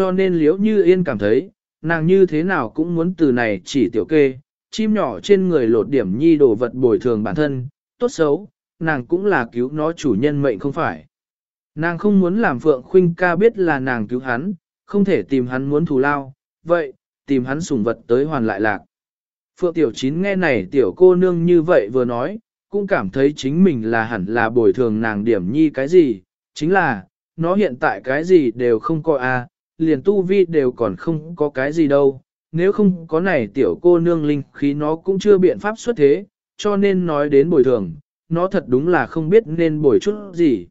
cho nên liễu như yên cảm thấy, nàng như thế nào cũng muốn từ này chỉ tiểu kê, chim nhỏ trên người lột điểm nhi đồ vật bồi thường bản thân, tốt xấu, nàng cũng là cứu nó chủ nhân mệnh không phải. Nàng không muốn làm Phượng Khuynh ca biết là nàng cứu hắn, không thể tìm hắn muốn thù lao, vậy, tìm hắn sủng vật tới hoàn lại lạc. Phượng Tiểu Chín nghe này tiểu cô nương như vậy vừa nói, cũng cảm thấy chính mình là hẳn là bồi thường nàng điểm nhi cái gì, chính là, nó hiện tại cái gì đều không coi a, à, liền tu vi đều còn không có cái gì đâu, nếu không có này tiểu cô nương linh khí nó cũng chưa biện pháp xuất thế, cho nên nói đến bồi thường, nó thật đúng là không biết nên bồi chút gì.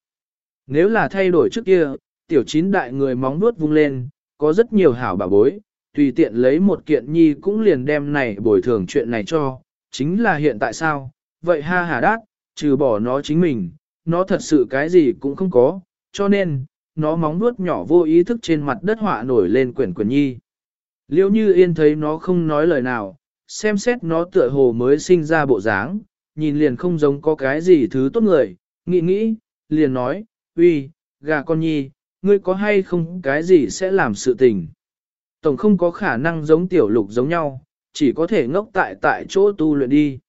Nếu là thay đổi trước kia, tiểu chín đại người móng nuốt vung lên, có rất nhiều hảo bà bối, tùy tiện lấy một kiện nhi cũng liền đem này bồi thường chuyện này cho, chính là hiện tại sao, vậy ha hà đát, trừ bỏ nó chính mình, nó thật sự cái gì cũng không có, cho nên, nó móng nuốt nhỏ vô ý thức trên mặt đất họa nổi lên quyển quyển nhi. Liễu như yên thấy nó không nói lời nào, xem xét nó tựa hồ mới sinh ra bộ dáng, nhìn liền không giống có cái gì thứ tốt người, nghĩ nghĩ, liền nói, uy, gà con nhi, ngươi có hay không cái gì sẽ làm sự tình. Tổng không có khả năng giống tiểu lục giống nhau, chỉ có thể ngốc tại tại chỗ tu luyện đi.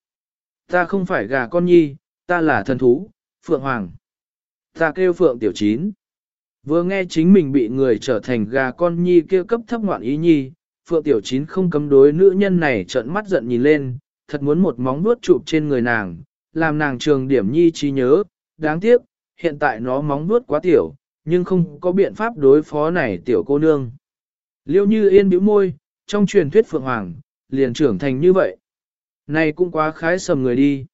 Ta không phải gà con nhi, ta là thần thú, Phượng Hoàng. Ta kêu Phượng Tiểu Chín. Vừa nghe chính mình bị người trở thành gà con nhi kia cấp thấp ngoạn ý nhi, Phượng Tiểu Chín không cấm đối nữ nhân này trợn mắt giận nhìn lên, thật muốn một móng vuốt chụp trên người nàng, làm nàng trường điểm nhi trí nhớ, đáng tiếc, hiện tại nó móng vuốt quá tiểu, nhưng không có biện pháp đối phó này tiểu cô nương. Liêu như yên bĩu môi, trong truyền thuyết Phượng Hoàng, liền trưởng thành như vậy. Này cũng quá khái sầm người đi.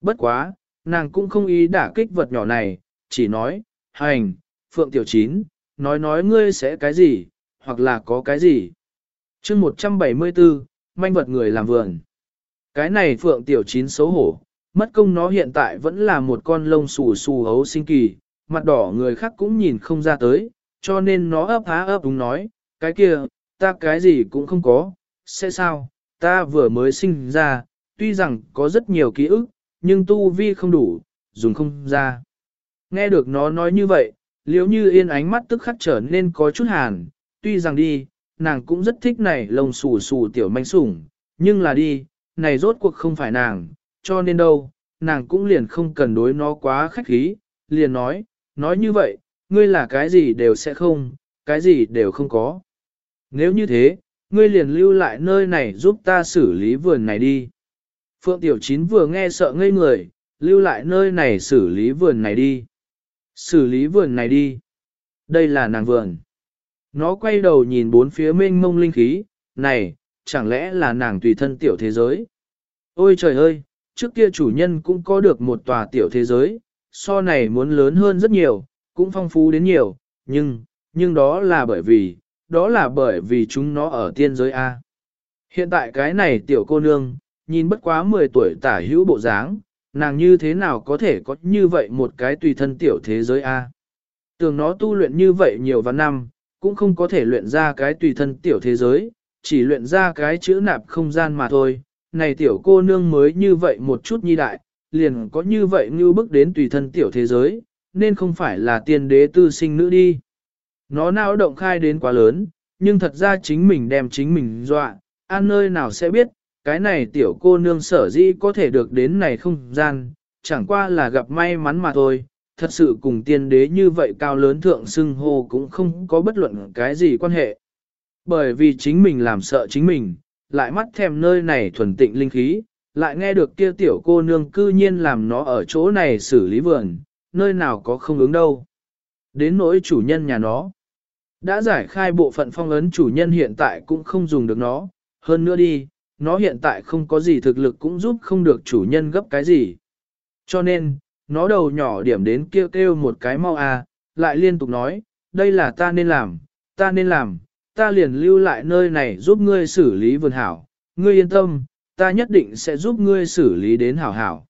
Bất quá, nàng cũng không ý đả kích vật nhỏ này, chỉ nói, hành, Phượng Tiểu Chín, nói nói ngươi sẽ cái gì, hoặc là có cái gì. chương 174, manh vật người làm vườn. Cái này Phượng Tiểu Chín xấu hổ, mất công nó hiện tại vẫn là một con lông xù xù hấu sinh kỳ, mặt đỏ người khác cũng nhìn không ra tới, cho nên nó ấp há ấp đúng nói, cái kia, ta cái gì cũng không có, sẽ sao, ta vừa mới sinh ra, tuy rằng có rất nhiều ký ức, nhưng tu vi không đủ, dùng không ra. Nghe được nó nói như vậy, liếu như yên ánh mắt tức khắc trở nên có chút hàn, tuy rằng đi, nàng cũng rất thích này lông xù xù tiểu manh sủng, nhưng là đi, này rốt cuộc không phải nàng, cho nên đâu, nàng cũng liền không cần đối nó quá khách khí, liền nói, nói như vậy, ngươi là cái gì đều sẽ không, cái gì đều không có. Nếu như thế, ngươi liền lưu lại nơi này giúp ta xử lý vườn này đi. Phượng Tiểu Chín vừa nghe sợ ngây người, lưu lại nơi này xử lý vườn này đi. Xử lý vườn này đi. Đây là nàng vườn. Nó quay đầu nhìn bốn phía mênh mông linh khí, này, chẳng lẽ là nàng tùy thân tiểu thế giới? Ôi trời ơi, trước kia chủ nhân cũng có được một tòa tiểu thế giới, so này muốn lớn hơn rất nhiều, cũng phong phú đến nhiều, nhưng, nhưng đó là bởi vì, đó là bởi vì chúng nó ở tiên giới A. Hiện tại cái này tiểu cô nương, nhìn bất quá 10 tuổi tả hữu bộ dáng, nàng như thế nào có thể có như vậy một cái tùy thân tiểu thế giới A. Tưởng nó tu luyện như vậy nhiều và năm, cũng không có thể luyện ra cái tùy thân tiểu thế giới, chỉ luyện ra cái chữ nạp không gian mà thôi. Này tiểu cô nương mới như vậy một chút nhi đại, liền có như vậy như bước đến tùy thân tiểu thế giới, nên không phải là tiên đế tư sinh nữ đi. Nó não động khai đến quá lớn, nhưng thật ra chính mình đem chính mình dọa, an nơi nào sẽ biết, cái này tiểu cô nương sở dĩ có thể được đến này không gian, chẳng qua là gặp may mắn mà thôi, thật sự cùng tiên đế như vậy cao lớn thượng xưng hô cũng không có bất luận cái gì quan hệ. Bởi vì chính mình làm sợ chính mình, lại mắt thèm nơi này thuần tịnh linh khí, lại nghe được kia tiểu cô nương cư nhiên làm nó ở chỗ này xử lý vườn, nơi nào có không ứng đâu. Đến nỗi chủ nhân nhà nó. Đã giải khai bộ phận phong ấn chủ nhân hiện tại cũng không dùng được nó, hơn nữa đi, nó hiện tại không có gì thực lực cũng giúp không được chủ nhân gấp cái gì. Cho nên, nó đầu nhỏ điểm đến kêu kêu một cái mau à, lại liên tục nói, đây là ta nên làm, ta nên làm, ta liền lưu lại nơi này giúp ngươi xử lý vườn hảo, ngươi yên tâm, ta nhất định sẽ giúp ngươi xử lý đến hảo hảo.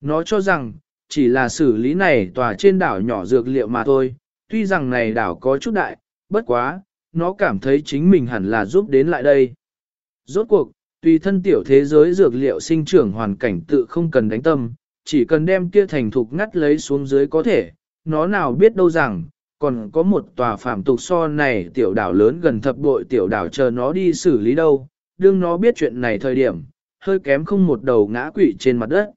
Nó cho rằng, chỉ là xử lý này tòa trên đảo nhỏ dược liệu mà thôi, tuy rằng này đảo có chút đại, bất quá, nó cảm thấy chính mình hẳn là giúp đến lại đây. Rốt cuộc, tùy thân tiểu thế giới dược liệu sinh trưởng hoàn cảnh tự không cần đánh tâm, chỉ cần đem kia thành thục ngắt lấy xuống dưới có thể, nó nào biết đâu rằng, còn có một tòa phạm tục so này tiểu đảo lớn gần thập bội tiểu đảo chờ nó đi xử lý đâu, đương nó biết chuyện này thời điểm, hơi kém không một đầu ngã quỵ trên mặt đất.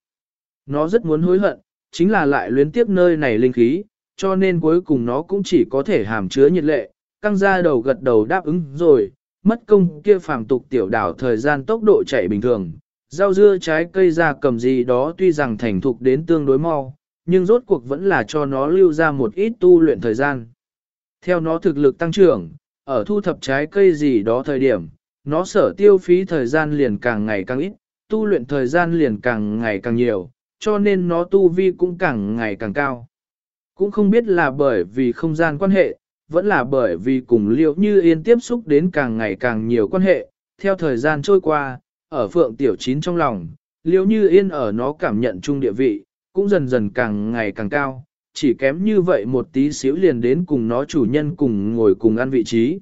Nó rất muốn hối hận, chính là lại luyến tiếp nơi này linh khí, cho nên cuối cùng nó cũng chỉ có thể hàm chứa nhiệt lệ, căng ra đầu gật đầu đáp ứng rồi, mất công kia phàm tục tiểu đảo thời gian tốc độ chạy bình thường, rau dưa trái cây ra cầm gì đó tuy rằng thành thục đến tương đối mau, nhưng rốt cuộc vẫn là cho nó lưu ra một ít tu luyện thời gian. Theo nó thực lực tăng trưởng, ở thu thập trái cây gì đó thời điểm, nó sở tiêu phí thời gian liền càng ngày càng ít, tu luyện thời gian liền càng ngày càng nhiều, cho nên nó tu vi cũng càng ngày càng cao. Cũng không biết là bởi vì không gian quan hệ, vẫn là bởi vì cùng liệu như yên tiếp xúc đến càng ngày càng nhiều quan hệ, theo thời gian trôi qua, ở phượng tiểu chín trong lòng, liệu như yên ở nó cảm nhận chung địa vị, cũng dần dần càng ngày càng cao, chỉ kém như vậy một tí xíu liền đến cùng nó chủ nhân cùng ngồi cùng ăn vị trí.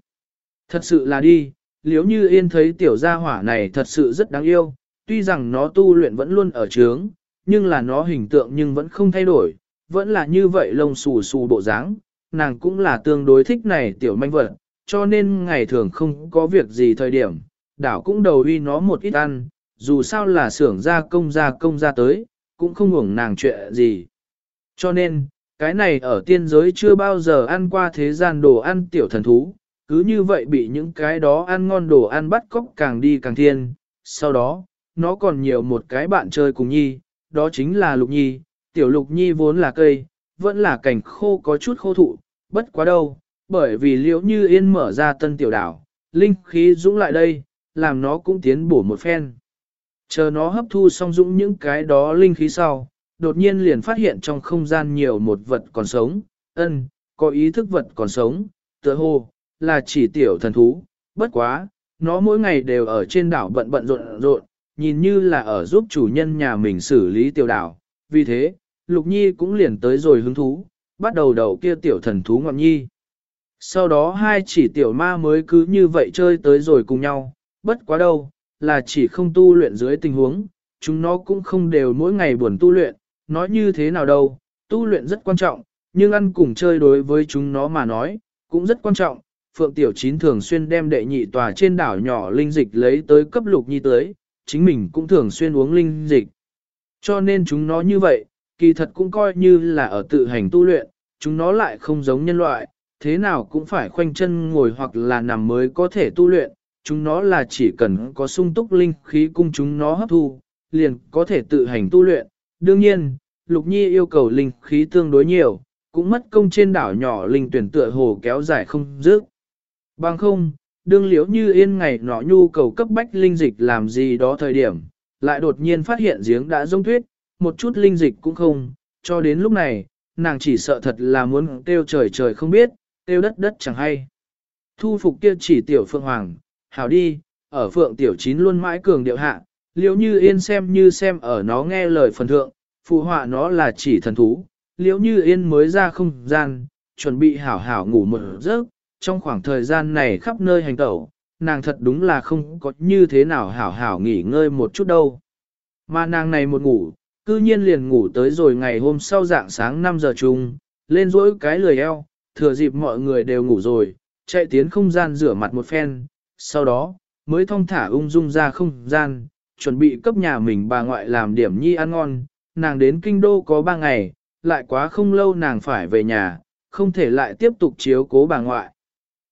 Thật sự là đi, liễu như yên thấy tiểu gia hỏa này thật sự rất đáng yêu, tuy rằng nó tu luyện vẫn luôn ở trướng, nhưng là nó hình tượng nhưng vẫn không thay đổi, vẫn là như vậy lông xù xù bộ dáng, nàng cũng là tương đối thích này tiểu manh vật, cho nên ngày thường không có việc gì thời điểm, đảo cũng đầu uy nó một ít ăn, dù sao là xưởng gia công gia công ra tới, cũng không ngủng nàng chuyện gì. Cho nên, cái này ở tiên giới chưa bao giờ ăn qua thế gian đồ ăn tiểu thần thú, cứ như vậy bị những cái đó ăn ngon đồ ăn bắt cóc càng đi càng thiên. Sau đó, nó còn nhiều một cái bạn chơi cùng nhi, đó chính là Lục Nhi, tiểu Lục Nhi vốn là cây, vẫn là cảnh khô có chút khô thụ, bất quá đâu, bởi vì liễu như yên mở ra tân tiểu đảo, linh khí dũng lại đây, làm nó cũng tiến bổ một phen. Chờ nó hấp thu xong dũng những cái đó linh khí sau, đột nhiên liền phát hiện trong không gian nhiều một vật còn sống, ân, có ý thức vật còn sống, tựa hồ, là chỉ tiểu thần thú, bất quá, nó mỗi ngày đều ở trên đảo bận bận rộn rộn, nhìn như là ở giúp chủ nhân nhà mình xử lý tiểu đảo, vì thế, Lục Nhi cũng liền tới rồi hứng thú, bắt đầu đầu kia tiểu thần thú ngọn nhi. Sau đó hai chỉ tiểu ma mới cứ như vậy chơi tới rồi cùng nhau, bất quá đâu, là chỉ không tu luyện dưới tình huống, chúng nó cũng không đều mỗi ngày buồn tu luyện, nói như thế nào đâu, tu luyện rất quan trọng, nhưng ăn cùng chơi đối với chúng nó mà nói, cũng rất quan trọng. Phượng Tiểu Chín thường xuyên đem đệ nhị tòa trên đảo nhỏ linh dịch lấy tới cấp lục nhi tới, chính mình cũng thường xuyên uống linh dịch. Cho nên chúng nó như vậy, kỳ thật cũng coi như là ở tự hành tu luyện, chúng nó lại không giống nhân loại, thế nào cũng phải khoanh chân ngồi hoặc là nằm mới có thể tu luyện, chúng nó là chỉ cần có sung túc linh khí cung chúng nó hấp thu, liền có thể tự hành tu luyện. Đương nhiên, Lục Nhi yêu cầu linh khí tương đối nhiều, cũng mất công trên đảo nhỏ linh tuyển tựa hồ kéo dài không dứt. Bằng không, đương liễu như yên ngày nọ nhu cầu cấp bách linh dịch làm gì đó thời điểm, lại đột nhiên phát hiện giếng đã rông tuyết, một chút linh dịch cũng không, cho đến lúc này, nàng chỉ sợ thật là muốn kêu trời trời không biết, kêu đất đất chẳng hay. Thu phục kia chỉ tiểu phượng hoàng, hảo đi, ở phượng tiểu chín luôn mãi cường điệu hạ, liếu như yên xem như xem ở nó nghe lời phần thượng, phụ họa nó là chỉ thần thú, liếu như yên mới ra không gian, chuẩn bị hảo hảo ngủ một giấc, trong khoảng thời gian này khắp nơi hành tẩu, nàng thật đúng là không có như thế nào hảo hảo nghỉ ngơi một chút đâu. Mà nàng này một ngủ, cư nhiên liền ngủ tới rồi ngày hôm sau dạng sáng 5 giờ chung, lên rỗi cái lười eo, thừa dịp mọi người đều ngủ rồi, chạy tiến không gian rửa mặt một phen, sau đó, mới thong thả ung dung ra không gian, chuẩn bị cấp nhà mình bà ngoại làm điểm nhi ăn ngon, nàng đến kinh đô có 3 ngày, lại quá không lâu nàng phải về nhà, không thể lại tiếp tục chiếu cố bà ngoại.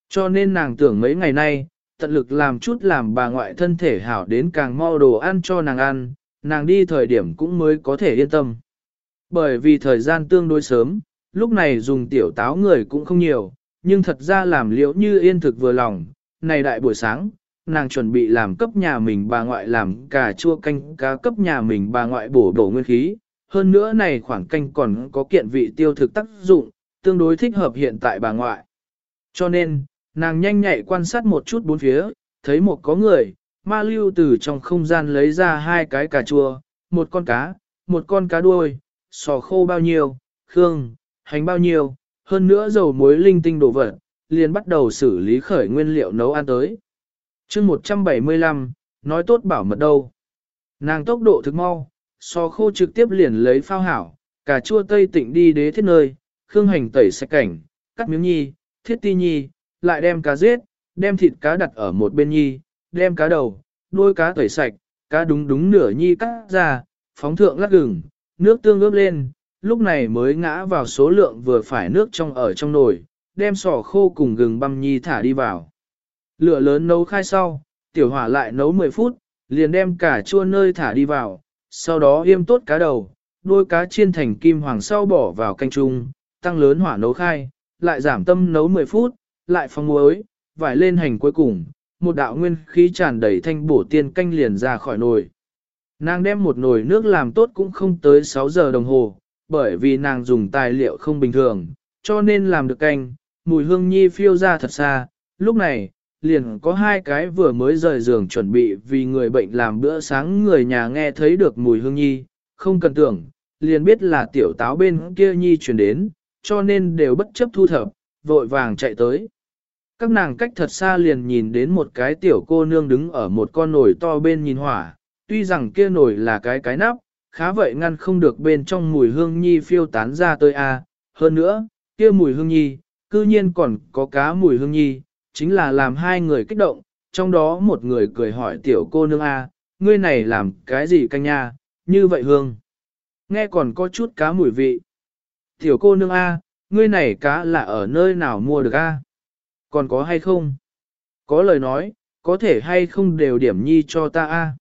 Cho nên nàng tưởng mấy ngày nay, tận lực làm chút làm bà ngoại thân thể hảo đến càng mau đồ ăn cho nàng ăn, nàng đi thời điểm cũng mới có thể yên tâm. Bởi vì thời gian tương đối sớm, lúc này dùng tiểu táo người cũng không nhiều, nhưng thật ra làm liễu như yên thực vừa lòng, này đại buổi sáng, nàng chuẩn bị làm cấp nhà mình bà ngoại làm cà chua canh cá cấp nhà mình bà ngoại bổ bổ nguyên khí, hơn nữa này khoảng canh còn có kiện vị tiêu thực tác dụng, tương đối thích hợp hiện tại bà ngoại. Cho nên, nàng nhanh nhạy quan sát một chút bốn phía, thấy một có người, ma lưu từ trong không gian lấy ra hai cái cà chua, một con cá, một con cá đuôi, sò khô bao nhiêu, khương, hành bao nhiêu, hơn nữa dầu muối linh tinh đồ vật, liền bắt đầu xử lý khởi nguyên liệu nấu ăn tới. chương 175, nói tốt bảo mật đâu. Nàng tốc độ thực mau, sò khô trực tiếp liền lấy phao hảo, cà chua tây tịnh đi đế thiết nơi, khương hành tẩy sạch cảnh, cắt miếng nhi, thiết ti nhi, lại đem cá giết, đem thịt cá đặt ở một bên nhi, đem cá đầu, đuôi cá tẩy sạch, cá đúng đúng nửa nhi cắt ra, phóng thượng lát gừng, nước tương ướp lên, lúc này mới ngã vào số lượng vừa phải nước trong ở trong nồi, đem sỏ khô cùng gừng băm nhi thả đi vào. Lửa lớn nấu khai sau, tiểu hỏa lại nấu 10 phút, liền đem cả chua nơi thả đi vào, sau đó yêm tốt cá đầu, đuôi cá chiên thành kim hoàng sau bỏ vào canh chung, tăng lớn hỏa nấu khai, lại giảm tâm nấu 10 phút, lại phong muối, vải lên hành cuối cùng, một đạo nguyên khí tràn đầy thanh bổ tiên canh liền ra khỏi nồi. Nàng đem một nồi nước làm tốt cũng không tới 6 giờ đồng hồ, bởi vì nàng dùng tài liệu không bình thường, cho nên làm được canh, mùi hương nhi phiêu ra thật xa, lúc này, liền có hai cái vừa mới rời giường chuẩn bị vì người bệnh làm bữa sáng người nhà nghe thấy được mùi hương nhi, không cần tưởng, liền biết là tiểu táo bên kia nhi chuyển đến, cho nên đều bất chấp thu thập, vội vàng chạy tới. Các nàng cách thật xa liền nhìn đến một cái tiểu cô nương đứng ở một con nồi to bên nhìn hỏa, tuy rằng kia nồi là cái cái nắp, khá vậy ngăn không được bên trong mùi hương nhi phiêu tán ra tới a. hơn nữa, kia mùi hương nhi, cư nhiên còn có cá mùi hương nhi, chính là làm hai người kích động, trong đó một người cười hỏi tiểu cô nương a, ngươi này làm cái gì canh nha, như vậy hương. Nghe còn có chút cá mùi vị. Tiểu cô nương a, ngươi này cá là ở nơi nào mua được a? Còn có hay không? Có lời nói, có thể hay không đều điểm nhi cho ta a.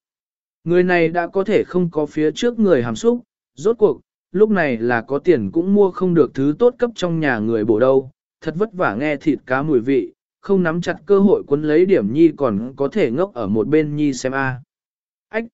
Người này đã có thể không có phía trước người hàm xúc, rốt cuộc, lúc này là có tiền cũng mua không được thứ tốt cấp trong nhà người bổ đâu, thật vất vả nghe thịt cá mùi vị, không nắm chặt cơ hội quấn lấy điểm nhi còn có thể ngốc ở một bên nhi xem a. Ách!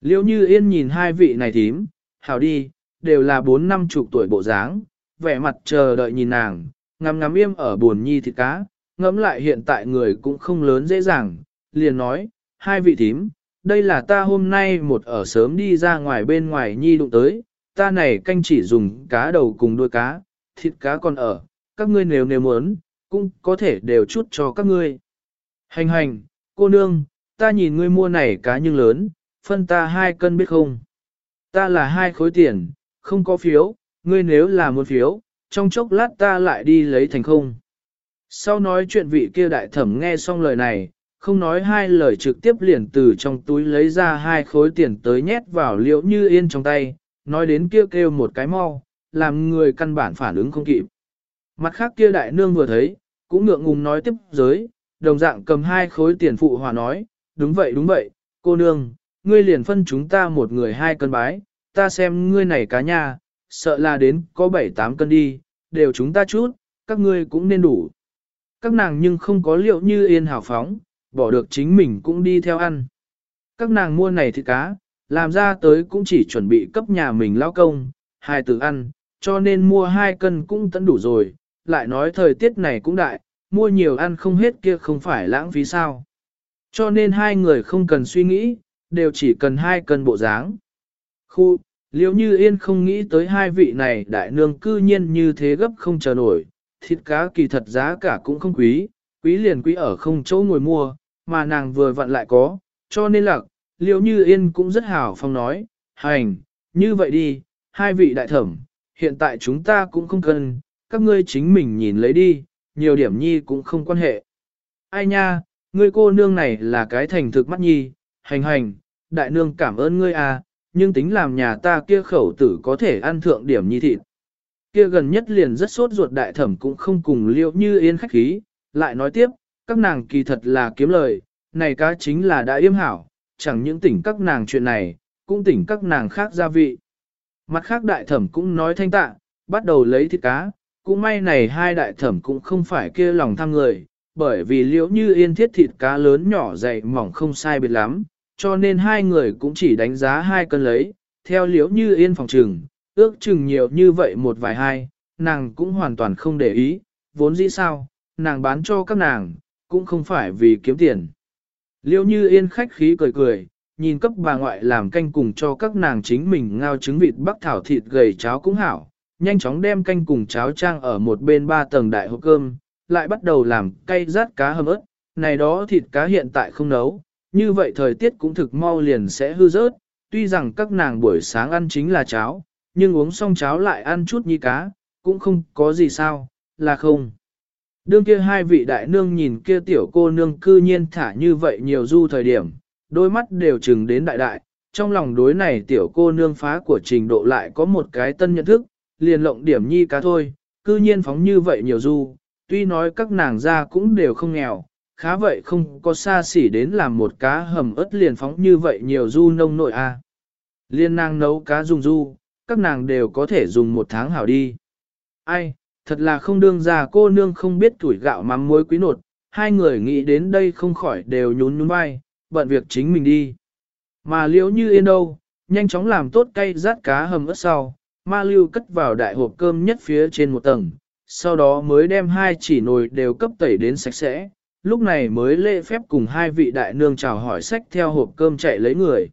Liêu như yên nhìn hai vị này thím, hảo đi, đều là bốn năm chục tuổi bộ dáng, vẻ mặt chờ đợi nhìn nàng, ngắm ngắm im ở buồn nhi thịt cá, ngẫm lại hiện tại người cũng không lớn dễ dàng, liền nói, hai vị thím, đây là ta hôm nay một ở sớm đi ra ngoài bên ngoài nhi đụng tới, ta này canh chỉ dùng cá đầu cùng đuôi cá, thịt cá còn ở, các ngươi nếu nếu muốn, cũng có thể đều chút cho các ngươi. Hành hành, cô nương, ta nhìn ngươi mua này cá nhưng lớn, phân ta hai cân biết không? Ta là hai khối tiền, không có phiếu, ngươi nếu là muốn phiếu, trong chốc lát ta lại đi lấy thành không. Sau nói chuyện vị kia đại thẩm nghe xong lời này, không nói hai lời trực tiếp liền từ trong túi lấy ra hai khối tiền tới nhét vào liễu như yên trong tay, nói đến kia kêu, kêu một cái mau, làm người căn bản phản ứng không kịp. Mặt khác kia đại nương vừa thấy, cũng ngượng ngùng nói tiếp giới, đồng dạng cầm hai khối tiền phụ hòa nói, đúng vậy đúng vậy, cô nương, ngươi liền phân chúng ta một người hai cân bái, ta xem ngươi này cá nha, sợ là đến có bảy tám cân đi, đều chúng ta chút, các ngươi cũng nên đủ. Các nàng nhưng không có liệu như yên hào phóng, bỏ được chính mình cũng đi theo ăn. Các nàng mua này thịt cá, làm ra tới cũng chỉ chuẩn bị cấp nhà mình lao công, hai từ ăn, cho nên mua hai cân cũng tận đủ rồi, lại nói thời tiết này cũng đại, mua nhiều ăn không hết kia không phải lãng phí sao. Cho nên hai người không cần suy nghĩ, đều chỉ cần hai cân bộ dáng. Khu, liếu như yên không nghĩ tới hai vị này đại nương cư nhiên như thế gấp không chờ nổi, thịt cá kỳ thật giá cả cũng không quý, quý liền quý ở không chỗ ngồi mua, mà nàng vừa vặn lại có, cho nên là, liếu như yên cũng rất hào phong nói, hành, như vậy đi, hai vị đại thẩm, hiện tại chúng ta cũng không cần, các ngươi chính mình nhìn lấy đi, nhiều điểm nhi cũng không quan hệ. Ai nha, ngươi cô nương này là cái thành thực mắt nhi, hành hành, đại nương cảm ơn ngươi à, nhưng tính làm nhà ta kia khẩu tử có thể ăn thượng điểm nhi thịt. Kia gần nhất liền rất sốt ruột đại thẩm cũng không cùng liễu như yên khách khí, lại nói tiếp, các nàng kỳ thật là kiếm lời, này cá chính là đã yêm hảo, chẳng những tỉnh các nàng chuyện này, cũng tỉnh các nàng khác gia vị. Mặt khác đại thẩm cũng nói thanh tạ, bắt đầu lấy thịt cá, cũng may này hai đại thẩm cũng không phải kia lòng tham người, bởi vì liễu như yên thiết thịt cá lớn nhỏ dày mỏng không sai biệt lắm, cho nên hai người cũng chỉ đánh giá hai cân lấy, theo liễu như yên phòng trừng, ước chừng nhiều như vậy một vài hai, nàng cũng hoàn toàn không để ý, vốn dĩ sao, nàng bán cho các nàng, cũng không phải vì kiếm tiền. Liêu như yên khách khí cười cười, nhìn cấp bà ngoại làm canh cùng cho các nàng chính mình ngao trứng vịt bắc thảo thịt gầy cháo cũng hảo, nhanh chóng đem canh cùng cháo trang ở một bên ba tầng đại hộp cơm, lại bắt đầu làm cay rát cá hầm ớt, này đó thịt cá hiện tại không nấu, như vậy thời tiết cũng thực mau liền sẽ hư rớt, tuy rằng các nàng buổi sáng ăn chính là cháo, nhưng uống xong cháo lại ăn chút như cá, cũng không có gì sao, là không. Đương kia hai vị đại nương nhìn kia tiểu cô nương cư nhiên thả như vậy nhiều du thời điểm, đôi mắt đều chừng đến đại đại, trong lòng đối này tiểu cô nương phá của trình độ lại có một cái tân nhận thức, liền lộng điểm nhi cá thôi, cư nhiên phóng như vậy nhiều du, tuy nói các nàng ra cũng đều không nghèo, khá vậy không có xa xỉ đến làm một cá hầm ớt liền phóng như vậy nhiều du nông nội a. Liên nàng nấu cá dùng du, các nàng đều có thể dùng một tháng hảo đi. Ai, thật là không đương ra cô nương không biết tuổi gạo mắm muối quý nột, hai người nghĩ đến đây không khỏi đều nhún nhún vai, bận việc chính mình đi. Mà liễu như yên đâu, nhanh chóng làm tốt cay rát cá hầm ớt sau, ma lưu cất vào đại hộp cơm nhất phía trên một tầng, sau đó mới đem hai chỉ nồi đều cấp tẩy đến sạch sẽ, lúc này mới lễ phép cùng hai vị đại nương chào hỏi sách theo hộp cơm chạy lấy người.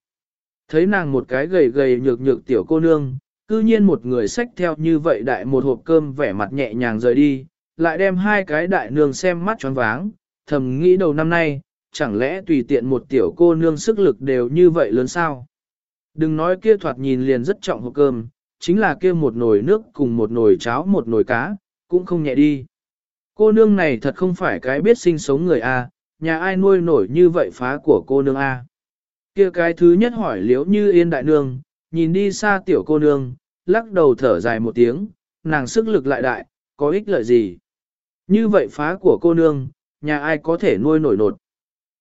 Thấy nàng một cái gầy gầy nhược nhược tiểu cô nương, cư nhiên một người sách theo như vậy đại một hộp cơm vẻ mặt nhẹ nhàng rời đi, lại đem hai cái đại nương xem mắt choáng váng, thầm nghĩ đầu năm nay, chẳng lẽ tùy tiện một tiểu cô nương sức lực đều như vậy lớn sao? Đừng nói kia thoạt nhìn liền rất trọng hộp cơm, chính là kia một nồi nước cùng một nồi cháo một nồi cá, cũng không nhẹ đi. Cô nương này thật không phải cái biết sinh sống người A, nhà ai nuôi nổi như vậy phá của cô nương A. Kia cái thứ nhất hỏi liễu như yên đại nương, nhìn đi xa tiểu cô nương, lắc đầu thở dài một tiếng, nàng sức lực lại đại, có ích lợi gì. Như vậy phá của cô nương, nhà ai có thể nuôi nổi nột.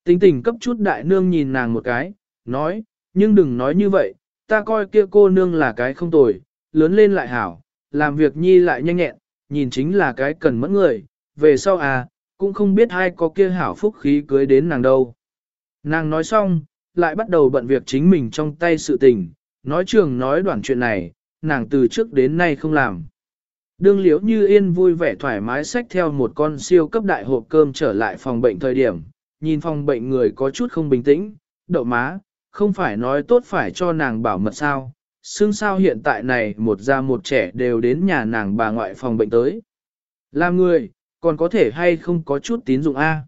Tính tình cấp chút đại nương nhìn nàng một cái, nói, nhưng đừng nói như vậy, ta coi kia cô nương là cái không tồi, lớn lên lại hảo, làm việc nhi lại nhanh nhẹn, nhìn chính là cái cần mẫn người, về sau à, cũng không biết ai có kia hảo phúc khí cưới đến nàng đâu. Nàng nói xong, lại bắt đầu bận việc chính mình trong tay sự tình, nói trường nói đoạn chuyện này, nàng từ trước đến nay không làm. Đương liễu như yên vui vẻ thoải mái xách theo một con siêu cấp đại hộp cơm trở lại phòng bệnh thời điểm, nhìn phòng bệnh người có chút không bình tĩnh, đậu má, không phải nói tốt phải cho nàng bảo mật sao, xương sao hiện tại này một già một trẻ đều đến nhà nàng bà ngoại phòng bệnh tới. Làm người, còn có thể hay không có chút tín dụng A.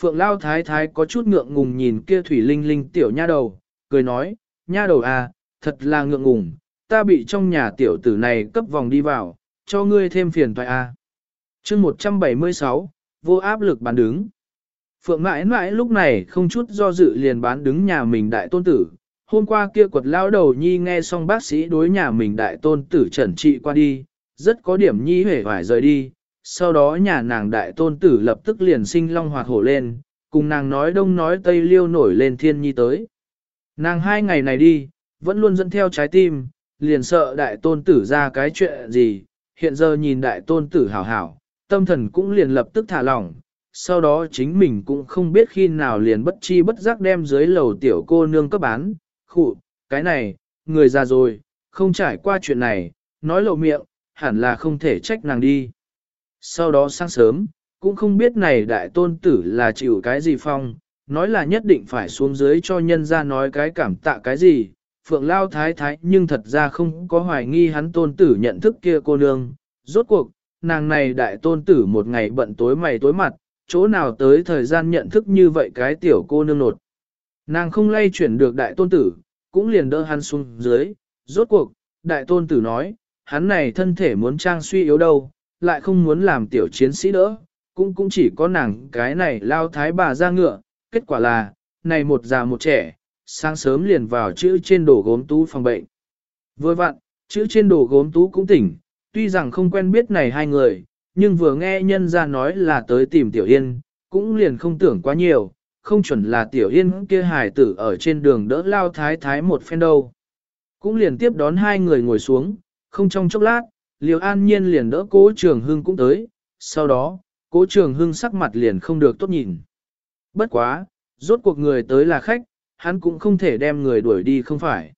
Phượng Lao Thái Thái có chút ngượng ngùng nhìn kia Thủy Linh Linh tiểu nha đầu, cười nói, nha đầu à thật là ngượng ngùng, ta bị trong nhà tiểu tử này cấp vòng đi vào, cho ngươi thêm phiền toại A. À. chương 176, vô áp lực bán đứng. Phượng mãi mãi lúc này không chút do dự liền bán đứng nhà mình đại tôn tử. Hôm qua kia quật lao đầu nhi nghe xong bác sĩ đối nhà mình đại tôn tử trần trị qua đi, rất có điểm nhi hể phải rời đi. Sau đó nhà nàng đại tôn tử lập tức liền sinh long hoạt hổ lên, cùng nàng nói đông nói tây liêu nổi lên thiên nhi tới. Nàng hai ngày này đi, vẫn luôn dẫn theo trái tim, liền sợ đại tôn tử ra cái chuyện gì, hiện giờ nhìn đại tôn tử hảo hảo, tâm thần cũng liền lập tức thả lỏng, sau đó chính mình cũng không biết khi nào liền bất chi bất giác đem dưới lầu tiểu cô nương cấp bán, khụ, cái này, người già rồi, không trải qua chuyện này, nói lộ miệng, hẳn là không thể trách nàng đi. Sau đó sáng sớm, cũng không biết này đại tôn tử là chịu cái gì phong, nói là nhất định phải xuống dưới cho nhân ra nói cái cảm tạ cái gì, phượng lao thái thái nhưng thật ra không có hoài nghi hắn tôn tử nhận thức kia cô nương, rốt cuộc, nàng này đại tôn tử một ngày bận tối mày tối mặt, chỗ nào tới thời gian nhận thức như vậy cái tiểu cô nương nột. Nàng không lay chuyển được đại tôn tử, cũng liền đỡ hắn xuống dưới, rốt cuộc, đại tôn tử nói, hắn này thân thể muốn trang suy yếu đâu, lại không muốn làm tiểu chiến sĩ đỡ, cũng cũng chỉ có nàng cái này lao thái bà ra ngựa, kết quả là, này một già một trẻ, sáng sớm liền vào chữ trên đồ gốm tú phòng bệnh. Vừa vặn, chữ trên đồ gốm tú cũng tỉnh, tuy rằng không quen biết này hai người, nhưng vừa nghe nhân ra nói là tới tìm Tiểu Yên, cũng liền không tưởng quá nhiều, không chuẩn là Tiểu Yên kia hài tử ở trên đường đỡ lao thái thái một phen đâu. Cũng liền tiếp đón hai người ngồi xuống, không trong chốc lát, Liêu An Nhiên liền đỡ cố trường hưng cũng tới, sau đó, cố trường hưng sắc mặt liền không được tốt nhìn. Bất quá, rốt cuộc người tới là khách, hắn cũng không thể đem người đuổi đi không phải.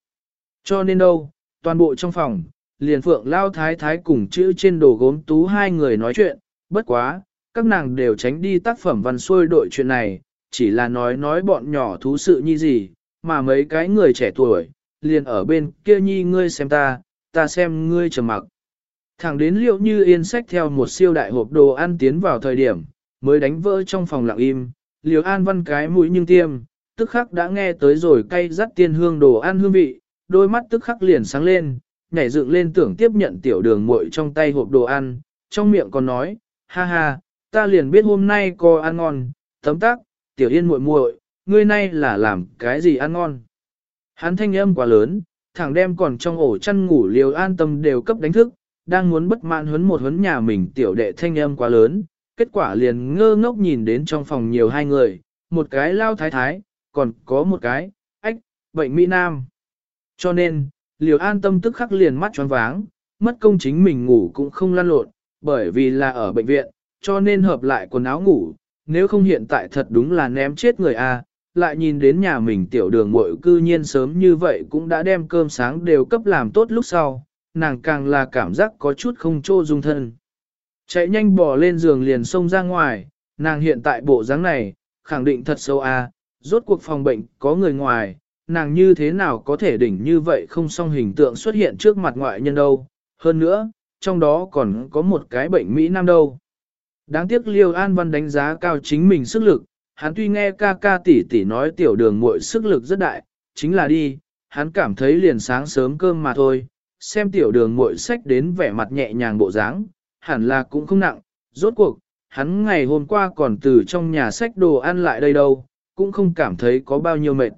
Cho nên đâu, toàn bộ trong phòng, liền phượng lao thái thái cùng chữ trên đồ gốm tú hai người nói chuyện, bất quá, các nàng đều tránh đi tác phẩm văn xuôi đội chuyện này, chỉ là nói nói bọn nhỏ thú sự như gì, mà mấy cái người trẻ tuổi, liền ở bên kia nhi ngươi xem ta, ta xem ngươi trầm mặc. Thẳng đến liệu như yên sách theo một siêu đại hộp đồ ăn tiến vào thời điểm, mới đánh vỡ trong phòng lặng im, liều an văn cái mũi nhưng tiêm, tức khắc đã nghe tới rồi cay rắt tiên hương đồ ăn hương vị, đôi mắt tức khắc liền sáng lên, nhảy dựng lên tưởng tiếp nhận tiểu đường muội trong tay hộp đồ ăn, trong miệng còn nói, ha ha, ta liền biết hôm nay có ăn ngon, tấm tắc, tiểu yên muội muội, ngươi nay là làm cái gì ăn ngon. Hắn thanh âm quá lớn, thằng đem còn trong ổ chăn ngủ liều an tâm đều cấp đánh thức, đang muốn bất mãn huấn một huấn nhà mình tiểu đệ thanh âm quá lớn, kết quả liền ngơ ngốc nhìn đến trong phòng nhiều hai người, một cái lao thái thái, còn có một cái, ách, bệnh Mỹ Nam. Cho nên, liều an tâm tức khắc liền mắt choáng váng, mất công chính mình ngủ cũng không lăn lộn, bởi vì là ở bệnh viện, cho nên hợp lại quần áo ngủ, nếu không hiện tại thật đúng là ném chết người a. lại nhìn đến nhà mình tiểu đường muội cư nhiên sớm như vậy cũng đã đem cơm sáng đều cấp làm tốt lúc sau, nàng càng là cảm giác có chút không trô dung thân. Chạy nhanh bỏ lên giường liền xông ra ngoài, nàng hiện tại bộ dáng này, khẳng định thật xấu a, rốt cuộc phòng bệnh có người ngoài, nàng như thế nào có thể đỉnh như vậy không song hình tượng xuất hiện trước mặt ngoại nhân đâu, hơn nữa, trong đó còn có một cái bệnh Mỹ Nam đâu. Đáng tiếc Liêu An Văn đánh giá cao chính mình sức lực, hắn tuy nghe ca ca tỷ tỷ nói tiểu đường muội sức lực rất đại, chính là đi, hắn cảm thấy liền sáng sớm cơm mà thôi, xem tiểu đường muội sách đến vẻ mặt nhẹ nhàng bộ dáng, hẳn là cũng không nặng, rốt cuộc, hắn ngày hôm qua còn từ trong nhà sách đồ ăn lại đây đâu, cũng không cảm thấy có bao nhiêu mệt.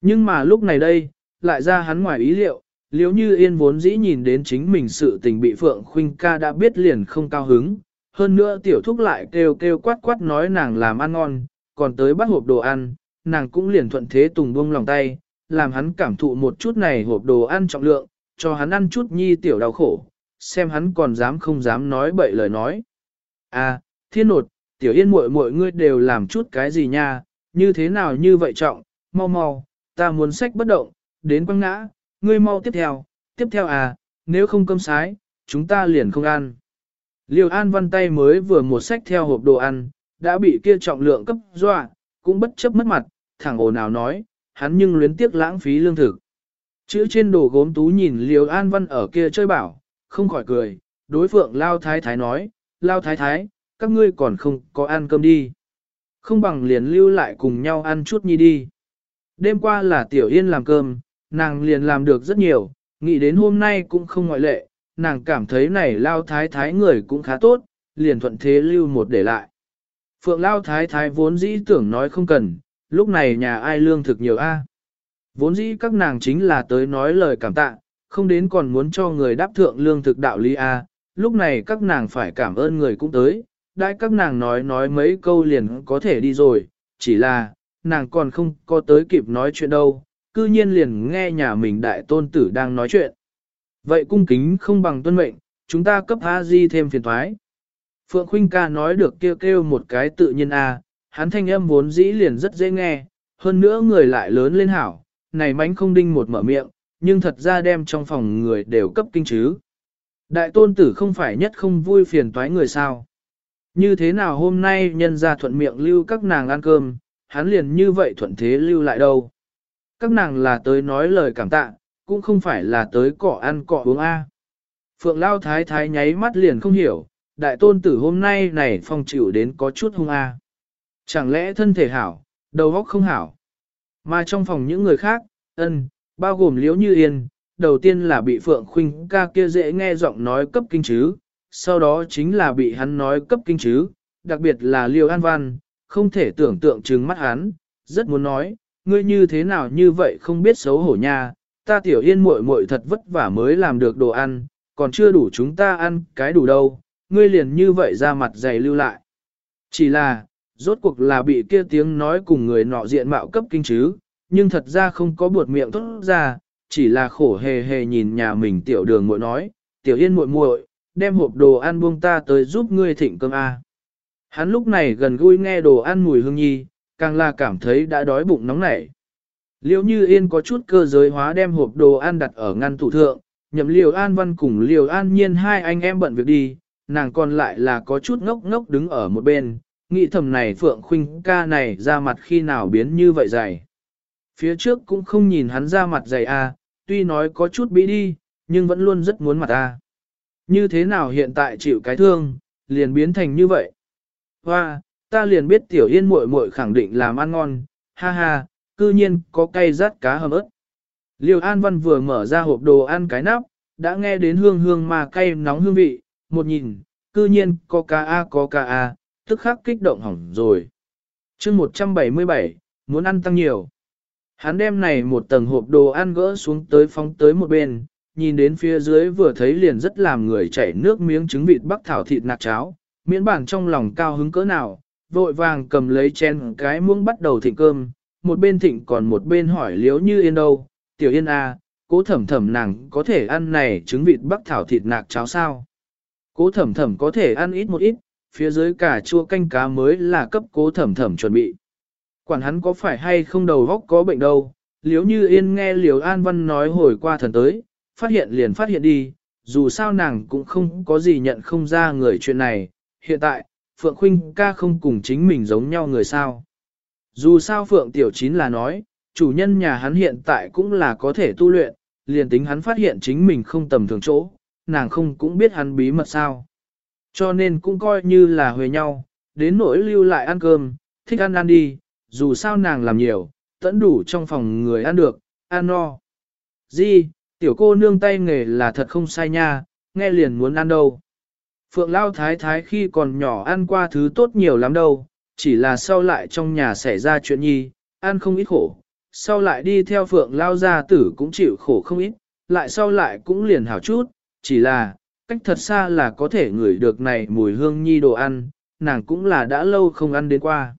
Nhưng mà lúc này đây, lại ra hắn ngoài ý liệu, liếu như yên vốn dĩ nhìn đến chính mình sự tình bị Phượng Khuynh ca đã biết liền không cao hứng, hơn nữa tiểu thúc lại kêu kêu quát quát nói nàng làm ăn ngon, còn tới bắt hộp đồ ăn, nàng cũng liền thuận thế tùng buông lòng tay, làm hắn cảm thụ một chút này hộp đồ ăn trọng lượng, cho hắn ăn chút nhi tiểu đau khổ, xem hắn còn dám không dám nói bậy lời nói. À, thiên nột, tiểu yên muội muội ngươi đều làm chút cái gì nha, như thế nào như vậy trọng, mau mau, ta muốn sách bất động, đến quăng ngã, ngươi mau tiếp theo, tiếp theo à, nếu không cơm sái, chúng ta liền không ăn. Liêu An văn tay mới vừa một sách theo hộp đồ ăn, đã bị kia trọng lượng cấp dọa, cũng bất chấp mất mặt, thẳng ồn nào nói, hắn nhưng luyến tiếc lãng phí lương thực. Chữ trên đồ gốm tú nhìn Liêu An văn ở kia chơi bảo, không khỏi cười, đối phượng Lao Thái Thái nói, Lao Thái Thái, các ngươi còn không có ăn cơm đi. Không bằng liền lưu lại cùng nhau ăn chút nhi đi. Đêm qua là Tiểu Yên làm cơm, nàng liền làm được rất nhiều, nghĩ đến hôm nay cũng không ngoại lệ, nàng cảm thấy này lao thái thái người cũng khá tốt, liền thuận thế lưu một để lại. Phượng lao thái thái vốn dĩ tưởng nói không cần, lúc này nhà ai lương thực nhiều a Vốn dĩ các nàng chính là tới nói lời cảm tạ, không đến còn muốn cho người đáp thượng lương thực đạo lý a lúc này các nàng phải cảm ơn người cũng tới, đại các nàng nói nói mấy câu liền có thể đi rồi, chỉ là, nàng còn không có tới kịp nói chuyện đâu, cư nhiên liền nghe nhà mình đại tôn tử đang nói chuyện. Vậy cung kính không bằng tuân mệnh, chúng ta cấp A Di thêm phiền thoái. Phượng Khuynh ca nói được kêu kêu một cái tự nhiên A, hắn thanh âm vốn dĩ liền rất dễ nghe, hơn nữa người lại lớn lên hảo, này mánh không đinh một mở miệng, nhưng thật ra đem trong phòng người đều cấp kinh chứ. Đại tôn tử không phải nhất không vui phiền toái người sao. Như thế nào hôm nay nhân ra thuận miệng lưu các nàng ăn cơm, hắn liền như vậy thuận thế lưu lại đâu. Các nàng là tới nói lời cảm tạ, cũng không phải là tới cỏ ăn cỏ uống A. Phượng Lao Thái Thái nháy mắt liền không hiểu, đại tôn tử hôm nay này phong chịu đến có chút hung A. Chẳng lẽ thân thể hảo, đầu óc không hảo. Mà trong phòng những người khác, ân, bao gồm liễu như yên, đầu tiên là bị Phượng Khuynh ca kia dễ nghe giọng nói cấp kinh chứ, sau đó chính là bị hắn nói cấp kinh chứ, đặc biệt là Liêu An Văn, không thể tưởng tượng trừng mắt hắn, rất muốn nói, ngươi như thế nào như vậy không biết xấu hổ nha, ta tiểu yên muội muội thật vất vả mới làm được đồ ăn, còn chưa đủ chúng ta ăn cái đủ đâu, ngươi liền như vậy ra mặt dày lưu lại. Chỉ là, rốt cuộc là bị kia tiếng nói cùng người nọ diện mạo cấp kinh chứ, nhưng thật ra không có buột miệng tốt ra, chỉ là khổ hề hề nhìn nhà mình tiểu đường muội nói, tiểu yên muội muội, đem hộp đồ ăn buông ta tới giúp ngươi thịnh cơm a. Hắn lúc này gần gũi nghe đồ ăn mùi hương nhi, càng là cảm thấy đã đói bụng nóng nảy. Liễu như yên có chút cơ giới hóa đem hộp đồ ăn đặt ở ngăn tủ thượng, nhậm liều an văn cùng liều an nhiên hai anh em bận việc đi, nàng còn lại là có chút ngốc ngốc đứng ở một bên, nghĩ thầm này phượng khuynh ca này ra mặt khi nào biến như vậy dày. Phía trước cũng không nhìn hắn ra mặt dày a, tuy nói có chút bí đi, nhưng vẫn luôn rất muốn mặt a. Như thế nào hiện tại chịu cái thương, liền biến thành như vậy. Hoa, ta liền biết tiểu yên muội muội khẳng định làm ăn ngon, ha ha, cư nhiên có cay rát cá hầm ớt. Liêu An Văn vừa mở ra hộp đồ ăn cái nắp, đã nghe đến hương hương mà cay nóng hương vị, một nhìn, cư nhiên có ca a có ca a, tức khắc kích động hỏng rồi. chương 177, muốn ăn tăng nhiều. Hắn đem này một tầng hộp đồ ăn gỡ xuống tới phóng tới một bên, nhìn đến phía dưới vừa thấy liền rất làm người chảy nước miếng trứng vịt bắc thảo thịt nạc cháo, miễn bản trong lòng cao hứng cỡ nào, vội vàng cầm lấy chén cái muỗng bắt đầu thịnh cơm, một bên thịnh còn một bên hỏi liếu như yên đâu, tiểu yên à, cố thẩm thẩm nàng có thể ăn này trứng vịt bắc thảo thịt nạc cháo sao? Cố thẩm thẩm có thể ăn ít một ít, phía dưới cả chua canh cá mới là cấp cố thẩm thẩm chuẩn bị. Quản hắn có phải hay không đầu góc có bệnh đâu, liếu như yên nghe liều an văn nói hồi qua thần tới, phát hiện liền phát hiện đi, dù sao nàng cũng không có gì nhận không ra người chuyện này, hiện tại, Phượng Khuynh ca không cùng chính mình giống nhau người sao. Dù sao Phượng Tiểu Chín là nói, chủ nhân nhà hắn hiện tại cũng là có thể tu luyện, liền tính hắn phát hiện chính mình không tầm thường chỗ, nàng không cũng biết hắn bí mật sao. Cho nên cũng coi như là huề nhau, đến nỗi lưu lại ăn cơm, thích ăn ăn đi, dù sao nàng làm nhiều, tẫn đủ trong phòng người ăn được, ăn no. Di, tiểu cô nương tay nghề là thật không sai nha, nghe liền muốn ăn đâu. Phượng Lao Thái Thái khi còn nhỏ ăn qua thứ tốt nhiều lắm đâu, chỉ là sau lại trong nhà xảy ra chuyện nhi, ăn không ít khổ. Sau lại đi theo Phượng Lao gia tử cũng chịu khổ không ít, lại sau lại cũng liền hảo chút, chỉ là, cách thật xa là có thể ngửi được này mùi hương nhi đồ ăn, nàng cũng là đã lâu không ăn đến qua.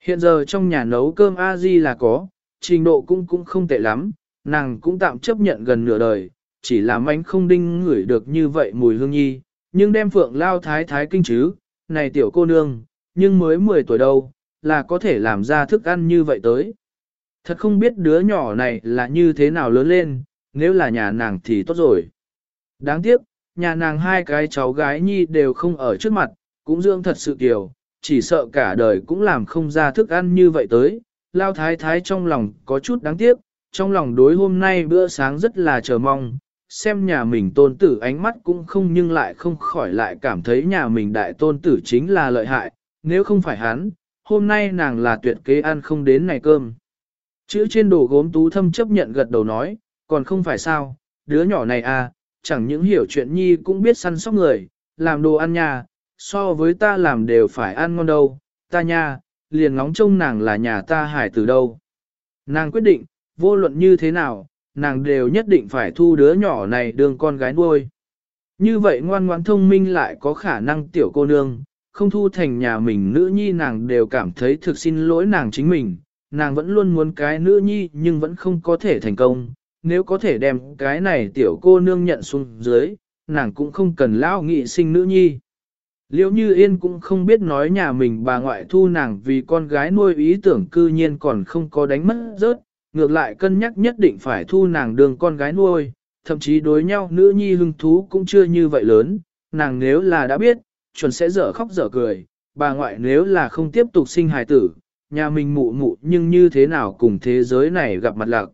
Hiện giờ trong nhà nấu cơm A-di là có, trình độ cũng cũng không tệ lắm, nàng cũng tạm chấp nhận gần nửa đời, chỉ là mánh không đinh ngửi được như vậy mùi hương nhi, nhưng đem phượng lao thái thái kinh chứ, này tiểu cô nương, nhưng mới 10 tuổi đâu, là có thể làm ra thức ăn như vậy tới. Thật không biết đứa nhỏ này là như thế nào lớn lên, nếu là nhà nàng thì tốt rồi. Đáng tiếc, nhà nàng hai cái cháu gái nhi đều không ở trước mặt, cũng dưỡng thật sự kiều, chỉ sợ cả đời cũng làm không ra thức ăn như vậy tới. Lao thái thái trong lòng có chút đáng tiếc, trong lòng đối hôm nay bữa sáng rất là chờ mong, xem nhà mình tôn tử ánh mắt cũng không nhưng lại không khỏi lại cảm thấy nhà mình đại tôn tử chính là lợi hại, nếu không phải hắn, hôm nay nàng là tuyệt kế ăn không đến này cơm. Chữ trên đồ gốm tú thâm chấp nhận gật đầu nói, còn không phải sao, đứa nhỏ này à, chẳng những hiểu chuyện nhi cũng biết săn sóc người, làm đồ ăn nhà, so với ta làm đều phải ăn ngon đâu, ta nha, liền ngóng trông nàng là nhà ta hải từ đâu. Nàng quyết định, vô luận như thế nào, nàng đều nhất định phải thu đứa nhỏ này đường con gái nuôi. Như vậy ngoan ngoãn thông minh lại có khả năng tiểu cô nương, không thu thành nhà mình nữ nhi nàng đều cảm thấy thực xin lỗi nàng chính mình, nàng vẫn luôn muốn cái nữ nhi nhưng vẫn không có thể thành công, nếu có thể đem cái này tiểu cô nương nhận xuống dưới, nàng cũng không cần lão nghị sinh nữ nhi. Liễu như yên cũng không biết nói nhà mình bà ngoại thu nàng vì con gái nuôi ý tưởng cư nhiên còn không có đánh mất rớt, ngược lại cân nhắc nhất định phải thu nàng đường con gái nuôi, thậm chí đối nhau nữ nhi hưng thú cũng chưa như vậy lớn, nàng nếu là đã biết, chuẩn sẽ dở khóc dở cười, bà ngoại nếu là không tiếp tục sinh hài tử, nhà mình mụ mụ nhưng như thế nào cùng thế giới này gặp mặt lạc.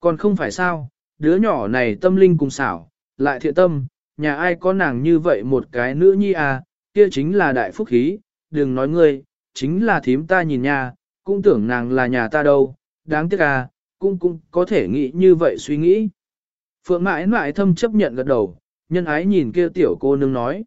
Còn không phải sao, đứa nhỏ này tâm linh cùng xảo, lại thiện tâm, nhà ai có nàng như vậy một cái nữ nhi à, kia chính là đại phúc khí, đừng nói ngươi, chính là thím ta nhìn nha, cũng tưởng nàng là nhà ta đâu, đáng tiếc à, cũng cũng có thể nghĩ như vậy suy nghĩ. Phượng mãi mãi thâm chấp nhận gật đầu, nhân ái nhìn kia tiểu cô nương nói.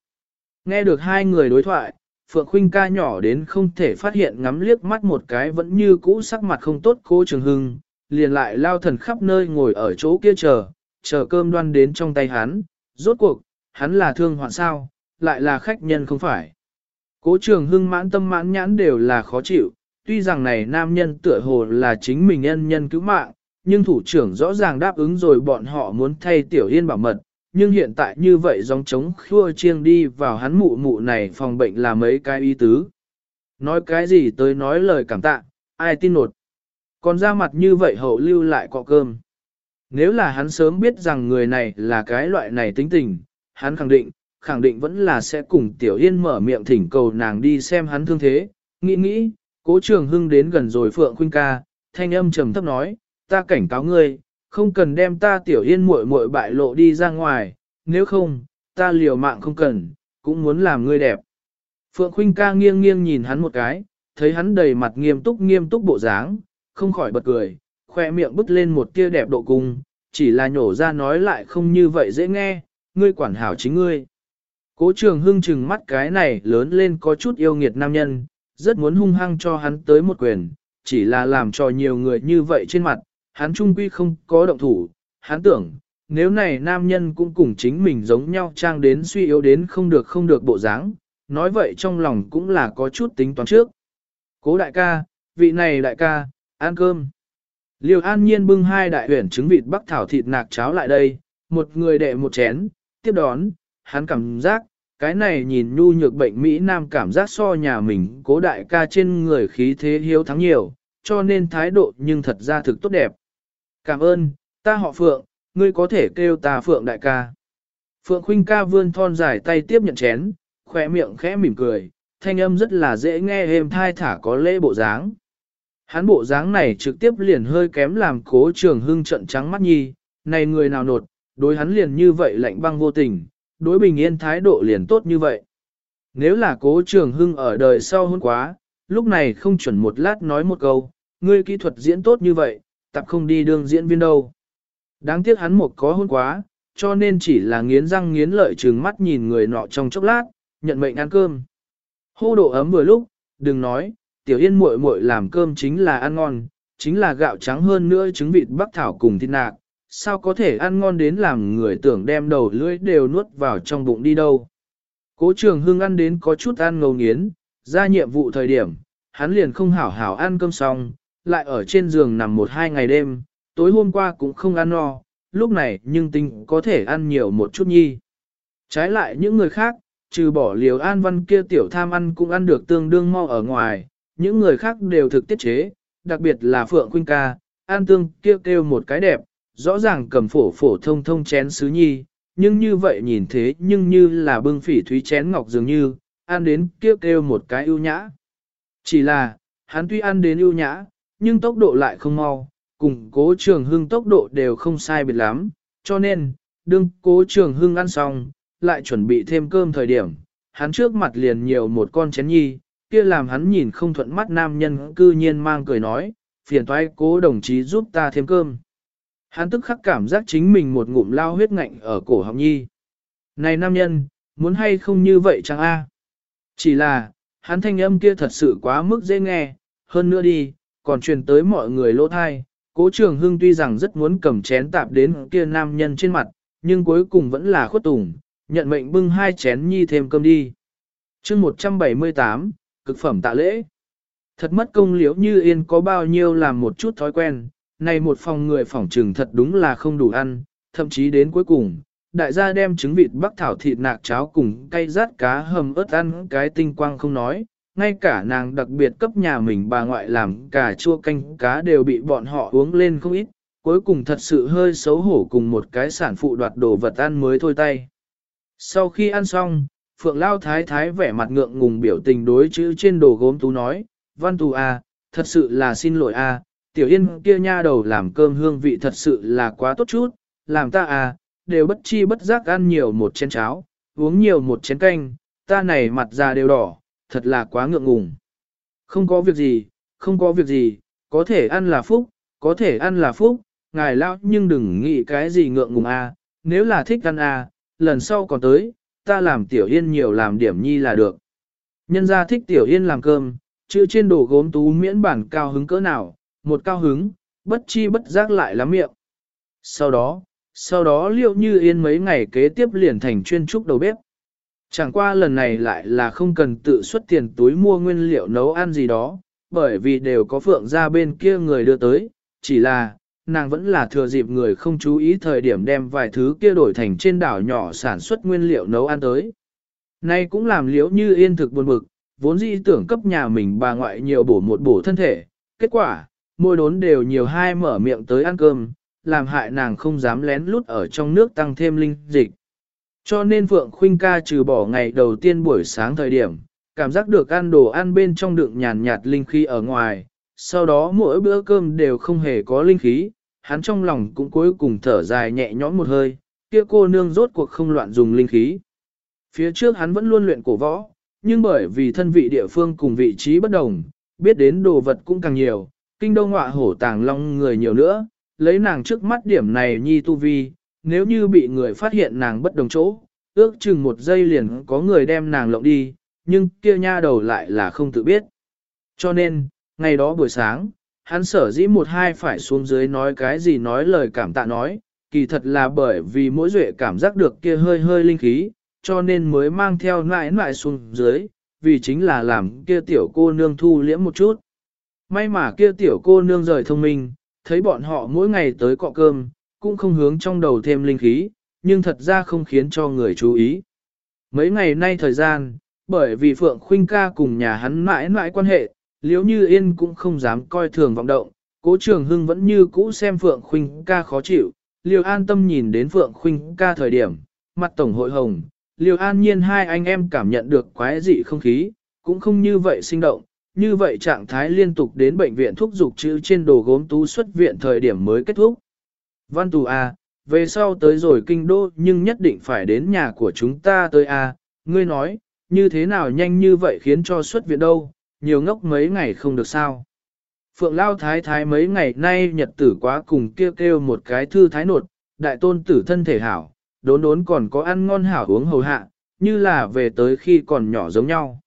Nghe được hai người đối thoại, Phượng Khuynh ca nhỏ đến không thể phát hiện ngắm liếc mắt một cái vẫn như cũ sắc mặt không tốt cô Trường Hưng, liền lại lao thần khắp nơi ngồi ở chỗ kia chờ, chờ cơm đoan đến trong tay hắn, rốt cuộc, hắn là thương hoạn sao, lại là khách nhân không phải. Cố Trường Hưng mãn tâm mãn nhãn đều là khó chịu, tuy rằng này nam nhân tựa hồ là chính mình nhân nhân cứu mạng, nhưng thủ trưởng rõ ràng đáp ứng rồi bọn họ muốn thay Tiểu Yên bảo mật, nhưng hiện tại như vậy dòng trống khua chiêng đi vào hắn mụ mụ này phòng bệnh là mấy cái y tứ. Nói cái gì tới nói lời cảm tạ, ai tin nột. Còn ra mặt như vậy hậu lưu lại cọ cơm. Nếu là hắn sớm biết rằng người này là cái loại này tính tình, hắn khẳng định, khẳng định vẫn là sẽ cùng Tiểu Yên mở miệng thỉnh cầu nàng đi xem hắn thương thế. Nghĩ nghĩ, cố trường hưng đến gần rồi Phượng Khuynh ca, thanh âm trầm thấp nói, ta cảnh cáo ngươi, không cần đem ta Tiểu Yên muội muội bại lộ đi ra ngoài, nếu không, ta liều mạng không cần, cũng muốn làm ngươi đẹp. Phượng Khuynh ca nghiêng nghiêng nhìn hắn một cái, thấy hắn đầy mặt nghiêm túc nghiêm túc bộ dáng, không khỏi bật cười, khoe miệng bứt lên một tia đẹp độ cung, chỉ là nhổ ra nói lại không như vậy dễ nghe, ngươi quản hảo chính ngươi. Cố trường hưng chừng mắt cái này lớn lên có chút yêu nghiệt nam nhân, rất muốn hung hăng cho hắn tới một quyền, chỉ là làm cho nhiều người như vậy trên mặt, hắn trung quy không có động thủ, hắn tưởng, nếu này nam nhân cũng cùng chính mình giống nhau trang đến suy yếu đến không được không được bộ dáng, nói vậy trong lòng cũng là có chút tính toán trước. Cố đại ca, vị này đại ca, ăn cơm. Liêu an nhiên bưng hai đại huyển trứng vịt bắc thảo thịt nạc cháo lại đây, một người đệ một chén, tiếp đón, hắn cảm giác, cái này nhìn nhu nhược bệnh Mỹ Nam cảm giác so nhà mình cố đại ca trên người khí thế hiếu thắng nhiều, cho nên thái độ nhưng thật ra thực tốt đẹp. Cảm ơn, ta họ Phượng, ngươi có thể kêu ta Phượng đại ca. Phượng Khuynh ca vươn thon dài tay tiếp nhận chén, khỏe miệng khẽ mỉm cười, thanh âm rất là dễ nghe êm thai thả có lễ bộ dáng. Hắn bộ dáng này trực tiếp liền hơi kém làm cố trường hưng trận trắng mắt nhi, này người nào nột, đối hắn liền như vậy lạnh băng vô tình, đối bình yên thái độ liền tốt như vậy. Nếu là cố trường hưng ở đời sau hôn quá, lúc này không chuẩn một lát nói một câu, ngươi kỹ thuật diễn tốt như vậy, tập không đi đường diễn viên đâu. Đáng tiếc hắn một có hôn quá, cho nên chỉ là nghiến răng nghiến lợi trừng mắt nhìn người nọ trong chốc lát, nhận mệnh ăn cơm. Hô độ ấm vừa lúc, đừng nói, tiểu yên muội muội làm cơm chính là ăn ngon, chính là gạo trắng hơn nữa trứng vịt bắc thảo cùng thịt nạc, sao có thể ăn ngon đến làm người tưởng đem đầu lưỡi đều nuốt vào trong bụng đi đâu. Cố trường hưng ăn đến có chút ăn ngầu nghiến, ra nhiệm vụ thời điểm, hắn liền không hảo hảo ăn cơm xong, lại ở trên giường nằm một hai ngày đêm, tối hôm qua cũng không ăn no, lúc này nhưng tinh có thể ăn nhiều một chút nhi. Trái lại những người khác, trừ bỏ liều an văn kia tiểu tham ăn cũng ăn được tương đương mau ở ngoài, những người khác đều thực tiết chế, đặc biệt là Phượng Quynh ca, an tương kêu kêu một cái đẹp, rõ ràng cầm phổ phổ thông thông chén sứ nhi, nhưng như vậy nhìn thế nhưng như là bưng phỉ thúy chén ngọc dường như, ăn đến kêu kêu một cái ưu nhã. Chỉ là, hắn tuy ăn đến ưu nhã, nhưng tốc độ lại không mau, cùng cố trường hưng tốc độ đều không sai biệt lắm, cho nên, đương cố trường hưng ăn xong, lại chuẩn bị thêm cơm thời điểm, hắn trước mặt liền nhiều một con chén nhi, kia làm hắn nhìn không thuận mắt nam nhân cư nhiên mang cười nói, phiền toái cố đồng chí giúp ta thêm cơm. Hắn tức khắc cảm giác chính mình một ngụm lao huyết ngạnh ở cổ họng nhi. Này nam nhân, muốn hay không như vậy chẳng a? Chỉ là, hắn thanh âm kia thật sự quá mức dễ nghe, hơn nữa đi, còn truyền tới mọi người lỗ thai. Cố trường hưng tuy rằng rất muốn cầm chén tạp đến kia nam nhân trên mặt, nhưng cuối cùng vẫn là khuất tùng, nhận mệnh bưng hai chén nhi thêm cơm đi. chương 178, cực phẩm tạ lễ. Thật mất công liễu như yên có bao nhiêu làm một chút thói quen, này một phòng người phỏng trừng thật đúng là không đủ ăn, thậm chí đến cuối cùng, đại gia đem trứng vịt bắc thảo thịt nạc cháo cùng cay rát cá hầm ớt ăn cái tinh quang không nói, ngay cả nàng đặc biệt cấp nhà mình bà ngoại làm cả chua canh cá đều bị bọn họ uống lên không ít, cuối cùng thật sự hơi xấu hổ cùng một cái sản phụ đoạt đồ vật ăn mới thôi tay. Sau khi ăn xong, Phượng Lao Thái Thái vẻ mặt ngượng ngùng biểu tình đối chữ trên đồ gốm tú nói, Văn Tù à, thật sự là xin lỗi à, Tiểu Yên kia nha đầu làm cơm hương vị thật sự là quá tốt chút, làm ta à, đều bất chi bất giác ăn nhiều một chén cháo, uống nhiều một chén canh, ta này mặt già đều đỏ, thật là quá ngượng ngùng. Không có việc gì, không có việc gì, có thể ăn là phúc, có thể ăn là phúc, ngài lão nhưng đừng nghĩ cái gì ngượng ngùng à, nếu là thích ăn à, lần sau còn tới, ta làm tiểu yên nhiều làm điểm nhi là được. Nhân gia thích tiểu yên làm cơm, chữ trên đồ gốm tú miễn bản cao hứng cỡ nào, một cao hứng, bất chi bất giác lại lắm miệng. Sau đó, sau đó liệu như yên mấy ngày kế tiếp liền thành chuyên trúc đầu bếp. Chẳng qua lần này lại là không cần tự xuất tiền túi mua nguyên liệu nấu ăn gì đó, bởi vì đều có phượng ra bên kia người đưa tới, chỉ là, nàng vẫn là thừa dịp người không chú ý thời điểm đem vài thứ kia đổi thành trên đảo nhỏ sản xuất nguyên liệu nấu ăn tới. Nay cũng làm liễu như yên thực buồn bực, vốn dĩ tưởng cấp nhà mình bà ngoại nhiều bổ một bổ thân thể, kết quả, môi đốn đều nhiều hai mở miệng tới ăn cơm, làm hại nàng không dám lén lút ở trong nước tăng thêm linh dịch. Cho nên Phượng Khuynh ca trừ bỏ ngày đầu tiên buổi sáng thời điểm, cảm giác được ăn đồ ăn bên trong đựng nhàn nhạt linh khí ở ngoài, sau đó mỗi bữa cơm đều không hề có linh khí, hắn trong lòng cũng cuối cùng thở dài nhẹ nhõm một hơi, kia cô nương rốt cuộc không loạn dùng linh khí. Phía trước hắn vẫn luôn luyện cổ võ, nhưng bởi vì thân vị địa phương cùng vị trí bất đồng, biết đến đồ vật cũng càng nhiều, kinh đông ngọa hổ tàng long người nhiều nữa, lấy nàng trước mắt điểm này nhi tu vi, nếu như bị người phát hiện nàng bất đồng chỗ, ước chừng một giây liền có người đem nàng lộng đi, nhưng kia nha đầu lại là không tự biết. Cho nên, ngày đó buổi sáng, hắn sở dĩ một hai phải xuống dưới nói cái gì nói lời cảm tạ nói, kỳ thật là bởi vì mỗi duệ cảm giác được kia hơi hơi linh khí, cho nên mới mang theo nãi nãi xuống dưới, vì chính là làm kia tiểu cô nương thu liễm một chút. May mà kia tiểu cô nương rời thông minh, thấy bọn họ mỗi ngày tới cọ cơm, cũng không hướng trong đầu thêm linh khí, nhưng thật ra không khiến cho người chú ý. Mấy ngày nay thời gian, bởi vì Phượng Khuynh ca cùng nhà hắn mãi mãi quan hệ, liếu như yên cũng không dám coi thường vọng động, cố trường hưng vẫn như cũ xem Phượng Khuynh ca khó chịu, liều an tâm nhìn đến Phượng Khuynh ca thời điểm, mặt tổng hội hồng, liều an nhiên hai anh em cảm nhận được quái dị không khí, cũng không như vậy sinh động, như vậy trạng thái liên tục đến bệnh viện thuốc dục chữ trên đồ gốm tú xuất viện thời điểm mới kết thúc. Văn tù A, về sau tới rồi kinh đô nhưng nhất định phải đến nhà của chúng ta tới A, ngươi nói, như thế nào nhanh như vậy khiến cho xuất viện đâu, nhiều ngốc mấy ngày không được sao. Phượng Lao Thái Thái mấy ngày nay nhật tử quá cùng kêu kêu một cái thư thái nột, đại tôn tử thân thể hảo, đốn đốn còn có ăn ngon hảo uống hầu hạ, như là về tới khi còn nhỏ giống nhau.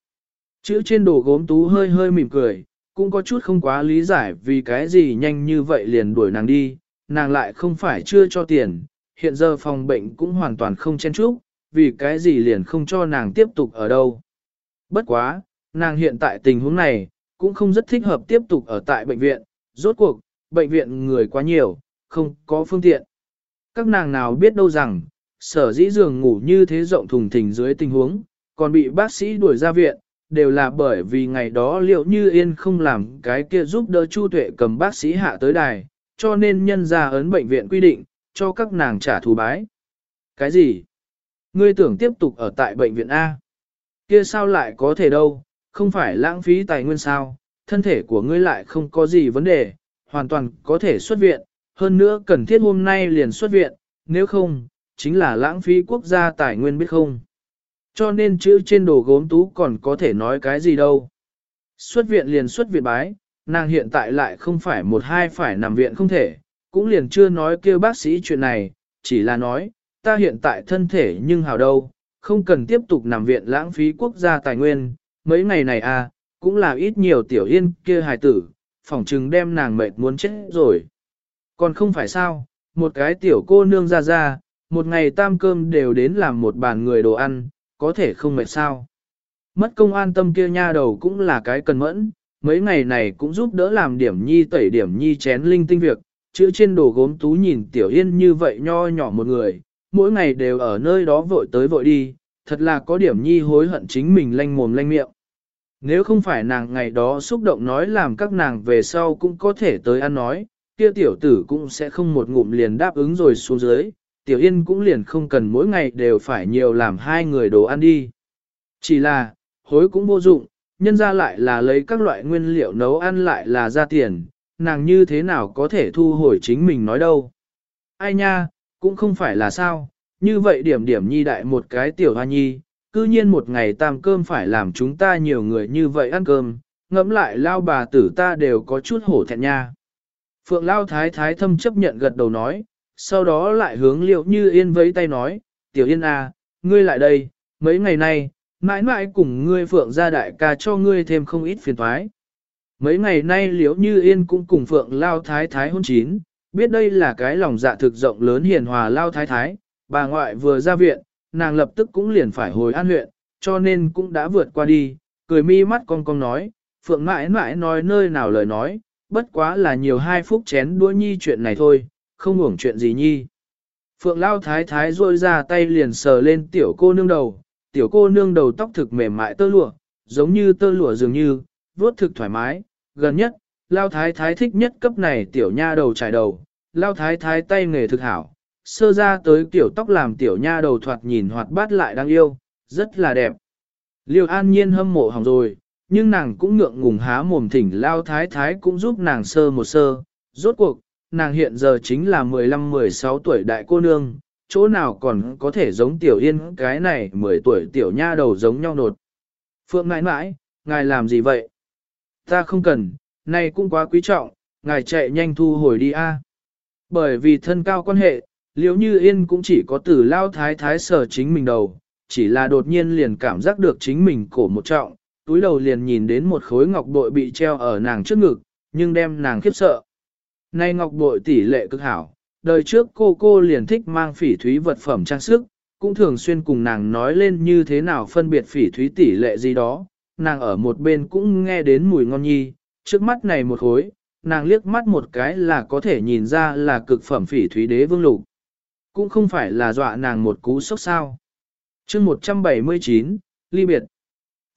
Chữ trên đồ gốm tú hơi hơi mỉm cười, cũng có chút không quá lý giải vì cái gì nhanh như vậy liền đuổi nàng đi, nàng lại không phải chưa cho tiền, hiện giờ phòng bệnh cũng hoàn toàn không chen chúc, vì cái gì liền không cho nàng tiếp tục ở đâu. Bất quá, nàng hiện tại tình huống này, cũng không rất thích hợp tiếp tục ở tại bệnh viện, rốt cuộc, bệnh viện người quá nhiều, không có phương tiện. Các nàng nào biết đâu rằng, sở dĩ giường ngủ như thế rộng thùng thình dưới tình huống, còn bị bác sĩ đuổi ra viện, đều là bởi vì ngày đó liệu như yên không làm cái kia giúp đỡ Chu Tuệ cầm bác sĩ hạ tới đài, cho nên nhân ra ấn bệnh viện quy định, cho các nàng trả thù bái. Cái gì? Ngươi tưởng tiếp tục ở tại bệnh viện A? Kia sao lại có thể đâu, không phải lãng phí tài nguyên sao, thân thể của ngươi lại không có gì vấn đề, hoàn toàn có thể xuất viện, hơn nữa cần thiết hôm nay liền xuất viện, nếu không, chính là lãng phí quốc gia tài nguyên biết không. Cho nên chữ trên đồ gốm tú còn có thể nói cái gì đâu. Xuất viện liền xuất viện bái, nàng hiện tại lại không phải một hai phải nằm viện không thể, cũng liền chưa nói kêu bác sĩ chuyện này, chỉ là nói, ta hiện tại thân thể nhưng hào đâu, không cần tiếp tục nằm viện lãng phí quốc gia tài nguyên, mấy ngày này à, cũng là ít nhiều tiểu yên kia hài tử, phỏng chừng đem nàng mệt muốn chết rồi. Còn không phải sao, một cái tiểu cô nương ra ra, một ngày tam cơm đều đến làm một bàn người đồ ăn, có thể không mệt sao. Mất công an tâm kia nha đầu cũng là cái cần mẫn, mấy ngày này cũng giúp đỡ làm điểm nhi tẩy điểm nhi chén linh tinh việc, chữ trên đồ gốm tú nhìn tiểu yên như vậy nho nhỏ một người, mỗi ngày đều ở nơi đó vội tới vội đi, thật là có điểm nhi hối hận chính mình lanh mồm lanh miệng. Nếu không phải nàng ngày đó xúc động nói làm các nàng về sau cũng có thể tới ăn nói, kia tiểu tử cũng sẽ không một ngụm liền đáp ứng rồi xuống dưới, tiểu yên cũng liền không cần mỗi ngày đều phải nhiều làm hai người đồ ăn đi. Chỉ là, hối cũng vô dụng, nhân ra lại là lấy các loại nguyên liệu nấu ăn lại là ra tiền, nàng như thế nào có thể thu hồi chính mình nói đâu. Ai nha, cũng không phải là sao, như vậy điểm điểm nhi đại một cái tiểu hoa nhi, cư nhiên một ngày tam cơm phải làm chúng ta nhiều người như vậy ăn cơm, ngẫm lại lao bà tử ta đều có chút hổ thẹn nha. Phượng lao thái thái thâm chấp nhận gật đầu nói, sau đó lại hướng liệu như yên vẫy tay nói, tiểu yên à, ngươi lại đây, mấy ngày nay, mãi mãi cùng ngươi Phượng gia đại ca cho ngươi thêm không ít phiền thoái. Mấy ngày nay liễu như yên cũng cùng Phượng lao thái thái hôn chín, biết đây là cái lòng dạ thực rộng lớn hiền hòa lao thái thái, bà ngoại vừa ra viện, nàng lập tức cũng liền phải hồi an huyện, cho nên cũng đã vượt qua đi, cười mi mắt con con nói, Phượng mãi mãi nói nơi nào lời nói, bất quá là nhiều hai phút chén đua nhi chuyện này thôi, không hưởng chuyện gì nhi. Phượng Lao Thái Thái rôi ra tay liền sờ lên tiểu cô nương đầu, tiểu cô nương đầu tóc thực mềm mại tơ lụa, giống như tơ lụa dường như, vuốt thực thoải mái, gần nhất, Lao Thái Thái thích nhất cấp này tiểu nha đầu trải đầu, Lao Thái Thái tay nghề thực hảo, sơ ra tới tiểu tóc làm tiểu nha đầu thoạt nhìn hoạt bát lại đáng yêu, rất là đẹp. Liêu an nhiên hâm mộ hỏng rồi, nhưng nàng cũng ngượng ngùng há mồm thỉnh lao thái thái cũng giúp nàng sơ một sơ. Rốt cuộc, nàng hiện giờ chính là 15-16 tuổi đại cô nương, chỗ nào còn có thể giống tiểu yên cái này 10 tuổi tiểu nha đầu giống nhau nột. Phượng ngại mãi, ngài làm gì vậy? Ta không cần, này cũng quá quý trọng, ngài chạy nhanh thu hồi đi a. Bởi vì thân cao quan hệ, liếu như yên cũng chỉ có từ lao thái thái sở chính mình đầu, chỉ là đột nhiên liền cảm giác được chính mình cổ một trọng, túi đầu liền nhìn đến một khối ngọc bội bị treo ở nàng trước ngực, nhưng đem nàng khiếp sợ. Nay ngọc bội tỷ lệ cực hảo, đời trước cô cô liền thích mang phỉ thúy vật phẩm trang sức, cũng thường xuyên cùng nàng nói lên như thế nào phân biệt phỉ thúy tỷ lệ gì đó, nàng ở một bên cũng nghe đến mùi ngon nhi, trước mắt này một hối, nàng liếc mắt một cái là có thể nhìn ra là cực phẩm phỉ thúy đế vương lục. Cũng không phải là dọa nàng một cú sốc sao. chương 179, ly biệt.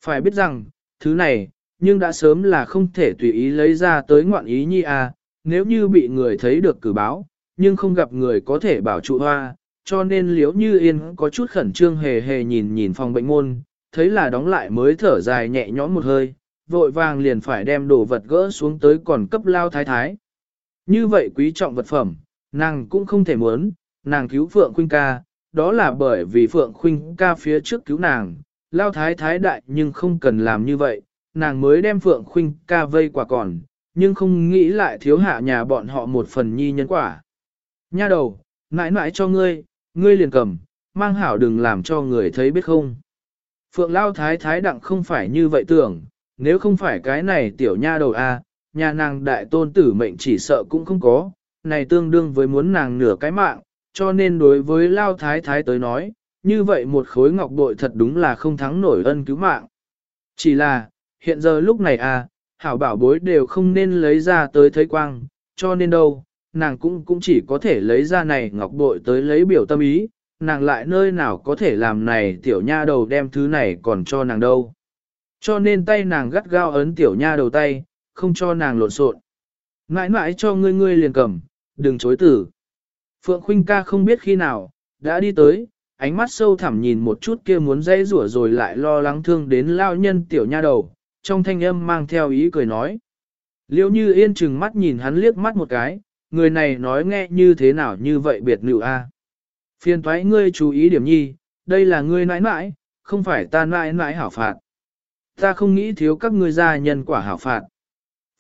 Phải biết rằng, thứ này, nhưng đã sớm là không thể tùy ý lấy ra tới ngoạn ý nhi à, nếu như bị người thấy được cử báo, nhưng không gặp người có thể bảo trụ hoa, cho nên liếu như yên có chút khẩn trương hề hề nhìn nhìn phòng bệnh môn, thấy là đóng lại mới thở dài nhẹ nhõm một hơi, vội vàng liền phải đem đồ vật gỡ xuống tới còn cấp lao thái thái. Như vậy quý trọng vật phẩm, nàng cũng không thể muốn, nàng cứu Phượng Khuynh ca, đó là bởi vì Phượng Khuynh ca phía trước cứu nàng, lao thái thái đại nhưng không cần làm như vậy, nàng mới đem Phượng Khuynh ca vây quả còn, nhưng không nghĩ lại thiếu hạ nhà bọn họ một phần nhi nhân quả. Nha đầu, mãi mãi cho ngươi, ngươi liền cầm, mang hảo đừng làm cho người thấy biết không. Phượng Lao Thái Thái đặng không phải như vậy tưởng, nếu không phải cái này tiểu nha đầu a, nhà nàng đại tôn tử mệnh chỉ sợ cũng không có, này tương đương với muốn nàng nửa cái mạng, cho nên đối với Lao Thái Thái tới nói, như vậy một khối ngọc bội thật đúng là không thắng nổi ân cứu mạng. Chỉ là, hiện giờ lúc này a, hảo bảo bối đều không nên lấy ra tới thấy quang, cho nên đâu, nàng cũng cũng chỉ có thể lấy ra này ngọc bội tới lấy biểu tâm ý, nàng lại nơi nào có thể làm này tiểu nha đầu đem thứ này còn cho nàng đâu. Cho nên tay nàng gắt gao ấn tiểu nha đầu tay, không cho nàng lộn xộn. Mãi mãi cho ngươi ngươi liền cầm, đừng chối tử. Phượng Khuynh ca không biết khi nào, đã đi tới, ánh mắt sâu thẳm nhìn một chút kia muốn dây rủa rồi lại lo lắng thương đến lao nhân tiểu nha đầu, trong thanh âm mang theo ý cười nói. Liêu như yên chừng mắt nhìn hắn liếc mắt một cái, người này nói nghe như thế nào như vậy biệt nữ a. Phiền thoái ngươi chú ý điểm nhi, đây là ngươi nãi nãi, không phải ta nãi nãi hảo phạt. Ta không nghĩ thiếu các ngươi gia nhân quả hảo phạt.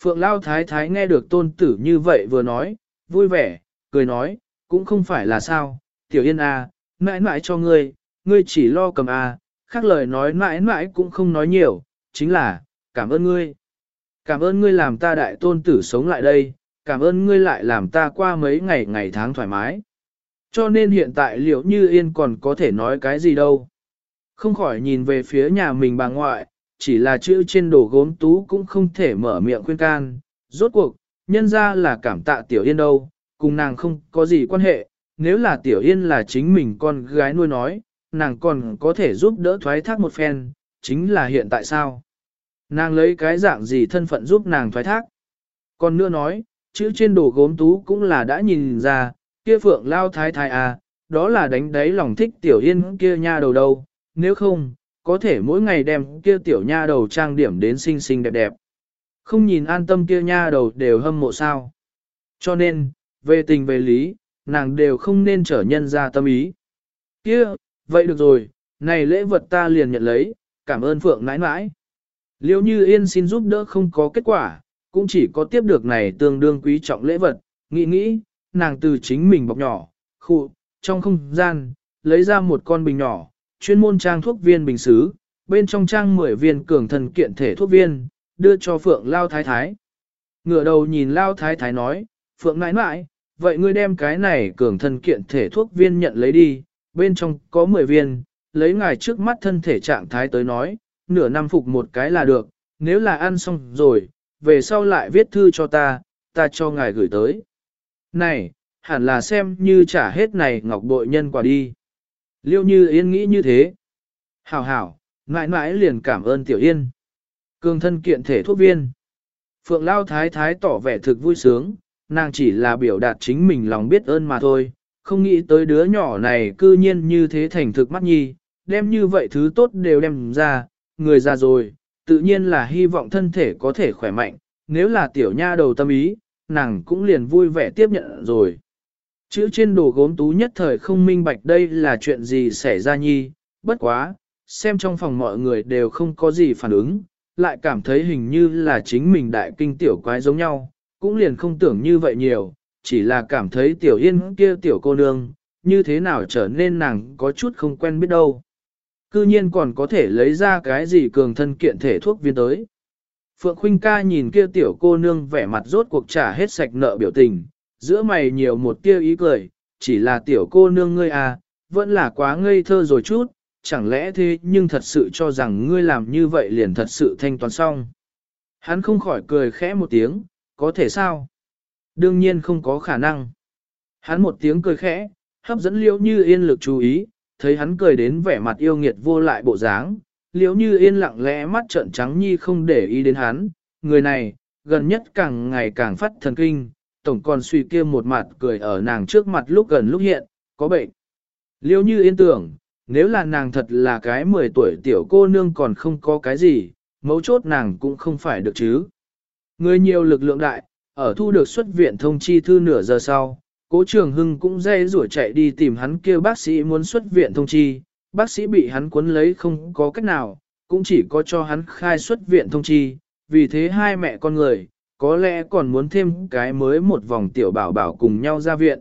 Phượng Lao Thái Thái nghe được tôn tử như vậy vừa nói, vui vẻ, cười nói, cũng không phải là sao, tiểu yên a, nãi nãi cho ngươi, ngươi chỉ lo cầm a, khác lời nói nãi nãi cũng không nói nhiều, chính là, cảm ơn ngươi. Cảm ơn ngươi làm ta đại tôn tử sống lại đây, cảm ơn ngươi lại làm ta qua mấy ngày ngày tháng thoải mái. Cho nên hiện tại liệu như yên còn có thể nói cái gì đâu. Không khỏi nhìn về phía nhà mình bà ngoại, chỉ là chữ trên đồ gốm tú cũng không thể mở miệng khuyên can. Rốt cuộc, nhân ra là cảm tạ tiểu yên đâu, cùng nàng không có gì quan hệ. Nếu là tiểu yên là chính mình con gái nuôi nói, nàng còn có thể giúp đỡ thoái thác một phen, chính là hiện tại sao? Nàng lấy cái dạng gì thân phận giúp nàng thoái thác? Còn nữa nói, chữ trên đồ gốm tú cũng là đã nhìn ra, kia phượng lao thái thái à, đó là đánh đáy lòng thích tiểu yên kia nha đầu đâu, nếu không, có thể mỗi ngày đem kia tiểu nha đầu trang điểm đến xinh xinh đẹp đẹp. Không nhìn an tâm kia nha đầu đều hâm mộ sao. Cho nên, về tình về lý, nàng đều không nên trở nhân ra tâm ý. Kia, vậy được rồi, này lễ vật ta liền nhận lấy, cảm ơn Phượng nãi nãi. Liêu như yên xin giúp đỡ không có kết quả, cũng chỉ có tiếp được này tương đương quý trọng lễ vật, nghĩ nghĩ, nàng từ chính mình bọc nhỏ, khu, trong không gian, lấy ra một con bình nhỏ, chuyên môn trang thuốc viên bình xứ, bên trong trang 10 viên cường thần kiện thể thuốc viên, đưa cho Phượng Lao Thái Thái. Ngửa đầu nhìn Lao Thái Thái nói, Phượng nãi nãi, vậy ngươi đem cái này cường thần kiện thể thuốc viên nhận lấy đi, bên trong có 10 viên, lấy ngài trước mắt thân thể trạng thái tới nói, nửa năm phục một cái là được, nếu là ăn xong rồi, về sau lại viết thư cho ta, ta cho ngài gửi tới. Này, hẳn là xem như trả hết này ngọc bội nhân quả đi. Liêu như yên nghĩ như thế. Hảo hảo, mãi mãi liền cảm ơn tiểu yên. Cương thân kiện thể thuốc viên. Phượng Lao Thái Thái tỏ vẻ thực vui sướng, nàng chỉ là biểu đạt chính mình lòng biết ơn mà thôi, không nghĩ tới đứa nhỏ này cư nhiên như thế thành thực mắt nhi, đem như vậy thứ tốt đều đem ra, người già rồi, tự nhiên là hy vọng thân thể có thể khỏe mạnh, nếu là tiểu nha đầu tâm ý, nàng cũng liền vui vẻ tiếp nhận rồi. Chữ trên đồ gốm tú nhất thời không minh bạch đây là chuyện gì xảy ra nhi, bất quá, xem trong phòng mọi người đều không có gì phản ứng, lại cảm thấy hình như là chính mình đại kinh tiểu quái giống nhau, cũng liền không tưởng như vậy nhiều, chỉ là cảm thấy tiểu yên kia tiểu cô nương, như thế nào trở nên nàng có chút không quen biết đâu. Cư nhiên còn có thể lấy ra cái gì cường thân kiện thể thuốc viên tới. Phượng Khuynh ca nhìn kia tiểu cô nương vẻ mặt rốt cuộc trả hết sạch nợ biểu tình, giữa mày nhiều một tia ý cười, chỉ là tiểu cô nương ngươi à, vẫn là quá ngây thơ rồi chút, chẳng lẽ thế nhưng thật sự cho rằng ngươi làm như vậy liền thật sự thanh toán xong. Hắn không khỏi cười khẽ một tiếng, có thể sao? Đương nhiên không có khả năng. Hắn một tiếng cười khẽ, hấp dẫn liễu như yên lực chú ý, thấy hắn cười đến vẻ mặt yêu nghiệt vô lại bộ dáng, liễu như yên lặng lẽ mắt trợn trắng nhi không để ý đến hắn, người này, gần nhất càng ngày càng phát thần kinh, tổng còn suy kia một mặt cười ở nàng trước mặt lúc gần lúc hiện, có bệnh. Liễu như yên tưởng, nếu là nàng thật là cái 10 tuổi tiểu cô nương còn không có cái gì, mấu chốt nàng cũng không phải được chứ. Người nhiều lực lượng đại, ở thu được xuất viện thông chi thư nửa giờ sau, cố trường hưng cũng dây rủa chạy đi tìm hắn kêu bác sĩ muốn xuất viện thông chi, bác sĩ bị hắn cuốn lấy không có cách nào, cũng chỉ có cho hắn khai xuất viện thông chi, vì thế hai mẹ con người, có lẽ còn muốn thêm cái mới một vòng tiểu bảo bảo cùng nhau ra viện.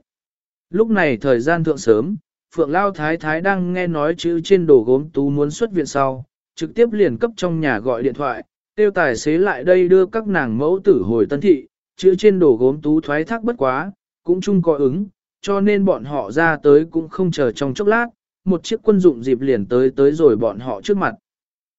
Lúc này thời gian thượng sớm, Phượng Lao Thái Thái đang nghe nói chữ trên đồ gốm tú muốn xuất viện sau, trực tiếp liền cấp trong nhà gọi điện thoại, tiêu tài xế lại đây đưa các nàng mẫu tử hồi tân thị, chữ trên đồ gốm tú thoái thác bất quá, cũng chung có ứng, cho nên bọn họ ra tới cũng không chờ trong chốc lát, một chiếc quân dụng dịp liền tới tới rồi bọn họ trước mặt.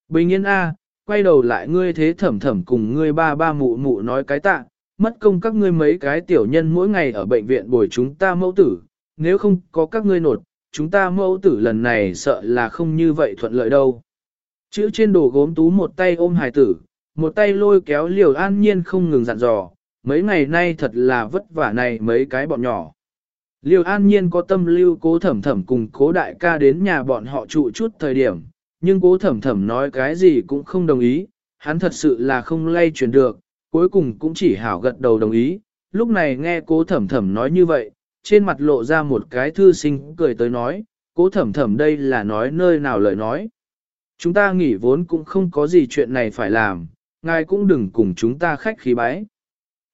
Bình yên A, quay đầu lại ngươi thế thẩm thẩm cùng ngươi ba ba mụ mụ nói cái tạ, mất công các ngươi mấy cái tiểu nhân mỗi ngày ở bệnh viện bồi chúng ta mẫu tử, nếu không có các ngươi nột, chúng ta mẫu tử lần này sợ là không như vậy thuận lợi đâu. Chữ trên đồ gốm tú một tay ôm hài tử, một tay lôi kéo liều an nhiên không ngừng dặn dò, mấy ngày nay thật là vất vả này mấy cái bọn nhỏ. Liêu an nhiên có tâm lưu cố thẩm thẩm cùng cố đại ca đến nhà bọn họ trụ chút thời điểm, nhưng cố thẩm thẩm nói cái gì cũng không đồng ý, hắn thật sự là không lay chuyển được, cuối cùng cũng chỉ hảo gật đầu đồng ý. Lúc này nghe cố thẩm thẩm nói như vậy, trên mặt lộ ra một cái thư sinh cười tới nói, cố thẩm thẩm đây là nói nơi nào lời nói. Chúng ta nghỉ vốn cũng không có gì chuyện này phải làm, ngài cũng đừng cùng chúng ta khách khí bái.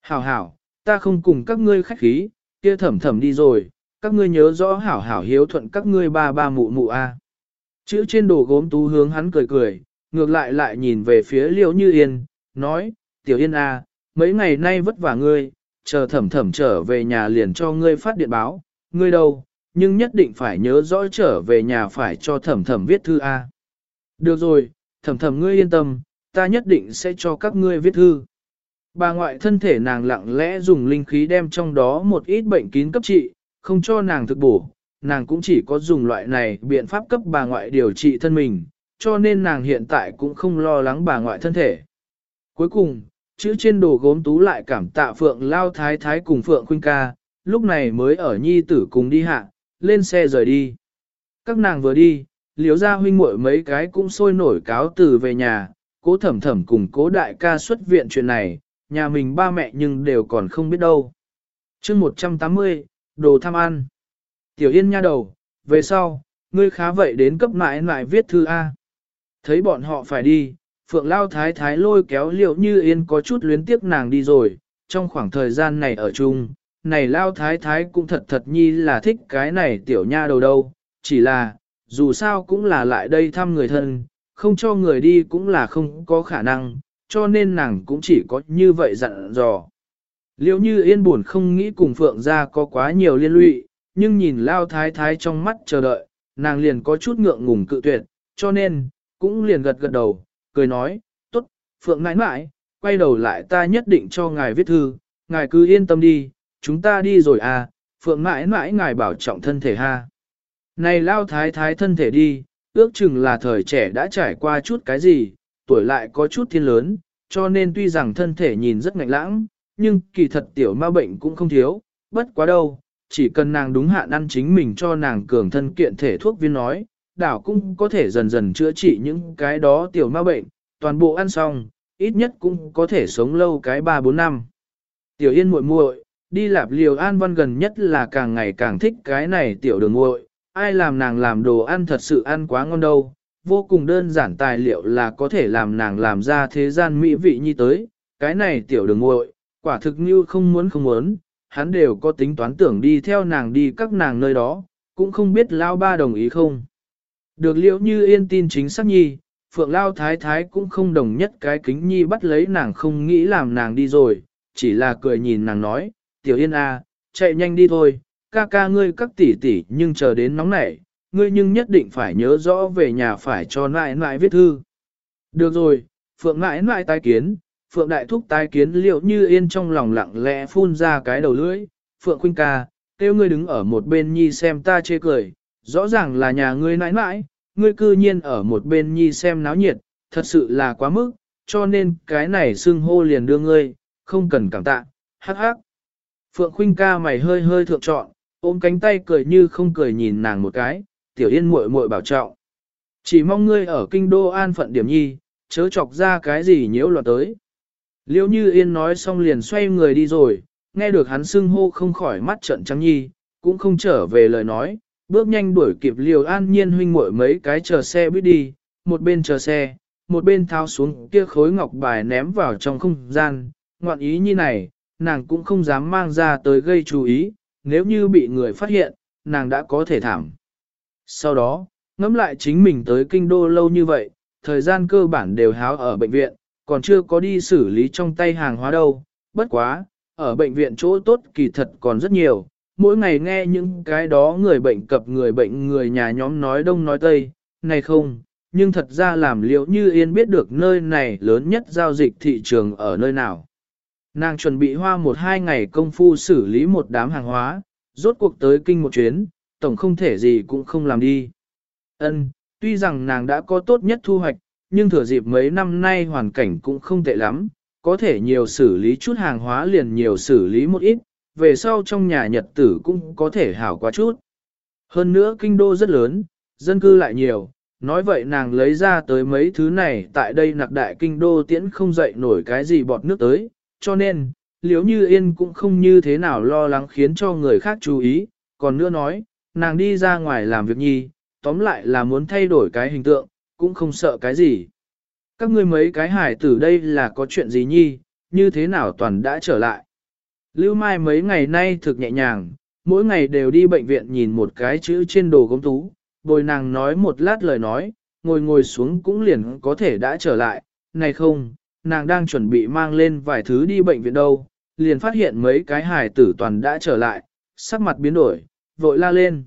Hảo hảo, ta không cùng các ngươi khách khí, kia thẩm thẩm đi rồi, các ngươi nhớ rõ hảo hảo hiếu thuận các ngươi ba ba mụ mụ a. Chữ trên đồ gốm tú hướng hắn cười cười, ngược lại lại nhìn về phía liễu như yên, nói, tiểu yên a, mấy ngày nay vất vả ngươi, chờ thẩm thẩm trở về nhà liền cho ngươi phát điện báo, ngươi đâu, nhưng nhất định phải nhớ rõ trở về nhà phải cho thẩm thẩm viết thư a. Được rồi, thẩm thẩm ngươi yên tâm, ta nhất định sẽ cho các ngươi viết thư. Bà ngoại thân thể nàng lặng lẽ dùng linh khí đem trong đó một ít bệnh kín cấp trị, không cho nàng thực bổ, nàng cũng chỉ có dùng loại này biện pháp cấp bà ngoại điều trị thân mình, cho nên nàng hiện tại cũng không lo lắng bà ngoại thân thể. Cuối cùng, chữ trên đồ gốm tú lại cảm tạ Phượng Lao Thái Thái cùng Phượng Khuynh ca, lúc này mới ở nhi tử cùng đi hạ, lên xe rời đi. Các nàng vừa đi, liếu ra huynh muội mấy cái cũng sôi nổi cáo từ về nhà, cố thẩm thẩm cùng cố đại ca xuất viện chuyện này, nhà mình ba mẹ nhưng đều còn không biết đâu. chương 180, đồ tham ăn. Tiểu Yên nha đầu, về sau, ngươi khá vậy đến cấp mãi lại viết thư A. Thấy bọn họ phải đi, Phượng Lao Thái Thái lôi kéo liệu như Yên có chút luyến tiếc nàng đi rồi, trong khoảng thời gian này ở chung, này Lao Thái Thái cũng thật thật nhi là thích cái này tiểu nha đầu đâu, chỉ là, dù sao cũng là lại đây thăm người thân, không cho người đi cũng là không có khả năng, cho nên nàng cũng chỉ có như vậy dặn dò. Liệu như yên buồn không nghĩ cùng Phượng ra có quá nhiều liên lụy, nhưng nhìn Lao Thái Thái trong mắt chờ đợi, nàng liền có chút ngượng ngùng cự tuyệt, cho nên, cũng liền gật gật đầu, cười nói, tốt, Phượng nãi nãi, quay đầu lại ta nhất định cho ngài viết thư, ngài cứ yên tâm đi, chúng ta đi rồi à, Phượng mãi mãi ngài bảo trọng thân thể ha. Này Lao Thái Thái thân thể đi, ước chừng là thời trẻ đã trải qua chút cái gì, tuổi lại có chút thiên lớn, cho nên tuy rằng thân thể nhìn rất ngạnh lãng, nhưng kỳ thật tiểu ma bệnh cũng không thiếu, bất quá đâu, chỉ cần nàng đúng hạn ăn chính mình cho nàng cường thân kiện thể thuốc viên nói, đảo cũng có thể dần dần chữa trị những cái đó tiểu ma bệnh, toàn bộ ăn xong, ít nhất cũng có thể sống lâu cái 3-4 năm. Tiểu yên muội muội đi lạp liều an văn gần nhất là càng ngày càng thích cái này tiểu đường muội ai làm nàng làm đồ ăn thật sự ăn quá ngon đâu, vô cùng đơn giản tài liệu là có thể làm nàng làm ra thế gian mỹ vị như tới, cái này tiểu đường muội quả thực như không muốn không muốn, hắn đều có tính toán tưởng đi theo nàng đi các nàng nơi đó, cũng không biết lao ba đồng ý không. Được liệu như yên tin chính xác nhi, phượng lao thái thái cũng không đồng nhất cái kính nhi bắt lấy nàng không nghĩ làm nàng đi rồi, chỉ là cười nhìn nàng nói, tiểu yên a, chạy nhanh đi thôi, ca ca ngươi các tỷ tỷ nhưng chờ đến nóng nảy, ngươi nhưng nhất định phải nhớ rõ về nhà phải cho nãi nãi viết thư. Được rồi, phượng nãi nãi tái kiến, phượng đại thúc tái kiến liệu như yên trong lòng lặng lẽ phun ra cái đầu lưỡi, phượng khuynh ca, kêu ngươi đứng ở một bên nhi xem ta chê cười, rõ ràng là nhà ngươi nãi nãi, ngươi cư nhiên ở một bên nhi xem náo nhiệt, thật sự là quá mức, cho nên cái này xưng hô liền đưa ngươi, không cần cảm tạ, hắc hắc. Phượng Khuynh ca mày hơi hơi thượng trọn, ôm cánh tay cười như không cười nhìn nàng một cái, tiểu yên muội muội bảo trọng. Chỉ mong ngươi ở kinh đô an phận điểm nhi, chớ chọc ra cái gì nhiễu loạn tới. Liêu như yên nói xong liền xoay người đi rồi, nghe được hắn xưng hô không khỏi mắt trận trắng nhi, cũng không trở về lời nói, bước nhanh đuổi kịp liều an nhiên huynh muội mấy cái chờ xe biết đi, một bên chờ xe, một bên thao xuống kia khối ngọc bài ném vào trong không gian, ngoạn ý như này, nàng cũng không dám mang ra tới gây chú ý, nếu như bị người phát hiện, nàng đã có thể thảm. Sau đó, ngẫm lại chính mình tới kinh đô lâu như vậy, thời gian cơ bản đều háo ở bệnh viện, còn chưa có đi xử lý trong tay hàng hóa đâu, bất quá, ở bệnh viện chỗ tốt kỳ thật còn rất nhiều, mỗi ngày nghe những cái đó người bệnh cập người bệnh người nhà nhóm nói đông nói tây, này không, nhưng thật ra làm liệu như yên biết được nơi này lớn nhất giao dịch thị trường ở nơi nào. Nàng chuẩn bị hoa một hai ngày công phu xử lý một đám hàng hóa, rốt cuộc tới kinh một chuyến, tổng không thể gì cũng không làm đi. Ân, tuy rằng nàng đã có tốt nhất thu hoạch, nhưng thừa dịp mấy năm nay hoàn cảnh cũng không tệ lắm, có thể nhiều xử lý chút hàng hóa liền nhiều xử lý một ít, về sau trong nhà nhật tử cũng có thể hảo quá chút. Hơn nữa kinh đô rất lớn, dân cư lại nhiều, nói vậy nàng lấy ra tới mấy thứ này tại đây nặc đại kinh đô tiễn không dậy nổi cái gì bọt nước tới, cho nên, liếu như yên cũng không như thế nào lo lắng khiến cho người khác chú ý, còn nữa nói, nàng đi ra ngoài làm việc nhi, tóm lại là muốn thay đổi cái hình tượng, cũng không sợ cái gì. Các ngươi mấy cái hải tử đây là có chuyện gì nhi, như thế nào toàn đã trở lại. Lưu Mai mấy ngày nay thực nhẹ nhàng, mỗi ngày đều đi bệnh viện nhìn một cái chữ trên đồ gốm tú, bồi nàng nói một lát lời nói, ngồi ngồi xuống cũng liền có thể đã trở lại, này không, nàng đang chuẩn bị mang lên vài thứ đi bệnh viện đâu, liền phát hiện mấy cái hài tử toàn đã trở lại, sắc mặt biến đổi, vội la lên.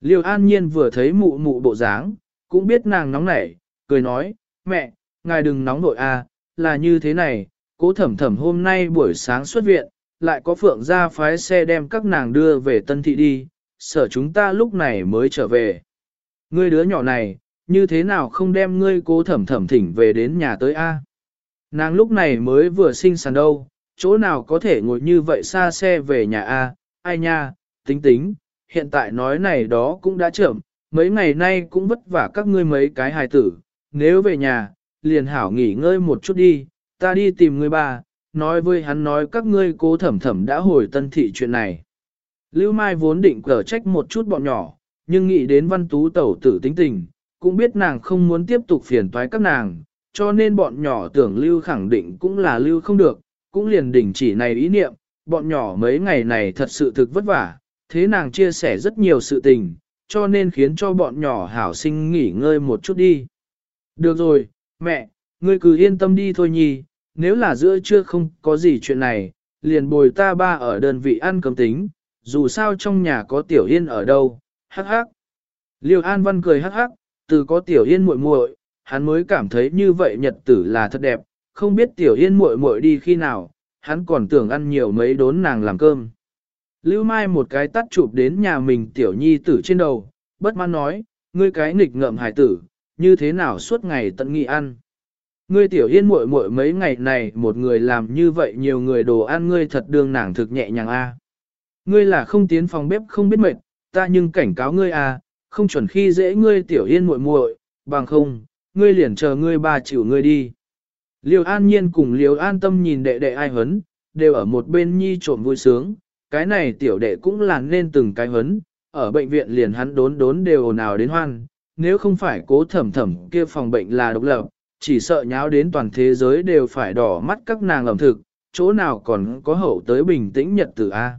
Liêu an nhiên vừa thấy mụ mụ bộ dáng, cũng biết nàng nóng nảy, cười nói, mẹ, ngài đừng nóng nổi à là như thế này, cố thẩm thẩm hôm nay buổi sáng xuất viện, lại có phượng ra phái xe đem các nàng đưa về tân thị đi, sợ chúng ta lúc này mới trở về. Ngươi đứa nhỏ này, như thế nào không đem ngươi cố thẩm thẩm thỉnh về đến nhà tới a? Nàng lúc này mới vừa sinh sản đâu, chỗ nào có thể ngồi như vậy xa xe về nhà a? ai nha, tính tính, hiện tại nói này đó cũng đã chậm, mấy ngày nay cũng vất vả các ngươi mấy cái hài tử, nếu về nhà, liền hảo nghỉ ngơi một chút đi, ta đi tìm ngươi bà nói với hắn nói các ngươi cố thẩm thẩm đã hồi tân thị chuyện này. Lưu Mai vốn định cở trách một chút bọn nhỏ, nhưng nghĩ đến văn tú tẩu tử tính tình, cũng biết nàng không muốn tiếp tục phiền toái các nàng, cho nên bọn nhỏ tưởng Lưu khẳng định cũng là Lưu không được, cũng liền đình chỉ này ý niệm, bọn nhỏ mấy ngày này thật sự thực vất vả, thế nàng chia sẻ rất nhiều sự tình, cho nên khiến cho bọn nhỏ hảo sinh nghỉ ngơi một chút đi. Được rồi, mẹ, ngươi cứ yên tâm đi thôi nhì, nếu là giữa trưa không có gì chuyện này, liền bồi ta ba ở đơn vị ăn cơm tính, dù sao trong nhà có tiểu yên ở đâu, hắc hắc. Liêu An Văn cười hắc hắc, từ có tiểu yên muội muội, hắn mới cảm thấy như vậy nhật tử là thật đẹp, không biết tiểu yên muội muội đi khi nào, hắn còn tưởng ăn nhiều mấy đốn nàng làm cơm. Lưu Mai một cái tắt chụp đến nhà mình tiểu nhi tử trên đầu, bất mãn nói, ngươi cái nghịch ngợm hải tử, như thế nào suốt ngày tận nghị ăn. Ngươi tiểu yên muội muội mấy ngày này một người làm như vậy nhiều người đồ ăn ngươi thật đương nàng thực nhẹ nhàng a. Ngươi là không tiến phòng bếp không biết mệt, ta nhưng cảnh cáo ngươi a, không chuẩn khi dễ ngươi tiểu yên muội muội, bằng không, ngươi liền chờ ngươi ba chịu ngươi đi. Liêu an nhiên cùng liêu an tâm nhìn đệ đệ ai hấn, đều ở một bên nhi trộm vui sướng, cái này tiểu đệ cũng là nên từng cái hấn, ở bệnh viện liền hắn đốn đốn đều ồn ào đến hoan, nếu không phải cố thẩm thẩm kia phòng bệnh là độc lập, chỉ sợ nháo đến toàn thế giới đều phải đỏ mắt các nàng ẩm thực, chỗ nào còn có hậu tới bình tĩnh nhật tử A.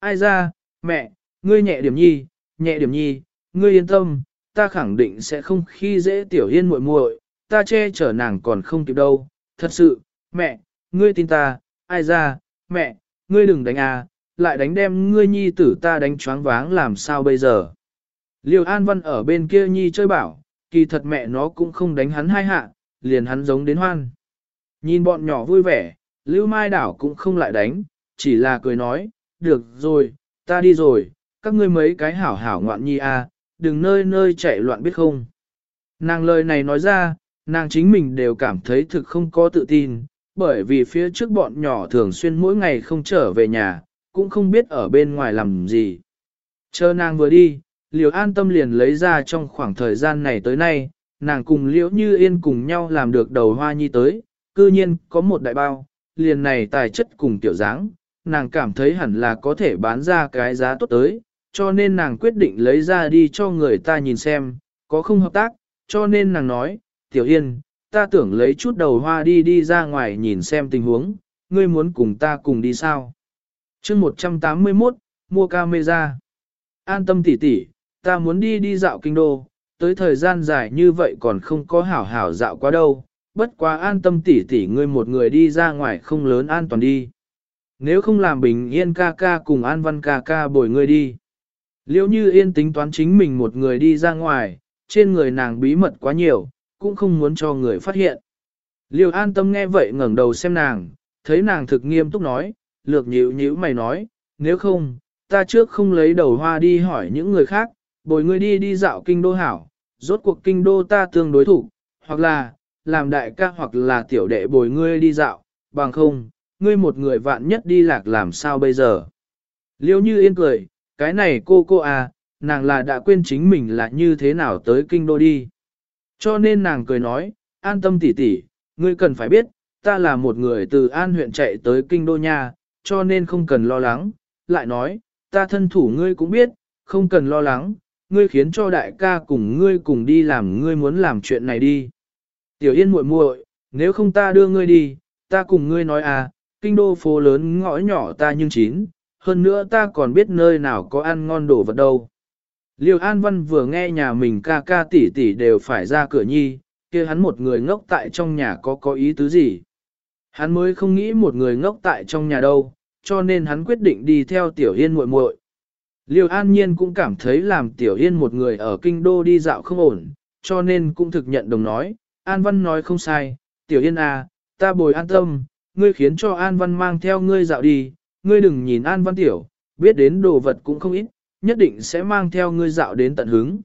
Ai ra, mẹ, ngươi nhẹ điểm nhi, nhẹ điểm nhi, ngươi yên tâm, ta khẳng định sẽ không khi dễ tiểu yên muội muội, ta che chở nàng còn không kịp đâu, thật sự, mẹ, ngươi tin ta, ai ra, mẹ, ngươi đừng đánh à, lại đánh đem ngươi nhi tử ta đánh choáng váng làm sao bây giờ. Liêu An Văn ở bên kia nhi chơi bảo, kỳ thật mẹ nó cũng không đánh hắn hai hạ, liền hắn giống đến hoan. Nhìn bọn nhỏ vui vẻ, Lưu Mai Đảo cũng không lại đánh, chỉ là cười nói, được rồi, ta đi rồi, các ngươi mấy cái hảo hảo ngoạn nhi a, à, đừng nơi nơi chạy loạn biết không. Nàng lời này nói ra, nàng chính mình đều cảm thấy thực không có tự tin, bởi vì phía trước bọn nhỏ thường xuyên mỗi ngày không trở về nhà, cũng không biết ở bên ngoài làm gì. Chờ nàng vừa đi, Liều an tâm liền lấy ra trong khoảng thời gian này tới nay, nàng cùng Liễu Như Yên cùng nhau làm được đầu hoa nhi tới, cư nhiên có một đại bao, liền này tài chất cùng tiểu dáng, nàng cảm thấy hẳn là có thể bán ra cái giá tốt tới, cho nên nàng quyết định lấy ra đi cho người ta nhìn xem, có không hợp tác, cho nên nàng nói, Tiểu Yên, ta tưởng lấy chút đầu hoa đi đi ra ngoài nhìn xem tình huống, ngươi muốn cùng ta cùng đi sao? Chương 181, mua camera. An tâm tỉ tỉ, ta muốn đi đi dạo kinh đô, tới thời gian dài như vậy còn không có hảo hảo dạo quá đâu, bất quá an tâm tỉ tỉ ngươi một người đi ra ngoài không lớn an toàn đi. Nếu không làm bình yên ca ca cùng an văn ca ca bồi ngươi đi. Liêu như yên tính toán chính mình một người đi ra ngoài, trên người nàng bí mật quá nhiều, cũng không muốn cho người phát hiện. Liêu an tâm nghe vậy ngẩng đầu xem nàng, thấy nàng thực nghiêm túc nói, lược nhíu nhíu mày nói, nếu không, ta trước không lấy đầu hoa đi hỏi những người khác, bồi ngươi đi đi dạo kinh đô hảo, rốt cuộc kinh đô ta tương đối thủ, hoặc là, làm đại ca hoặc là tiểu đệ bồi ngươi đi dạo, bằng không, ngươi một người vạn nhất đi lạc làm sao bây giờ. Liêu như yên cười, cái này cô cô à, nàng là đã quên chính mình là như thế nào tới kinh đô đi. Cho nên nàng cười nói, an tâm tỉ tỉ, ngươi cần phải biết, ta là một người từ an huyện chạy tới kinh đô nha, cho nên không cần lo lắng. Lại nói, ta thân thủ ngươi cũng biết, không cần lo lắng, ngươi khiến cho đại ca cùng ngươi cùng đi làm ngươi muốn làm chuyện này đi. Tiểu Yên muội muội, nếu không ta đưa ngươi đi, ta cùng ngươi nói à, kinh đô phố lớn ngõ nhỏ ta nhưng chín, hơn nữa ta còn biết nơi nào có ăn ngon đồ vật đâu. Liêu An Văn vừa nghe nhà mình ca ca tỷ tỷ đều phải ra cửa nhi, kia hắn một người ngốc tại trong nhà có có ý tứ gì. Hắn mới không nghĩ một người ngốc tại trong nhà đâu, cho nên hắn quyết định đi theo Tiểu Yên muội muội. Liêu An Nhiên cũng cảm thấy làm Tiểu Yên một người ở kinh đô đi dạo không ổn, cho nên cũng thực nhận đồng nói, An Văn nói không sai, Tiểu Yên à, ta bồi an tâm, ngươi khiến cho An Văn mang theo ngươi dạo đi, ngươi đừng nhìn An Văn Tiểu, biết đến đồ vật cũng không ít, nhất định sẽ mang theo ngươi dạo đến tận hứng.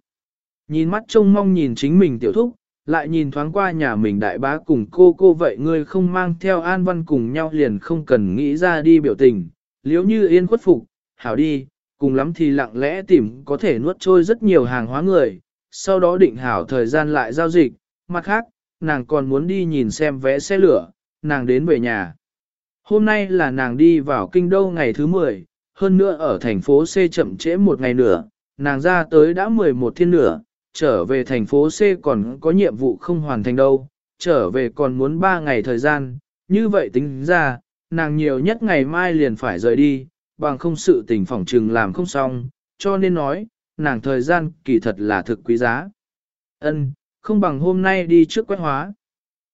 Nhìn mắt trông mong nhìn chính mình tiểu thúc, lại nhìn thoáng qua nhà mình đại bá cùng cô cô vậy ngươi không mang theo An Văn cùng nhau liền không cần nghĩ ra đi biểu tình, liếu như yên khuất phục, hảo đi, cùng lắm thì lặng lẽ tìm có thể nuốt trôi rất nhiều hàng hóa người, sau đó định hảo thời gian lại giao dịch, mặt khác, nàng còn muốn đi nhìn xem vé xe lửa, nàng đến về nhà. Hôm nay là nàng đi vào kinh đô ngày thứ 10, hơn nữa ở thành phố C chậm trễ một ngày nữa, nàng ra tới đã 11 thiên nữa, trở về thành phố C còn có nhiệm vụ không hoàn thành đâu, trở về còn muốn 3 ngày thời gian, như vậy tính ra, nàng nhiều nhất ngày mai liền phải rời đi, bằng không sự tình phỏng trừng làm không xong, cho nên nói, nàng thời gian kỳ thật là thực quý giá. Ân, không bằng hôm nay đi trước quét hóa.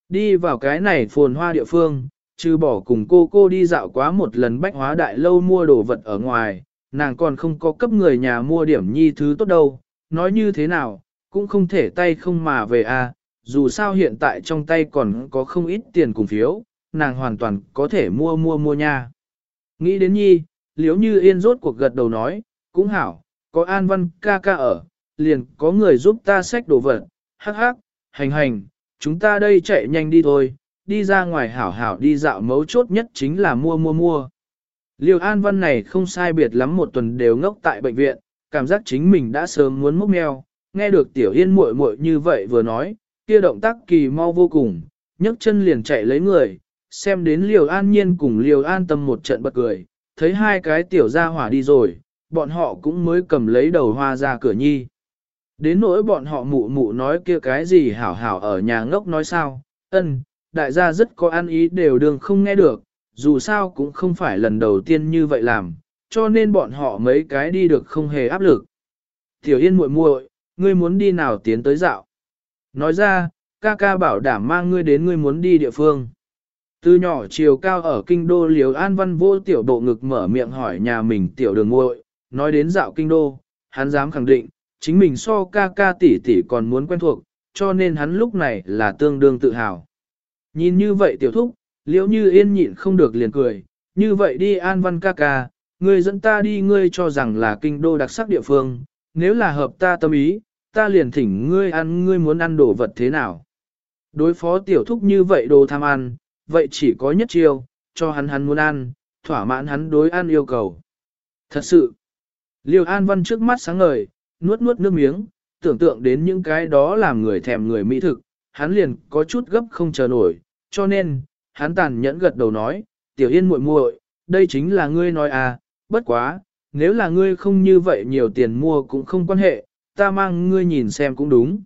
Đi vào cái này phồn hoa địa phương, trừ bỏ cùng cô cô đi dạo quá một lần bách hóa đại lâu mua đồ vật ở ngoài, nàng còn không có cấp người nhà mua điểm nhi thứ tốt đâu, nói như thế nào, cũng không thể tay không mà về a. À, dù sao hiện tại trong tay còn có không ít tiền cùng phiếu, nàng hoàn toàn có thể mua mua mua nha. Nghĩ đến nhi, liếu như yên rốt cuộc gật đầu nói, cũng hảo, có an văn ca ca ở, liền có người giúp ta xách đồ vật, hắc hắc, hành hành, chúng ta đây chạy nhanh đi thôi, đi ra ngoài hảo hảo đi dạo mấu chốt nhất chính là mua mua mua. Liêu An Văn này không sai biệt lắm một tuần đều ngốc tại bệnh viện, cảm giác chính mình đã sớm muốn mốc mèo nghe được Tiểu Yên muội muội như vậy vừa nói, kia động tác kỳ mau vô cùng, nhấc chân liền chạy lấy người, xem đến liều An Nhiên cùng liều An Tâm một trận bật cười, thấy hai cái tiểu gia hỏa đi rồi, bọn họ cũng mới cầm lấy đầu hoa ra cửa nhi. Đến nỗi bọn họ mụ mụ nói kia cái gì hảo hảo ở nhà ngốc nói sao, ân, đại gia rất có ăn ý đều đương không nghe được, dù sao cũng không phải lần đầu tiên như vậy làm, cho nên bọn họ mấy cái đi được không hề áp lực. Tiểu Yên muội muội, ngươi muốn đi nào tiến tới dạo? Nói ra, ca ca bảo đảm mang ngươi đến ngươi muốn đi địa phương. Từ nhỏ chiều cao ở kinh đô liều an văn vô tiểu bộ ngực mở miệng hỏi nhà mình tiểu đường ngội, nói đến dạo kinh đô, hắn dám khẳng định, chính mình so ca ca tỷ tỷ còn muốn quen thuộc, cho nên hắn lúc này là tương đương tự hào. Nhìn như vậy tiểu thúc, liễu như yên nhịn không được liền cười, như vậy đi an văn ca ca, ngươi dẫn ta đi ngươi cho rằng là kinh đô đặc sắc địa phương, nếu là hợp ta tâm ý, ta liền thỉnh ngươi ăn ngươi muốn ăn đồ vật thế nào. Đối phó tiểu thúc như vậy đồ tham ăn, vậy chỉ có nhất chiêu, cho hắn hắn muốn ăn, thỏa mãn hắn đối ăn yêu cầu. Thật sự, Liêu An Văn trước mắt sáng ngời, nuốt nuốt nước miếng, tưởng tượng đến những cái đó làm người thèm người mỹ thực, hắn liền có chút gấp không chờ nổi, cho nên, hắn tàn nhẫn gật đầu nói, tiểu yên muội muội, đây chính là ngươi nói à, bất quá, nếu là ngươi không như vậy nhiều tiền mua cũng không quan hệ, ta mang ngươi nhìn xem cũng đúng.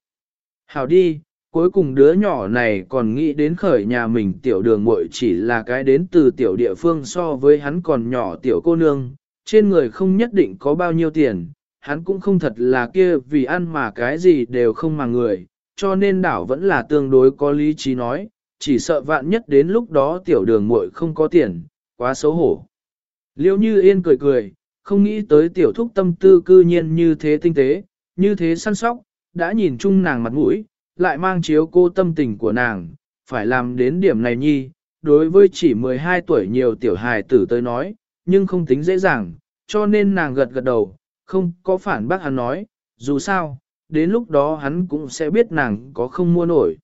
Hảo đi, cuối cùng đứa nhỏ này còn nghĩ đến khởi nhà mình tiểu đường muội chỉ là cái đến từ tiểu địa phương so với hắn còn nhỏ tiểu cô nương, trên người không nhất định có bao nhiêu tiền, hắn cũng không thật là kia vì ăn mà cái gì đều không mà người, cho nên đảo vẫn là tương đối có lý trí nói, chỉ sợ vạn nhất đến lúc đó tiểu đường muội không có tiền, quá xấu hổ. Liêu như yên cười cười, không nghĩ tới tiểu thúc tâm tư cư nhiên như thế tinh tế, như thế săn sóc, đã nhìn chung nàng mặt mũi, lại mang chiếu cô tâm tình của nàng, phải làm đến điểm này nhi, đối với chỉ 12 tuổi nhiều tiểu hài tử tới nói, nhưng không tính dễ dàng, cho nên nàng gật gật đầu, không có phản bác hắn nói, dù sao, đến lúc đó hắn cũng sẽ biết nàng có không mua nổi.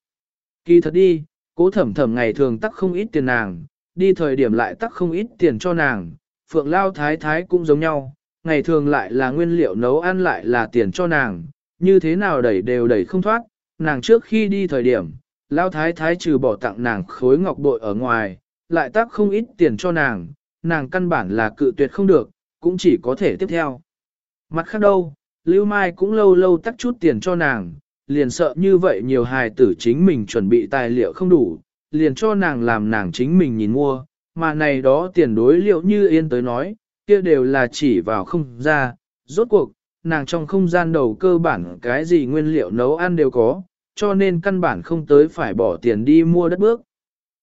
Kỳ thật đi, cố thẩm thẩm ngày thường tắc không ít tiền nàng, đi thời điểm lại tắc không ít tiền cho nàng, phượng lao thái thái cũng giống nhau, ngày thường lại là nguyên liệu nấu ăn lại là tiền cho nàng, như thế nào đẩy đều đẩy không thoát, nàng trước khi đi thời điểm, lao thái thái trừ bỏ tặng nàng khối ngọc bội ở ngoài, lại tác không ít tiền cho nàng, nàng căn bản là cự tuyệt không được, cũng chỉ có thể tiếp theo. Mặt khác đâu, Lưu Mai cũng lâu lâu tắc chút tiền cho nàng, liền sợ như vậy nhiều hài tử chính mình chuẩn bị tài liệu không đủ, liền cho nàng làm nàng chính mình nhìn mua, mà này đó tiền đối liệu như yên tới nói, kia đều là chỉ vào không ra, rốt cuộc, nàng trong không gian đầu cơ bản cái gì nguyên liệu nấu ăn đều có, cho nên căn bản không tới phải bỏ tiền đi mua đất bước.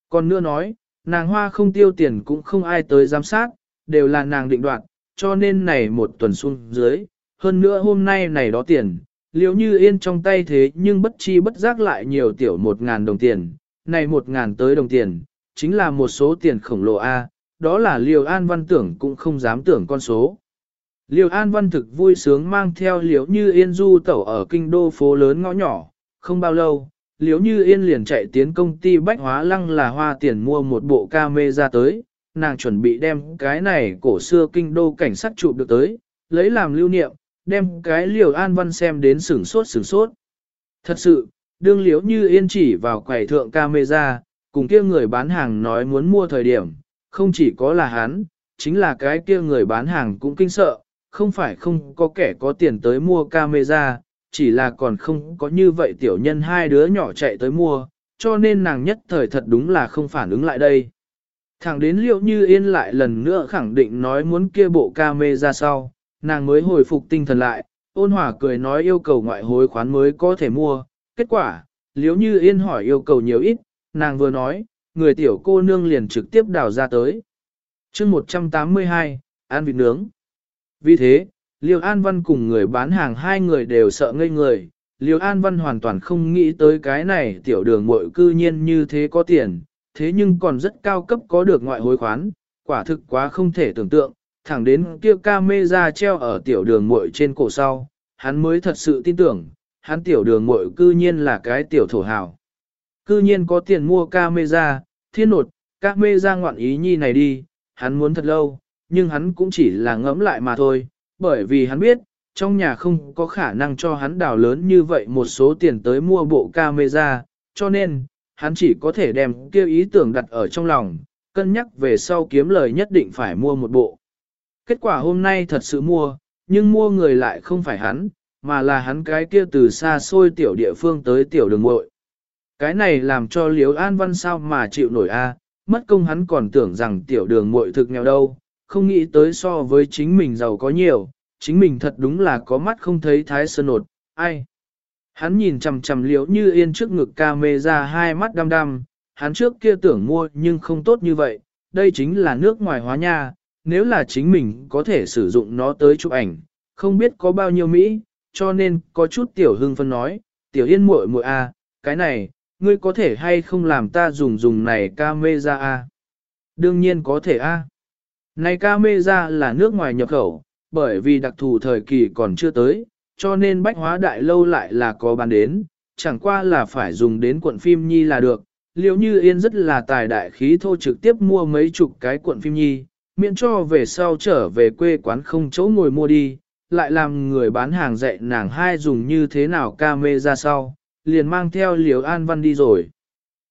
Còn nữa nói, nàng hoa không tiêu tiền cũng không ai tới giám sát, đều là nàng định đoạt, cho nên này một tuần xuống dưới, hơn nữa hôm nay này đó tiền, liếu như yên trong tay thế nhưng bất chi bất giác lại nhiều tiểu một ngàn đồng tiền, này một ngàn tới đồng tiền, chính là một số tiền khổng lồ A, đó là liều an văn tưởng cũng không dám tưởng con số. Liều an văn thực vui sướng mang theo liếu như yên du tẩu ở kinh đô phố lớn ngõ nhỏ, không bao lâu, liếu như yên liền chạy tiến công ty bách hóa lăng là hoa tiền mua một bộ ca mê ra tới, nàng chuẩn bị đem cái này cổ xưa kinh đô cảnh sát chụp được tới, lấy làm lưu niệm, đem cái liều an văn xem đến sửng sốt sửng sốt. Thật sự, đương liếu như yên chỉ vào quầy thượng camera, cùng kia người bán hàng nói muốn mua thời điểm, không chỉ có là hắn, chính là cái kia người bán hàng cũng kinh sợ, không phải không có kẻ có tiền tới mua camera, chỉ là còn không có như vậy tiểu nhân hai đứa nhỏ chạy tới mua, cho nên nàng nhất thời thật đúng là không phản ứng lại đây. Thẳng đến liệu như yên lại lần nữa khẳng định nói muốn kia bộ camera sau, nàng mới hồi phục tinh thần lại, ôn hòa cười nói yêu cầu ngoại hối khoán mới có thể mua. Kết quả, liệu như yên hỏi yêu cầu nhiều ít, nàng vừa nói, người tiểu cô nương liền trực tiếp đào ra tới. chương 182, ăn vịt nướng. Vì thế, Liêu An Văn cùng người bán hàng hai người đều sợ ngây người. Liêu An Văn hoàn toàn không nghĩ tới cái này tiểu đường mội cư nhiên như thế có tiền, thế nhưng còn rất cao cấp có được ngoại hối khoán, quả thực quá không thể tưởng tượng, thẳng đến kia ca mê ra treo ở tiểu đường muội trên cổ sau, hắn mới thật sự tin tưởng, hắn tiểu đường muội cư nhiên là cái tiểu thổ hào. Cư nhiên có tiền mua camera, thiên nột, camera ngoạn ý nhi này đi, hắn muốn thật lâu, nhưng hắn cũng chỉ là ngẫm lại mà thôi, bởi vì hắn biết, trong nhà không có khả năng cho hắn đào lớn như vậy một số tiền tới mua bộ camera, cho nên, hắn chỉ có thể đem kêu ý tưởng đặt ở trong lòng, cân nhắc về sau kiếm lời nhất định phải mua một bộ. Kết quả hôm nay thật sự mua, nhưng mua người lại không phải hắn, mà là hắn cái kia từ xa xôi tiểu địa phương tới tiểu đường muội. Cái này làm cho Liễu An Văn sao mà chịu nổi a, mất công hắn còn tưởng rằng tiểu đường muội thực nghèo đâu, không nghĩ tới so với chính mình giàu có nhiều, chính mình thật đúng là có mắt không thấy thái sơn nột, ai. Hắn nhìn chằm chằm liễu như yên trước ngực ca mê ra hai mắt đăm đăm, hắn trước kia tưởng mua nhưng không tốt như vậy, đây chính là nước ngoài hóa nha, nếu là chính mình có thể sử dụng nó tới chụp ảnh, không biết có bao nhiêu Mỹ, cho nên có chút tiểu hưng phân nói, tiểu yên muội muội a, à, cái này, ngươi có thể hay không làm ta dùng dùng này ca mê ra a? Đương nhiên có thể a. Này ca mê ra là nước ngoài nhập khẩu, bởi vì đặc thù thời kỳ còn chưa tới, cho nên bách hóa đại lâu lại là có bán đến, chẳng qua là phải dùng đến cuộn phim nhi là được. Liệu như yên rất là tài đại khí thô trực tiếp mua mấy chục cái cuộn phim nhi, miễn cho về sau trở về quê quán không chỗ ngồi mua đi, lại làm người bán hàng dạy nàng hai dùng như thế nào ca mê ra sau, liền mang theo liều an văn đi rồi.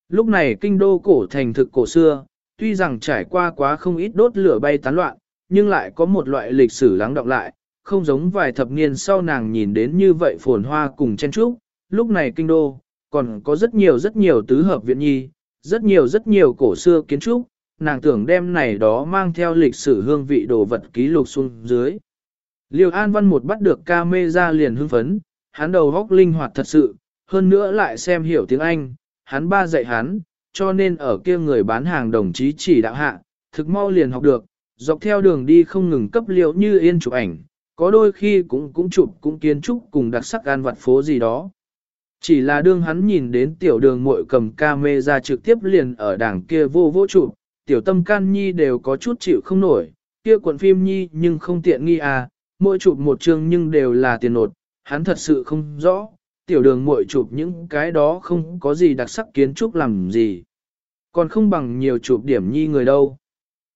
Lúc này kinh đô cổ thành thực cổ xưa, tuy rằng trải qua quá không ít đốt lửa bay tán loạn, nhưng lại có một loại lịch sử lắng đọng lại, không giống vài thập niên sau nàng nhìn đến như vậy phồn hoa cùng chen trúc, lúc này kinh đô, còn có rất nhiều rất nhiều tứ hợp viện nhi, rất nhiều rất nhiều cổ xưa kiến trúc, nàng tưởng đem này đó mang theo lịch sử hương vị đồ vật ký lục xuống dưới. Liêu An Văn một bắt được ca mê ra liền hưng phấn, hắn đầu góc linh hoạt thật sự, hơn nữa lại xem hiểu tiếng Anh, hắn ba dạy hắn, cho nên ở kia người bán hàng đồng chí chỉ đạo hạ, thực mau liền học được, dọc theo đường đi không ngừng cấp liệu như yên chụp ảnh, có đôi khi cũng cũng chụp cũng kiến trúc cùng đặc sắc an vặt phố gì đó. Chỉ là đương hắn nhìn đến tiểu đường muội cầm ca mê ra trực tiếp liền ở đảng kia vô vô chụp, tiểu tâm can nhi đều có chút chịu không nổi, kia cuộn phim nhi nhưng không tiện nghi à, mỗi chụp một chương nhưng đều là tiền nột, hắn thật sự không rõ, tiểu đường muội chụp những cái đó không có gì đặc sắc kiến trúc làm gì. Còn không bằng nhiều chụp điểm nhi người đâu.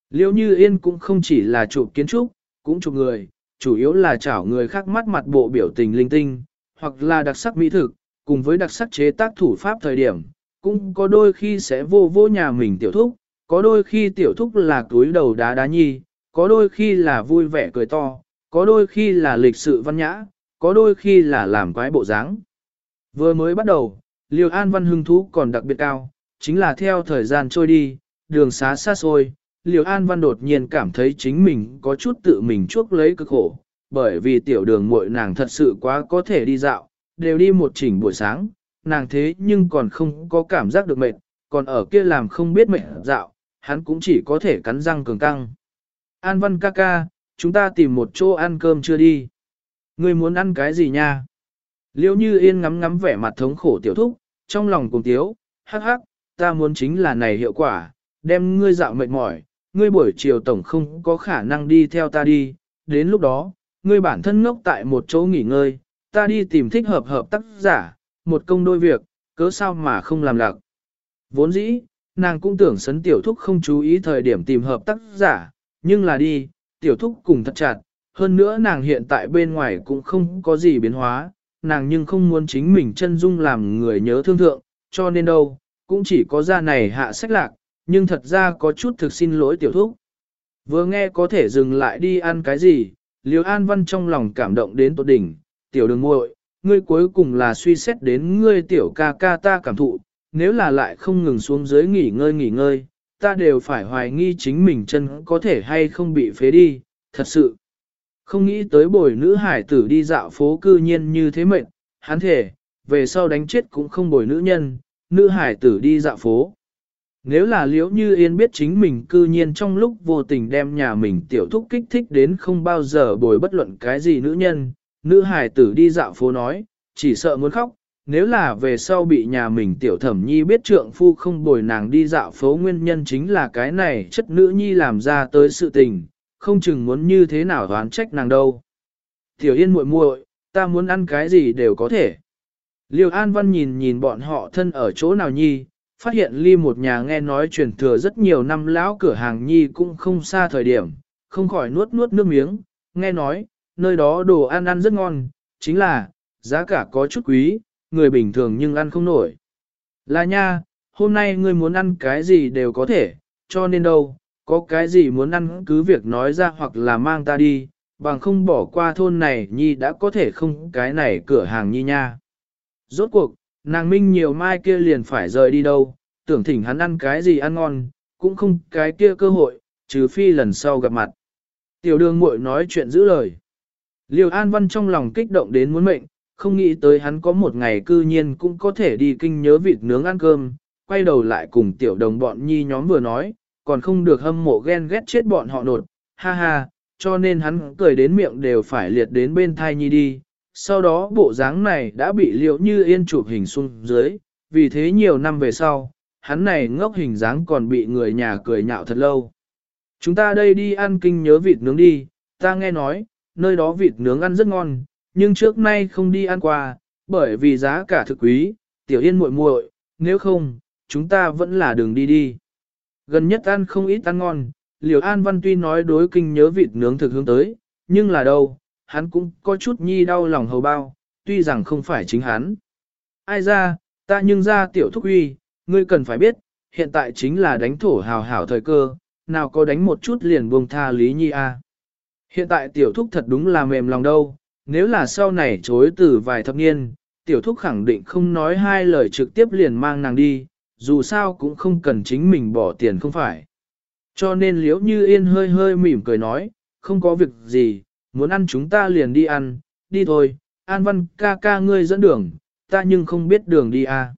Liêu như yên cũng không chỉ là chụp kiến trúc, cũng chụp người, chủ yếu là chảo người khác mắt mặt bộ biểu tình linh tinh, hoặc là đặc sắc mỹ thực, cùng với đặc sắc chế tác thủ pháp thời điểm, cũng có đôi khi sẽ vô vô nhà mình tiểu thúc, có đôi khi tiểu thúc là túi đầu đá đá nhi, có đôi khi là vui vẻ cười to, có đôi khi là lịch sự văn nhã, có đôi khi là làm quái bộ dáng. Vừa mới bắt đầu, Liêu An Văn hưng thú còn đặc biệt cao, chính là theo thời gian trôi đi, đường xá xa xôi, Liêu An Văn đột nhiên cảm thấy chính mình có chút tự mình chuốc lấy cực khổ, bởi vì tiểu đường muội nàng thật sự quá có thể đi dạo, đều đi một chỉnh buổi sáng, nàng thế nhưng còn không có cảm giác được mệt, còn ở kia làm không biết mệt dạo, hắn cũng chỉ có thể cắn răng cường căng. An Văn ca ca, chúng ta tìm một chỗ ăn cơm chưa đi. Ngươi muốn ăn cái gì nha? Liêu như yên ngắm ngắm vẻ mặt thống khổ tiểu thúc, trong lòng cùng tiếu, hắc hắc, ta muốn chính là này hiệu quả, đem ngươi dạo mệt mỏi, ngươi buổi chiều tổng không có khả năng đi theo ta đi, đến lúc đó, ngươi bản thân ngốc tại một chỗ nghỉ ngơi, ta đi tìm thích hợp hợp tác giả, một công đôi việc, cớ sao mà không làm lạc. Vốn dĩ, nàng cũng tưởng sấn tiểu thúc không chú ý thời điểm tìm hợp tác giả, nhưng là đi, tiểu thúc cùng thật chặt, hơn nữa nàng hiện tại bên ngoài cũng không có gì biến hóa, nàng nhưng không muốn chính mình chân dung làm người nhớ thương thượng, cho nên đâu, cũng chỉ có ra này hạ sách lạc, nhưng thật ra có chút thực xin lỗi tiểu thúc. Vừa nghe có thể dừng lại đi ăn cái gì, Liêu An Văn trong lòng cảm động đến tột đỉnh, tiểu đường muội, ngươi cuối cùng là suy xét đến ngươi tiểu ca ca ta cảm thụ, nếu là lại không ngừng xuống dưới nghỉ ngơi nghỉ ngơi, ta đều phải hoài nghi chính mình chân có thể hay không bị phế đi, thật sự. Không nghĩ tới bồi nữ hải tử đi dạo phố cư nhiên như thế mệnh, hắn thể, về sau đánh chết cũng không bồi nữ nhân, nữ hải tử đi dạo phố. Nếu là liễu như yên biết chính mình cư nhiên trong lúc vô tình đem nhà mình tiểu thúc kích thích đến không bao giờ bồi bất luận cái gì nữ nhân, nữ hải tử đi dạo phố nói, chỉ sợ muốn khóc, nếu là về sau bị nhà mình tiểu thẩm nhi biết trượng phu không bồi nàng đi dạo phố nguyên nhân chính là cái này chất nữ nhi làm ra tới sự tình, không chừng muốn như thế nào đoán trách nàng đâu. Tiểu yên muội muội, ta muốn ăn cái gì đều có thể. Liêu An Văn nhìn nhìn bọn họ thân ở chỗ nào nhi, phát hiện ly một nhà nghe nói truyền thừa rất nhiều năm lão cửa hàng nhi cũng không xa thời điểm, không khỏi nuốt nuốt nước miếng, nghe nói, nơi đó đồ ăn ăn rất ngon, chính là, giá cả có chút quý, người bình thường nhưng ăn không nổi. Là nha, hôm nay ngươi muốn ăn cái gì đều có thể, cho nên đâu, có cái gì muốn ăn cứ việc nói ra hoặc là mang ta đi, bằng không bỏ qua thôn này nhi đã có thể không cái này cửa hàng nhi nha. Rốt cuộc, nàng minh nhiều mai kia liền phải rời đi đâu, tưởng thỉnh hắn ăn cái gì ăn ngon, cũng không cái kia cơ hội, trừ phi lần sau gặp mặt. Tiểu đường muội nói chuyện giữ lời. Liêu An Văn trong lòng kích động đến muốn mệnh, không nghĩ tới hắn có một ngày cư nhiên cũng có thể đi kinh nhớ vịt nướng ăn cơm, quay đầu lại cùng tiểu đồng bọn nhi nhóm vừa nói, còn không được hâm mộ ghen ghét chết bọn họ nột, ha ha, cho nên hắn cười đến miệng đều phải liệt đến bên thai nhi đi. Sau đó bộ dáng này đã bị liệu như yên chụp hình xuống dưới, vì thế nhiều năm về sau, hắn này ngốc hình dáng còn bị người nhà cười nhạo thật lâu. Chúng ta đây đi ăn kinh nhớ vịt nướng đi, ta nghe nói, nơi đó vịt nướng ăn rất ngon, nhưng trước nay không đi ăn qua, bởi vì giá cả thực quý, tiểu yên muội muội, nếu không, chúng ta vẫn là đường đi đi. Gần nhất ăn không ít ăn ngon, liều an văn tuy nói đối kinh nhớ vịt nướng thực hướng tới, nhưng là đâu, hắn cũng có chút nhi đau lòng hầu bao, tuy rằng không phải chính hắn. Ai ra, ta nhưng ra tiểu thúc uy, ngươi cần phải biết, hiện tại chính là đánh thổ hào hảo thời cơ, nào có đánh một chút liền buông tha lý nhi a. Hiện tại tiểu thúc thật đúng là mềm lòng đâu, nếu là sau này chối từ vài thập niên, tiểu thúc khẳng định không nói hai lời trực tiếp liền mang nàng đi, dù sao cũng không cần chính mình bỏ tiền không phải. Cho nên liễu như yên hơi hơi mỉm cười nói, không có việc gì, muốn ăn chúng ta liền đi ăn, đi thôi, an văn ca ca ngươi dẫn đường, ta nhưng không biết đường đi à.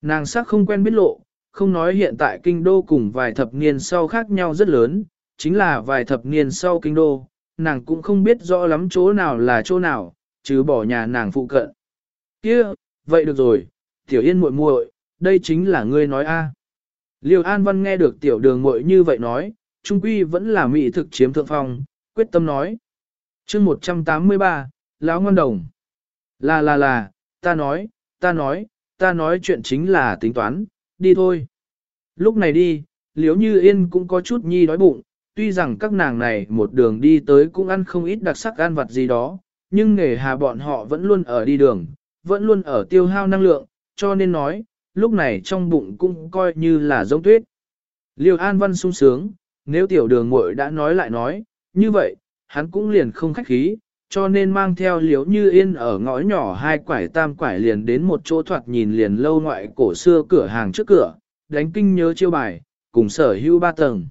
Nàng sắc không quen biết lộ, không nói hiện tại kinh đô cùng vài thập niên sau khác nhau rất lớn, chính là vài thập niên sau kinh đô, nàng cũng không biết rõ lắm chỗ nào là chỗ nào, chứ bỏ nhà nàng phụ cận. kia vậy được rồi, tiểu yên muội muội, đây chính là ngươi nói a. Liêu An Văn nghe được tiểu đường muội như vậy nói, trung quy vẫn là mỹ thực chiếm thượng phong, quyết tâm nói. chương 183, lão ngoan đồng. Là là là, ta nói, ta nói, ta nói chuyện chính là tính toán, đi thôi. Lúc này đi, liếu như yên cũng có chút nhi đói bụng, tuy rằng các nàng này một đường đi tới cũng ăn không ít đặc sắc ăn vặt gì đó, nhưng nghề hà bọn họ vẫn luôn ở đi đường, vẫn luôn ở tiêu hao năng lượng, cho nên nói, lúc này trong bụng cũng coi như là giống tuyết. Liêu An Văn sung sướng, nếu tiểu đường muội đã nói lại nói, như vậy, hắn cũng liền không khách khí, cho nên mang theo liếu như yên ở ngõ nhỏ hai quải tam quải liền đến một chỗ thoạt nhìn liền lâu ngoại cổ xưa cửa hàng trước cửa, đánh kinh nhớ chiêu bài, cùng sở hữu ba tầng.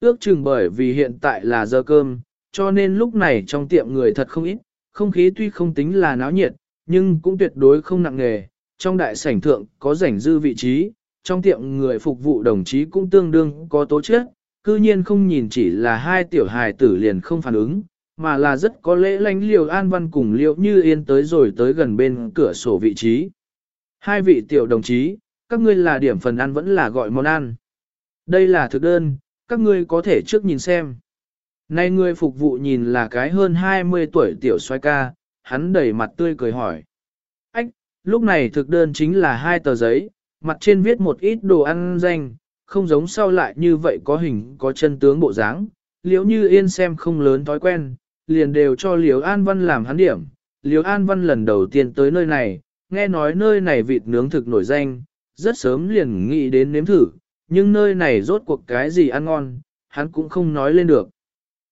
Ước chừng bởi vì hiện tại là giờ cơm, cho nên lúc này trong tiệm người thật không ít, không khí tuy không tính là náo nhiệt, nhưng cũng tuyệt đối không nặng nghề. Trong đại sảnh thượng có rảnh dư vị trí, trong tiệm người phục vụ đồng chí cũng tương đương có tố chất, cư nhiên không nhìn chỉ là hai tiểu hài tử liền không phản ứng, mà là rất có lễ lánh liều an văn cùng liệu như yên tới rồi tới gần bên cửa sổ vị trí. Hai vị tiểu đồng chí, các ngươi là điểm phần ăn vẫn là gọi món ăn. Đây là thực đơn, các ngươi có thể trước nhìn xem. Nay người phục vụ nhìn là cái hơn 20 tuổi tiểu xoay ca, hắn đẩy mặt tươi cười hỏi. Lúc này thực đơn chính là hai tờ giấy, mặt trên viết một ít đồ ăn danh, không giống sau lại như vậy có hình có chân tướng bộ dáng. Liễu như yên xem không lớn thói quen, liền đều cho Liễu An Văn làm hắn điểm. Liễu An Văn lần đầu tiên tới nơi này, nghe nói nơi này vịt nướng thực nổi danh, rất sớm liền nghĩ đến nếm thử, nhưng nơi này rốt cuộc cái gì ăn ngon, hắn cũng không nói lên được.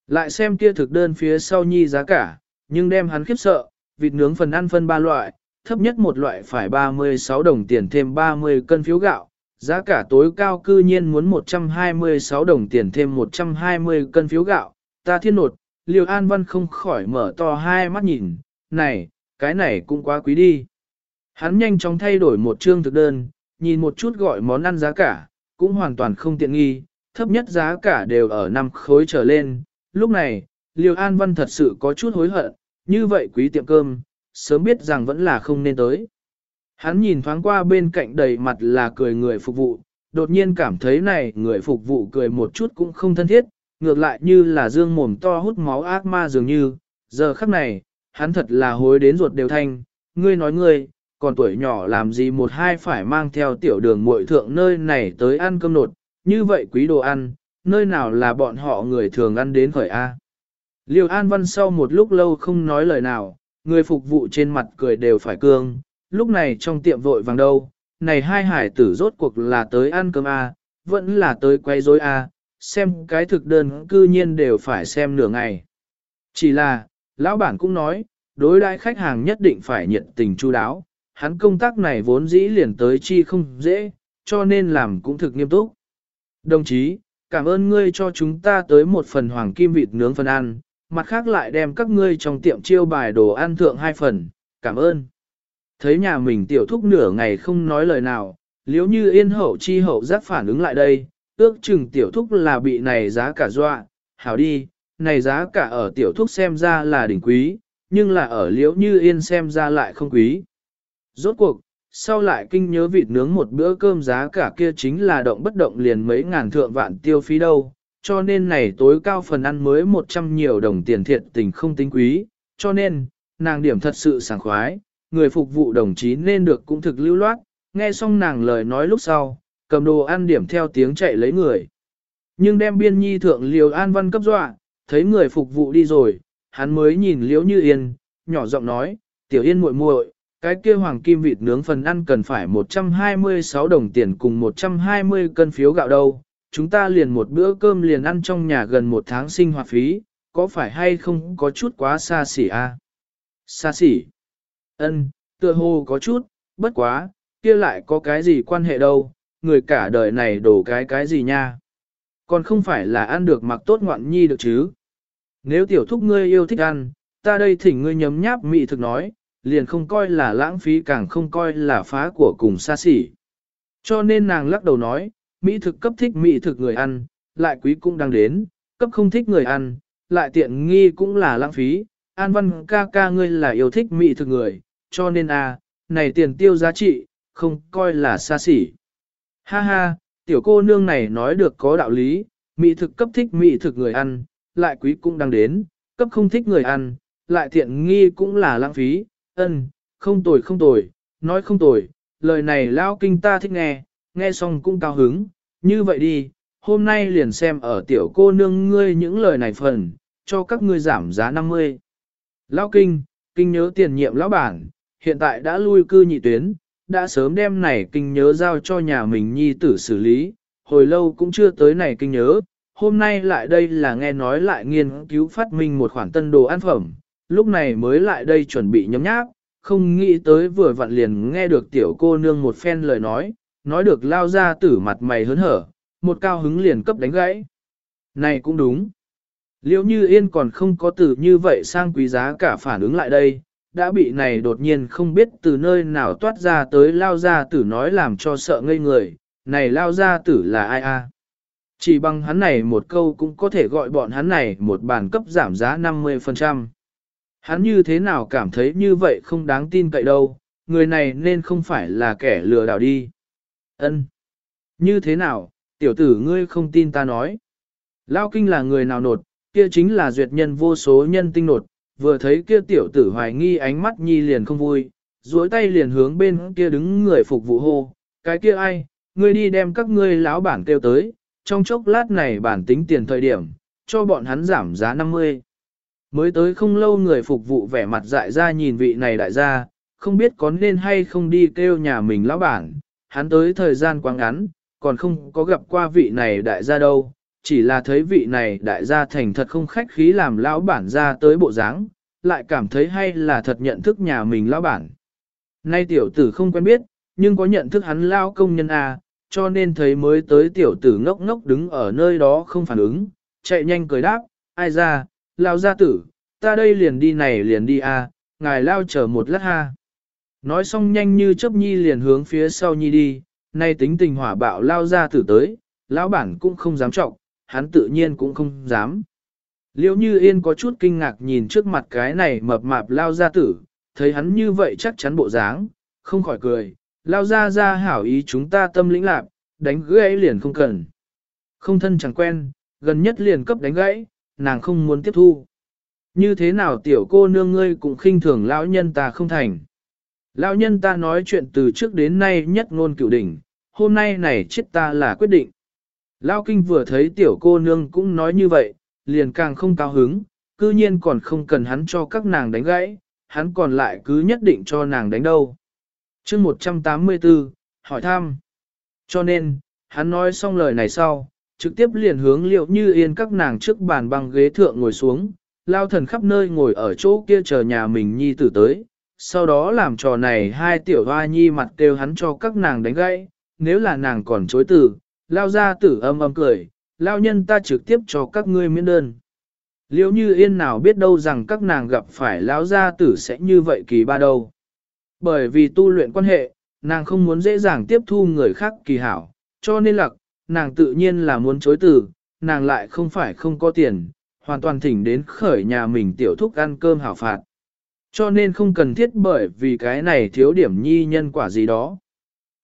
Lại xem kia thực đơn phía sau nhi giá cả, nhưng đem hắn khiếp sợ, vịt nướng phần ăn phân ba loại, thấp nhất một loại phải 36 đồng tiền thêm 30 cân phiếu gạo, giá cả tối cao cư nhiên muốn 126 đồng tiền thêm 120 cân phiếu gạo, ta thiên nột, liều an văn không khỏi mở to hai mắt nhìn, này, cái này cũng quá quý đi. Hắn nhanh chóng thay đổi một chương thực đơn, nhìn một chút gọi món ăn giá cả, cũng hoàn toàn không tiện nghi, thấp nhất giá cả đều ở 5 khối trở lên. Lúc này, Liêu An Văn thật sự có chút hối hận, như vậy quý tiệm cơm, sớm biết rằng vẫn là không nên tới. Hắn nhìn thoáng qua bên cạnh đầy mặt là cười người phục vụ, đột nhiên cảm thấy này người phục vụ cười một chút cũng không thân thiết, ngược lại như là dương mồm to hút máu ác ma dường như, giờ khắc này, hắn thật là hối đến ruột đều thanh, ngươi nói ngươi, còn tuổi nhỏ làm gì một hai phải mang theo tiểu đường muội thượng nơi này tới ăn cơm nột, như vậy quý đồ ăn, nơi nào là bọn họ người thường ăn đến khởi A. Liêu An Văn sau một lúc lâu không nói lời nào, người phục vụ trên mặt cười đều phải cương, lúc này trong tiệm vội vàng đâu, này hai hải tử rốt cuộc là tới ăn cơm A, vẫn là tới quay rối A, xem cái thực đơn cư nhiên đều phải xem nửa ngày. Chỉ là, lão bản cũng nói, đối đãi khách hàng nhất định phải nhiệt tình chu đáo, hắn công tác này vốn dĩ liền tới chi không dễ, cho nên làm cũng thực nghiêm túc. Đồng chí, cảm ơn ngươi cho chúng ta tới một phần hoàng kim vịt nướng phần ăn, mặt khác lại đem các ngươi trong tiệm chiêu bài đồ ăn thượng hai phần, cảm ơn. Thấy nhà mình tiểu thúc nửa ngày không nói lời nào, liếu như yên hậu chi hậu giác phản ứng lại đây, ước chừng tiểu thúc là bị này giá cả dọa, hảo đi, này giá cả ở tiểu thúc xem ra là đỉnh quý, nhưng là ở liếu như yên xem ra lại không quý. Rốt cuộc, sau lại kinh nhớ vịt nướng một bữa cơm giá cả kia chính là động bất động liền mấy ngàn thượng vạn tiêu phí đâu, cho nên này tối cao phần ăn mới 100 nhiều đồng tiền thiệt tình không tính quý, cho nên, nàng điểm thật sự sảng khoái, người phục vụ đồng chí nên được cũng thực lưu loát, nghe xong nàng lời nói lúc sau, cầm đồ ăn điểm theo tiếng chạy lấy người. Nhưng đem biên nhi thượng liều an văn cấp dọa, thấy người phục vụ đi rồi, hắn mới nhìn liễu như yên, nhỏ giọng nói, tiểu yên muội muội, cái kia hoàng kim vịt nướng phần ăn cần phải 126 đồng tiền cùng 120 cân phiếu gạo đâu, chúng ta liền một bữa cơm liền ăn trong nhà gần một tháng sinh hoạt phí, có phải hay không có chút quá xa xỉ a? À? Xa xỉ? Ân, tựa hồ có chút, bất quá, kia lại có cái gì quan hệ đâu, người cả đời này đổ cái cái gì nha. Còn không phải là ăn được mặc tốt ngoạn nhi được chứ. Nếu tiểu thúc ngươi yêu thích ăn, ta đây thỉnh ngươi nhấm nháp mị thực nói, liền không coi là lãng phí càng không coi là phá của cùng xa xỉ. Cho nên nàng lắc đầu nói, mỹ thực cấp thích mỹ thực người ăn, lại quý cũng đang đến, cấp không thích người ăn, lại tiện nghi cũng là lãng phí. An văn ca ca ngươi là yêu thích mỹ thực người, cho nên a, à, này tiền tiêu giá trị, không coi là xa xỉ. Ha ha, tiểu cô nương này nói được có đạo lý, mỹ thực cấp thích mỹ thực người ăn, lại quý cũng đang đến, cấp không thích người ăn, lại tiện nghi cũng là lãng phí, ân, không tồi không tồi, nói không tồi, lời này lao kinh ta thích nghe, nghe xong cũng cao hứng, như vậy đi, hôm nay liền xem ở tiểu cô nương ngươi những lời này phần, cho các ngươi giảm giá 50. Lão kinh, kinh nhớ tiền nhiệm lão bản, hiện tại đã lui cư nhị tuyến, đã sớm đem này kinh nhớ giao cho nhà mình nhi tử xử lý, hồi lâu cũng chưa tới này kinh nhớ, hôm nay lại đây là nghe nói lại nghiên cứu phát minh một khoản tân đồ ăn phẩm, lúc này mới lại đây chuẩn bị nhấm nháp, không nghĩ tới vừa vặn liền nghe được tiểu cô nương một phen lời nói, nói được lao ra tử mặt mày hớn hở, một cao hứng liền cấp đánh gãy. Này cũng đúng. Liêu như yên còn không có từ như vậy sang quý giá cả phản ứng lại đây, đã bị này đột nhiên không biết từ nơi nào toát ra tới lao ra tử nói làm cho sợ ngây người, này lao ra tử là ai a? Chỉ bằng hắn này một câu cũng có thể gọi bọn hắn này một bàn cấp giảm giá 50%. Hắn như thế nào cảm thấy như vậy không đáng tin cậy đâu, người này nên không phải là kẻ lừa đảo đi. Ân, Như thế nào, tiểu tử ngươi không tin ta nói. Lao kinh là người nào nột, kia chính là duyệt nhân vô số nhân tinh nột, vừa thấy kia tiểu tử hoài nghi ánh mắt nhi liền không vui, duỗi tay liền hướng bên kia đứng người phục vụ hô, cái kia ai, ngươi đi đem các ngươi lão bản kêu tới, trong chốc lát này bản tính tiền thời điểm, cho bọn hắn giảm giá 50. Mới tới không lâu người phục vụ vẻ mặt dại ra nhìn vị này đại gia, không biết có nên hay không đi kêu nhà mình lão bản, hắn tới thời gian quá ngắn, còn không có gặp qua vị này đại gia đâu, chỉ là thấy vị này đại gia thành thật không khách khí làm lão bản ra tới bộ dáng, lại cảm thấy hay là thật nhận thức nhà mình lão bản. Nay tiểu tử không quen biết, nhưng có nhận thức hắn lao công nhân A, cho nên thấy mới tới tiểu tử ngốc ngốc đứng ở nơi đó không phản ứng, chạy nhanh cười đáp, ai ra, lao gia tử, ta đây liền đi này liền đi A, ngài lao chờ một lát ha. Nói xong nhanh như chớp nhi liền hướng phía sau nhi đi, nay tính tình hỏa bạo lao ra tử tới, lão bản cũng không dám trọng, hắn tự nhiên cũng không dám. liễu như yên có chút kinh ngạc nhìn trước mặt cái này mập mạp lao ra tử, thấy hắn như vậy chắc chắn bộ dáng, không khỏi cười, lao ra ra hảo ý chúng ta tâm lĩnh lạc, đánh gãy liền không cần. Không thân chẳng quen, gần nhất liền cấp đánh gãy, nàng không muốn tiếp thu. Như thế nào tiểu cô nương ngươi cũng khinh thường lão nhân ta không thành. Lão nhân ta nói chuyện từ trước đến nay nhất ngôn cửu đỉnh, hôm nay này chết ta là quyết định. Lão kinh vừa thấy tiểu cô nương cũng nói như vậy, liền càng không cao hứng, cư nhiên còn không cần hắn cho các nàng đánh gãy, hắn còn lại cứ nhất định cho nàng đánh đâu. chương 184, hỏi thăm. Cho nên, hắn nói xong lời này sau, trực tiếp liền hướng liệu như yên các nàng trước bàn băng ghế thượng ngồi xuống, lao thần khắp nơi ngồi ở chỗ kia chờ nhà mình nhi tử tới, sau đó làm trò này hai tiểu hoa nhi mặt kêu hắn cho các nàng đánh gãy, nếu là nàng còn chối từ, lao ra tử âm âm cười, lao nhân ta trực tiếp cho các ngươi miễn đơn. Liễu như yên nào biết đâu rằng các nàng gặp phải lão gia tử sẽ như vậy kỳ ba đâu. Bởi vì tu luyện quan hệ, nàng không muốn dễ dàng tiếp thu người khác kỳ hảo, cho nên lặc, nàng tự nhiên là muốn chối từ, nàng lại không phải không có tiền, hoàn toàn thỉnh đến khởi nhà mình tiểu thúc ăn cơm hảo phạt. Cho nên không cần thiết bởi vì cái này thiếu điểm nhi nhân quả gì đó.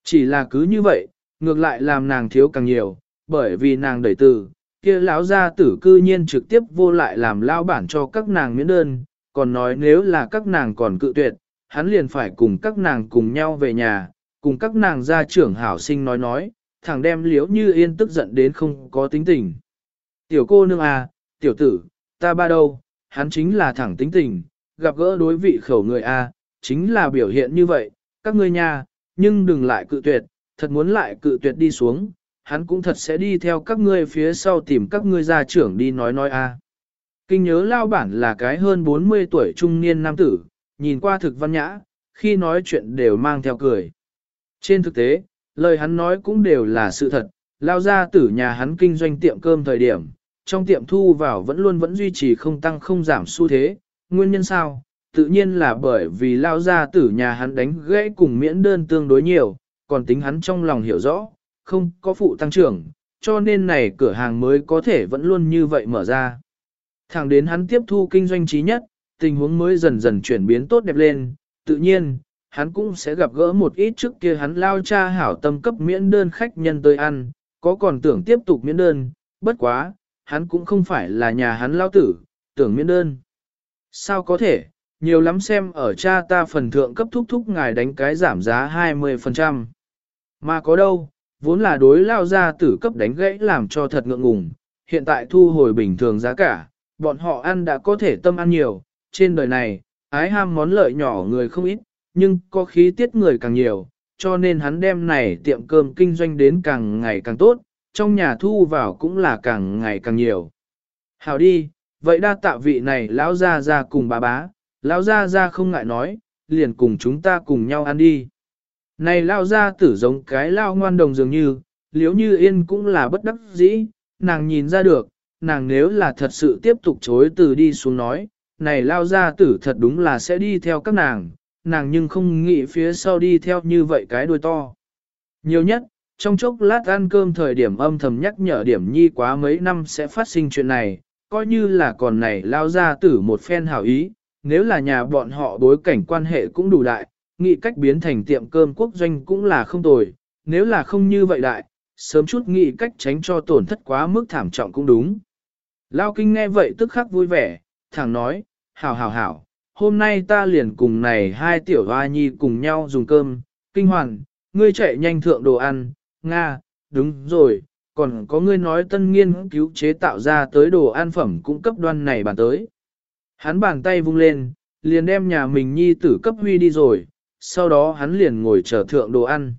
Chỉ là cứ như vậy, ngược lại làm nàng thiếu càng nhiều, bởi vì nàng đẩy từ, kia lão gia tử cư nhiên trực tiếp vô lại làm lao bản cho các nàng miễn đơn, còn nói nếu là các nàng còn cự tuyệt, hắn liền phải cùng các nàng cùng nhau về nhà, cùng các nàng gia trưởng hảo sinh nói nói, thằng đem liếu như yên tức giận đến không có tính tình. Tiểu cô nương à, tiểu tử, ta ba đâu, hắn chính là thẳng tính tình, gặp gỡ đối vị khẩu người a, chính là biểu hiện như vậy, các ngươi nha, nhưng đừng lại cự tuyệt, thật muốn lại cự tuyệt đi xuống, hắn cũng thật sẽ đi theo các ngươi phía sau tìm các ngươi gia trưởng đi nói nói a. Kinh nhớ lao bản là cái hơn 40 tuổi trung niên nam tử, nhìn qua thực văn nhã, khi nói chuyện đều mang theo cười. Trên thực tế, lời hắn nói cũng đều là sự thật, lao ra tử nhà hắn kinh doanh tiệm cơm thời điểm, trong tiệm thu vào vẫn luôn vẫn duy trì không tăng không giảm xu thế, nguyên nhân sao? Tự nhiên là bởi vì lao ra tử nhà hắn đánh gãy cùng miễn đơn tương đối nhiều, còn tính hắn trong lòng hiểu rõ, không có phụ tăng trưởng, cho nên này cửa hàng mới có thể vẫn luôn như vậy mở ra. Thẳng đến hắn tiếp thu kinh doanh trí nhất, tình huống mới dần dần chuyển biến tốt đẹp lên, tự nhiên, hắn cũng sẽ gặp gỡ một ít trước kia hắn lao cha hảo tâm cấp miễn đơn khách nhân tới ăn, có còn tưởng tiếp tục miễn đơn, bất quá, hắn cũng không phải là nhà hắn lao tử, tưởng miễn đơn. Sao có thể, nhiều lắm xem ở cha ta phần thượng cấp thúc thúc ngài đánh cái giảm giá 20%. Mà có đâu, vốn là đối lao ra tử cấp đánh gãy làm cho thật ngượng ngùng, hiện tại thu hồi bình thường giá cả, bọn họ ăn đã có thể tâm ăn nhiều, trên đời này, ái ham món lợi nhỏ người không ít, nhưng có khí tiết người càng nhiều, cho nên hắn đem này tiệm cơm kinh doanh đến càng ngày càng tốt, trong nhà thu vào cũng là càng ngày càng nhiều. Hào đi, vậy đa tạ vị này lão ra ra cùng bà bá, lão ra ra không ngại nói, liền cùng chúng ta cùng nhau ăn đi. Này lao ra tử giống cái lao ngoan đồng dường như, liếu như yên cũng là bất đắc dĩ, nàng nhìn ra được, nàng nếu là thật sự tiếp tục chối từ đi xuống nói, này lao ra tử thật đúng là sẽ đi theo các nàng, nàng nhưng không nghĩ phía sau đi theo như vậy cái đuôi to. Nhiều nhất, trong chốc lát ăn cơm thời điểm âm thầm nhắc nhở điểm nhi quá mấy năm sẽ phát sinh chuyện này, coi như là còn này lao ra tử một phen hảo ý, nếu là nhà bọn họ bối cảnh quan hệ cũng đủ đại, nghĩ cách biến thành tiệm cơm quốc doanh cũng là không tồi, nếu là không như vậy đại, sớm chút nghĩ cách tránh cho tổn thất quá mức thảm trọng cũng đúng. Lao kinh nghe vậy tức khắc vui vẻ, thẳng nói, hảo hảo hảo, hôm nay ta liền cùng này hai tiểu hoa nhi cùng nhau dùng cơm, kinh hoàn, ngươi chạy nhanh thượng đồ ăn, Nga, đúng rồi, còn có ngươi nói tân nghiên cứu chế tạo ra tới đồ ăn phẩm cung cấp đoan này bàn tới. Hắn bàn tay vung lên, liền đem nhà mình nhi tử cấp huy đi rồi, sau đó hắn liền ngồi chờ thượng đồ ăn.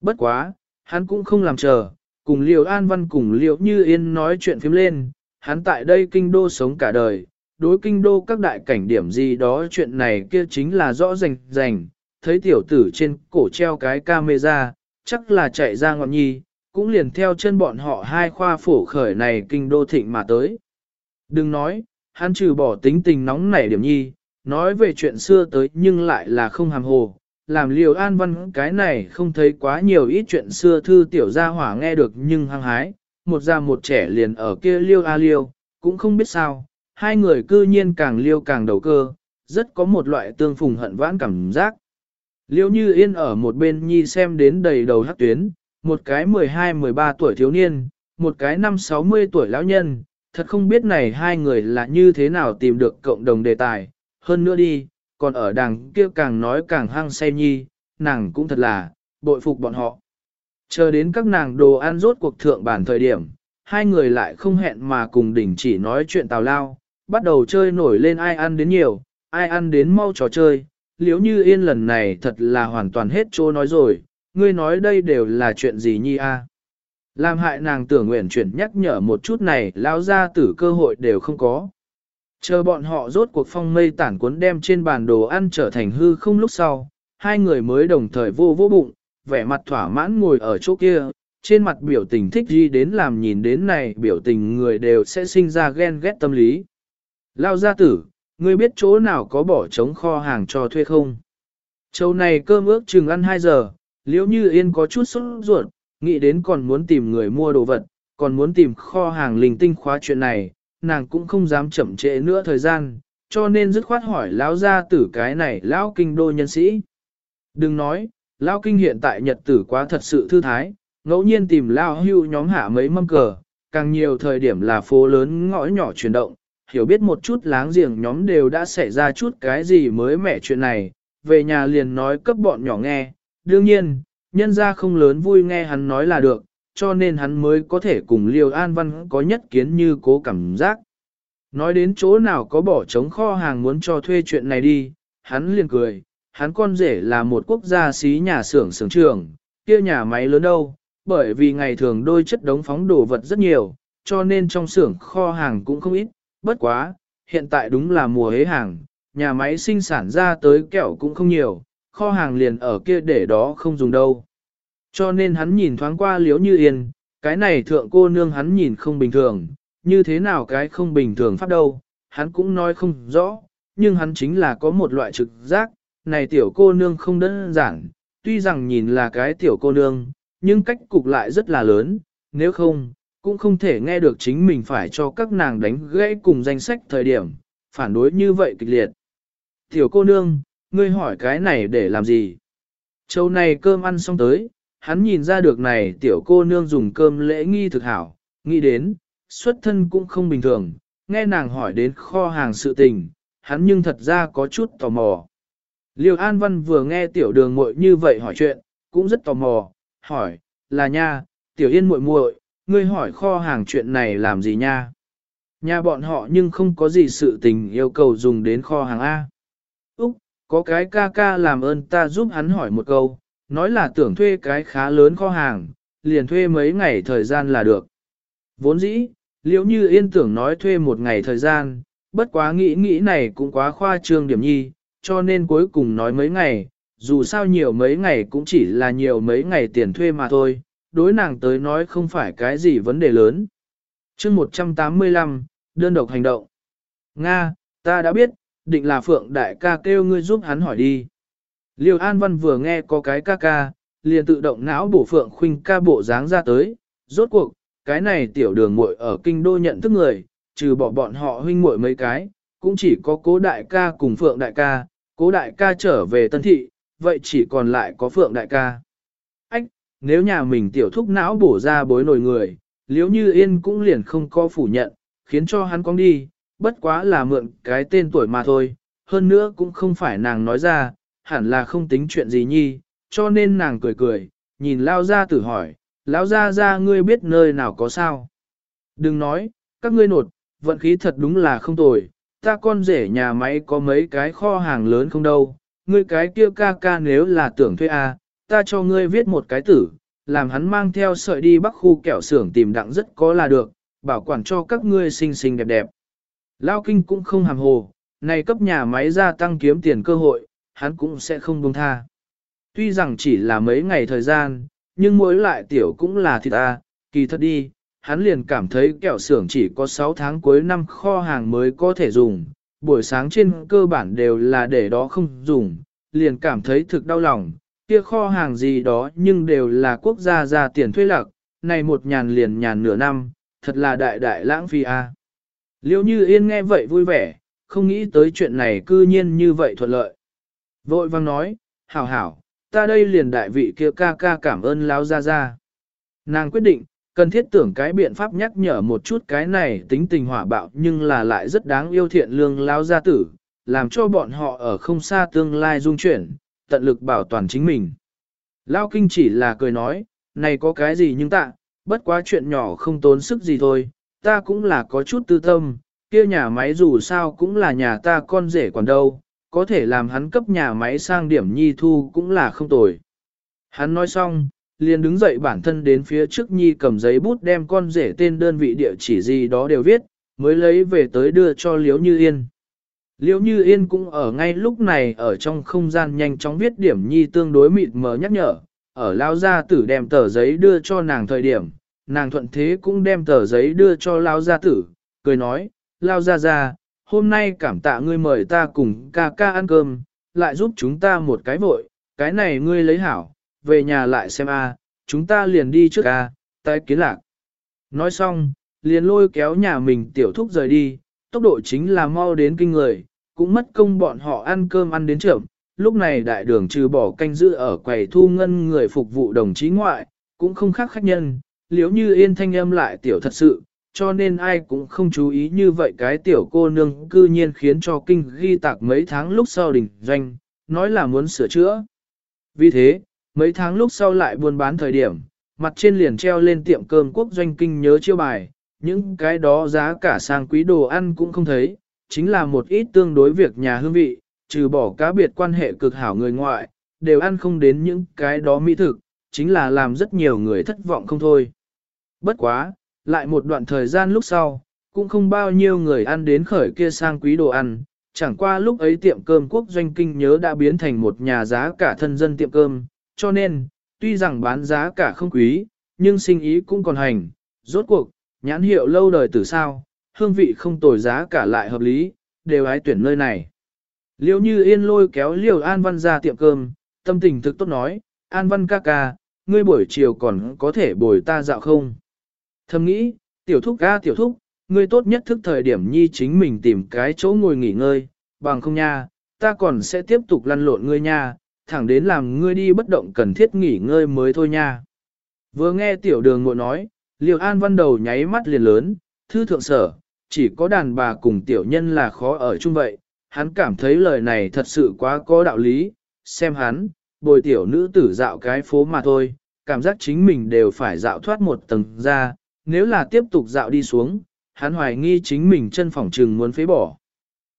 Bất quá, hắn cũng không làm chờ, cùng Liêu An Văn cùng liệu Như Yên nói chuyện phím lên, hắn tại đây kinh đô sống cả đời, đối kinh đô các đại cảnh điểm gì đó chuyện này kia chính là rõ rành rành, thấy tiểu tử trên cổ treo cái camera, chắc là chạy ra ngọn nhi, cũng liền theo chân bọn họ hai khoa phổ khởi này kinh đô thịnh mà tới. Đừng nói, hắn trừ bỏ tính tình nóng nảy điểm nhi, nói về chuyện xưa tới nhưng lại là không hàm hồ, làm liều an văn cái này không thấy quá nhiều ít chuyện xưa thư tiểu gia hỏa nghe được nhưng hăng hái, một già một trẻ liền ở kia liêu a liêu, cũng không biết sao, hai người cư nhiên càng liêu càng đầu cơ, rất có một loại tương phùng hận vãn cảm giác. Liêu như yên ở một bên nhi xem đến đầy đầu hắc tuyến, một cái 12-13 tuổi thiếu niên, một cái 5-60 tuổi lão nhân, thật không biết này hai người là như thế nào tìm được cộng đồng đề tài, hơn nữa đi, còn ở đằng kia càng nói càng hăng say nhi, nàng cũng thật là, bội phục bọn họ. Chờ đến các nàng đồ ăn rốt cuộc thượng bản thời điểm, hai người lại không hẹn mà cùng đỉnh chỉ nói chuyện tào lao, bắt đầu chơi nổi lên ai ăn đến nhiều, ai ăn đến mau trò chơi, liếu như yên lần này thật là hoàn toàn hết trô nói rồi, ngươi nói đây đều là chuyện gì nhi a? Làm hại nàng tưởng nguyện chuyển nhắc nhở một chút này Lão ra tử cơ hội đều không có. Chờ bọn họ rốt cuộc phong mây tản cuốn đem trên bàn đồ ăn trở thành hư không lúc sau, hai người mới đồng thời vô vô bụng, vẻ mặt thỏa mãn ngồi ở chỗ kia, trên mặt biểu tình thích gì đến làm nhìn đến này biểu tình người đều sẽ sinh ra ghen ghét tâm lý. Lao gia tử, ngươi biết chỗ nào có bỏ trống kho hàng cho thuê không? Châu này cơm ước chừng ăn 2 giờ, liễu như yên có chút sốt ruột, nghĩ đến còn muốn tìm người mua đồ vật, còn muốn tìm kho hàng linh tinh khóa chuyện này, nàng cũng không dám chậm trễ nữa thời gian, cho nên dứt khoát hỏi lão gia tử cái này lão kinh đô nhân sĩ. Đừng nói, lão kinh hiện tại nhật tử quá thật sự thư thái, ngẫu nhiên tìm lão hưu nhóm hạ mấy mâm cờ, càng nhiều thời điểm là phố lớn ngõ nhỏ chuyển động, hiểu biết một chút láng giềng nhóm đều đã xảy ra chút cái gì mới mẻ chuyện này, về nhà liền nói cấp bọn nhỏ nghe, đương nhiên, nhân ra không lớn vui nghe hắn nói là được, cho nên hắn mới có thể cùng Liêu An Văn có nhất kiến như cố cảm giác. Nói đến chỗ nào có bỏ trống kho hàng muốn cho thuê chuyện này đi, hắn liền cười, hắn con rể là một quốc gia xí nhà xưởng xưởng trường, kia nhà máy lớn đâu, bởi vì ngày thường đôi chất đống phóng đồ vật rất nhiều, cho nên trong xưởng kho hàng cũng không ít, bất quá, hiện tại đúng là mùa hế hàng, nhà máy sinh sản ra tới kẹo cũng không nhiều, kho hàng liền ở kia để đó không dùng đâu. Cho nên hắn nhìn thoáng qua liếu như yên, cái này thượng cô nương hắn nhìn không bình thường, như thế nào cái không bình thường pháp đâu, hắn cũng nói không rõ, nhưng hắn chính là có một loại trực giác, này tiểu cô nương không đơn giản, tuy rằng nhìn là cái tiểu cô nương, nhưng cách cục lại rất là lớn, nếu không, cũng không thể nghe được chính mình phải cho các nàng đánh gãy cùng danh sách thời điểm, phản đối như vậy kịch liệt. Tiểu cô nương, ngươi hỏi cái này để làm gì? Châu này cơm ăn xong tới, hắn nhìn ra được này tiểu cô nương dùng cơm lễ nghi thực hảo, nghĩ đến, xuất thân cũng không bình thường, nghe nàng hỏi đến kho hàng sự tình, hắn nhưng thật ra có chút tò mò. Liêu An Văn vừa nghe tiểu đường muội như vậy hỏi chuyện, cũng rất tò mò, hỏi, là nha, tiểu yên muội muội, ngươi hỏi kho hàng chuyện này làm gì nha? Nhà bọn họ nhưng không có gì sự tình yêu cầu dùng đến kho hàng A. Có cái ca ca làm ơn ta giúp hắn hỏi một câu, nói là tưởng thuê cái khá lớn kho hàng, liền thuê mấy ngày thời gian là được. Vốn dĩ, liễu như yên tưởng nói thuê một ngày thời gian, bất quá nghĩ nghĩ này cũng quá khoa trương điểm nhi, cho nên cuối cùng nói mấy ngày, dù sao nhiều mấy ngày cũng chỉ là nhiều mấy ngày tiền thuê mà thôi, đối nàng tới nói không phải cái gì vấn đề lớn. chương 185, đơn độc hành động. Nga, ta đã biết, định là Phượng Đại ca kêu ngươi giúp hắn hỏi đi. Liêu An Văn vừa nghe có cái ca ca, liền tự động não bổ Phượng Khuynh ca bộ dáng ra tới, rốt cuộc, cái này tiểu đường muội ở kinh đô nhận thức người, trừ bỏ bọn họ huynh muội mấy cái, cũng chỉ có cố đại ca cùng Phượng Đại ca, cố đại ca trở về Tân Thị, vậy chỉ còn lại có Phượng Đại ca. Ách, nếu nhà mình tiểu thúc não bổ ra bối nổi người, liếu như yên cũng liền không có phủ nhận, khiến cho hắn cong đi, bất quá là mượn cái tên tuổi mà thôi, hơn nữa cũng không phải nàng nói ra, hẳn là không tính chuyện gì nhi, cho nên nàng cười cười, nhìn lao ra tử hỏi, lão ra ra ngươi biết nơi nào có sao. Đừng nói, các ngươi nột, vận khí thật đúng là không tồi, ta con rể nhà máy có mấy cái kho hàng lớn không đâu, ngươi cái kia ca ca nếu là tưởng thuê a, à, ta cho ngươi viết một cái tử, làm hắn mang theo sợi đi bắc khu kẹo xưởng tìm đặng rất có là được, bảo quản cho các ngươi xinh xinh đẹp đẹp. Lao kinh cũng không hàm hồ, này cấp nhà máy gia tăng kiếm tiền cơ hội, hắn cũng sẽ không buông tha. Tuy rằng chỉ là mấy ngày thời gian, nhưng mỗi lại tiểu cũng là thịt ta, kỳ thật đi, hắn liền cảm thấy kẹo xưởng chỉ có 6 tháng cuối năm kho hàng mới có thể dùng, buổi sáng trên cơ bản đều là để đó không dùng, liền cảm thấy thực đau lòng, kia kho hàng gì đó nhưng đều là quốc gia ra tiền thuê lạc, này một nhàn liền nhàn nửa năm, thật là đại đại lãng phí a. À. Liêu như yên nghe vậy vui vẻ, không nghĩ tới chuyện này cư nhiên như vậy thuận lợi. Vội vang nói, hảo hảo, ta đây liền đại vị kia ca ca cảm ơn lão ra ra. Nàng quyết định, cần thiết tưởng cái biện pháp nhắc nhở một chút cái này tính tình hỏa bạo nhưng là lại rất đáng yêu thiện lương lão gia tử, làm cho bọn họ ở không xa tương lai dung chuyển, tận lực bảo toàn chính mình. Lao kinh chỉ là cười nói, này có cái gì nhưng tạ, bất quá chuyện nhỏ không tốn sức gì thôi, ta cũng là có chút tư tâm, kia nhà máy dù sao cũng là nhà ta con rể còn đâu, có thể làm hắn cấp nhà máy sang điểm nhi thu cũng là không tồi. Hắn nói xong, liền đứng dậy bản thân đến phía trước nhi cầm giấy bút đem con rể tên đơn vị địa chỉ gì đó đều viết, mới lấy về tới đưa cho Liễu Như Yên. Liễu Như Yên cũng ở ngay lúc này ở trong không gian nhanh chóng viết điểm nhi tương đối mịt mờ nhắc nhở, ở lao ra tử đem tờ giấy đưa cho nàng thời điểm, nàng thuận thế cũng đem tờ giấy đưa cho lao gia tử, cười nói, lao gia gia, hôm nay cảm tạ ngươi mời ta cùng ca ca ăn cơm, lại giúp chúng ta một cái vội, cái này ngươi lấy hảo, về nhà lại xem a, chúng ta liền đi trước a, tay kiến lạc. Nói xong, liền lôi kéo nhà mình tiểu thúc rời đi, tốc độ chính là mau đến kinh người, cũng mất công bọn họ ăn cơm ăn đến trưởng. Lúc này đại đường trừ bỏ canh giữ ở quầy thu ngân người phục vụ đồng chí ngoại, cũng không khác khách nhân, liếu như yên thanh âm lại tiểu thật sự, cho nên ai cũng không chú ý như vậy cái tiểu cô nương cư nhiên khiến cho kinh ghi tạc mấy tháng lúc sau đỉnh doanh, nói là muốn sửa chữa. Vì thế, mấy tháng lúc sau lại buôn bán thời điểm, mặt trên liền treo lên tiệm cơm quốc doanh kinh nhớ chiêu bài, những cái đó giá cả sang quý đồ ăn cũng không thấy, chính là một ít tương đối việc nhà hương vị, trừ bỏ cá biệt quan hệ cực hảo người ngoại, đều ăn không đến những cái đó mỹ thực, chính là làm rất nhiều người thất vọng không thôi. Bất quá, lại một đoạn thời gian lúc sau, cũng không bao nhiêu người ăn đến khởi kia sang quý đồ ăn, chẳng qua lúc ấy tiệm cơm quốc doanh kinh nhớ đã biến thành một nhà giá cả thân dân tiệm cơm, cho nên, tuy rằng bán giá cả không quý, nhưng sinh ý cũng còn hành, rốt cuộc, nhãn hiệu lâu đời từ sao, hương vị không tồi giá cả lại hợp lý, đều ái tuyển nơi này. Liêu như yên lôi kéo liều An Văn ra tiệm cơm, tâm tình thực tốt nói, An Văn ca ca, ngươi buổi chiều còn có thể bồi ta dạo không? Thầm nghĩ, tiểu thúc ca tiểu thúc, ngươi tốt nhất thức thời điểm nhi chính mình tìm cái chỗ ngồi nghỉ ngơi, bằng không nha, ta còn sẽ tiếp tục lăn lộn ngươi nha, thẳng đến làm ngươi đi bất động cần thiết nghỉ ngơi mới thôi nha. Vừa nghe tiểu đường ngội nói, liều an văn đầu nháy mắt liền lớn, thư thượng sở, chỉ có đàn bà cùng tiểu nhân là khó ở chung vậy, hắn cảm thấy lời này thật sự quá có đạo lý, xem hắn, bồi tiểu nữ tử dạo cái phố mà thôi, cảm giác chính mình đều phải dạo thoát một tầng ra, nếu là tiếp tục dạo đi xuống, hắn hoài nghi chính mình chân phỏng trừng muốn phế bỏ.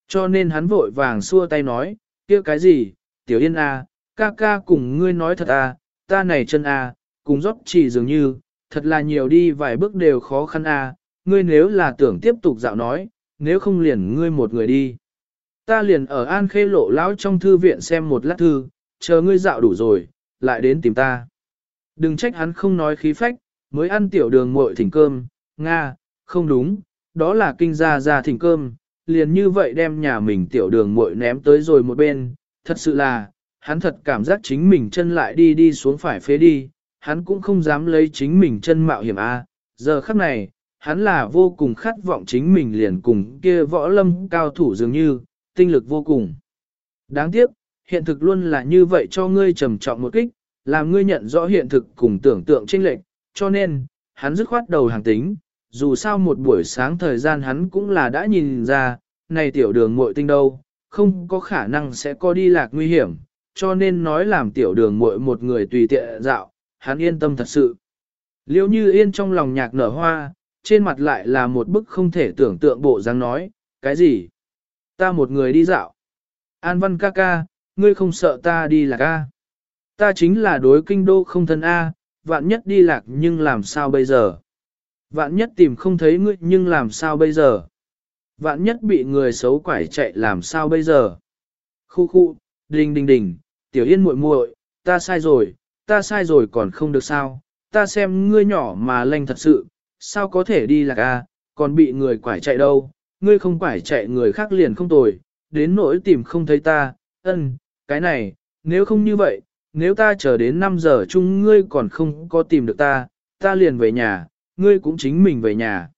Cho nên hắn vội vàng xua tay nói, kia cái gì, tiểu yên a, à, ca ca cùng ngươi nói thật a, à, ta này chân a, à, cùng rót chỉ dường như, thật là nhiều đi vài bước đều khó khăn a, ngươi nếu là tưởng tiếp tục dạo nói, nếu không liền ngươi một người đi. Ta liền ở An Khê Lộ lão trong thư viện xem một lát thư, chờ ngươi dạo đủ rồi, lại đến tìm ta. Đừng trách hắn không nói khí phách, mới ăn tiểu đường muội thỉnh cơm, Nga, không đúng, đó là kinh gia gia thỉnh cơm, liền như vậy đem nhà mình tiểu đường muội ném tới rồi một bên, thật sự là, hắn thật cảm giác chính mình chân lại đi đi xuống phải phế đi, hắn cũng không dám lấy chính mình chân mạo hiểm a. giờ khắc này, hắn là vô cùng khát vọng chính mình liền cùng kia võ lâm cao thủ dường như, tinh lực vô cùng. Đáng tiếc, hiện thực luôn là như vậy cho ngươi trầm trọng một kích, làm ngươi nhận rõ hiện thực cùng tưởng tượng chênh lệch, cho nên, hắn dứt khoát đầu hàng tính, dù sao một buổi sáng thời gian hắn cũng là đã nhìn ra, này tiểu đường muội tinh đâu, không có khả năng sẽ có đi lạc nguy hiểm, cho nên nói làm tiểu đường muội một người tùy tiện dạo, hắn yên tâm thật sự. Liêu như yên trong lòng nhạc nở hoa, trên mặt lại là một bức không thể tưởng tượng bộ dáng nói, cái gì? Ta một người đi dạo. An văn ca ca, ngươi không sợ ta đi lạc ca. Ta chính là đối kinh đô không thân A, vạn nhất đi lạc nhưng làm sao bây giờ? Vạn nhất tìm không thấy ngươi nhưng làm sao bây giờ? Vạn nhất bị người xấu quải chạy làm sao bây giờ? Khu khu, đình đình đình, tiểu yên muội muội, ta sai rồi, ta sai rồi còn không được sao? Ta xem ngươi nhỏ mà lanh thật sự, sao có thể đi lạc a, còn bị người quải chạy đâu? Ngươi không quải chạy người khác liền không tồi, đến nỗi tìm không thấy ta, ân, cái này, nếu không như vậy, nếu ta chờ đến 5 giờ chung ngươi còn không có tìm được ta, ta liền về nhà, ngươi cũng chính mình về nhà.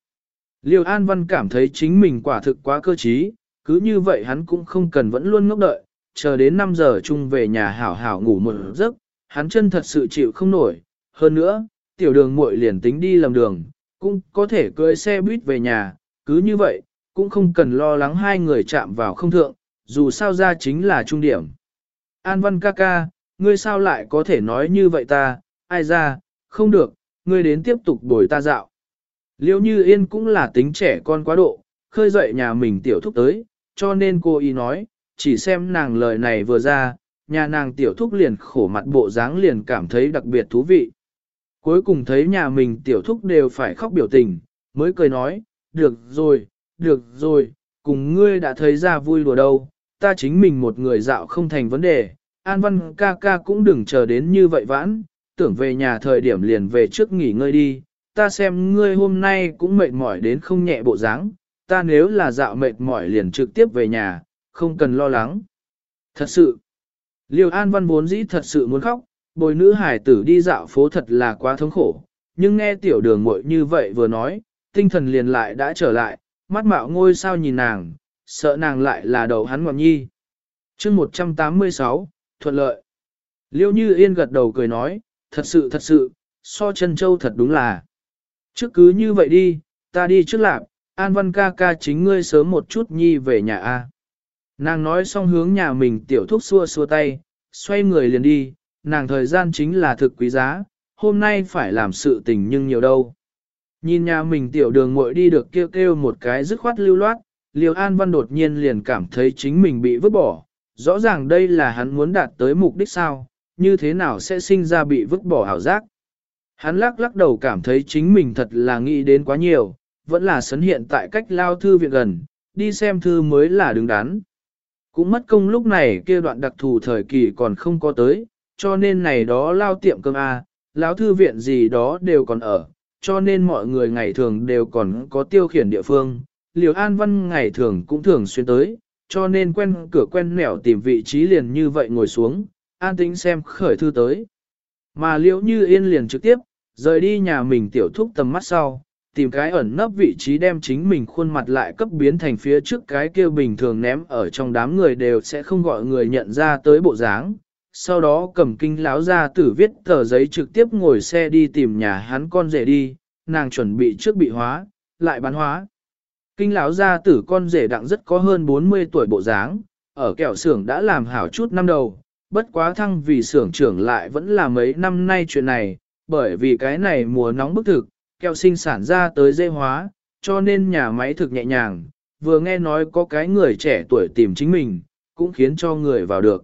Liêu An Văn cảm thấy chính mình quả thực quá cơ trí, cứ như vậy hắn cũng không cần vẫn luôn ngốc đợi, chờ đến 5 giờ chung về nhà hảo hảo ngủ một giấc, hắn chân thật sự chịu không nổi. Hơn nữa, tiểu đường muội liền tính đi lầm đường, cũng có thể cưỡi xe buýt về nhà, cứ như vậy, cũng không cần lo lắng hai người chạm vào không thượng, dù sao ra chính là trung điểm. An Văn ca ca, ngươi sao lại có thể nói như vậy ta, ai ra, không được, ngươi đến tiếp tục bồi ta dạo. Liêu như yên cũng là tính trẻ con quá độ, khơi dậy nhà mình tiểu thúc tới, cho nên cô ý nói, chỉ xem nàng lời này vừa ra, nhà nàng tiểu thúc liền khổ mặt bộ dáng liền cảm thấy đặc biệt thú vị. Cuối cùng thấy nhà mình tiểu thúc đều phải khóc biểu tình, mới cười nói, được rồi, được rồi, cùng ngươi đã thấy ra vui đùa đâu, ta chính mình một người dạo không thành vấn đề, An Văn ca ca cũng đừng chờ đến như vậy vãn, tưởng về nhà thời điểm liền về trước nghỉ ngơi đi, ta xem ngươi hôm nay cũng mệt mỏi đến không nhẹ bộ dáng, ta nếu là dạo mệt mỏi liền trực tiếp về nhà, không cần lo lắng. Thật sự, Liêu An Văn vốn dĩ thật sự muốn khóc, bồi nữ hải tử đi dạo phố thật là quá thống khổ, nhưng nghe tiểu đường muội như vậy vừa nói, tinh thần liền lại đã trở lại, mắt mạo ngôi sao nhìn nàng, sợ nàng lại là đầu hắn ngọn nhi. chương 186, thuận lợi. Liêu như yên gật đầu cười nói, thật sự thật sự, so chân châu thật đúng là. Trước cứ như vậy đi, ta đi trước lạp, An Văn ca ca chính ngươi sớm một chút nhi về nhà A. Nàng nói xong hướng nhà mình tiểu thúc xua xua tay, xoay người liền đi, nàng thời gian chính là thực quý giá, hôm nay phải làm sự tình nhưng nhiều đâu. Nhìn nhà mình tiểu đường muội đi được kêu kêu một cái dứt khoát lưu loát, Liêu An Văn đột nhiên liền cảm thấy chính mình bị vứt bỏ, rõ ràng đây là hắn muốn đạt tới mục đích sao, như thế nào sẽ sinh ra bị vứt bỏ hảo giác. Hắn lắc lắc đầu cảm thấy chính mình thật là nghĩ đến quá nhiều, vẫn là sấn hiện tại cách lao thư viện gần, đi xem thư mới là đứng đắn. Cũng mất công lúc này kia đoạn đặc thù thời kỳ còn không có tới, cho nên này đó lao tiệm cơm A, lão thư viện gì đó đều còn ở, cho nên mọi người ngày thường đều còn có tiêu khiển địa phương. Liều An Văn ngày thường cũng thường xuyên tới, cho nên quen cửa quen nẻo tìm vị trí liền như vậy ngồi xuống, an tĩnh xem khởi thư tới. Mà liễu như yên liền trực tiếp, rời đi nhà mình tiểu thúc tầm mắt sau, tìm cái ẩn nấp vị trí đem chính mình khuôn mặt lại cấp biến thành phía trước cái kia bình thường ném ở trong đám người đều sẽ không gọi người nhận ra tới bộ dáng. Sau đó cầm kinh láo ra tử viết tờ giấy trực tiếp ngồi xe đi tìm nhà hắn con rể đi, nàng chuẩn bị trước bị hóa, lại bán hóa. Kinh lão gia tử con rể đặng rất có hơn 40 tuổi bộ dáng, ở kẹo xưởng đã làm hảo chút năm đầu, bất quá thăng vì xưởng trưởng lại vẫn là mấy năm nay chuyện này, bởi vì cái này mùa nóng bức thực, kẹo sinh sản ra tới dây hóa, cho nên nhà máy thực nhẹ nhàng, vừa nghe nói có cái người trẻ tuổi tìm chính mình, cũng khiến cho người vào được.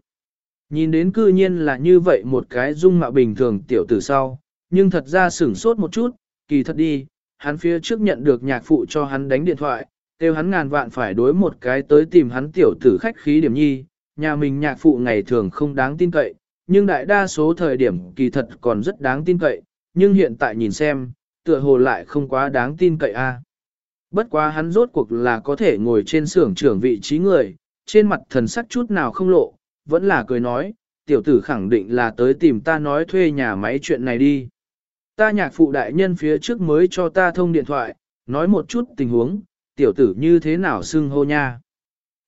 Nhìn đến cư nhiên là như vậy một cái dung mạo bình thường tiểu tử sau, nhưng thật ra sửng sốt một chút, kỳ thật đi, hắn phía trước nhận được nhạc phụ cho hắn đánh điện thoại, kêu hắn ngàn vạn phải đối một cái tới tìm hắn tiểu tử khách khí điểm nhi, nhà mình nhạc phụ ngày thường không đáng tin cậy, nhưng đại đa số thời điểm kỳ thật còn rất đáng tin cậy, nhưng hiện tại nhìn xem, tựa hồ lại không quá đáng tin cậy a. Bất quá hắn rốt cuộc là có thể ngồi trên xưởng trưởng vị trí người, trên mặt thần sắc chút nào không lộ, vẫn là cười nói, tiểu tử khẳng định là tới tìm ta nói thuê nhà máy chuyện này đi. Ta nhạc phụ đại nhân phía trước mới cho ta thông điện thoại, nói một chút tình huống, tiểu tử như thế nào xưng hô nha.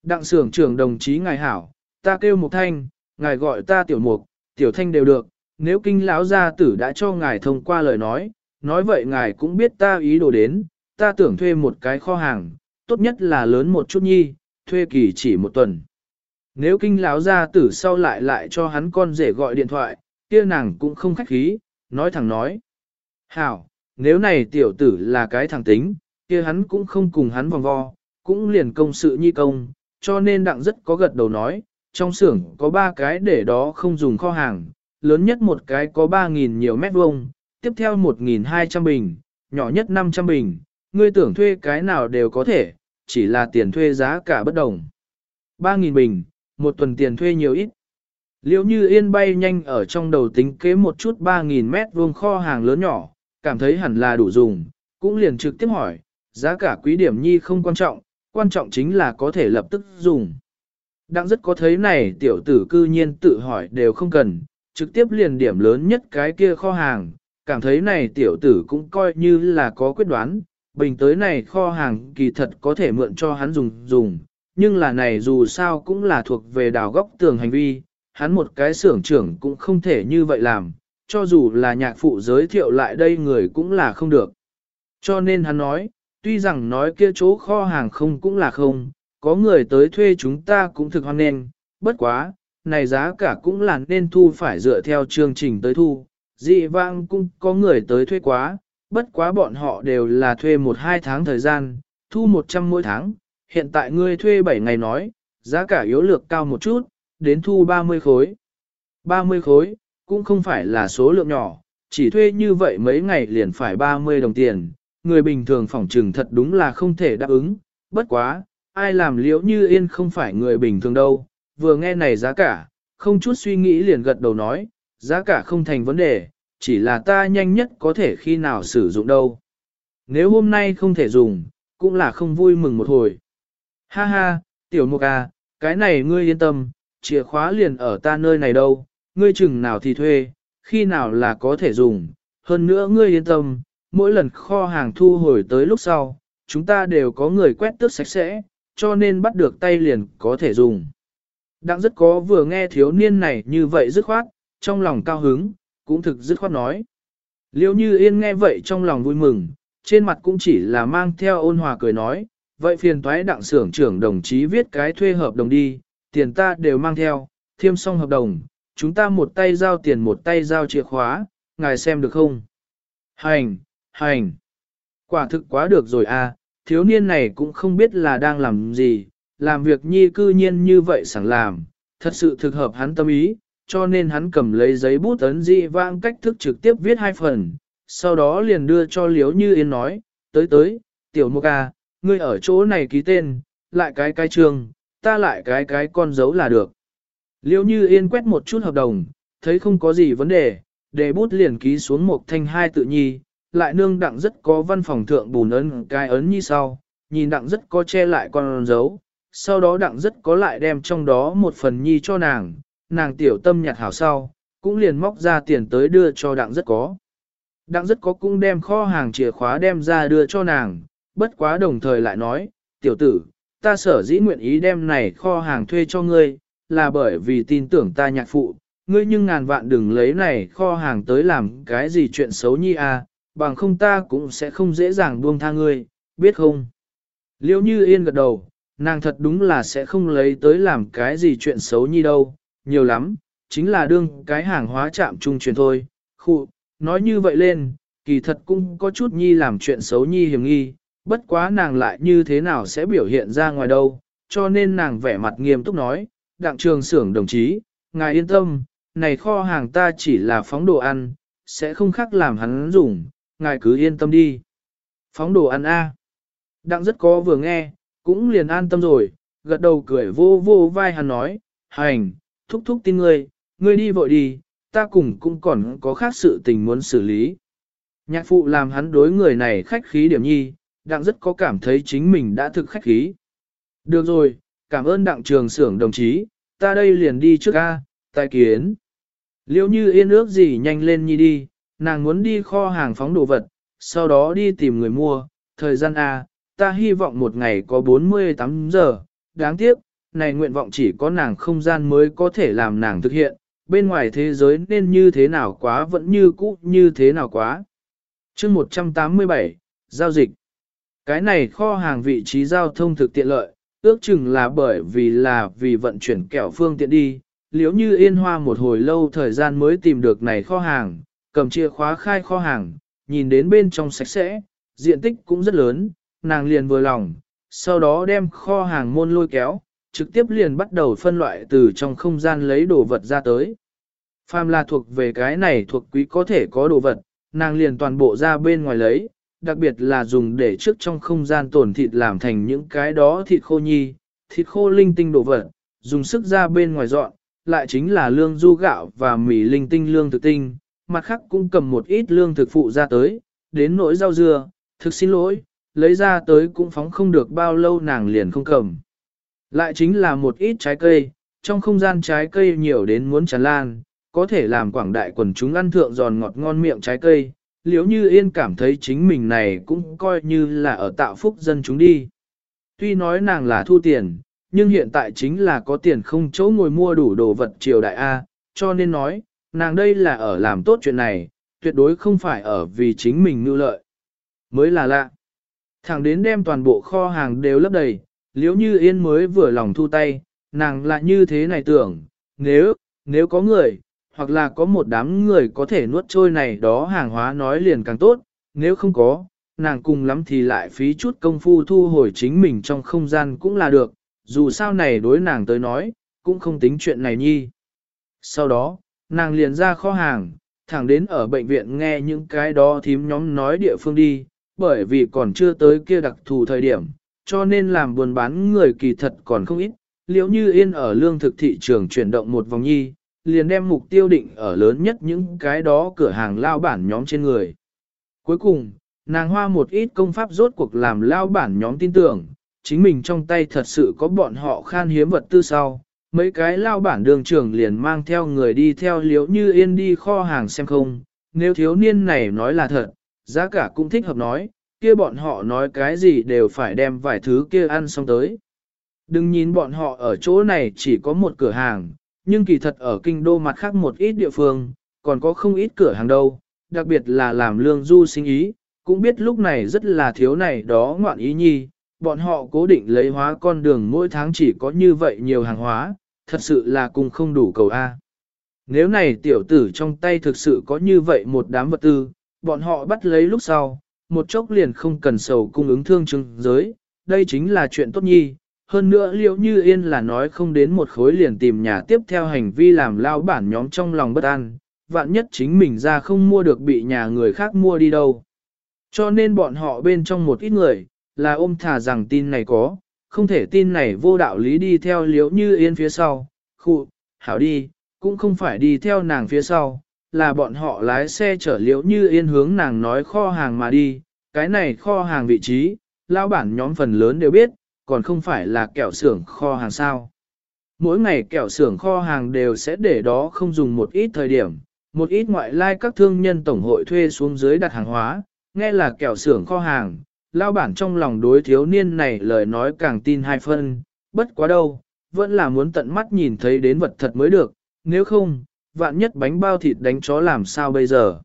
Đặng sưởng trưởng đồng chí ngài hảo, ta kêu một thanh, ngài gọi ta tiểu mục, tiểu thanh đều được, nếu kinh lão gia tử đã cho ngài thông qua lời nói, nói vậy ngài cũng biết ta ý đồ đến, ta tưởng thuê một cái kho hàng, tốt nhất là lớn một chút nhi, thuê kỳ chỉ một tuần. Nếu kinh lão gia tử sau lại lại cho hắn con rể gọi điện thoại, kia nàng cũng không khách khí, nói thẳng nói. Hảo, nếu này tiểu tử là cái thằng tính, kia hắn cũng không cùng hắn vòng vo, cũng liền công sự nhi công, cho nên đặng rất có gật đầu nói, trong xưởng có ba cái để đó không dùng kho hàng, lớn nhất một cái có 3.000 nhiều mét vuông, tiếp theo 1.200 bình, nhỏ nhất 500 bình, ngươi tưởng thuê cái nào đều có thể, chỉ là tiền thuê giá cả bất đồng. 3.000 bình, một tuần tiền thuê nhiều ít. Liễu như yên bay nhanh ở trong đầu tính kế một chút 3.000 mét vuông kho hàng lớn nhỏ, cảm thấy hẳn là đủ dùng, cũng liền trực tiếp hỏi, giá cả quý điểm nhi không quan trọng, quan trọng chính là có thể lập tức dùng. Đang rất có thấy này tiểu tử cư nhiên tự hỏi đều không cần, trực tiếp liền điểm lớn nhất cái kia kho hàng, cảm thấy này tiểu tử cũng coi như là có quyết đoán, bình tới này kho hàng kỳ thật có thể mượn cho hắn dùng dùng, nhưng là này dù sao cũng là thuộc về đào góc tường hành vi, hắn một cái xưởng trưởng cũng không thể như vậy làm, cho dù là nhạc phụ giới thiệu lại đây người cũng là không được. Cho nên hắn nói, tuy rằng nói kia chỗ kho hàng không cũng là không, có người tới thuê chúng ta cũng thực hoan nên, bất quá, này giá cả cũng là nên thu phải dựa theo chương trình tới thu, dị vang cũng có người tới thuê quá, bất quá bọn họ đều là thuê một hai tháng thời gian, thu 100 mỗi tháng, hiện tại ngươi thuê 7 ngày nói, giá cả yếu lược cao một chút, đến thu 30 khối. 30 khối, cũng không phải là số lượng nhỏ, chỉ thuê như vậy mấy ngày liền phải 30 đồng tiền, người bình thường phỏng trừng thật đúng là không thể đáp ứng, bất quá, ai làm liễu như yên không phải người bình thường đâu, vừa nghe này giá cả, không chút suy nghĩ liền gật đầu nói, giá cả không thành vấn đề, chỉ là ta nhanh nhất có thể khi nào sử dụng đâu. Nếu hôm nay không thể dùng, cũng là không vui mừng một hồi. Ha ha, tiểu mục à, cái này ngươi yên tâm, chìa khóa liền ở ta nơi này đâu, ngươi chừng nào thì thuê, khi nào là có thể dùng, hơn nữa ngươi yên tâm, mỗi lần kho hàng thu hồi tới lúc sau, chúng ta đều có người quét tước sạch sẽ, cho nên bắt được tay liền có thể dùng. Đặng rất có vừa nghe thiếu niên này như vậy dứt khoát, trong lòng cao hứng, cũng thực dứt khoát nói. Liêu như yên nghe vậy trong lòng vui mừng, trên mặt cũng chỉ là mang theo ôn hòa cười nói, vậy phiền toái đặng xưởng trưởng đồng chí viết cái thuê hợp đồng đi, tiền ta đều mang theo, thiêm xong hợp đồng, chúng ta một tay giao tiền một tay giao chìa khóa, ngài xem được không? Hành, hành. Quả thực quá được rồi à, thiếu niên này cũng không biết là đang làm gì, làm việc nhi cư nhiên như vậy sẵn làm, thật sự thực hợp hắn tâm ý, cho nên hắn cầm lấy giấy bút ấn dị vãng cách thức trực tiếp viết hai phần, sau đó liền đưa cho Liếu Như Yên nói, tới tới, tiểu mục à, ngươi ở chỗ này ký tên, lại cái cái trường, ta lại cái cái con dấu là được. Liêu Như Yên quét một chút hợp đồng, thấy không có gì vấn đề, để bút liền ký xuống một thanh hai tự nhi, lại nương đặng rất có văn phòng thượng bùn ấn cái ấn như sau, nhìn đặng rất có che lại con dấu, sau đó đặng rất có lại đem trong đó một phần nhi cho nàng, nàng tiểu tâm nhặt hảo sau, cũng liền móc ra tiền tới đưa cho đặng rất có. Đặng rất có cũng đem kho hàng chìa khóa đem ra đưa cho nàng, bất quá đồng thời lại nói, tiểu tử, ta sở dĩ nguyện ý đem này kho hàng thuê cho ngươi, là bởi vì tin tưởng ta nhạc phụ, ngươi nhưng ngàn vạn đừng lấy này kho hàng tới làm cái gì chuyện xấu nhi à, bằng không ta cũng sẽ không dễ dàng buông tha ngươi, biết không? Liêu như yên gật đầu, nàng thật đúng là sẽ không lấy tới làm cái gì chuyện xấu nhi đâu, nhiều lắm, chính là đương cái hàng hóa chạm trung truyền thôi, khu, nói như vậy lên, kỳ thật cũng có chút nhi làm chuyện xấu nhi hiểm nghi, bất quá nàng lại như thế nào sẽ biểu hiện ra ngoài đâu, cho nên nàng vẻ mặt nghiêm túc nói, đặng trường xưởng đồng chí, ngài yên tâm, này kho hàng ta chỉ là phóng đồ ăn, sẽ không khác làm hắn dùng, ngài cứ yên tâm đi. Phóng đồ ăn a. Đặng rất có vừa nghe, cũng liền an tâm rồi, gật đầu cười vô vô vai hắn nói, hành, thúc thúc tin ngươi, ngươi đi vội đi, ta cùng cũng còn có khác sự tình muốn xử lý. Nhạc phụ làm hắn đối người này khách khí điểm nhi, đặng rất có cảm thấy chính mình đã thực khách khí. Được rồi, cảm ơn đặng trường xưởng đồng chí, ta đây liền đi trước ca, tài kiến. Liêu như yên ước gì nhanh lên nhi đi, nàng muốn đi kho hàng phóng đồ vật, sau đó đi tìm người mua, thời gian A, ta hy vọng một ngày có 48 giờ, đáng tiếc, này nguyện vọng chỉ có nàng không gian mới có thể làm nàng thực hiện, bên ngoài thế giới nên như thế nào quá vẫn như cũ như thế nào quá. chương 187, Giao dịch Cái này kho hàng vị trí giao thông thực tiện lợi, ước chừng là bởi vì là vì vận chuyển kẹo phương tiện đi, liếu như yên hoa một hồi lâu thời gian mới tìm được này kho hàng, cầm chìa khóa khai kho hàng, nhìn đến bên trong sạch sẽ, diện tích cũng rất lớn, nàng liền vừa lòng, sau đó đem kho hàng môn lôi kéo, trực tiếp liền bắt đầu phân loại từ trong không gian lấy đồ vật ra tới. Phàm là thuộc về cái này thuộc quý có thể có đồ vật, nàng liền toàn bộ ra bên ngoài lấy, đặc biệt là dùng để trước trong không gian tổn thịt làm thành những cái đó thịt khô nhi, thịt khô linh tinh đồ vật, dùng sức ra bên ngoài dọn, lại chính là lương du gạo và mì linh tinh lương thực tinh, mặt khác cũng cầm một ít lương thực phụ ra tới, đến nỗi rau dưa, thực xin lỗi, lấy ra tới cũng phóng không được bao lâu nàng liền không cầm. Lại chính là một ít trái cây, trong không gian trái cây nhiều đến muốn tràn lan, có thể làm quảng đại quần chúng ăn thượng giòn ngọt ngon miệng trái cây, liếu như yên cảm thấy chính mình này cũng coi như là ở tạo phúc dân chúng đi. Tuy nói nàng là thu tiền, nhưng hiện tại chính là có tiền không chỗ ngồi mua đủ đồ vật triều đại A, cho nên nói, nàng đây là ở làm tốt chuyện này, tuyệt đối không phải ở vì chính mình nưu lợi. Mới là lạ. Thẳng đến đem toàn bộ kho hàng đều lấp đầy, liếu như yên mới vừa lòng thu tay, nàng lại như thế này tưởng, nếu, nếu có người, hoặc là có một đám người có thể nuốt trôi này đó hàng hóa nói liền càng tốt, nếu không có, nàng cùng lắm thì lại phí chút công phu thu hồi chính mình trong không gian cũng là được, dù sao này đối nàng tới nói, cũng không tính chuyện này nhi. Sau đó, nàng liền ra kho hàng, thẳng đến ở bệnh viện nghe những cái đó thím nhóm nói địa phương đi, bởi vì còn chưa tới kia đặc thù thời điểm, cho nên làm buôn bán người kỳ thật còn không ít. liệu như yên ở lương thực thị trường chuyển động một vòng nhi, liền đem mục tiêu định ở lớn nhất những cái đó cửa hàng lao bản nhóm trên người. Cuối cùng, nàng hoa một ít công pháp rốt cuộc làm lao bản nhóm tin tưởng, chính mình trong tay thật sự có bọn họ khan hiếm vật tư sau. Mấy cái lao bản đường trưởng liền mang theo người đi theo liễu như yên đi kho hàng xem không, nếu thiếu niên này nói là thật, giá cả cũng thích hợp nói, kia bọn họ nói cái gì đều phải đem vài thứ kia ăn xong tới. Đừng nhìn bọn họ ở chỗ này chỉ có một cửa hàng, nhưng kỳ thật ở kinh đô mặt khác một ít địa phương, còn có không ít cửa hàng đâu, đặc biệt là làm lương du sinh ý, cũng biết lúc này rất là thiếu này đó ngoạn ý nhi, bọn họ cố định lấy hóa con đường mỗi tháng chỉ có như vậy nhiều hàng hóa, thật sự là cùng không đủ cầu A. Nếu này tiểu tử trong tay thực sự có như vậy một đám vật tư, bọn họ bắt lấy lúc sau, một chốc liền không cần sầu cung ứng thương chứng giới, đây chính là chuyện tốt nhi. Hơn nữa liệu như yên là nói không đến một khối liền tìm nhà tiếp theo hành vi làm lao bản nhóm trong lòng bất an, vạn nhất chính mình ra không mua được bị nhà người khác mua đi đâu. Cho nên bọn họ bên trong một ít người, là ôm thả rằng tin này có, không thể tin này vô đạo lý đi theo liễu như yên phía sau, khu, hảo đi, cũng không phải đi theo nàng phía sau, là bọn họ lái xe chở liễu như yên hướng nàng nói kho hàng mà đi, cái này kho hàng vị trí, lao bản nhóm phần lớn đều biết, còn không phải là kẹo xưởng kho hàng sao. Mỗi ngày kẹo xưởng kho hàng đều sẽ để đó không dùng một ít thời điểm, một ít ngoại lai các thương nhân tổng hội thuê xuống dưới đặt hàng hóa, nghe là kẹo xưởng kho hàng, lao bản trong lòng đối thiếu niên này lời nói càng tin hai phân, bất quá đâu, vẫn là muốn tận mắt nhìn thấy đến vật thật mới được, nếu không, vạn nhất bánh bao thịt đánh chó làm sao bây giờ.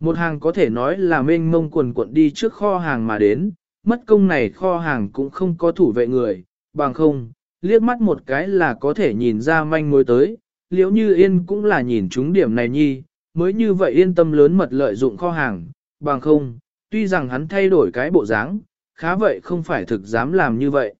Một hàng có thể nói là mênh mông quần cuộn đi trước kho hàng mà đến, mất công này kho hàng cũng không có thủ vệ người, bằng không, liếc mắt một cái là có thể nhìn ra manh mối tới, liếu như yên cũng là nhìn chúng điểm này nhi, mới như vậy yên tâm lớn mật lợi dụng kho hàng, bằng không, tuy rằng hắn thay đổi cái bộ dáng, khá vậy không phải thực dám làm như vậy.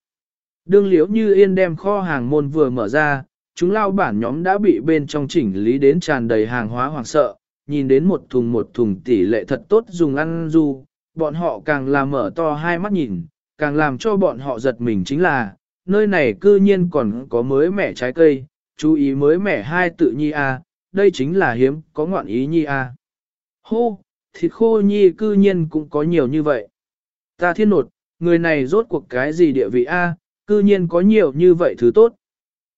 Đương liếu như yên đem kho hàng môn vừa mở ra, chúng lao bản nhóm đã bị bên trong chỉnh lý đến tràn đầy hàng hóa hoảng sợ, nhìn đến một thùng một thùng tỷ lệ thật tốt dùng ăn du, bọn họ càng làm mở to hai mắt nhìn, càng làm cho bọn họ giật mình chính là, nơi này cư nhiên còn có mới mẻ trái cây, chú ý mới mẻ hai tự nhi a, đây chính là hiếm, có ngoạn ý nhi a. Hô, thịt khô nhi cư nhiên cũng có nhiều như vậy. Ta thiên nột, người này rốt cuộc cái gì địa vị a, cư nhiên có nhiều như vậy thứ tốt.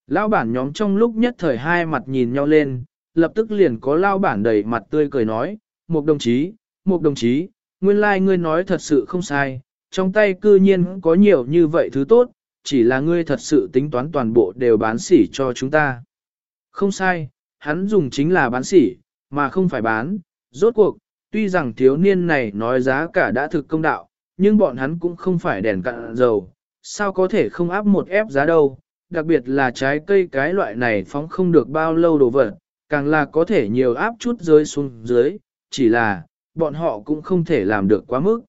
Lão bản nhóm trong lúc nhất thời hai mặt nhìn nhau lên, lập tức liền có lao bản đầy mặt tươi cười nói, một đồng chí, một đồng chí, nguyên lai like ngươi nói thật sự không sai, trong tay cư nhiên có nhiều như vậy thứ tốt, chỉ là ngươi thật sự tính toán toàn bộ đều bán sỉ cho chúng ta. Không sai, hắn dùng chính là bán sỉ, mà không phải bán, rốt cuộc, tuy rằng thiếu niên này nói giá cả đã thực công đạo, nhưng bọn hắn cũng không phải đèn cạn dầu, sao có thể không áp một ép giá đâu, đặc biệt là trái cây cái loại này phóng không được bao lâu đồ vật, càng là có thể nhiều áp chút rơi xuống dưới, chỉ là, bọn họ cũng không thể làm được quá mức.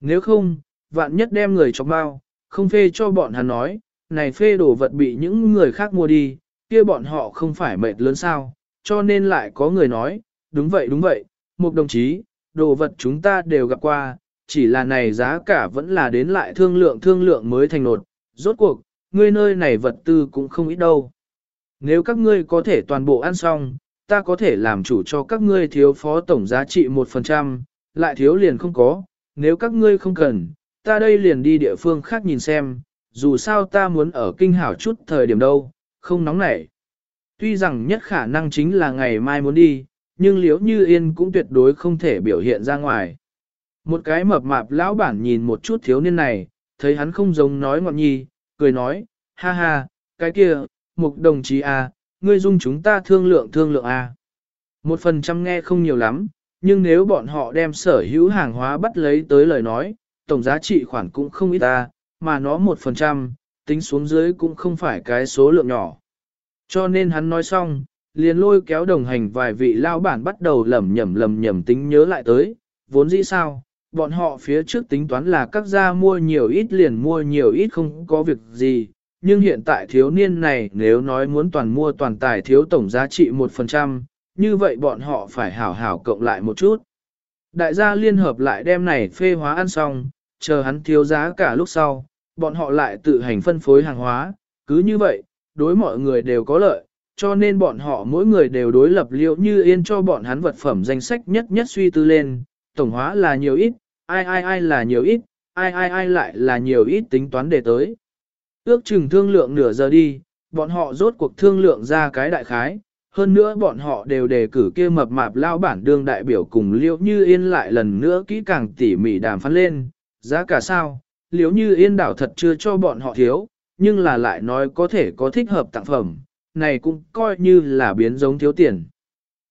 Nếu không, vạn nhất đem người cho bao, không phê cho bọn hắn nói, này phê đồ vật bị những người khác mua đi, kia bọn họ không phải mệt lớn sao, cho nên lại có người nói, đúng vậy đúng vậy, một đồng chí, đồ vật chúng ta đều gặp qua, chỉ là này giá cả vẫn là đến lại thương lượng thương lượng mới thành nột, rốt cuộc, ngươi nơi này vật tư cũng không ít đâu. Nếu các ngươi có thể toàn bộ ăn xong, ta có thể làm chủ cho các ngươi thiếu phó tổng giá trị 1%, lại thiếu liền không có, nếu các ngươi không cần, ta đây liền đi địa phương khác nhìn xem, dù sao ta muốn ở kinh hảo chút thời điểm đâu, không nóng nảy. Tuy rằng nhất khả năng chính là ngày mai muốn đi, nhưng liếu như yên cũng tuyệt đối không thể biểu hiện ra ngoài. Một cái mập mạp lão bản nhìn một chút thiếu niên này, thấy hắn không giống nói ngọn nhi, cười nói, ha ha, cái kia, một đồng chí à, ngươi dung chúng ta thương lượng thương lượng à. Một phần trăm nghe không nhiều lắm, nhưng nếu bọn họ đem sở hữu hàng hóa bắt lấy tới lời nói, tổng giá trị khoản cũng không ít ta, mà nó một phần trăm, tính xuống dưới cũng không phải cái số lượng nhỏ. Cho nên hắn nói xong, liền lôi kéo đồng hành vài vị lao bản bắt đầu lầm nhầm lầm nhầm tính nhớ lại tới, vốn dĩ sao, bọn họ phía trước tính toán là các gia mua nhiều ít liền mua nhiều ít không có việc gì, nhưng hiện tại thiếu niên này nếu nói muốn toàn mua toàn tài thiếu tổng giá trị 1%, như vậy bọn họ phải hảo hảo cộng lại một chút. Đại gia liên hợp lại đem này phê hóa ăn xong, chờ hắn thiếu giá cả lúc sau, bọn họ lại tự hành phân phối hàng hóa, cứ như vậy, đối mọi người đều có lợi, cho nên bọn họ mỗi người đều đối lập liệu như yên cho bọn hắn vật phẩm danh sách nhất nhất suy tư lên, tổng hóa là nhiều ít, ai ai ai là nhiều ít, ai ai ai lại là nhiều ít tính toán để tới. Ước chừng thương lượng nửa giờ đi, bọn họ rốt cuộc thương lượng ra cái đại khái, hơn nữa bọn họ đều đề cử kia mập mạp lao bản đương đại biểu cùng liễu như yên lại lần nữa kỹ càng tỉ mỉ đàm phán lên, giá cả sao, liễu như yên đảo thật chưa cho bọn họ thiếu, nhưng là lại nói có thể có thích hợp tặng phẩm, này cũng coi như là biến giống thiếu tiền.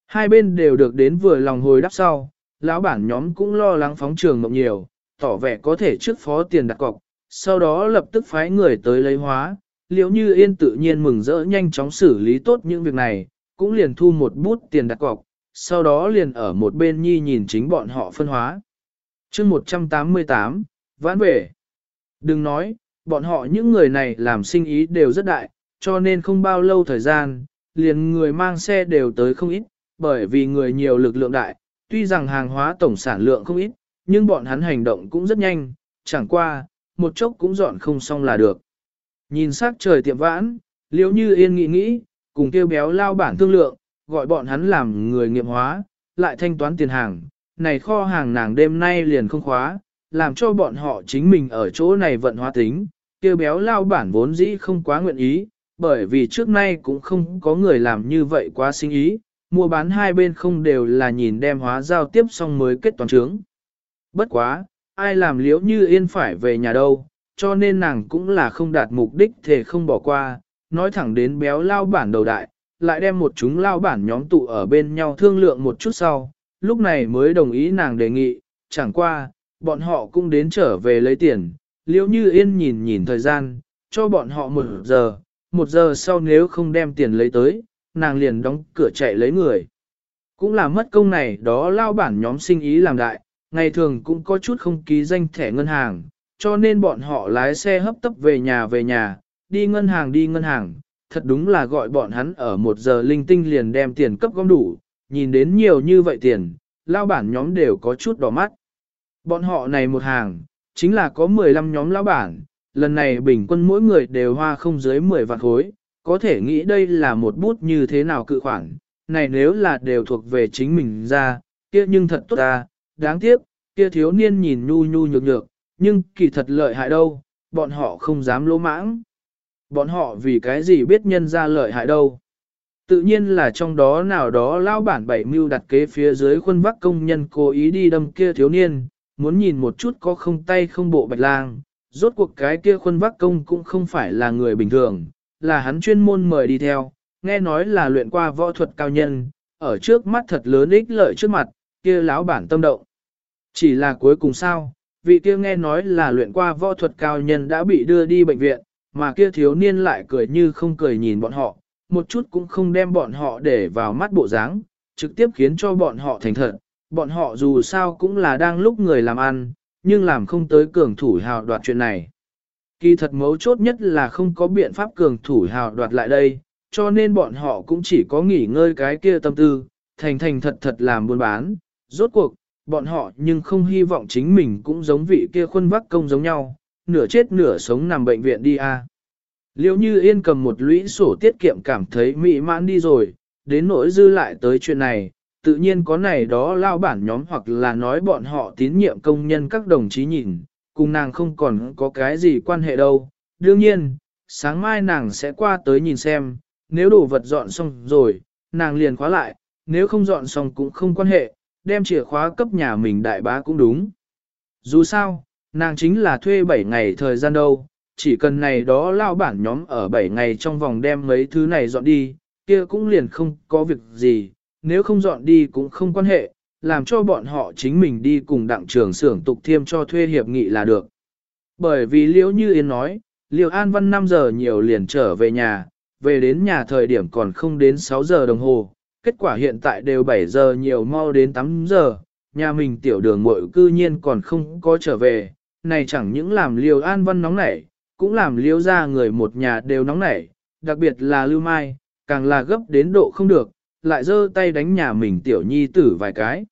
Hai bên đều được đến vừa lòng hồi đáp sau, lão bản nhóm cũng lo lắng phóng trường mộng nhiều, tỏ vẻ có thể trước phó tiền đặt cọc, sau đó lập tức phái người tới lấy hóa, liễu như yên tự nhiên mừng rỡ nhanh chóng xử lý tốt những việc này, cũng liền thu một bút tiền đặt cọc, sau đó liền ở một bên nhi nhìn chính bọn họ phân hóa. chương 188, vãn về. Đừng nói, bọn họ những người này làm sinh ý đều rất đại, cho nên không bao lâu thời gian, liền người mang xe đều tới không ít, bởi vì người nhiều lực lượng đại, tuy rằng hàng hóa tổng sản lượng không ít, nhưng bọn hắn hành động cũng rất nhanh, chẳng qua, một chốc cũng dọn không xong là được. Nhìn sắc trời tiệm vãn, liếu như yên nghĩ nghĩ, cùng kêu béo lao bản thương lượng, gọi bọn hắn làm người nghiệm hóa, lại thanh toán tiền hàng, này kho hàng nàng đêm nay liền không khóa, làm cho bọn họ chính mình ở chỗ này vận hóa tính, kêu béo lao bản vốn dĩ không quá nguyện ý, bởi vì trước nay cũng không có người làm như vậy quá sinh ý, mua bán hai bên không đều là nhìn đem hóa giao tiếp xong mới kết toán trướng. Bất quá, ai làm liễu như yên phải về nhà đâu, cho nên nàng cũng là không đạt mục đích thể không bỏ qua, nói thẳng đến béo lao bản đầu đại, lại đem một chúng lao bản nhóm tụ ở bên nhau thương lượng một chút sau, lúc này mới đồng ý nàng đề nghị, chẳng qua, bọn họ cũng đến trở về lấy tiền, liễu như yên nhìn nhìn thời gian, cho bọn họ một giờ, một giờ sau nếu không đem tiền lấy tới, nàng liền đóng cửa chạy lấy người. Cũng là mất công này đó lao bản nhóm sinh ý làm đại, ngày thường cũng có chút không ký danh thẻ ngân hàng, cho nên bọn họ lái xe hấp tấp về nhà về nhà, đi ngân hàng đi ngân hàng, thật đúng là gọi bọn hắn ở một giờ linh tinh liền đem tiền cấp gom đủ, nhìn đến nhiều như vậy tiền, lao bản nhóm đều có chút đỏ mắt. Bọn họ này một hàng, chính là có 15 nhóm lao bản, lần này bình quân mỗi người đều hoa không dưới 10 vạn khối, có thể nghĩ đây là một bút như thế nào cự khoản, này nếu là đều thuộc về chính mình ra, kia nhưng thật tốt ta, đáng tiếc, kia thiếu niên nhìn nhu nhu nhược nhược, nhưng kỳ thật lợi hại đâu, bọn họ không dám lỗ mãng. Bọn họ vì cái gì biết nhân ra lợi hại đâu. Tự nhiên là trong đó nào đó lao bản bảy mưu đặt kế phía dưới khuôn vắc công nhân cố ý đi đâm kia thiếu niên, muốn nhìn một chút có không tay không bộ bạch lang. Rốt cuộc cái kia khuôn vắc công cũng không phải là người bình thường, là hắn chuyên môn mời đi theo, nghe nói là luyện qua võ thuật cao nhân, ở trước mắt thật lớn ích lợi trước mặt, kia lão bản tâm động. Chỉ là cuối cùng sao, vị kia nghe nói là luyện qua võ thuật cao nhân đã bị đưa đi bệnh viện, mà kia thiếu niên lại cười như không cười nhìn bọn họ, một chút cũng không đem bọn họ để vào mắt bộ dáng, trực tiếp khiến cho bọn họ thành thật. Bọn họ dù sao cũng là đang lúc người làm ăn, nhưng làm không tới cường thủ hào đoạt chuyện này. Kỳ thật mấu chốt nhất là không có biện pháp cường thủ hào đoạt lại đây, cho nên bọn họ cũng chỉ có nghỉ ngơi cái kia tâm tư, thành thành thật thật làm buôn bán. Rốt cuộc, bọn họ nhưng không hy vọng chính mình cũng giống vị kia khuân vắc công giống nhau, nửa chết nửa sống nằm bệnh viện đi a. À. Liêu như yên cầm một lũy sổ tiết kiệm cảm thấy mỹ mãn đi rồi, đến nỗi dư lại tới chuyện này, tự nhiên có này đó lao bản nhóm hoặc là nói bọn họ tín nhiệm công nhân các đồng chí nhìn, cùng nàng không còn có cái gì quan hệ đâu. Đương nhiên, sáng mai nàng sẽ qua tới nhìn xem, nếu đồ vật dọn xong rồi, nàng liền khóa lại, nếu không dọn xong cũng không quan hệ, đem chìa khóa cấp nhà mình đại bá cũng đúng. Dù sao, nàng chính là thuê 7 ngày thời gian đâu, chỉ cần này đó lao bản nhóm ở 7 ngày trong vòng đem mấy thứ này dọn đi, kia cũng liền không có việc gì, nếu không dọn đi cũng không quan hệ, làm cho bọn họ chính mình đi cùng đặng trưởng xưởng tục thiêm cho thuê hiệp nghị là được. Bởi vì Liễu Như Yên nói, Liễu An Văn 5 giờ nhiều liền trở về nhà, về đến nhà thời điểm còn không đến 6 giờ đồng hồ, kết quả hiện tại đều 7 giờ nhiều mau đến 8 giờ, nhà mình tiểu đường muội cư nhiên còn không có trở về, này chẳng những làm liều An Văn nóng nảy, cũng làm liều ra người một nhà đều nóng nảy, đặc biệt là Lưu Mai, càng là gấp đến độ không được, lại giơ tay đánh nhà mình tiểu nhi tử vài cái.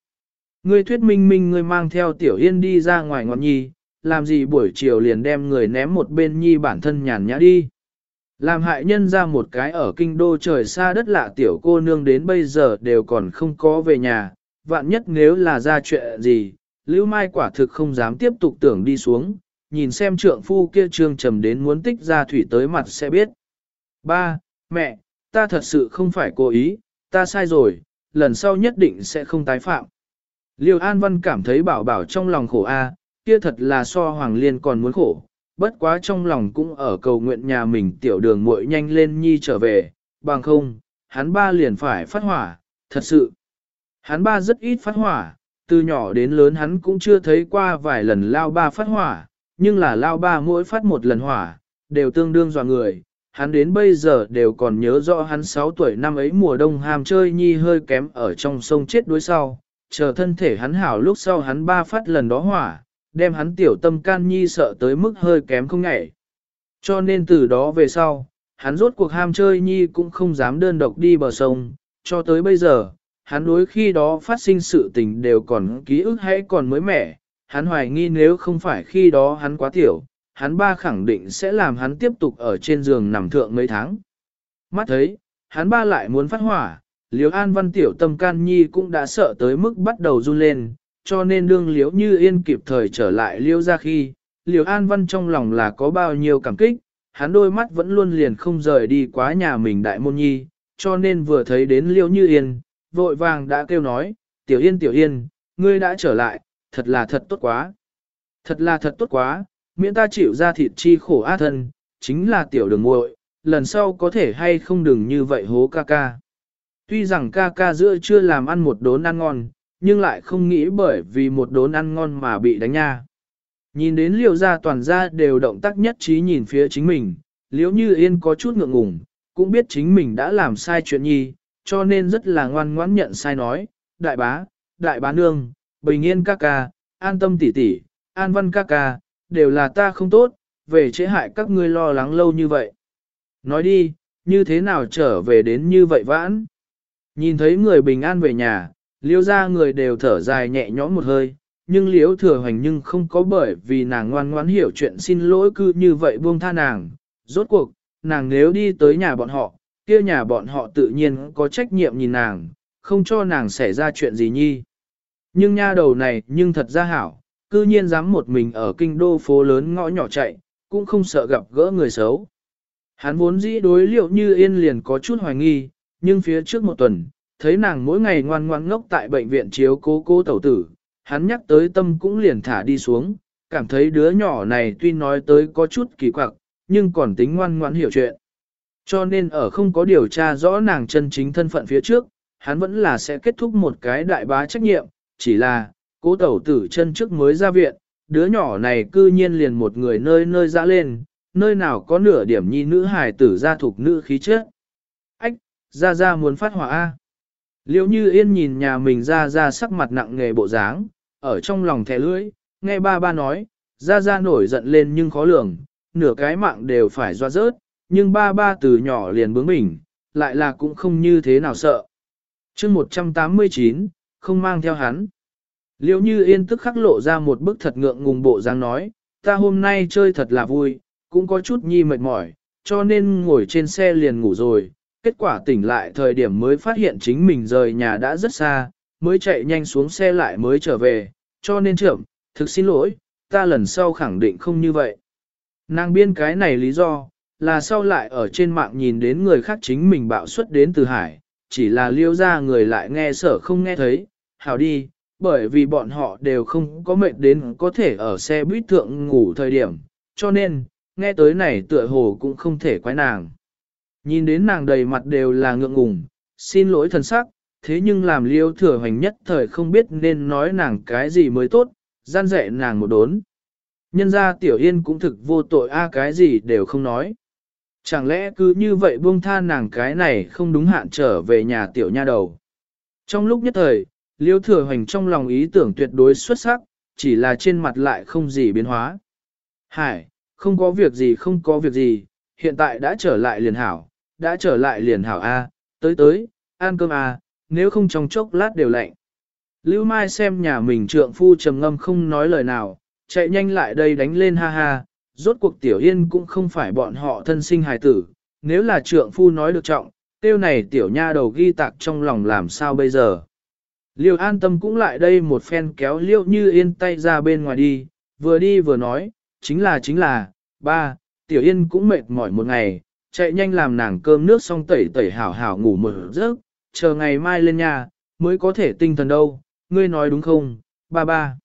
Ngươi thuyết minh minh ngươi mang theo tiểu yên đi ra ngoài ngọn nhi, làm gì buổi chiều liền đem người ném một bên nhi bản thân nhàn nhã đi. Làm hại nhân ra một cái ở kinh đô trời xa đất lạ tiểu cô nương đến bây giờ đều còn không có về nhà, vạn nhất nếu là ra chuyện gì, Lưu Mai quả thực không dám tiếp tục tưởng đi xuống, nhìn xem trượng phu kia trương trầm đến muốn tích ra thủy tới mặt sẽ biết. Ba, mẹ, ta thật sự không phải cố ý, ta sai rồi, lần sau nhất định sẽ không tái phạm. Liêu An Văn cảm thấy bảo bảo trong lòng khổ a, kia thật là so Hoàng Liên còn muốn khổ, bất quá trong lòng cũng ở cầu nguyện nhà mình tiểu đường muội nhanh lên nhi trở về, bằng không, hắn ba liền phải phát hỏa, thật sự. Hắn ba rất ít phát hỏa, từ nhỏ đến lớn hắn cũng chưa thấy qua vài lần lao ba phát hỏa, nhưng là lao ba mỗi phát một lần hỏa, đều tương đương dò người. Hắn đến bây giờ đều còn nhớ rõ hắn 6 tuổi năm ấy mùa đông ham chơi nhi hơi kém ở trong sông chết đuối sau, chờ thân thể hắn hảo lúc sau hắn ba phát lần đó hỏa, đem hắn tiểu tâm can nhi sợ tới mức hơi kém không nhảy. Cho nên từ đó về sau, hắn rốt cuộc ham chơi nhi cũng không dám đơn độc đi bờ sông, cho tới bây giờ, hắn đối khi đó phát sinh sự tình đều còn ký ức hay còn mới mẻ, hắn hoài nghi nếu không phải khi đó hắn quá tiểu, hắn ba khẳng định sẽ làm hắn tiếp tục ở trên giường nằm thượng mấy tháng. Mắt thấy, hắn ba lại muốn phát hỏa, liều An Văn tiểu tâm can nhi cũng đã sợ tới mức bắt đầu run lên, cho nên đương Liễu Như Yên kịp thời trở lại Liễu ra khi, Liễu An Văn trong lòng là có bao nhiêu cảm kích, hắn đôi mắt vẫn luôn liền không rời đi quá nhà mình đại môn nhi, cho nên vừa thấy đến Liễu Như Yên, vội vàng đã kêu nói, Tiểu Yên Tiểu Yên, ngươi đã trở lại, thật là thật tốt quá. Thật là thật tốt quá, miễn ta chịu ra thịt chi khổ á thân, chính là tiểu đường muội, lần sau có thể hay không đừng như vậy hố ca ca. Tuy rằng ca ca giữa chưa làm ăn một đốn ăn ngon, nhưng lại không nghĩ bởi vì một đốn ăn ngon mà bị đánh nha. Nhìn đến liều ra toàn ra đều động tác nhất trí nhìn phía chính mình, liếu như yên có chút ngượng ngùng, cũng biết chính mình đã làm sai chuyện nhi, cho nên rất là ngoan ngoãn nhận sai nói, đại bá, đại bá nương, bình yên ca ca, an tâm tỷ tỷ, an văn ca ca, đều là ta không tốt, về chế hại các ngươi lo lắng lâu như vậy. Nói đi, như thế nào trở về đến như vậy vãn? Nhìn thấy người bình an về nhà, liêu ra người đều thở dài nhẹ nhõm một hơi, nhưng liễu thừa hoành nhưng không có bởi vì nàng ngoan ngoãn hiểu chuyện xin lỗi cứ như vậy buông tha nàng. Rốt cuộc, nàng nếu đi tới nhà bọn họ, kia nhà bọn họ tự nhiên có trách nhiệm nhìn nàng, không cho nàng xảy ra chuyện gì nhi. Nhưng nha đầu này nhưng thật ra hảo, cư nhiên dám một mình ở kinh đô phố lớn ngõ nhỏ chạy, cũng không sợ gặp gỡ người xấu. Hắn vốn dĩ đối liệu như yên liền có chút hoài nghi, nhưng phía trước một tuần, thấy nàng mỗi ngày ngoan ngoan ngốc tại bệnh viện chiếu cố cô tẩu tử, hắn nhắc tới tâm cũng liền thả đi xuống, cảm thấy đứa nhỏ này tuy nói tới có chút kỳ quặc, nhưng còn tính ngoan ngoãn hiểu chuyện. Cho nên ở không có điều tra rõ nàng chân chính thân phận phía trước, hắn vẫn là sẽ kết thúc một cái đại bá trách nhiệm, chỉ là, cố tẩu tử chân trước mới ra viện, đứa nhỏ này cư nhiên liền một người nơi nơi ra lên, nơi nào có nửa điểm nhi nữ hài tử ra thuộc nữ khí chất. Ách, ra ra muốn phát hỏa A. Liêu như yên nhìn nhà mình ra ra sắc mặt nặng nghề bộ dáng, ở trong lòng thẻ lưỡi, nghe ba ba nói, ra ra nổi giận lên nhưng khó lường, nửa cái mạng đều phải doa rớt, nhưng ba ba từ nhỏ liền bướng bỉnh, lại là cũng không như thế nào sợ. chương 189, không mang theo hắn. Liêu như yên tức khắc lộ ra một bức thật ngượng ngùng bộ dáng nói, ta hôm nay chơi thật là vui, cũng có chút nhi mệt mỏi, cho nên ngồi trên xe liền ngủ rồi, kết quả tỉnh lại thời điểm mới phát hiện chính mình rời nhà đã rất xa, mới chạy nhanh xuống xe lại mới trở về, cho nên trưởng, thực xin lỗi, ta lần sau khẳng định không như vậy. Nàng biên cái này lý do, là sau lại ở trên mạng nhìn đến người khác chính mình bạo xuất đến từ hải, chỉ là liêu ra người lại nghe sở không nghe thấy, hảo đi, bởi vì bọn họ đều không có mệt đến có thể ở xe buýt thượng ngủ thời điểm, cho nên, nghe tới này tựa hồ cũng không thể quái nàng. Nhìn đến nàng đầy mặt đều là ngượng ngùng, xin lỗi thần sắc, thế nhưng làm liêu thừa hoành nhất thời không biết nên nói nàng cái gì mới tốt, gian dạy nàng một đốn. Nhân ra tiểu yên cũng thực vô tội a cái gì đều không nói. Chẳng lẽ cứ như vậy buông tha nàng cái này không đúng hạn trở về nhà tiểu nha đầu. Trong lúc nhất thời, liêu thừa hoành trong lòng ý tưởng tuyệt đối xuất sắc, chỉ là trên mặt lại không gì biến hóa. Hải, không có việc gì không có việc gì, hiện tại đã trở lại liền hảo, đã trở lại liền hảo A, tới tới, ăn cơm A, nếu không trong chốc lát đều lạnh. Lưu Mai xem nhà mình trượng phu trầm ngâm không nói lời nào, chạy nhanh lại đây đánh lên ha ha, rốt cuộc tiểu yên cũng không phải bọn họ thân sinh hài tử, nếu là trượng phu nói được trọng, tiêu này tiểu nha đầu ghi tạc trong lòng làm sao bây giờ. Liêu an tâm cũng lại đây một phen kéo liêu như yên tay ra bên ngoài đi, vừa đi vừa nói, chính là chính là, ba, tiểu yên cũng mệt mỏi một ngày, chạy nhanh làm nàng cơm nước xong tẩy tẩy hảo hảo ngủ một giấc, chờ ngày mai lên nhà, mới có thể tinh thần đâu, ngươi nói đúng không, ba ba.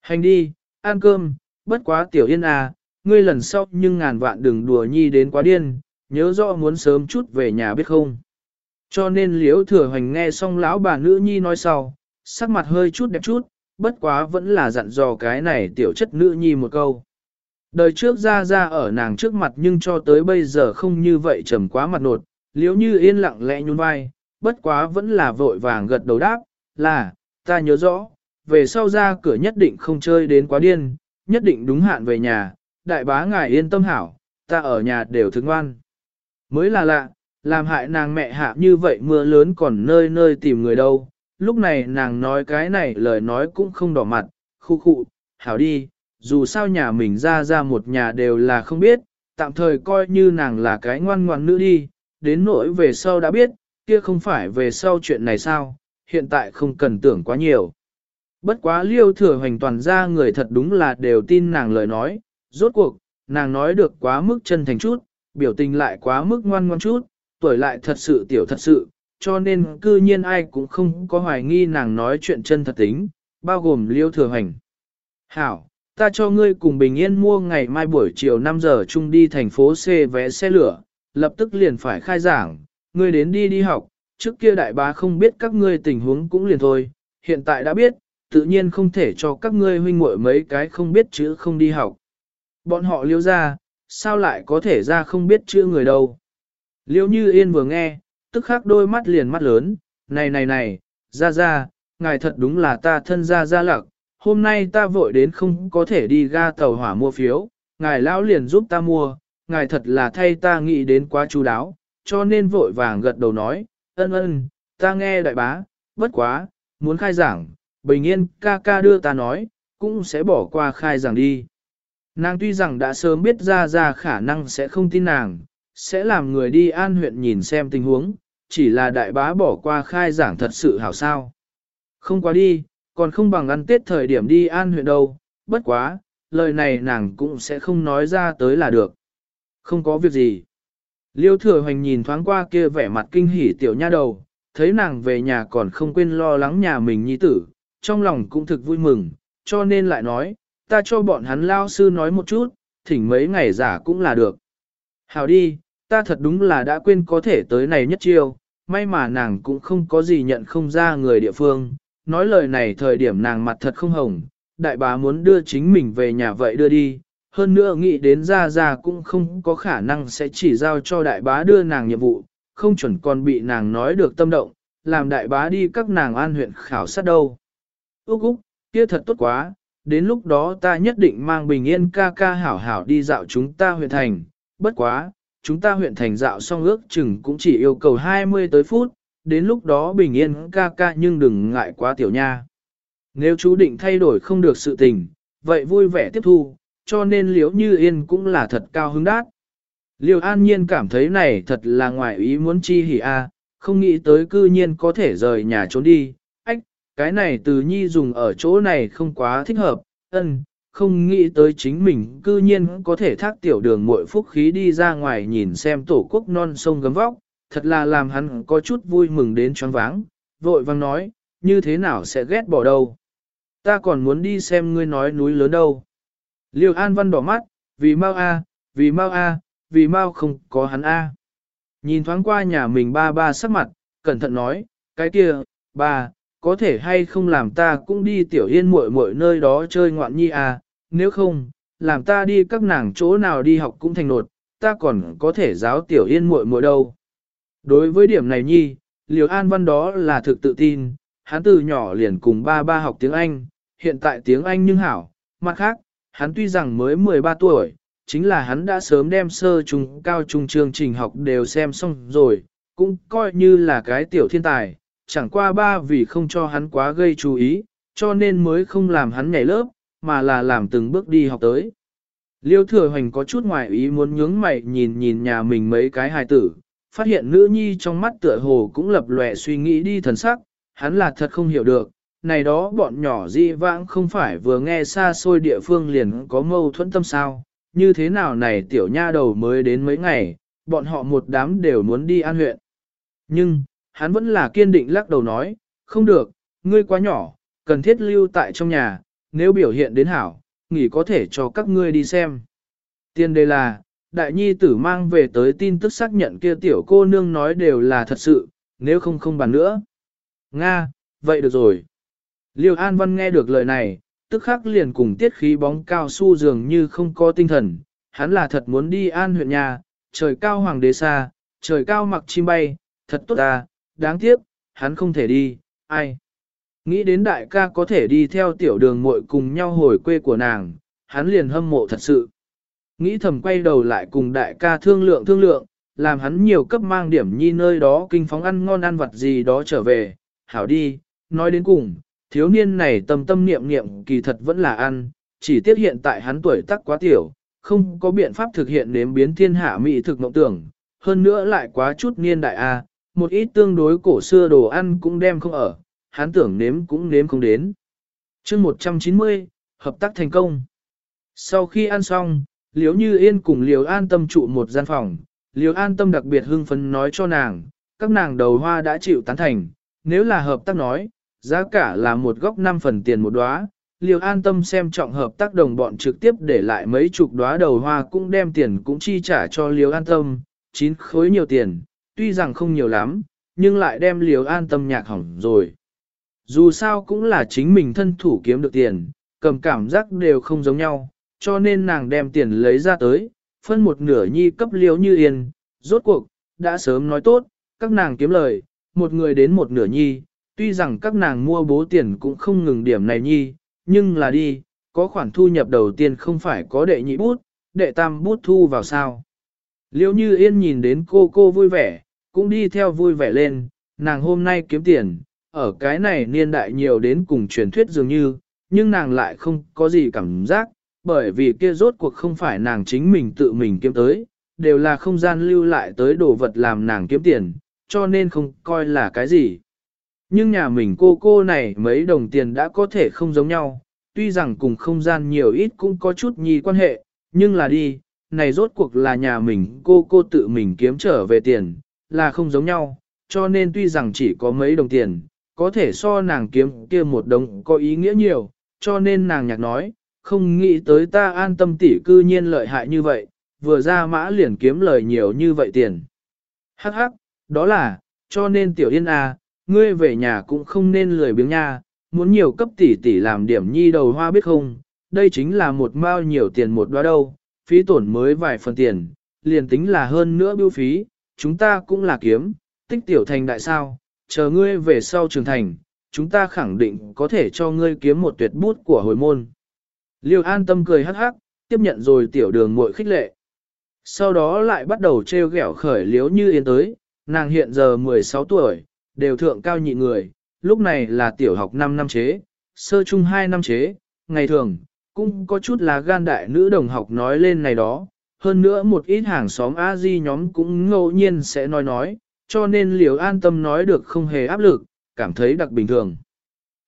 Hành đi, ăn cơm, bất quá tiểu yên à, ngươi lần sau nhưng ngàn vạn đừng đùa nhi đến quá điên, nhớ rõ muốn sớm chút về nhà biết không. Cho nên liễu thừa hoành nghe xong lão bà nữ nhi nói sau, sắc mặt hơi chút đẹp chút, bất quá vẫn là dặn dò cái này tiểu chất nữ nhi một câu. Đời trước ra ra ở nàng trước mặt nhưng cho tới bây giờ không như vậy trầm quá mặt nột, liếu như yên lặng lẽ nhún vai, bất quá vẫn là vội vàng gật đầu đáp, là, ta nhớ rõ, về sau ra cửa nhất định không chơi đến quá điên, nhất định đúng hạn về nhà, đại bá ngài yên tâm hảo, ta ở nhà đều thương ngoan. Mới là lạ, làm hại nàng mẹ hạ như vậy mưa lớn còn nơi nơi tìm người đâu, lúc này nàng nói cái này lời nói cũng không đỏ mặt, khu khu, hảo đi, dù sao nhà mình ra ra một nhà đều là không biết, tạm thời coi như nàng là cái ngoan ngoan nữ đi, đến nỗi về sau đã biết, kia không phải về sau chuyện này sao, hiện tại không cần tưởng quá nhiều. Bất quá liêu thừa hoành toàn ra người thật đúng là đều tin nàng lời nói, rốt cuộc, nàng nói được quá mức chân thành chút, biểu tình lại quá mức ngoan ngoan chút, tuổi lại thật sự tiểu thật sự, cho nên cư nhiên ai cũng không có hoài nghi nàng nói chuyện chân thật tính, bao gồm liêu thừa hoành. Hảo, ta cho ngươi cùng bình yên mua ngày mai buổi chiều 5 giờ chung đi thành phố C vé xe lửa, lập tức liền phải khai giảng, ngươi đến đi đi học, trước kia đại bá không biết các ngươi tình huống cũng liền thôi, hiện tại đã biết, tự nhiên không thể cho các ngươi huynh muội mấy cái không biết chữ không đi học. Bọn họ liêu ra, sao lại có thể ra không biết chữ người đâu. Liêu như yên vừa nghe, tức khắc đôi mắt liền mắt lớn, này này này, ra ra, ngài thật đúng là ta thân ra ra lặc, hôm nay ta vội đến không có thể đi ga tàu hỏa mua phiếu, ngài lão liền giúp ta mua, ngài thật là thay ta nghĩ đến quá chú đáo, cho nên vội vàng gật đầu nói, ân ân, ta nghe đại bá, bất quá, muốn khai giảng, bình yên ca ca đưa ta nói, cũng sẽ bỏ qua khai giảng đi. Nàng tuy rằng đã sớm biết ra ra khả năng sẽ không tin nàng, sẽ làm người đi an huyện nhìn xem tình huống, chỉ là đại bá bỏ qua khai giảng thật sự hảo sao. Không quá đi, còn không bằng ăn tết thời điểm đi an huyện đâu, bất quá, lời này nàng cũng sẽ không nói ra tới là được. Không có việc gì. Liêu thừa hoành nhìn thoáng qua kia vẻ mặt kinh hỉ tiểu nha đầu, thấy nàng về nhà còn không quên lo lắng nhà mình nhi tử, trong lòng cũng thực vui mừng, cho nên lại nói, ta cho bọn hắn lao sư nói một chút, thỉnh mấy ngày giả cũng là được. Hào đi, ta thật đúng là đã quên có thể tới này nhất chiêu, may mà nàng cũng không có gì nhận không ra người địa phương, nói lời này thời điểm nàng mặt thật không hồng, đại bá muốn đưa chính mình về nhà vậy đưa đi, hơn nữa nghĩ đến ra ra cũng không có khả năng sẽ chỉ giao cho đại bá đưa nàng nhiệm vụ, không chuẩn còn bị nàng nói được tâm động, làm đại bá đi các nàng an huyện khảo sát đâu. Úc Úc, kia thật tốt quá, đến lúc đó ta nhất định mang bình yên ca ca hảo hảo đi dạo chúng ta huyện thành, bất quá, chúng ta huyện thành dạo xong ước chừng cũng chỉ yêu cầu 20 tới phút, đến lúc đó bình yên ca ca nhưng đừng ngại quá tiểu nha. Nếu chú định thay đổi không được sự tình, vậy vui vẻ tiếp thu, cho nên liễu như yên cũng là thật cao hứng đát. Liêu an nhiên cảm thấy này thật là ngoài ý muốn chi hỉ a, không nghĩ tới cư nhiên có thể rời nhà trốn đi, ách, cái này từ nhi dùng ở chỗ này không quá thích hợp, ân, không nghĩ tới chính mình cư nhiên có thể thác tiểu đường muội phúc khí đi ra ngoài nhìn xem tổ quốc non sông gấm vóc, thật là làm hắn có chút vui mừng đến choáng váng, vội vang nói, như thế nào sẽ ghét bỏ đâu. Ta còn muốn đi xem ngươi nói núi lớn đâu. Liêu An Văn đỏ mắt, vì mau a, vì mau a, vì mau không có hắn a. Nhìn thoáng qua nhà mình ba ba sắc mặt, cẩn thận nói, cái kia, ba, có thể hay không làm ta cũng đi tiểu yên muội muội nơi đó chơi ngoạn nhi à, nếu không, làm ta đi các nàng chỗ nào đi học cũng thành nột, ta còn có thể giáo tiểu yên muội muội đâu. Đối với điểm này nhi, Liều An Văn đó là thực tự tin, hắn từ nhỏ liền cùng ba ba học tiếng Anh, hiện tại tiếng Anh nhưng hảo, mặt khác, hắn tuy rằng mới 13 tuổi, chính là hắn đã sớm đem sơ trung cao trung chương trình học đều xem xong rồi, cũng coi như là cái tiểu thiên tài, chẳng qua ba vì không cho hắn quá gây chú ý, cho nên mới không làm hắn nhảy lớp, mà là làm từng bước đi học tới. Liêu thừa hoành có chút ngoài ý muốn nhướng mày nhìn nhìn nhà mình mấy cái hài tử, phát hiện nữ nhi trong mắt tựa hồ cũng lập lòe suy nghĩ đi thần sắc, hắn là thật không hiểu được, này đó bọn nhỏ di vãng không phải vừa nghe xa xôi địa phương liền có mâu thuẫn tâm sao, như thế nào này tiểu nha đầu mới đến mấy ngày, bọn họ một đám đều muốn đi an huyện. Nhưng, hắn vẫn là kiên định lắc đầu nói, không được, ngươi quá nhỏ, cần thiết lưu tại trong nhà, nếu biểu hiện đến hảo, nghỉ có thể cho các ngươi đi xem. Tiên đề là, đại nhi tử mang về tới tin tức xác nhận kia tiểu cô nương nói đều là thật sự, nếu không không bàn nữa. Nga, vậy được rồi. Liêu An Văn nghe được lời này, tức khắc liền cùng tiết khí bóng cao su dường như không có tinh thần, hắn là thật muốn đi an huyện nhà, trời cao hoàng đế xa, trời cao mặc chim bay, thật tốt ta, đáng tiếc, hắn không thể đi, ai. Nghĩ đến đại ca có thể đi theo tiểu đường muội cùng nhau hồi quê của nàng, hắn liền hâm mộ thật sự. Nghĩ thầm quay đầu lại cùng đại ca thương lượng thương lượng, làm hắn nhiều cấp mang điểm nhi nơi đó kinh phóng ăn ngon ăn vặt gì đó trở về, hảo đi, nói đến cùng, thiếu niên này tâm tâm niệm niệm kỳ thật vẫn là ăn, chỉ tiếc hiện tại hắn tuổi tác quá tiểu, không có biện pháp thực hiện nếm biến thiên hạ mỹ thực mộng tưởng, hơn nữa lại quá chút niên đại a, một ít tương đối cổ xưa đồ ăn cũng đem không ở, hắn tưởng nếm cũng nếm không đến. chương 190, hợp tác thành công. Sau khi ăn xong, Liễu Như Yên cùng Liễu An Tâm trụ một gian phòng, Liễu An Tâm đặc biệt hưng phấn nói cho nàng, các nàng đầu hoa đã chịu tán thành, nếu là hợp tác nói, giá cả là một góc 5 phần tiền một đóa. Liêu an tâm xem trọng hợp tác đồng bọn trực tiếp để lại mấy chục đóa đầu hoa cũng đem tiền cũng chi trả cho Liêu an tâm, chín khối nhiều tiền, tuy rằng không nhiều lắm, nhưng lại đem Liêu an tâm nhạc hỏng rồi. Dù sao cũng là chính mình thân thủ kiếm được tiền, cầm cảm giác đều không giống nhau, cho nên nàng đem tiền lấy ra tới, phân một nửa nhi cấp liếu như yên, rốt cuộc, đã sớm nói tốt, các nàng kiếm lời, một người đến một nửa nhi, tuy rằng các nàng mua bố tiền cũng không ngừng điểm này nhi, nhưng là đi, có khoản thu nhập đầu tiên không phải có đệ nhị bút, đệ tam bút thu vào sao. Liêu như yên nhìn đến cô cô vui vẻ, cũng đi theo vui vẻ lên, nàng hôm nay kiếm tiền, ở cái này niên đại nhiều đến cùng truyền thuyết dường như, nhưng nàng lại không có gì cảm giác, bởi vì kia rốt cuộc không phải nàng chính mình tự mình kiếm tới, đều là không gian lưu lại tới đồ vật làm nàng kiếm tiền, cho nên không coi là cái gì. Nhưng nhà mình cô cô này mấy đồng tiền đã có thể không giống nhau, tuy rằng cùng không gian nhiều ít cũng có chút nhi quan hệ, nhưng là đi, này rốt cuộc là nhà mình cô cô tự mình kiếm trở về tiền, là không giống nhau, cho nên tuy rằng chỉ có mấy đồng tiền, có thể so nàng kiếm kia một đồng có ý nghĩa nhiều, cho nên nàng nhạc nói, không nghĩ tới ta an tâm tỷ cư nhiên lợi hại như vậy, vừa ra mã liền kiếm lời nhiều như vậy tiền. Hắc hắc, đó là, cho nên tiểu yên à, ngươi về nhà cũng không nên lười biếng nha, muốn nhiều cấp tỷ tỷ làm điểm nhi đầu hoa biết không, đây chính là một mao nhiều tiền một đoá đâu, phí tổn mới vài phần tiền, liền tính là hơn nữa biêu phí, chúng ta cũng là kiếm, tích tiểu thành đại sao, chờ ngươi về sau trưởng thành, chúng ta khẳng định có thể cho ngươi kiếm một tuyệt bút của hồi môn. Liêu an tâm cười hắc hắc, tiếp nhận rồi tiểu đường muội khích lệ. Sau đó lại bắt đầu treo ghẹo khởi liếu như yên tới, nàng hiện giờ 16 tuổi, đều thượng cao nhị người, lúc này là tiểu học 5 năm chế, sơ trung 2 năm chế, ngày thường, cũng có chút là gan đại nữ đồng học nói lên này đó, hơn nữa một ít hàng xóm a di nhóm cũng ngẫu nhiên sẽ nói nói, cho nên liều an tâm nói được không hề áp lực, cảm thấy đặc bình thường.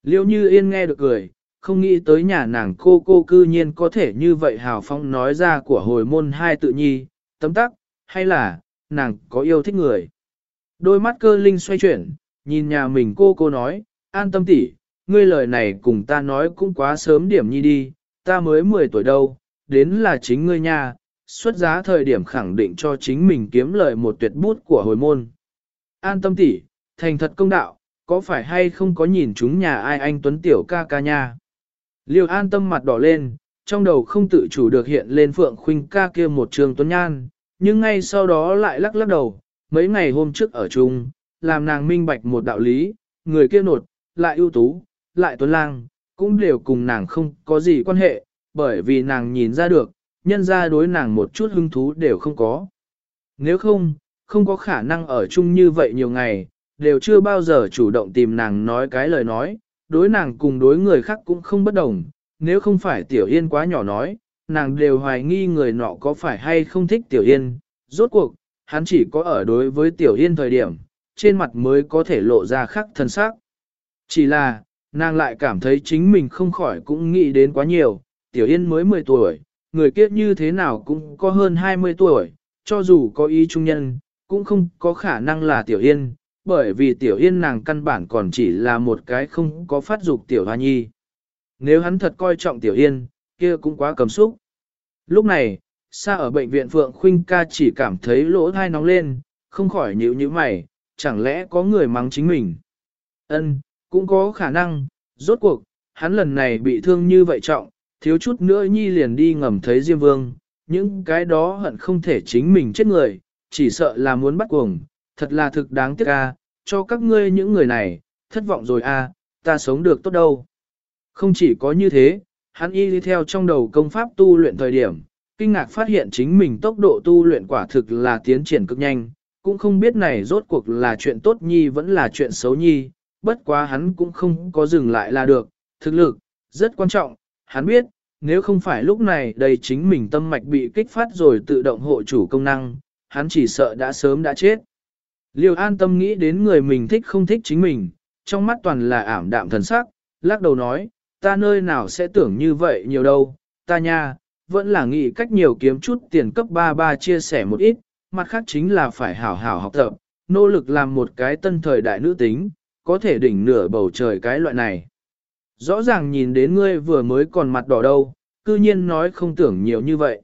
Liêu như yên nghe được cười, không nghĩ tới nhà nàng cô cô cư nhiên có thể như vậy hào phong nói ra của hồi môn hai tự nhi, tấm tắc, hay là, nàng có yêu thích người. Đôi mắt cơ linh xoay chuyển, nhìn nhà mình cô cô nói, an tâm tỉ, ngươi lời này cùng ta nói cũng quá sớm điểm nhi đi, ta mới 10 tuổi đâu, đến là chính ngươi nha, xuất giá thời điểm khẳng định cho chính mình kiếm lời một tuyệt bút của hồi môn. An tâm tỉ, thành thật công đạo, có phải hay không có nhìn chúng nhà ai anh Tuấn Tiểu ca ca nha. Liêu an tâm mặt đỏ lên, trong đầu không tự chủ được hiện lên Phượng Khuynh ca kia một trường tuấn nhan, nhưng ngay sau đó lại lắc lắc đầu, mấy ngày hôm trước ở chung, làm nàng minh bạch một đạo lý, người kia nột, lại ưu tú, lại tuấn lang, cũng đều cùng nàng không có gì quan hệ, bởi vì nàng nhìn ra được, nhân ra đối nàng một chút hứng thú đều không có. Nếu không, không có khả năng ở chung như vậy nhiều ngày, đều chưa bao giờ chủ động tìm nàng nói cái lời nói, đối nàng cùng đối người khác cũng không bất đồng, nếu không phải Tiểu Yên quá nhỏ nói, nàng đều hoài nghi người nọ có phải hay không thích Tiểu Yên, rốt cuộc, hắn chỉ có ở đối với Tiểu Yên thời điểm, trên mặt mới có thể lộ ra khắc thân sắc. Chỉ là, nàng lại cảm thấy chính mình không khỏi cũng nghĩ đến quá nhiều, Tiểu Yên mới 10 tuổi, người kia như thế nào cũng có hơn 20 tuổi, cho dù có ý trung nhân, cũng không có khả năng là Tiểu Yên, bởi vì Tiểu Yên nàng căn bản còn chỉ là một cái không có phát dục Tiểu Hoa Nhi. Nếu hắn thật coi trọng Tiểu Yên, kia cũng quá cầm xúc. Lúc này, xa ở bệnh viện Phượng Khuynh ca chỉ cảm thấy lỗ thai nóng lên, không khỏi nhíu nhíu mày, chẳng lẽ có người mắng chính mình. Ân, cũng có khả năng, rốt cuộc, hắn lần này bị thương như vậy trọng, thiếu chút nữa nhi liền đi ngầm thấy Diêm Vương, những cái đó hận không thể chính mình chết người, chỉ sợ là muốn bắt cuồng, thật là thực đáng tiếc a, cho các ngươi những người này, thất vọng rồi a, ta sống được tốt đâu. Không chỉ có như thế, hắn y đi theo trong đầu công pháp tu luyện thời điểm, kinh ngạc phát hiện chính mình tốc độ tu luyện quả thực là tiến triển cực nhanh, cũng không biết này rốt cuộc là chuyện tốt nhi vẫn là chuyện xấu nhi, bất quá hắn cũng không có dừng lại là được, thực lực, rất quan trọng, hắn biết, nếu không phải lúc này đây chính mình tâm mạch bị kích phát rồi tự động hộ chủ công năng, hắn chỉ sợ đã sớm đã chết. Liêu an tâm nghĩ đến người mình thích không thích chính mình, trong mắt toàn là ảm đạm thần sắc, lắc đầu nói, ta nơi nào sẽ tưởng như vậy nhiều đâu, ta nha, vẫn là nghĩ cách nhiều kiếm chút tiền cấp 33 chia sẻ một ít, mặt khác chính là phải hảo hảo học tập, nỗ lực làm một cái tân thời đại nữ tính, có thể đỉnh nửa bầu trời cái loại này. Rõ ràng nhìn đến ngươi vừa mới còn mặt đỏ đâu, cư nhiên nói không tưởng nhiều như vậy.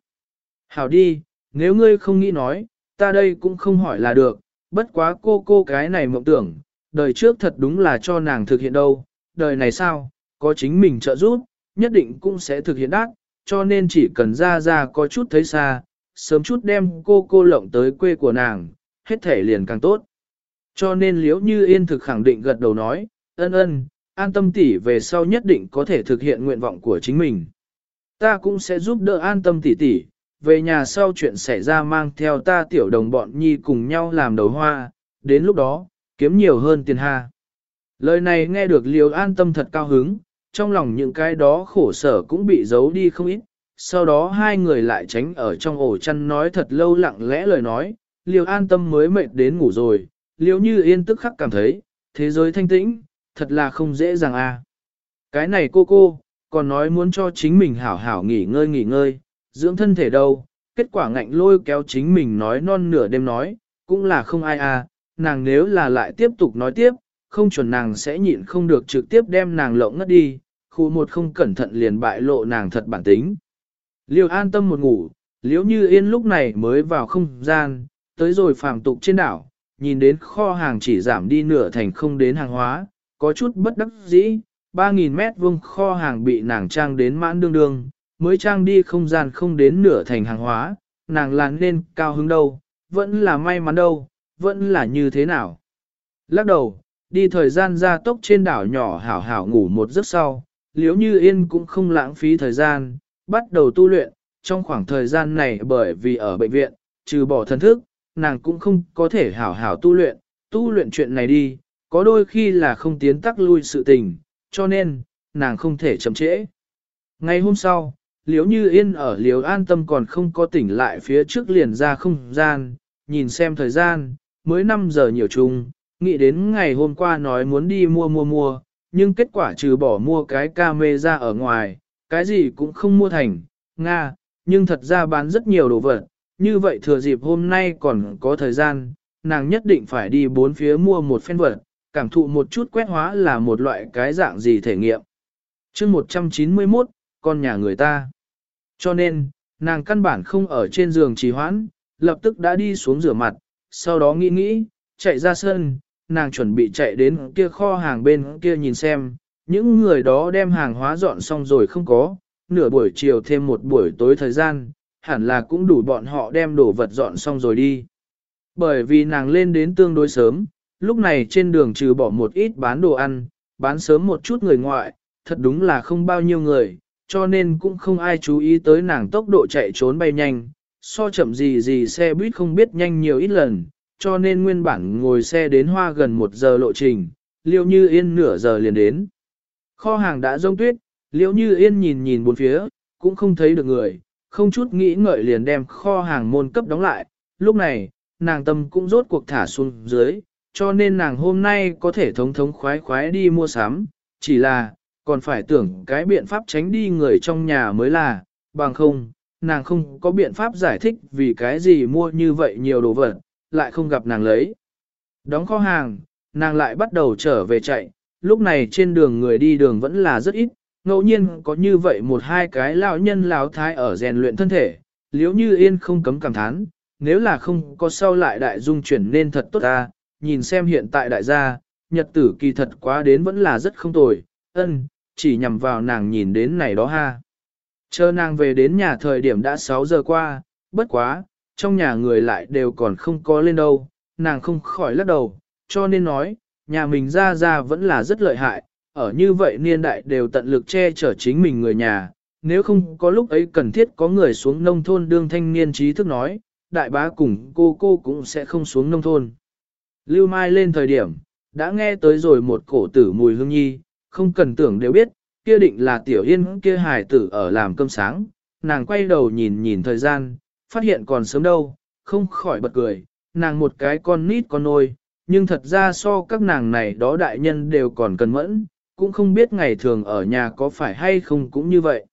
Hảo đi, nếu ngươi không nghĩ nói, ta đây cũng không hỏi là được, bất quá cô cô cái này mộng tưởng, đời trước thật đúng là cho nàng thực hiện đâu, đời này sao, có chính mình trợ giúp, nhất định cũng sẽ thực hiện đắc, cho nên chỉ cần ra ra có chút thấy xa, sớm chút đem cô cô lộng tới quê của nàng, hết thể liền càng tốt. Cho nên liếu như yên thực khẳng định gật đầu nói, ân ân, an tâm tỷ về sau nhất định có thể thực hiện nguyện vọng của chính mình. Ta cũng sẽ giúp đỡ an tâm tỷ tỷ, về nhà sau chuyện xảy ra mang theo ta tiểu đồng bọn nhi cùng nhau làm đầu hoa, đến lúc đó, kiếm nhiều hơn tiền ha. Lời này nghe được liều an tâm thật cao hứng, trong lòng những cái đó khổ sở cũng bị giấu đi không ít, sau đó hai người lại tránh ở trong ổ chăn nói thật lâu lặng lẽ lời nói, liều an tâm mới mệt đến ngủ rồi, liều như yên tức khắc cảm thấy, thế giới thanh tĩnh, thật là không dễ dàng. À. Cái này cô cô, còn nói muốn cho chính mình hảo hảo nghỉ ngơi nghỉ ngơi, dưỡng thân thể đâu, kết quả ngạnh lôi kéo chính mình nói non nửa đêm nói, cũng là không ai à, nàng nếu là lại tiếp tục nói tiếp, không chuẩn nàng sẽ nhịn không được trực tiếp đem nàng lộng ngất đi, khu một không cẩn thận liền bại lộ nàng thật bản tính. Liêu an tâm một ngủ, liễu như yên lúc này mới vào không gian, tới rồi phàm tục trên đảo, nhìn đến kho hàng chỉ giảm đi nửa thành không đến hàng hóa, có chút bất đắc dĩ, 3.000 mét vuông kho hàng bị nàng trang đến mãn đương đương, mới trang đi không gian không đến nửa thành hàng hóa, nàng là nên cao hứng đâu, vẫn là may mắn đâu, vẫn là như thế nào. Lắc đầu, đi thời gian ra tốc trên đảo nhỏ hảo hảo ngủ một giấc sau, liếu như yên cũng không lãng phí thời gian, bắt đầu tu luyện, trong khoảng thời gian này bởi vì ở bệnh viện, trừ bỏ thần thức, nàng cũng không có thể hảo hảo tu luyện, tu luyện chuyện này đi, có đôi khi là không tiến tắc lui sự tình, cho nên, nàng không thể chậm trễ. Ngày hôm sau, liếu như yên ở liếu an tâm còn không có tỉnh lại phía trước liền ra không gian, nhìn xem thời gian, mới 5 giờ nhiều chung, nghĩ đến ngày hôm qua nói muốn đi mua mua mua, nhưng kết quả trừ bỏ mua cái ca mê ra ở ngoài, cái gì cũng không mua thành, Nga, nhưng thật ra bán rất nhiều đồ vật, như vậy thừa dịp hôm nay còn có thời gian, nàng nhất định phải đi bốn phía mua một phen vật, cảm thụ một chút quét hóa là một loại cái dạng gì thể nghiệm. chương 191, con nhà người ta. Cho nên, nàng căn bản không ở trên giường trì hoãn, lập tức đã đi xuống rửa mặt, sau đó nghĩ nghĩ, chạy ra sân, nàng chuẩn bị chạy đến kia kho hàng bên kia nhìn xem, những người đó đem hàng hóa dọn xong rồi không có, nửa buổi chiều thêm một buổi tối thời gian, hẳn là cũng đủ bọn họ đem đồ vật dọn xong rồi đi. Bởi vì nàng lên đến tương đối sớm, lúc này trên đường trừ bỏ một ít bán đồ ăn, bán sớm một chút người ngoại, thật đúng là không bao nhiêu người, cho nên cũng không ai chú ý tới nàng tốc độ chạy trốn bay nhanh, so chậm gì gì xe buýt không biết nhanh nhiều ít lần, cho nên nguyên bản ngồi xe đến hoa gần một giờ lộ trình, liêu như yên nửa giờ liền đến. Kho hàng đã rông tuyết, liêu như yên nhìn nhìn bốn phía, cũng không thấy được người, không chút nghĩ ngợi liền đem kho hàng môn cấp đóng lại, lúc này, nàng tâm cũng rốt cuộc thả xuống dưới, cho nên nàng hôm nay có thể thống thống khoái khoái đi mua sắm, chỉ là, còn phải tưởng cái biện pháp tránh đi người trong nhà mới là, bằng không, nàng không có biện pháp giải thích vì cái gì mua như vậy nhiều đồ vật, lại không gặp nàng lấy. Đóng kho hàng, nàng lại bắt đầu trở về chạy, lúc này trên đường người đi đường vẫn là rất ít, ngẫu nhiên có như vậy một hai cái lão nhân lão thái ở rèn luyện thân thể, liếu như yên không cấm cảm thán, nếu là không có sau lại đại dung chuyển nên thật tốt ta, nhìn xem hiện tại đại gia, nhật tử kỳ thật quá đến vẫn là rất không tồi, ân, chỉ nhằm vào nàng nhìn đến này đó ha. Chờ nàng về đến nhà thời điểm đã 6 giờ qua, bất quá, trong nhà người lại đều còn không có lên đâu, nàng không khỏi lắc đầu, cho nên nói, nhà mình ra ra vẫn là rất lợi hại, ở như vậy niên đại đều tận lực che chở chính mình người nhà, nếu không có lúc ấy cần thiết có người xuống nông thôn đương thanh niên trí thức nói, đại bá cùng cô cô cũng sẽ không xuống nông thôn. Lưu Mai lên thời điểm, đã nghe tới rồi một cổ tử mùi hương nhi, không cần tưởng đều biết, kia định là tiểu yên kia hài tử ở làm cơm sáng, nàng quay đầu nhìn nhìn thời gian, phát hiện còn sớm đâu, không khỏi bật cười, nàng một cái con nít con nôi, nhưng thật ra so các nàng này đó đại nhân đều còn cần mẫn, cũng không biết ngày thường ở nhà có phải hay không cũng như vậy.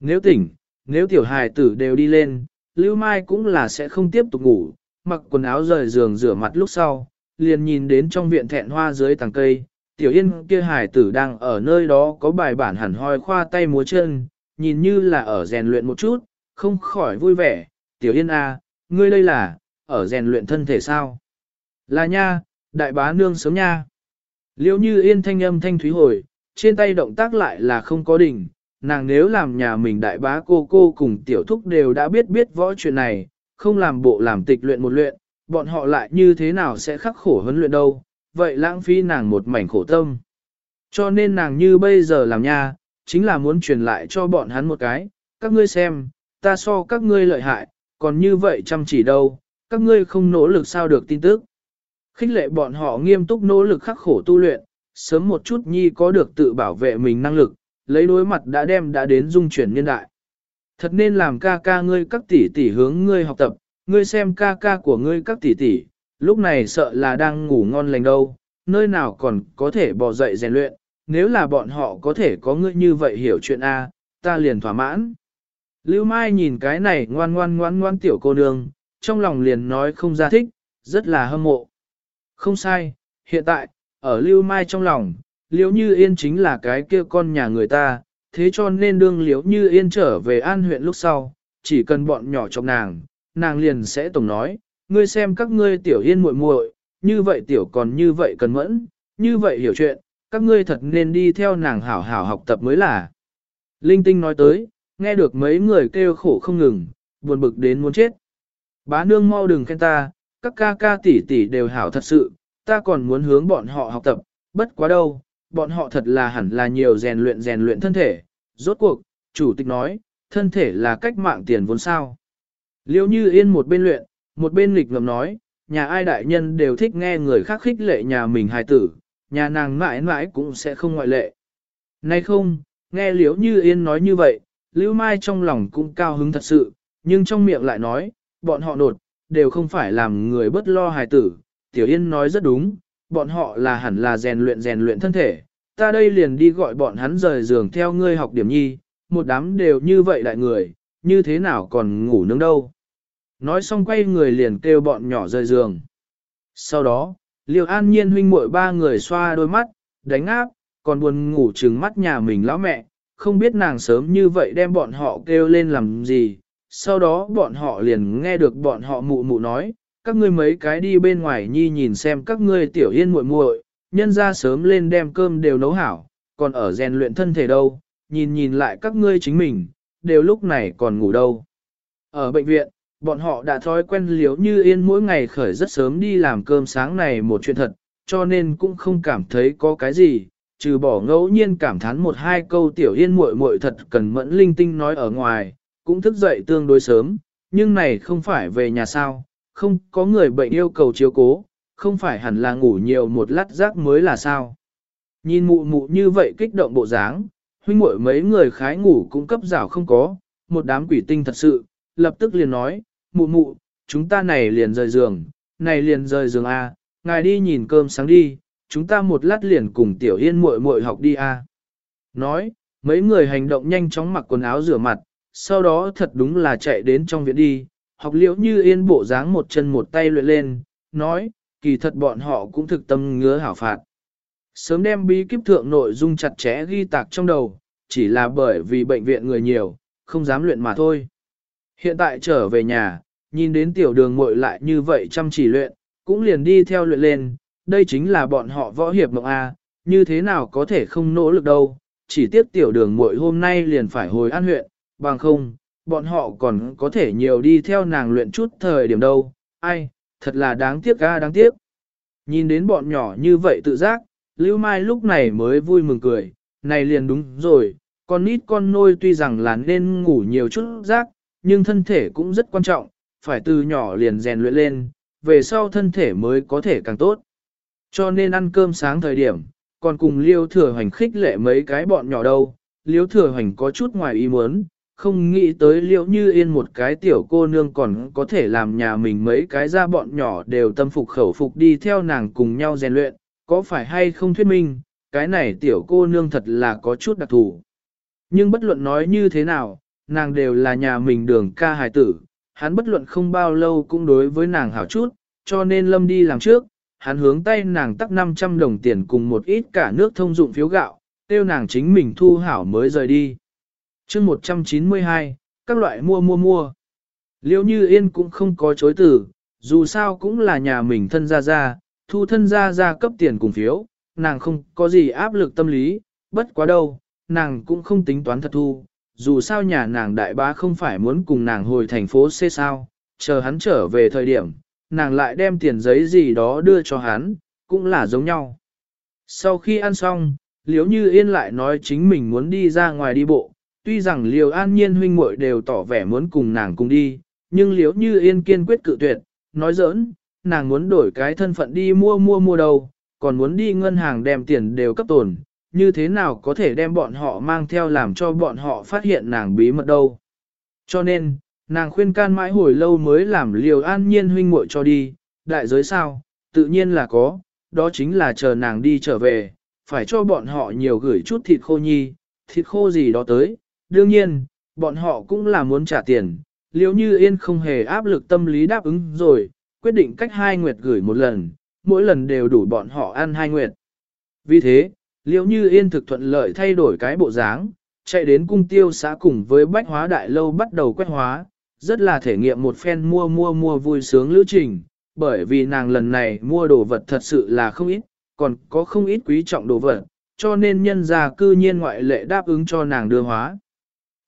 Nếu tỉnh, nếu tiểu hài tử đều đi lên, Lưu Mai cũng là sẽ không tiếp tục ngủ, mặc quần áo rời giường rửa mặt lúc sau, liền nhìn đến trong viện thẹn hoa dưới tàng cây, tiểu yên kia hài tử đang ở nơi đó có bài bản hẳn hoi khoa tay múa chân, nhìn như là ở rèn luyện một chút, không khỏi vui vẻ, tiểu yên à, ngươi đây là, ở rèn luyện thân thể sao? Là nha, đại bá nương sớm nha. Liêu như yên thanh âm thanh thúy hồi, trên tay động tác lại là không có đỉnh, nàng nếu làm nhà mình đại bá cô cô cùng tiểu thúc đều đã biết biết võ chuyện này, không làm bộ làm tịch luyện một luyện, bọn họ lại như thế nào sẽ khắc khổ huấn luyện đâu, vậy lãng phí nàng một mảnh khổ tâm. Cho nên nàng như bây giờ làm nha, chính là muốn truyền lại cho bọn hắn một cái, các ngươi xem, ta so các ngươi lợi hại, còn như vậy chăm chỉ đâu, các ngươi không nỗ lực sao được tin tức. Khích lệ bọn họ nghiêm túc nỗ lực khắc khổ tu luyện, sớm một chút nhi có được tự bảo vệ mình năng lực, lấy đối mặt đã đem đã đến dung chuyển nhân đại. Thật nên làm ca ca ngươi các tỷ tỷ hướng ngươi học tập, ngươi xem ca ca của ngươi các tỷ tỷ, lúc này sợ là đang ngủ ngon lành đâu, nơi nào còn có thể bỏ dậy rèn luyện, nếu là bọn họ có thể có ngươi như vậy hiểu chuyện A, ta liền thỏa mãn. Lưu Mai nhìn cái này ngoan ngoan ngoan ngoan tiểu cô nương, trong lòng liền nói không ra thích, rất là hâm mộ. Không sai, hiện tại, ở Lưu Mai trong lòng, Liễu Như Yên chính là cái kia con nhà người ta, thế cho nên đương Liễu Như Yên trở về An huyện lúc sau, chỉ cần bọn nhỏ trong nàng, nàng liền sẽ tổng nói, ngươi xem các ngươi tiểu yên muội muội, như vậy tiểu còn như vậy cần mẫn, như vậy hiểu chuyện, các ngươi thật nên đi theo nàng hảo hảo học tập mới là. Linh tinh nói tới, nghe được mấy người kêu khổ không ngừng, buồn bực đến muốn chết. Bá nương mau đừng khen ta, các ca ca tỷ tỷ đều hảo thật sự, ta còn muốn hướng bọn họ học tập, bất quá đâu, bọn họ thật là hẳn là nhiều rèn luyện rèn luyện thân thể. Rốt cuộc, chủ tịch nói, thân thể là cách mạng tiền vốn sao. Liêu như yên một bên luyện, một bên nghịch ngầm nói, nhà ai đại nhân đều thích nghe người khác khích lệ nhà mình hài tử, nhà nàng mãi mãi cũng sẽ không ngoại lệ. Nay không, nghe liếu như yên nói như vậy, Lưu Mai trong lòng cũng cao hứng thật sự, nhưng trong miệng lại nói, bọn họ nột, đều không phải làm người bất lo hài tử. Tiểu Yên nói rất đúng, bọn họ là hẳn là rèn luyện rèn luyện thân thể. Ta đây liền đi gọi bọn hắn rời giường theo ngươi học điểm nhi, một đám đều như vậy đại người, như thế nào còn ngủ nướng đâu. Nói xong quay người liền kêu bọn nhỏ rời giường. Sau đó, Liêu An Nhiên huynh muội ba người xoa đôi mắt, đánh áp, còn buồn ngủ trừng mắt nhà mình lão mẹ, không biết nàng sớm như vậy đem bọn họ kêu lên làm gì. Sau đó bọn họ liền nghe được bọn họ mụ mụ nói, các ngươi mấy cái đi bên ngoài nhi nhìn xem các ngươi tiểu yên muội muội, nhân ra sớm lên đem cơm đều nấu hảo, còn ở rèn luyện thân thể đâu, nhìn nhìn lại các ngươi chính mình, đều lúc này còn ngủ đâu. Ở bệnh viện, bọn họ đã thói quen liếu như yên mỗi ngày khởi rất sớm đi làm cơm sáng này một chuyện thật, cho nên cũng không cảm thấy có cái gì, trừ bỏ ngẫu nhiên cảm thán một hai câu tiểu yên muội muội thật cần mẫn linh tinh nói ở ngoài, cũng thức dậy tương đối sớm, nhưng này không phải về nhà sao, không có người bệnh yêu cầu chiếu cố, không phải hẳn là ngủ nhiều một lát giấc mới là sao. Nhìn mụ mụ như vậy kích động bộ dáng, huynh muội mấy người khái ngủ cũng cấp rào không có, một đám quỷ tinh thật sự, lập tức liền nói, mụ mụ, chúng ta này liền rời giường, này liền rời giường A, ngài đi nhìn cơm sáng đi, chúng ta một lát liền cùng tiểu yên muội muội học đi a. Nói, mấy người hành động nhanh chóng mặc quần áo rửa mặt, sau đó thật đúng là chạy đến trong viện đi, học liễu như yên bộ dáng một chân một tay luyện lên, nói, kỳ thật bọn họ cũng thực tâm ngứa hảo phạt. Sớm đem bí kíp thượng nội dung chặt chẽ ghi tạc trong đầu, chỉ là bởi vì bệnh viện người nhiều, không dám luyện mà thôi. Hiện tại trở về nhà, nhìn đến tiểu đường muội lại như vậy chăm chỉ luyện, cũng liền đi theo luyện lên, đây chính là bọn họ võ hiệp mộng A, như thế nào có thể không nỗ lực đâu, chỉ tiếc tiểu đường muội hôm nay liền phải hồi an huyện, bằng không, bọn họ còn có thể nhiều đi theo nàng luyện chút thời điểm đâu, ai, thật là đáng tiếc ga đáng tiếc. Nhìn đến bọn nhỏ như vậy tự giác, Lưu Mai lúc này mới vui mừng cười, này liền đúng rồi, con nít con nôi tuy rằng là nên ngủ nhiều chút giác, nhưng thân thể cũng rất quan trọng, phải từ nhỏ liền rèn luyện lên, về sau thân thể mới có thể càng tốt. Cho nên ăn cơm sáng thời điểm, còn cùng Liêu Thừa Hoành khích lệ mấy cái bọn nhỏ đâu, Liêu Thừa Hoành có chút ngoài ý muốn, không nghĩ tới Liêu Như Yên một cái tiểu cô nương còn có thể làm nhà mình mấy cái ra bọn nhỏ đều tâm phục khẩu phục đi theo nàng cùng nhau rèn luyện, có phải hay không thuyết minh, cái này tiểu cô nương thật là có chút đặc thù. Nhưng bất luận nói như thế nào, nàng đều là nhà mình đường ca hài tử, hắn bất luận không bao lâu cũng đối với nàng hảo chút, cho nên lâm đi làm trước, hắn hướng tay nàng tắc 500 đồng tiền cùng một ít cả nước thông dụng phiếu gạo, tiêu nàng chính mình thu hảo mới rời đi. chương 192, các loại mua mua mua. Liêu như yên cũng không có chối từ, dù sao cũng là nhà mình thân ra ra, thu thân ra ra cấp tiền cùng phiếu, nàng không có gì áp lực tâm lý, bất quá đâu, nàng cũng không tính toán thật thu, dù sao nhà nàng đại bá không phải muốn cùng nàng hồi thành phố xê sao, chờ hắn trở về thời điểm, nàng lại đem tiền giấy gì đó đưa cho hắn, cũng là giống nhau. Sau khi ăn xong, Liễu Như Yên lại nói chính mình muốn đi ra ngoài đi bộ, tuy rằng Liễu An Nhiên huynh muội đều tỏ vẻ muốn cùng nàng cùng đi, nhưng Liễu Như Yên kiên quyết cự tuyệt, nói giỡn, nàng muốn đổi cái thân phận đi mua mua mua đâu, còn muốn đi ngân hàng đem tiền đều cấp tồn, như thế nào có thể đem bọn họ mang theo làm cho bọn họ phát hiện nàng bí mật đâu. Cho nên, nàng khuyên can mãi hồi lâu mới làm liều an nhiên huynh muội cho đi, đại giới sao, tự nhiên là có, đó chính là chờ nàng đi trở về, phải cho bọn họ nhiều gửi chút thịt khô nhi, thịt khô gì đó tới, đương nhiên, bọn họ cũng là muốn trả tiền, liều như yên không hề áp lực tâm lý đáp ứng rồi, quyết định cách hai nguyệt gửi một lần, mỗi lần đều đủ bọn họ ăn hai nguyệt. Vì thế, liễu như yên thực thuận lợi thay đổi cái bộ dáng, chạy đến cung tiêu xã cùng với bách hóa đại lâu bắt đầu quét hóa, rất là thể nghiệm một phen mua mua mua vui sướng lữ trình, bởi vì nàng lần này mua đồ vật thật sự là không ít, còn có không ít quý trọng đồ vật, cho nên nhân gia cư nhiên ngoại lệ đáp ứng cho nàng đưa hóa.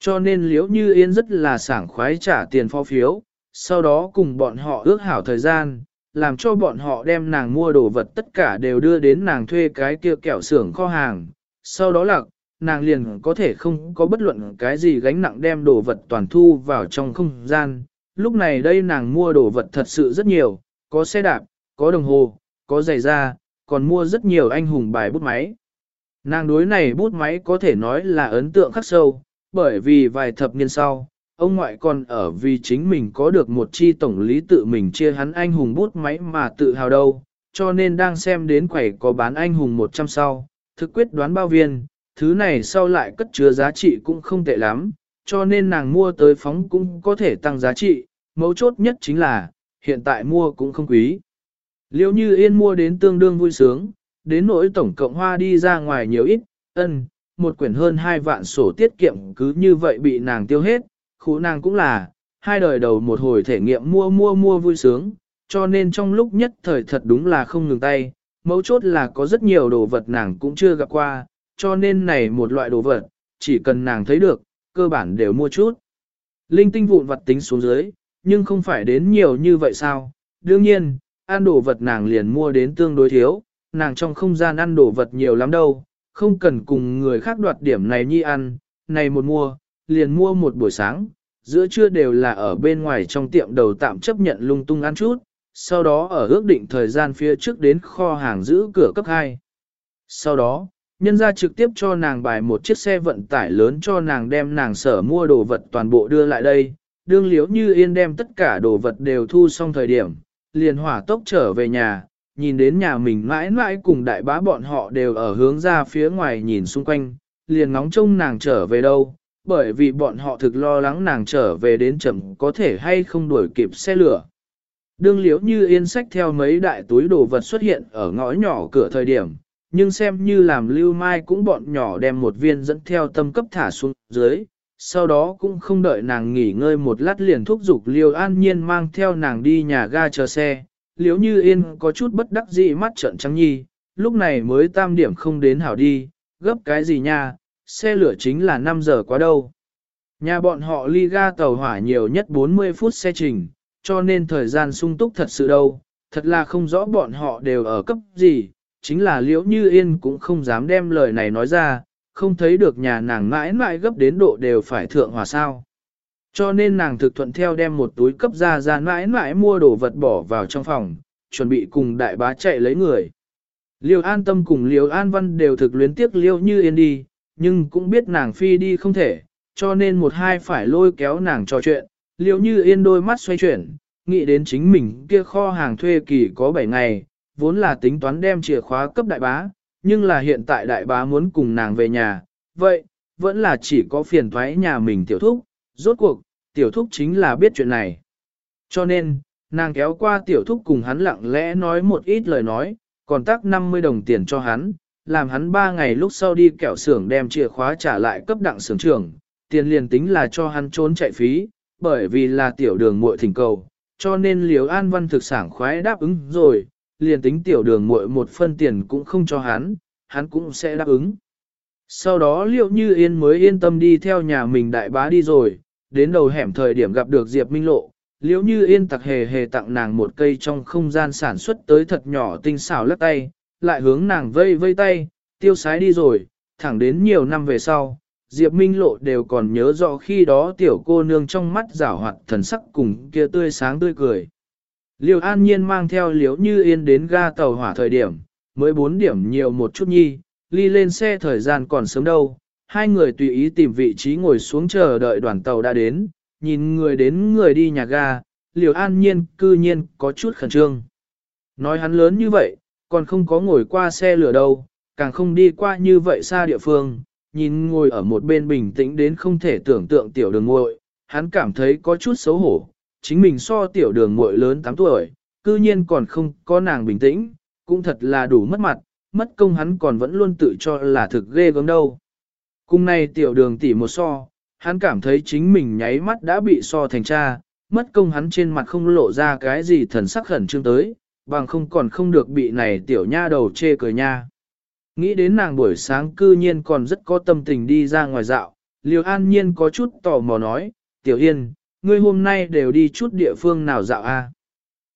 Cho nên liễu như yên rất là sảng khoái trả tiền phó phiếu, sau đó cùng bọn họ ước hảo thời gian, làm cho bọn họ đem nàng mua đồ vật tất cả đều đưa đến nàng thuê cái kia kẹo xưởng kho hàng. Sau đó là, nàng liền có thể không có bất luận cái gì gánh nặng đem đồ vật toàn thu vào trong không gian. Lúc này đây nàng mua đồ vật thật sự rất nhiều, có xe đạp, có đồng hồ, có giày da, còn mua rất nhiều anh hùng bài bút máy. Nàng đối này bút máy có thể nói là ấn tượng khắc sâu, bởi vì vài thập niên sau, ông ngoại còn ở vì chính mình có được một chi tổng lý tự mình chia hắn anh hùng bút máy mà tự hào đâu, cho nên đang xem đến quầy có bán anh hùng 100 sau, thực quyết đoán bao viên, thứ này sau lại cất chứa giá trị cũng không tệ lắm, cho nên nàng mua tới phóng cũng có thể tăng giá trị, mấu chốt nhất chính là, hiện tại mua cũng không quý. Liêu như yên mua đến tương đương vui sướng, đến nỗi tổng cộng hoa đi ra ngoài nhiều ít, ân, một quyển hơn hai vạn sổ tiết kiệm cứ như vậy bị nàng tiêu hết, khu nàng cũng là, hai đời đầu một hồi thể nghiệm mua mua mua vui sướng, cho nên trong lúc nhất thời thật đúng là không ngừng tay, mấu chốt là có rất nhiều đồ vật nàng cũng chưa gặp qua, cho nên này một loại đồ vật, chỉ cần nàng thấy được, cơ bản đều mua chút. Linh tinh vụn vật tính xuống dưới, nhưng không phải đến nhiều như vậy sao, đương nhiên, ăn đồ vật nàng liền mua đến tương đối thiếu, nàng trong không gian ăn đồ vật nhiều lắm đâu, không cần cùng người khác đoạt điểm này nhi ăn, này một mua, liền mua một buổi sáng, giữa trưa đều là ở bên ngoài trong tiệm đầu tạm chấp nhận lung tung ăn chút, sau đó ở ước định thời gian phía trước đến kho hàng giữ cửa cấp 2. Sau đó, nhân ra trực tiếp cho nàng bài một chiếc xe vận tải lớn cho nàng đem nàng sở mua đồ vật toàn bộ đưa lại đây, đương liếu như yên đem tất cả đồ vật đều thu xong thời điểm, liền hỏa tốc trở về nhà, nhìn đến nhà mình mãi mãi cùng đại bá bọn họ đều ở hướng ra phía ngoài nhìn xung quanh, liền ngóng trông nàng trở về đâu, bởi vì bọn họ thực lo lắng nàng trở về đến chậm có thể hay không đuổi kịp xe lửa. Đương liễu như yên sách theo mấy đại túi đồ vật xuất hiện ở ngõ nhỏ cửa thời điểm, nhưng xem như làm lưu mai cũng bọn nhỏ đem một viên dẫn theo tâm cấp thả xuống dưới, sau đó cũng không đợi nàng nghỉ ngơi một lát liền thúc giục liêu an nhiên mang theo nàng đi nhà ga chờ xe, liễu như yên có chút bất đắc dĩ mắt trợn trắng nhi, lúc này mới tam điểm không đến hảo đi, gấp cái gì nha, xe lửa chính là 5 giờ quá đâu. Nhà bọn họ ly ga tàu hỏa nhiều nhất 40 phút xe trình, cho nên thời gian sung túc thật sự đâu, thật là không rõ bọn họ đều ở cấp gì, chính là liễu như yên cũng không dám đem lời này nói ra, không thấy được nhà nàng mãi mãi gấp đến độ đều phải thượng hòa sao. Cho nên nàng thực thuận theo đem một túi cấp ra ra mãi mãi mua đồ vật bỏ vào trong phòng, chuẩn bị cùng đại bá chạy lấy người. Liêu an tâm cùng liêu an văn đều thực luyến tiếc liêu như yên đi, nhưng cũng biết nàng phi đi không thể, cho nên một hai phải lôi kéo nàng trò chuyện, Liệu như yên đôi mắt xoay chuyển, nghĩ đến chính mình kia kho hàng thuê kỳ có 7 ngày, vốn là tính toán đem chìa khóa cấp đại bá, nhưng là hiện tại đại bá muốn cùng nàng về nhà, vậy, vẫn là chỉ có phiền thoái nhà mình tiểu thúc, rốt cuộc, tiểu thúc chính là biết chuyện này. Cho nên, nàng kéo qua tiểu thúc cùng hắn lặng lẽ nói một ít lời nói, còn tắc 50 đồng tiền cho hắn, làm hắn ba ngày lúc sau đi kẹo xưởng đem chìa khóa trả lại cấp đặng xưởng trưởng, tiền liền tính là cho hắn trốn chạy phí, bởi vì là tiểu đường muội thỉnh cầu, cho nên liều an văn thực sảng khoái đáp ứng rồi, liền tính tiểu đường muội một phân tiền cũng không cho hắn, hắn cũng sẽ đáp ứng. Sau đó liệu như yên mới yên tâm đi theo nhà mình đại bá đi rồi, đến đầu hẻm thời điểm gặp được Diệp Minh Lộ, liễu như yên tặc hề hề tặng nàng một cây trong không gian sản xuất tới thật nhỏ tinh xảo lắc tay, lại hướng nàng vây vây tay, tiêu sái đi rồi, thẳng đến nhiều năm về sau, Diệp Minh Lộ đều còn nhớ rõ khi đó tiểu cô nương trong mắt rảo hoạt thần sắc cùng kia tươi sáng tươi cười. Liêu an nhiên mang theo liễu như yên đến ga tàu hỏa thời điểm, mới 4 điểm nhiều một chút nhi, ly lên xe thời gian còn sớm đâu. Hai người tùy ý tìm vị trí ngồi xuống chờ đợi đoàn tàu đã đến, nhìn người đến người đi nhà ga, liễu an nhiên cư nhiên có chút khẩn trương. Nói hắn lớn như vậy, còn không có ngồi qua xe lửa đâu, càng không đi qua như vậy xa địa phương, nhìn ngồi ở một bên bình tĩnh đến không thể tưởng tượng tiểu đường muội, hắn cảm thấy có chút xấu hổ, chính mình so tiểu đường muội lớn 8 tuổi, cư nhiên còn không có nàng bình tĩnh, cũng thật là đủ mất mặt, mất công hắn còn vẫn luôn tự cho là thực ghê gớm đâu. Cùng này tiểu đường tỉ một so, hắn cảm thấy chính mình nháy mắt đã bị so thành cha, mất công hắn trên mặt không lộ ra cái gì thần sắc khẩn trương tới, bằng không còn không được bị này tiểu nha đầu chê cười nha. Nghĩ đến nàng buổi sáng cư nhiên còn rất có tâm tình đi ra ngoài dạo, Liêu An Nhiên có chút tò mò nói, Tiểu Yên, ngươi hôm nay đều đi chút địa phương nào dạo a? À?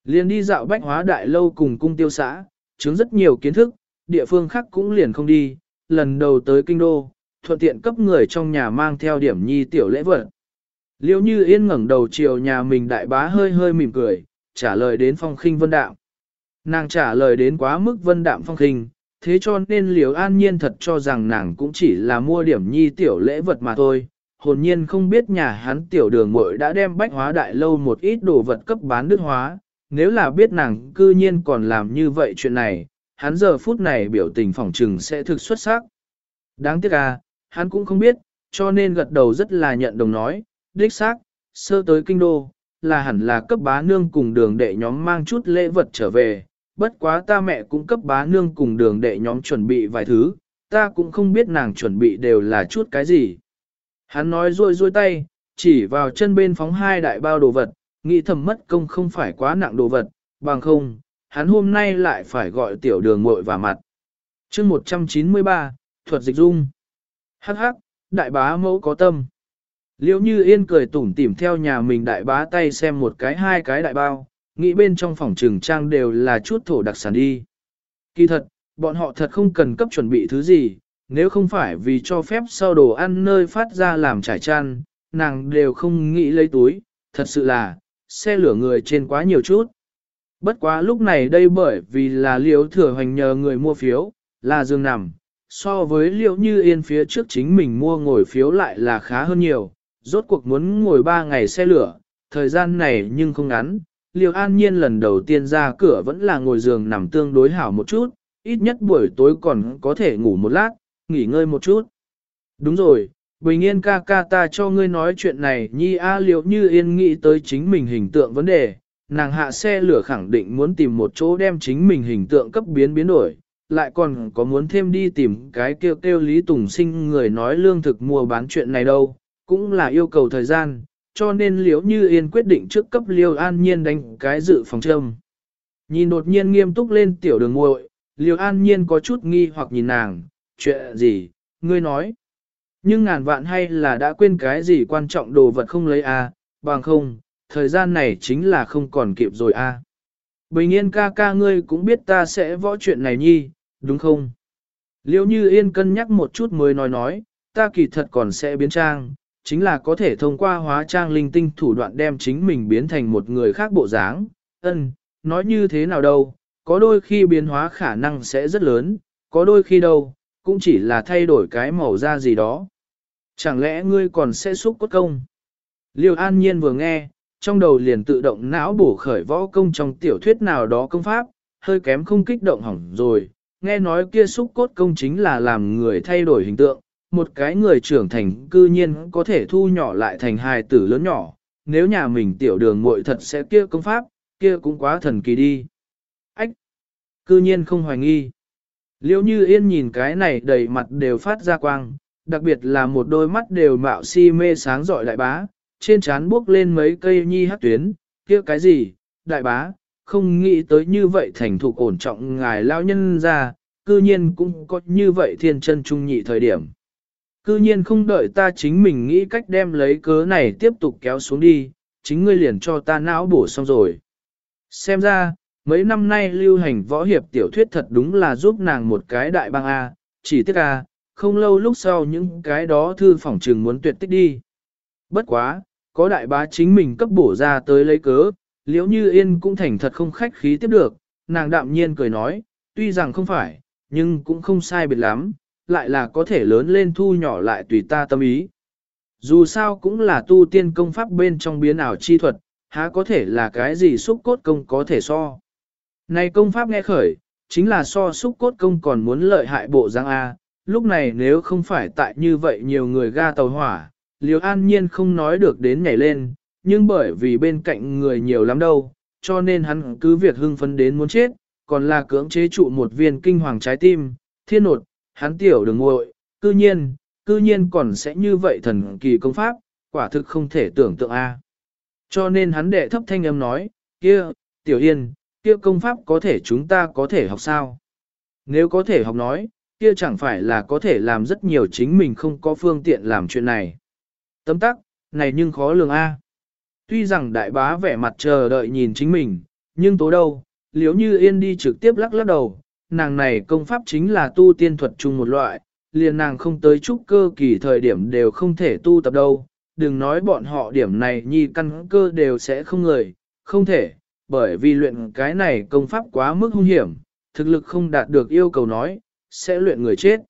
Liền đi dạo bách hóa đại lâu cùng cung tiêu xã, chứng rất nhiều kiến thức, địa phương khác cũng liền không đi, lần đầu tới kinh đô, thuận tiện cấp người trong nhà mang theo điểm nhi tiểu lễ vật. Liêu như yên ngẩng đầu chiều nhà mình đại bá hơi hơi mỉm cười, trả lời đến phong khinh vân đạo Nàng trả lời đến quá mức vân đạm phong khinh, thế cho nên liều an nhiên thật cho rằng nàng cũng chỉ là mua điểm nhi tiểu lễ vật mà thôi. Hồn nhiên không biết nhà hắn tiểu đường muội đã đem bách hóa đại lâu một ít đồ vật cấp bán đức hóa, nếu là biết nàng cư nhiên còn làm như vậy chuyện này, hắn giờ phút này biểu tình phỏng trừng sẽ thực xuất sắc. Đáng tiếc à, hắn cũng không biết, cho nên gật đầu rất là nhận đồng nói, đích xác, sơ tới kinh đô, là hẳn là cấp bá nương cùng đường đệ nhóm mang chút lễ vật trở về, bất quá ta mẹ cũng cấp bá nương cùng đường đệ nhóm chuẩn bị vài thứ, ta cũng không biết nàng chuẩn bị đều là chút cái gì. Hắn nói ruôi ruôi tay, chỉ vào chân bên phóng hai đại bao đồ vật, nghĩ thầm mất công không phải quá nặng đồ vật, bằng không, hắn hôm nay lại phải gọi tiểu đường muội và mặt. chương 193, thuật dịch dung. Hắc hắc, đại bá mẫu có tâm. liễu như yên cười tủm tỉm theo nhà mình đại bá tay xem một cái hai cái đại bao, nghĩ bên trong phòng trừng trang đều là chút thổ đặc sản đi. Kỳ thật, bọn họ thật không cần cấp chuẩn bị thứ gì, nếu không phải vì cho phép sau đồ ăn nơi phát ra làm trải chăn, nàng đều không nghĩ lấy túi, thật sự là, xe lửa người trên quá nhiều chút. Bất quá lúc này đây bởi vì là liễu thừa hoành nhờ người mua phiếu, là giường nằm, so với liễu như yên phía trước chính mình mua ngồi phiếu lại là khá hơn nhiều, rốt cuộc muốn ngồi 3 ngày xe lửa, thời gian này nhưng không ngắn, Liêu An Nhiên lần đầu tiên ra cửa vẫn là ngồi giường nằm tương đối hảo một chút, ít nhất buổi tối còn có thể ngủ một lát, nghỉ ngơi một chút. Đúng rồi, Bình Yên ca ca ta cho ngươi nói chuyện này nhi a liệu như yên nghĩ tới chính mình hình tượng vấn đề, nàng hạ xe lửa khẳng định muốn tìm một chỗ đem chính mình hình tượng cấp biến biến đổi, lại còn có muốn thêm đi tìm cái kêu kêu Lý Tùng Sinh người nói lương thực mua bán chuyện này đâu, cũng là yêu cầu thời gian, cho nên liễu như yên quyết định trước cấp liêu an nhiên đánh cái dự phòng châm. Nhìn đột nhiên nghiêm túc lên tiểu đường muội liêu an nhiên có chút nghi hoặc nhìn nàng, chuyện gì, ngươi nói. Nhưng ngàn vạn hay là đã quên cái gì quan trọng đồ vật không lấy a à, bằng không, thời gian này chính là không còn kịp rồi a. À. Bình yên ca ca ngươi cũng biết ta sẽ võ chuyện này nhi, đúng không? Liêu như yên cân nhắc một chút mới nói nói, ta kỳ thật còn sẽ biến trang, chính là có thể thông qua hóa trang linh tinh thủ đoạn đem chính mình biến thành một người khác bộ dáng. Ân, nói như thế nào đâu, có đôi khi biến hóa khả năng sẽ rất lớn, có đôi khi đâu, cũng chỉ là thay đổi cái màu da gì đó. Chẳng lẽ ngươi còn sẽ xúc cốt công? Liêu an nhiên vừa nghe, trong đầu liền tự động não bổ khởi võ công trong tiểu thuyết nào đó công pháp, hơi kém không kích động hỏng rồi. Nghe nói kia xúc cốt công chính là làm người thay đổi hình tượng, một cái người trưởng thành cư nhiên có thể thu nhỏ lại thành hài tử lớn nhỏ, nếu nhà mình tiểu đường muội thật sẽ kia công pháp, kia cũng quá thần kỳ đi. Ách! Cư nhiên không hoài nghi. Liêu như yên nhìn cái này đầy mặt đều phát ra quang, đặc biệt là một đôi mắt đều mạo si mê sáng rọi đại bá, trên trán bước lên mấy cây nhi hát tuyến, kia cái gì, đại bá, không nghĩ tới như vậy thành thục ổn trọng ngài lao nhân ra, cư nhiên cũng có như vậy thiên chân trung nhị thời điểm. Cư nhiên không đợi ta chính mình nghĩ cách đem lấy cớ này tiếp tục kéo xuống đi, chính ngươi liền cho ta não bổ xong rồi. Xem ra, mấy năm nay lưu hành võ hiệp tiểu thuyết thật đúng là giúp nàng một cái đại bang A, chỉ tiếc A, không lâu lúc sau những cái đó thư phỏng trừng muốn tuyệt tích đi. Bất quá, có đại bá chính mình cấp bổ ra tới lấy cớ, liễu như yên cũng thành thật không khách khí tiếp được, nàng đạm nhiên cười nói, tuy rằng không phải, nhưng cũng không sai biệt lắm, lại là có thể lớn lên thu nhỏ lại tùy ta tâm ý. Dù sao cũng là tu tiên công pháp bên trong biến ảo chi thuật, há có thể là cái gì xúc cốt công có thể so. Này công pháp nghe khởi, chính là so xúc cốt công còn muốn lợi hại bộ giang A, lúc này nếu không phải tại như vậy nhiều người ga tàu hỏa, liều an nhiên không nói được đến nhảy lên, nhưng bởi vì bên cạnh người nhiều lắm đâu, cho nên hắn cứ việc hưng phấn đến muốn chết, còn là cưỡng chế trụ một viên kinh hoàng trái tim, thiên nột, hắn tiểu đừng ngội, cư nhiên, cư nhiên còn sẽ như vậy thần kỳ công pháp, quả thực không thể tưởng tượng a. Cho nên hắn đệ thấp thanh âm nói, kia, tiểu yên, kia công pháp có thể chúng ta có thể học sao? Nếu có thể học nói, kia chẳng phải là có thể làm rất nhiều chính mình không có phương tiện làm chuyện này. Tấm tắc, này nhưng khó lường a. Tuy rằng đại bá vẻ mặt chờ đợi nhìn chính mình, nhưng tố đâu, liếu như yên đi trực tiếp lắc lắc đầu, nàng này công pháp chính là tu tiên thuật chung một loại, liền nàng không tới chút cơ kỳ thời điểm đều không thể tu tập đâu, đừng nói bọn họ điểm này nhi căn cơ đều sẽ không người, không thể, bởi vì luyện cái này công pháp quá mức hung hiểm, thực lực không đạt được yêu cầu nói, sẽ luyện người chết.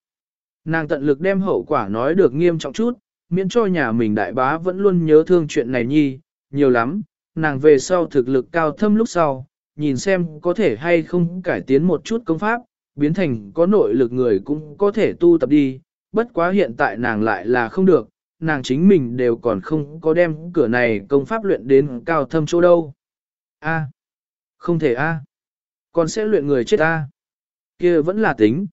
Nàng tận lực đem hậu quả nói được nghiêm trọng chút, miễn cho nhà mình đại bá vẫn luôn nhớ thương chuyện này nhi, nhiều lắm, nàng về sau thực lực cao thâm lúc sau, nhìn xem có thể hay không cải tiến một chút công pháp, biến thành có nội lực người cũng có thể tu tập đi, bất quá hiện tại nàng lại là không được, nàng chính mình đều còn không có đem cửa này công pháp luyện đến cao thâm chỗ đâu. A. không thể A. Còn sẽ luyện người chết A. kia vẫn là tính.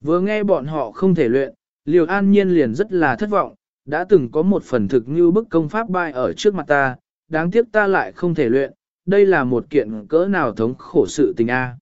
Vừa nghe bọn họ không thể luyện, Liều An Nhiên liền rất là thất vọng, đã từng có một phần thực như bức công pháp bại ở trước mặt ta, đáng tiếc ta lại không thể luyện, đây là một kiện cỡ nào thống khổ sự tình a.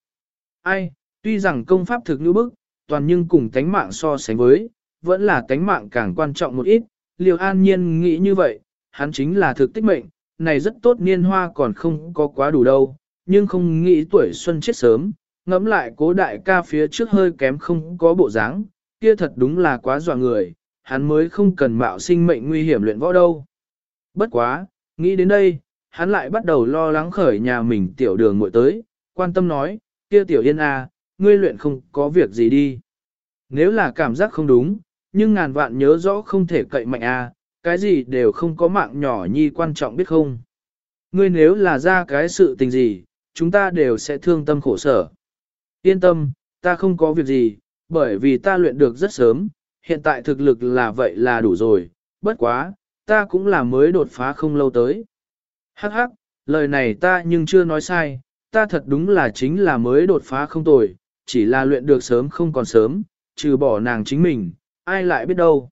Ai, tuy rằng công pháp thực như bức, toàn nhưng cùng tánh mạng so sánh với, vẫn là tánh mạng càng quan trọng một ít, liều an nhiên nghĩ như vậy, hắn chính là thực tích mệnh, này rất tốt niên hoa còn không có quá đủ đâu, nhưng không nghĩ tuổi xuân chết sớm, ngẫm lại cố đại ca phía trước hơi kém không có bộ dáng, kia thật đúng là quá dọa người, hắn mới không cần mạo sinh mệnh nguy hiểm luyện võ đâu. Bất quá, nghĩ đến đây, hắn lại bắt đầu lo lắng khởi nhà mình tiểu đường muội tới, quan tâm nói, kia tiểu yên à, ngươi luyện không có việc gì đi. Nếu là cảm giác không đúng, nhưng ngàn vạn nhớ rõ không thể cậy mạnh à, cái gì đều không có mạng nhỏ nhi quan trọng biết không. Ngươi nếu là ra cái sự tình gì, chúng ta đều sẽ thương tâm khổ sở. Yên tâm, ta không có việc gì, bởi vì ta luyện được rất sớm, hiện tại thực lực là vậy là đủ rồi, bất quá, ta cũng là mới đột phá không lâu tới. Hắc hắc, lời này ta nhưng chưa nói sai, ta thật đúng là chính là mới đột phá không tồi, chỉ là luyện được sớm không còn sớm, trừ bỏ nàng chính mình, ai lại biết đâu.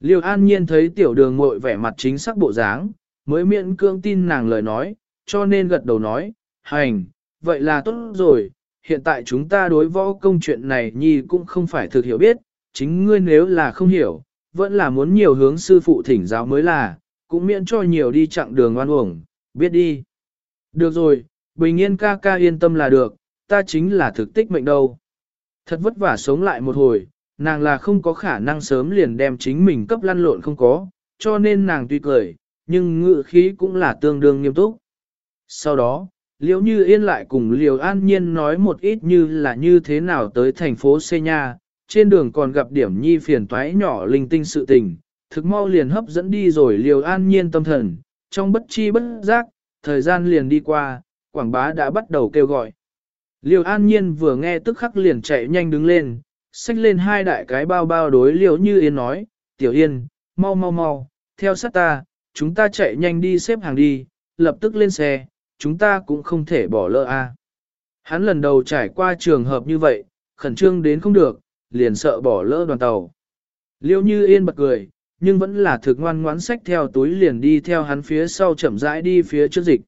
Liêu an nhiên thấy tiểu đường ngội vẻ mặt chính xác bộ dáng, mới miễn cương tin nàng lời nói, cho nên gật đầu nói, hành, vậy là tốt rồi, hiện tại chúng ta đối võ công chuyện này nhi cũng không phải thực hiểu biết, chính ngươi nếu là không hiểu, vẫn là muốn nhiều hướng sư phụ thỉnh giáo mới là, cũng miễn cho nhiều đi chặng đường oan uổng, biết đi. Được rồi, bình yên ca ca yên tâm là được, ta chính là thực tích mệnh đâu. Thật vất vả sống lại một hồi, nàng là không có khả năng sớm liền đem chính mình cấp lăn lộn không có, cho nên nàng tuy cười, nhưng ngự khí cũng là tương đương nghiêm túc. Sau đó, Liễu Như Yên lại cùng Liều An Nhiên nói một ít như là như thế nào tới thành phố Xê Nha, trên đường còn gặp điểm nhi phiền toái nhỏ linh tinh sự tình, thực mau liền hấp dẫn đi rồi Liều An Nhiên tâm thần, trong bất chi bất giác, thời gian liền đi qua, quảng bá đã bắt đầu kêu gọi. liêu An Nhiên vừa nghe tức khắc liền chạy nhanh đứng lên, xách lên hai đại cái bao bao đối liêu Như Yên nói, Tiểu Yên, mau mau mau, theo sát ta, chúng ta chạy nhanh đi xếp hàng đi, lập tức lên xe, chúng ta cũng không thể bỏ lỡ a. Hắn lần đầu trải qua trường hợp như vậy, khẩn trương đến không được, liền sợ bỏ lỡ đoàn tàu. Liêu như yên bật cười, nhưng vẫn là thực ngoan ngoãn sách theo túi liền đi theo hắn phía sau chậm rãi đi phía trước dịch.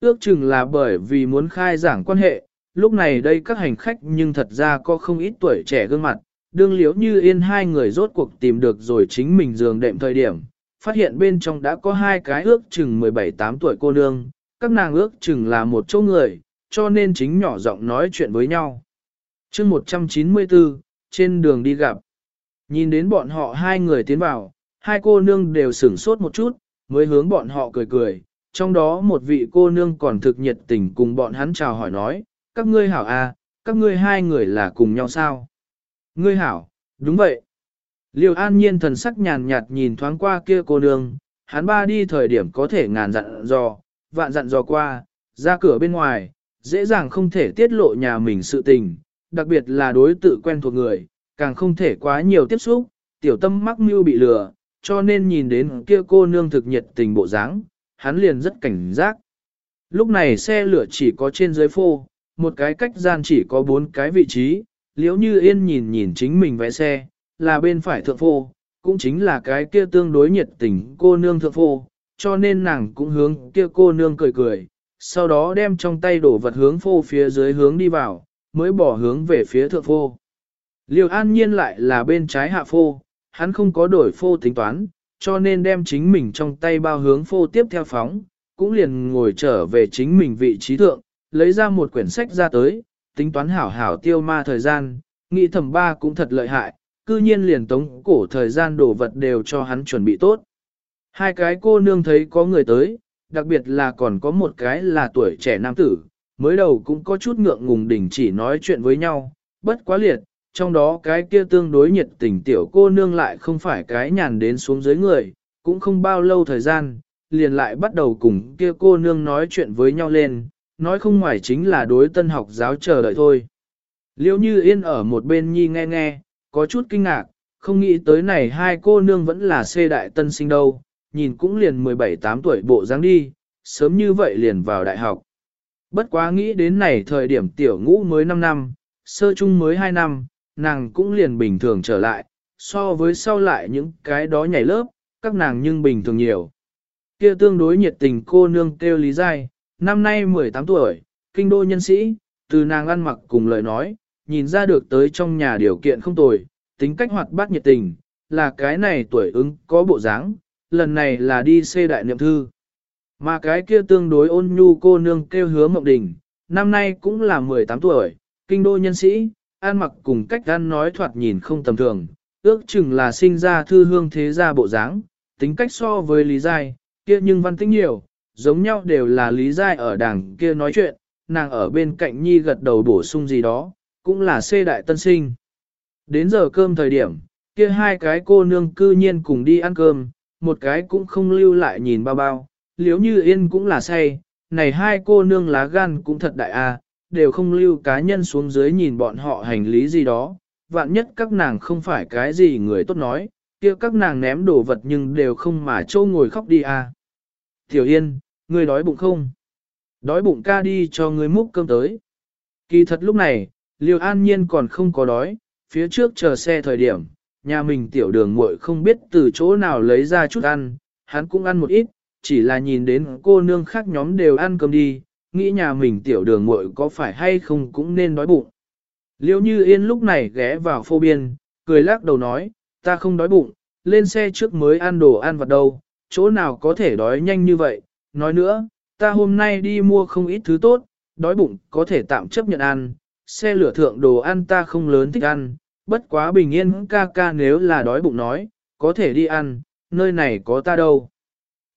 Ước chừng là bởi vì muốn khai giảng quan hệ, lúc này đây các hành khách nhưng thật ra có không ít tuổi trẻ gương mặt, đương liếu như yên hai người rốt cuộc tìm được rồi chính mình giường đệm thời điểm, phát hiện bên trong đã có hai cái ước chừng 17-8 tuổi cô nương, các nàng ước chừng là một chỗ người, cho nên chính nhỏ giọng nói chuyện với nhau. chương 194, trên đường đi gặp, nhìn đến bọn họ hai người tiến vào, hai cô nương đều sửng sốt một chút, mới hướng bọn họ cười cười, trong đó một vị cô nương còn thực nhiệt tình cùng bọn hắn chào hỏi nói, các ngươi hảo à, các ngươi hai người là cùng nhau sao? Ngươi hảo, đúng vậy. Liêu an nhiên thần sắc nhàn nhạt nhìn thoáng qua kia cô nương, hắn ba đi thời điểm có thể ngàn dặn dò, vạn dặn dò qua, ra cửa bên ngoài, dễ dàng không thể tiết lộ nhà mình sự tình, đặc biệt là đối tự quen thuộc người, càng không thể quá nhiều tiếp xúc, tiểu tâm mắc mưu bị lừa, cho nên nhìn đến kia cô nương thực nhiệt tình bộ dáng, hắn liền rất cảnh giác. Lúc này xe lửa chỉ có trên dưới phô, một cái cách gian chỉ có bốn cái vị trí, liếu như yên nhìn nhìn chính mình vẽ xe, là bên phải thượng phô, cũng chính là cái kia tương đối nhiệt tình cô nương thượng phô, cho nên nàng cũng hướng kia cô nương cười cười, sau đó đem trong tay đổ vật hướng phô phía dưới hướng đi vào, mới bỏ hướng về phía thượng phô. Liêu an nhiên lại là bên trái hạ phô, hắn không có đổi phô tính toán, cho nên đem chính mình trong tay bao hướng phô tiếp theo phóng, cũng liền ngồi trở về chính mình vị trí thượng, lấy ra một quyển sách ra tới, tính toán hảo hảo tiêu ma thời gian, nghĩ thầm ba cũng thật lợi hại, cư nhiên liền tống cổ thời gian đồ vật đều cho hắn chuẩn bị tốt. Hai cái cô nương thấy có người tới, đặc biệt là còn có một cái là tuổi trẻ nam tử, mới đầu cũng có chút ngượng ngùng đỉnh chỉ nói chuyện với nhau, bất quá liệt, trong đó cái kia tương đối nhiệt tình tiểu cô nương lại không phải cái nhàn đến xuống dưới người, cũng không bao lâu thời gian, liền lại bắt đầu cùng kia cô nương nói chuyện với nhau lên, nói không ngoài chính là đối tân học giáo chờ đợi thôi. liễu như yên ở một bên nhi nghe nghe, có chút kinh ngạc, không nghĩ tới này hai cô nương vẫn là xê đại tân sinh đâu, nhìn cũng liền 17-8 tuổi bộ dáng đi, sớm như vậy liền vào đại học. Bất quá nghĩ đến này thời điểm tiểu ngũ mới 5 năm, sơ trung mới 2 năm, nàng cũng liền bình thường trở lại, so với sau lại những cái đó nhảy lớp, các nàng nhưng bình thường nhiều. Kia tương đối nhiệt tình cô nương kêu Lý Giai, năm nay 18 tuổi, kinh đô nhân sĩ, từ nàng ăn mặc cùng lời nói, nhìn ra được tới trong nhà điều kiện không tồi, tính cách hoạt bát nhiệt tình, là cái này tuổi ứng có bộ dáng, lần này là đi xê đại niệm thư. Mà cái kia tương đối ôn nhu cô nương kêu hứa mộng đình, năm nay cũng là 18 tuổi, kinh đô nhân sĩ, ăn mặc cùng cách ăn nói thoạt nhìn không tầm thường, ước chừng là sinh ra thư hương thế gia bộ dáng, tính cách so với Lý Giai, kia nhưng văn tính nhiều, giống nhau đều là Lý Giai ở đảng kia nói chuyện, nàng ở bên cạnh nhi gật đầu bổ sung gì đó, cũng là xê đại tân sinh. Đến giờ cơm thời điểm, kia hai cái cô nương cư nhiên cùng đi ăn cơm, một cái cũng không lưu lại nhìn bao bao, liếu như yên cũng là say, này hai cô nương lá gan cũng thật đại a, đều không lưu cá nhân xuống dưới nhìn bọn họ hành lý gì đó, vạn nhất các nàng không phải cái gì người tốt nói, kia các nàng ném đồ vật nhưng đều không mà châu ngồi khóc đi à? Tiểu Yên, ngươi đói bụng không? Đói bụng ca đi cho ngươi múc cơm tới. Kỳ thật lúc này, Liêu An Nhiên còn không có đói, phía trước chờ xe thời điểm, nhà mình tiểu đường muội không biết từ chỗ nào lấy ra chút ăn, hắn cũng ăn một ít, chỉ là nhìn đến cô nương khác nhóm đều ăn cơm đi, nghĩ nhà mình tiểu đường muội có phải hay không cũng nên đói bụng. Liêu như yên lúc này ghé vào phô biên, cười lắc đầu nói, ta không đói bụng, lên xe trước mới ăn đồ ăn vặt đâu, chỗ nào có thể đói nhanh như vậy, nói nữa, ta hôm nay đi mua không ít thứ tốt, đói bụng có thể tạm chấp nhận ăn, xe lửa thượng đồ ăn ta không lớn thích ăn, bất quá bình yên ca ca nếu là đói bụng nói, có thể đi ăn, nơi này có ta đâu.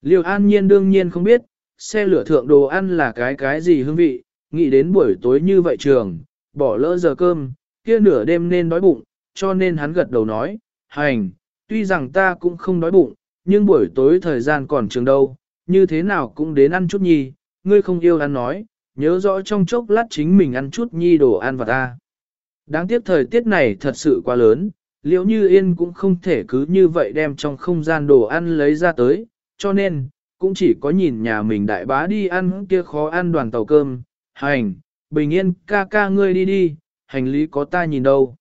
Liêu an nhiên đương nhiên không biết, xe lửa thượng đồ ăn là cái cái gì hương vị, nghĩ đến buổi tối như vậy trường, bỏ lỡ giờ cơm, kia nửa đêm nên đói bụng, cho nên hắn gật đầu nói, hành, tuy rằng ta cũng không đói bụng, nhưng buổi tối thời gian còn trường đâu, như thế nào cũng đến ăn chút nhi, ngươi không yêu ăn nói, nhớ rõ trong chốc lát chính mình ăn chút nhi đồ ăn và ta. Đáng tiếc thời tiết này thật sự quá lớn, liệu như yên cũng không thể cứ như vậy đem trong không gian đồ ăn lấy ra tới, cho nên, cũng chỉ có nhìn nhà mình đại bá đi ăn kia khó ăn đoàn tàu cơm, hành, bình yên ca ca ngươi đi đi, hành lý có ta nhìn đâu.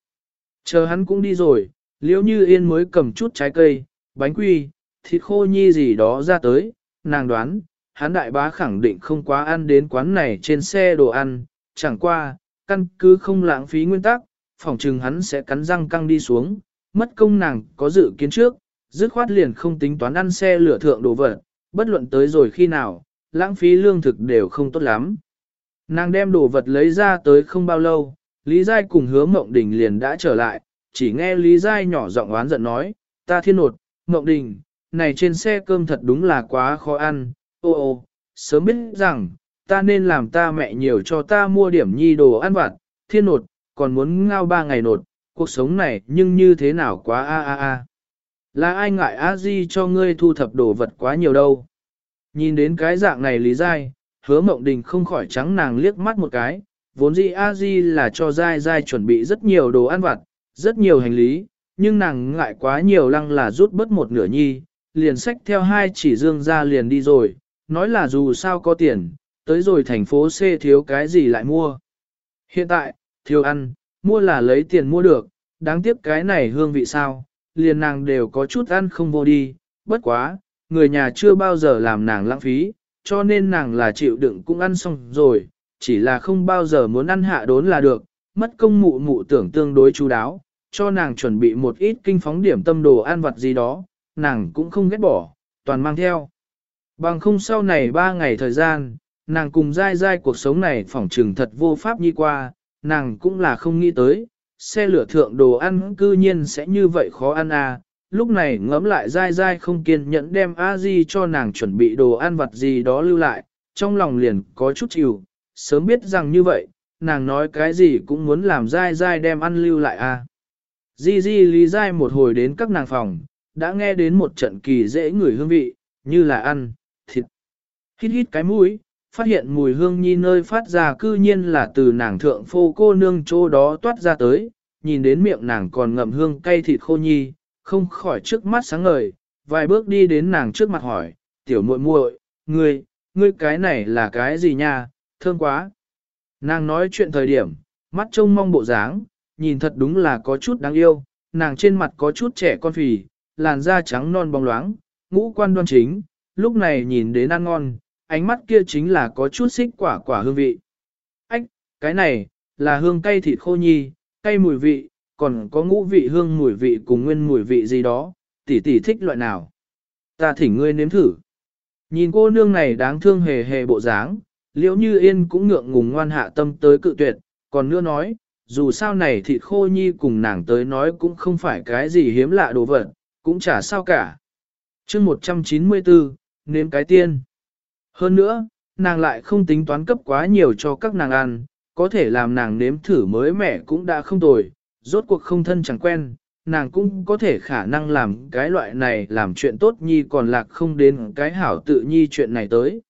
Chờ hắn cũng đi rồi, liễu như yên mới cầm chút trái cây, bánh quy, thịt khô nhi gì đó ra tới, nàng đoán, hắn đại bá khẳng định không quá ăn đến quán này trên xe đồ ăn, chẳng qua, căn cứ không lãng phí nguyên tắc, phỏng chừng hắn sẽ cắn răng căng đi xuống, mất công nàng có dự kiến trước, dứt khoát liền không tính toán ăn xe lửa thượng đồ vật, bất luận tới rồi khi nào, lãng phí lương thực đều không tốt lắm. Nàng đem đồ vật lấy ra tới không bao lâu, Lý Giai cùng hứa Mộng Đình liền đã trở lại, chỉ nghe Lý Giai nhỏ giọng oán giận nói, ta thiên nột, Mộng Đình, này trên xe cơm thật đúng là quá khó ăn, ô ô, sớm biết rằng, ta nên làm ta mẹ nhiều cho ta mua điểm nhi đồ ăn vặt, thiên nột, còn muốn ngao ba ngày nột, cuộc sống này nhưng như thế nào quá a a a. Là ai ngại a di cho ngươi thu thập đồ vật quá nhiều đâu. Nhìn đến cái dạng này lý dai, hứa mộng đình không khỏi trắng nàng liếc mắt một cái, vốn dĩ a di là cho dai dai chuẩn bị rất nhiều đồ ăn vặt, rất nhiều hành lý, nhưng nàng ngại quá nhiều lăng là rút bớt một nửa nhi, liền sách theo hai chỉ dương ra liền đi rồi, nói là dù sao có tiền, tới rồi thành phố C thiếu cái gì lại mua. Hiện tại, thiếu ăn, mua là lấy tiền mua được, đáng tiếc cái này hương vị sao, liền nàng đều có chút ăn không vô đi, bất quá, người nhà chưa bao giờ làm nàng lãng phí, cho nên nàng là chịu đựng cũng ăn xong rồi, chỉ là không bao giờ muốn ăn hạ đốn là được, mất công mụ mụ tưởng tương đối chú đáo, cho nàng chuẩn bị một ít kinh phóng điểm tâm đồ ăn vặt gì đó, nàng cũng không ghét bỏ, toàn mang theo. Bằng không sau này ba ngày thời gian, nàng cùng dai dai cuộc sống này phỏng trừng thật vô pháp nhi qua, nàng cũng là không nghĩ tới, xe lửa thượng đồ ăn cư nhiên sẽ như vậy khó ăn à, lúc này ngẫm lại dai dai không kiên nhẫn đem a di cho nàng chuẩn bị đồ ăn vặt gì đó lưu lại, trong lòng liền có chút chịu, sớm biết rằng như vậy, nàng nói cái gì cũng muốn làm dai dai đem ăn lưu lại à. Di di lý dai một hồi đến các nàng phòng, đã nghe đến một trận kỳ dễ ngửi hương vị, như là ăn, thịt. Hít hít cái mũi, phát hiện mùi hương nhi nơi phát ra cư nhiên là từ nàng thượng phô cô nương chỗ đó toát ra tới, nhìn đến miệng nàng còn ngậm hương cay thịt khô nhi, không khỏi trước mắt sáng ngời, vài bước đi đến nàng trước mặt hỏi, tiểu muội muội, ngươi, ngươi cái này là cái gì nha, thơm quá. Nàng nói chuyện thời điểm, mắt trông mong bộ dáng, nhìn thật đúng là có chút đáng yêu, nàng trên mặt có chút trẻ con phì, làn da trắng non bóng loáng, ngũ quan đoan chính, lúc này nhìn đến ăn ngon, ánh mắt kia chính là có chút xích quả quả hương vị. Ách, cái này, là hương cay thịt khô nhi, cay mùi vị, còn có ngũ vị hương mùi vị cùng nguyên mùi vị gì đó, tỷ tỷ thích loại nào. Ta thỉnh ngươi nếm thử. Nhìn cô nương này đáng thương hề hề bộ dáng, liễu như yên cũng ngượng ngùng ngoan hạ tâm tới cự tuyệt, còn nữa nói, dù sao này thịt khô nhi cùng nàng tới nói cũng không phải cái gì hiếm lạ đồ vật, cũng chả sao cả. chương 194, nếm cái tiên. Hơn nữa, nàng lại không tính toán cấp quá nhiều cho các nàng ăn, có thể làm nàng nếm thử mới mẻ cũng đã không tồi, rốt cuộc không thân chẳng quen, nàng cũng có thể khả năng làm cái loại này làm chuyện tốt nhi còn lạc không đến cái hảo tự nhi chuyện này tới.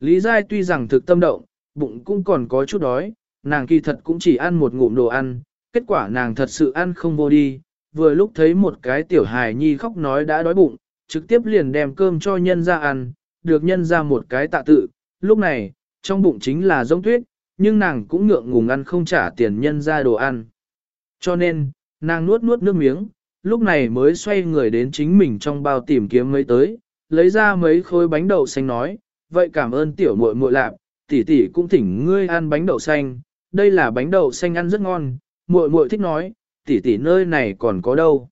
Lý Giai tuy rằng thực tâm động, bụng cũng còn có chút đói, nàng kỳ thật cũng chỉ ăn một ngụm đồ ăn, kết quả nàng thật sự ăn không vô đi, vừa lúc thấy một cái tiểu hài nhi khóc nói đã đói bụng, trực tiếp liền đem cơm cho nhân ra ăn, được nhân ra một cái tạ tự, lúc này, trong bụng chính là giống tuyết, nhưng nàng cũng ngượng ngùng ăn không trả tiền nhân ra đồ ăn. Cho nên, nàng nuốt nuốt nước miếng, lúc này mới xoay người đến chính mình trong bao tìm kiếm mấy tới, lấy ra mấy khối bánh đậu xanh nói, vậy cảm ơn tiểu muội muội lạp, tỷ tỷ cũng thỉnh ngươi ăn bánh đậu xanh, đây là bánh đậu xanh ăn rất ngon, muội muội thích nói, tỷ tỷ nơi này còn có đâu.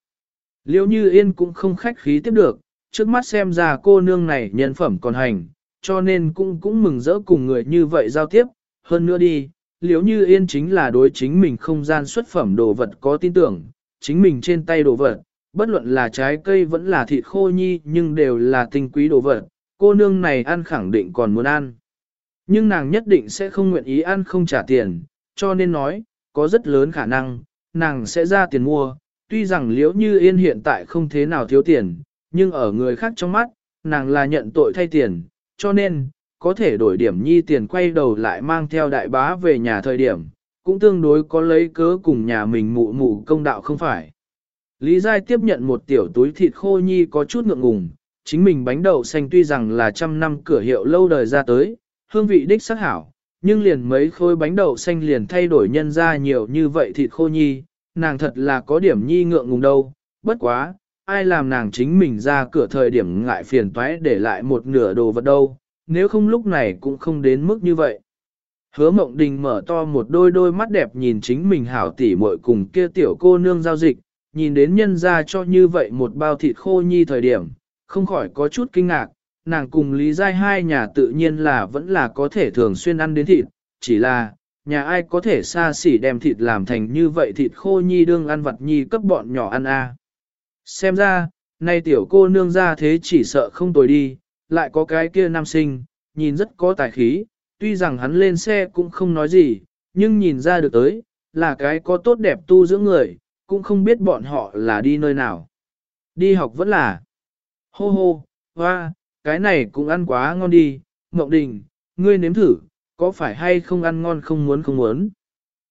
Liêu như yên cũng không khách khí tiếp được, trước mắt xem ra cô nương này nhân phẩm còn hành, cho nên cũng cũng mừng rỡ cùng người như vậy giao tiếp, hơn nữa đi, liếu như yên chính là đối chính mình không gian xuất phẩm đồ vật có tin tưởng, chính mình trên tay đồ vật, bất luận là trái cây vẫn là thịt khô nhi nhưng đều là tinh quý đồ vật, cô nương này ăn khẳng định còn muốn ăn. Nhưng nàng nhất định sẽ không nguyện ý ăn không trả tiền, cho nên nói, có rất lớn khả năng, nàng sẽ ra tiền mua, tuy rằng liễu như yên hiện tại không thế nào thiếu tiền, nhưng ở người khác trong mắt, nàng là nhận tội thay tiền, cho nên, có thể đổi điểm nhi tiền quay đầu lại mang theo đại bá về nhà thời điểm, cũng tương đối có lấy cớ cùng nhà mình mụ mụ công đạo không phải. Lý Giai tiếp nhận một tiểu túi thịt khô nhi có chút ngượng ngùng, chính mình bánh đậu xanh tuy rằng là trăm năm cửa hiệu lâu đời ra tới, hương vị đích sắc hảo, nhưng liền mấy khối bánh đậu xanh liền thay đổi nhân ra nhiều như vậy thịt khô nhi, nàng thật là có điểm nhi ngượng ngùng đâu, bất quá, ai làm nàng chính mình ra cửa thời điểm ngại phiền toái để lại một nửa đồ vật đâu, nếu không lúc này cũng không đến mức như vậy. Hứa mộng đình mở to một đôi đôi mắt đẹp nhìn chính mình hảo tỉ muội cùng kia tiểu cô nương giao dịch, nhìn đến nhân ra cho như vậy một bao thịt khô nhi thời điểm, không khỏi có chút kinh ngạc, nàng cùng Lý Giai hai nhà tự nhiên là vẫn là có thể thường xuyên ăn đến thịt, chỉ là, nhà ai có thể xa xỉ đem thịt làm thành như vậy thịt khô nhi đương ăn vặt nhi cấp bọn nhỏ ăn a. Xem ra, nay tiểu cô nương ra thế chỉ sợ không tồi đi, lại có cái kia nam sinh, nhìn rất có tài khí, tuy rằng hắn lên xe cũng không nói gì, nhưng nhìn ra được tới, là cái có tốt đẹp tu dưỡng người, cũng không biết bọn họ là đi nơi nào. Đi học vẫn là, hô hô, hoa, cái này cũng ăn quá ngon đi, Ngọc Đình, ngươi nếm thử, có phải hay không ăn ngon không muốn không muốn.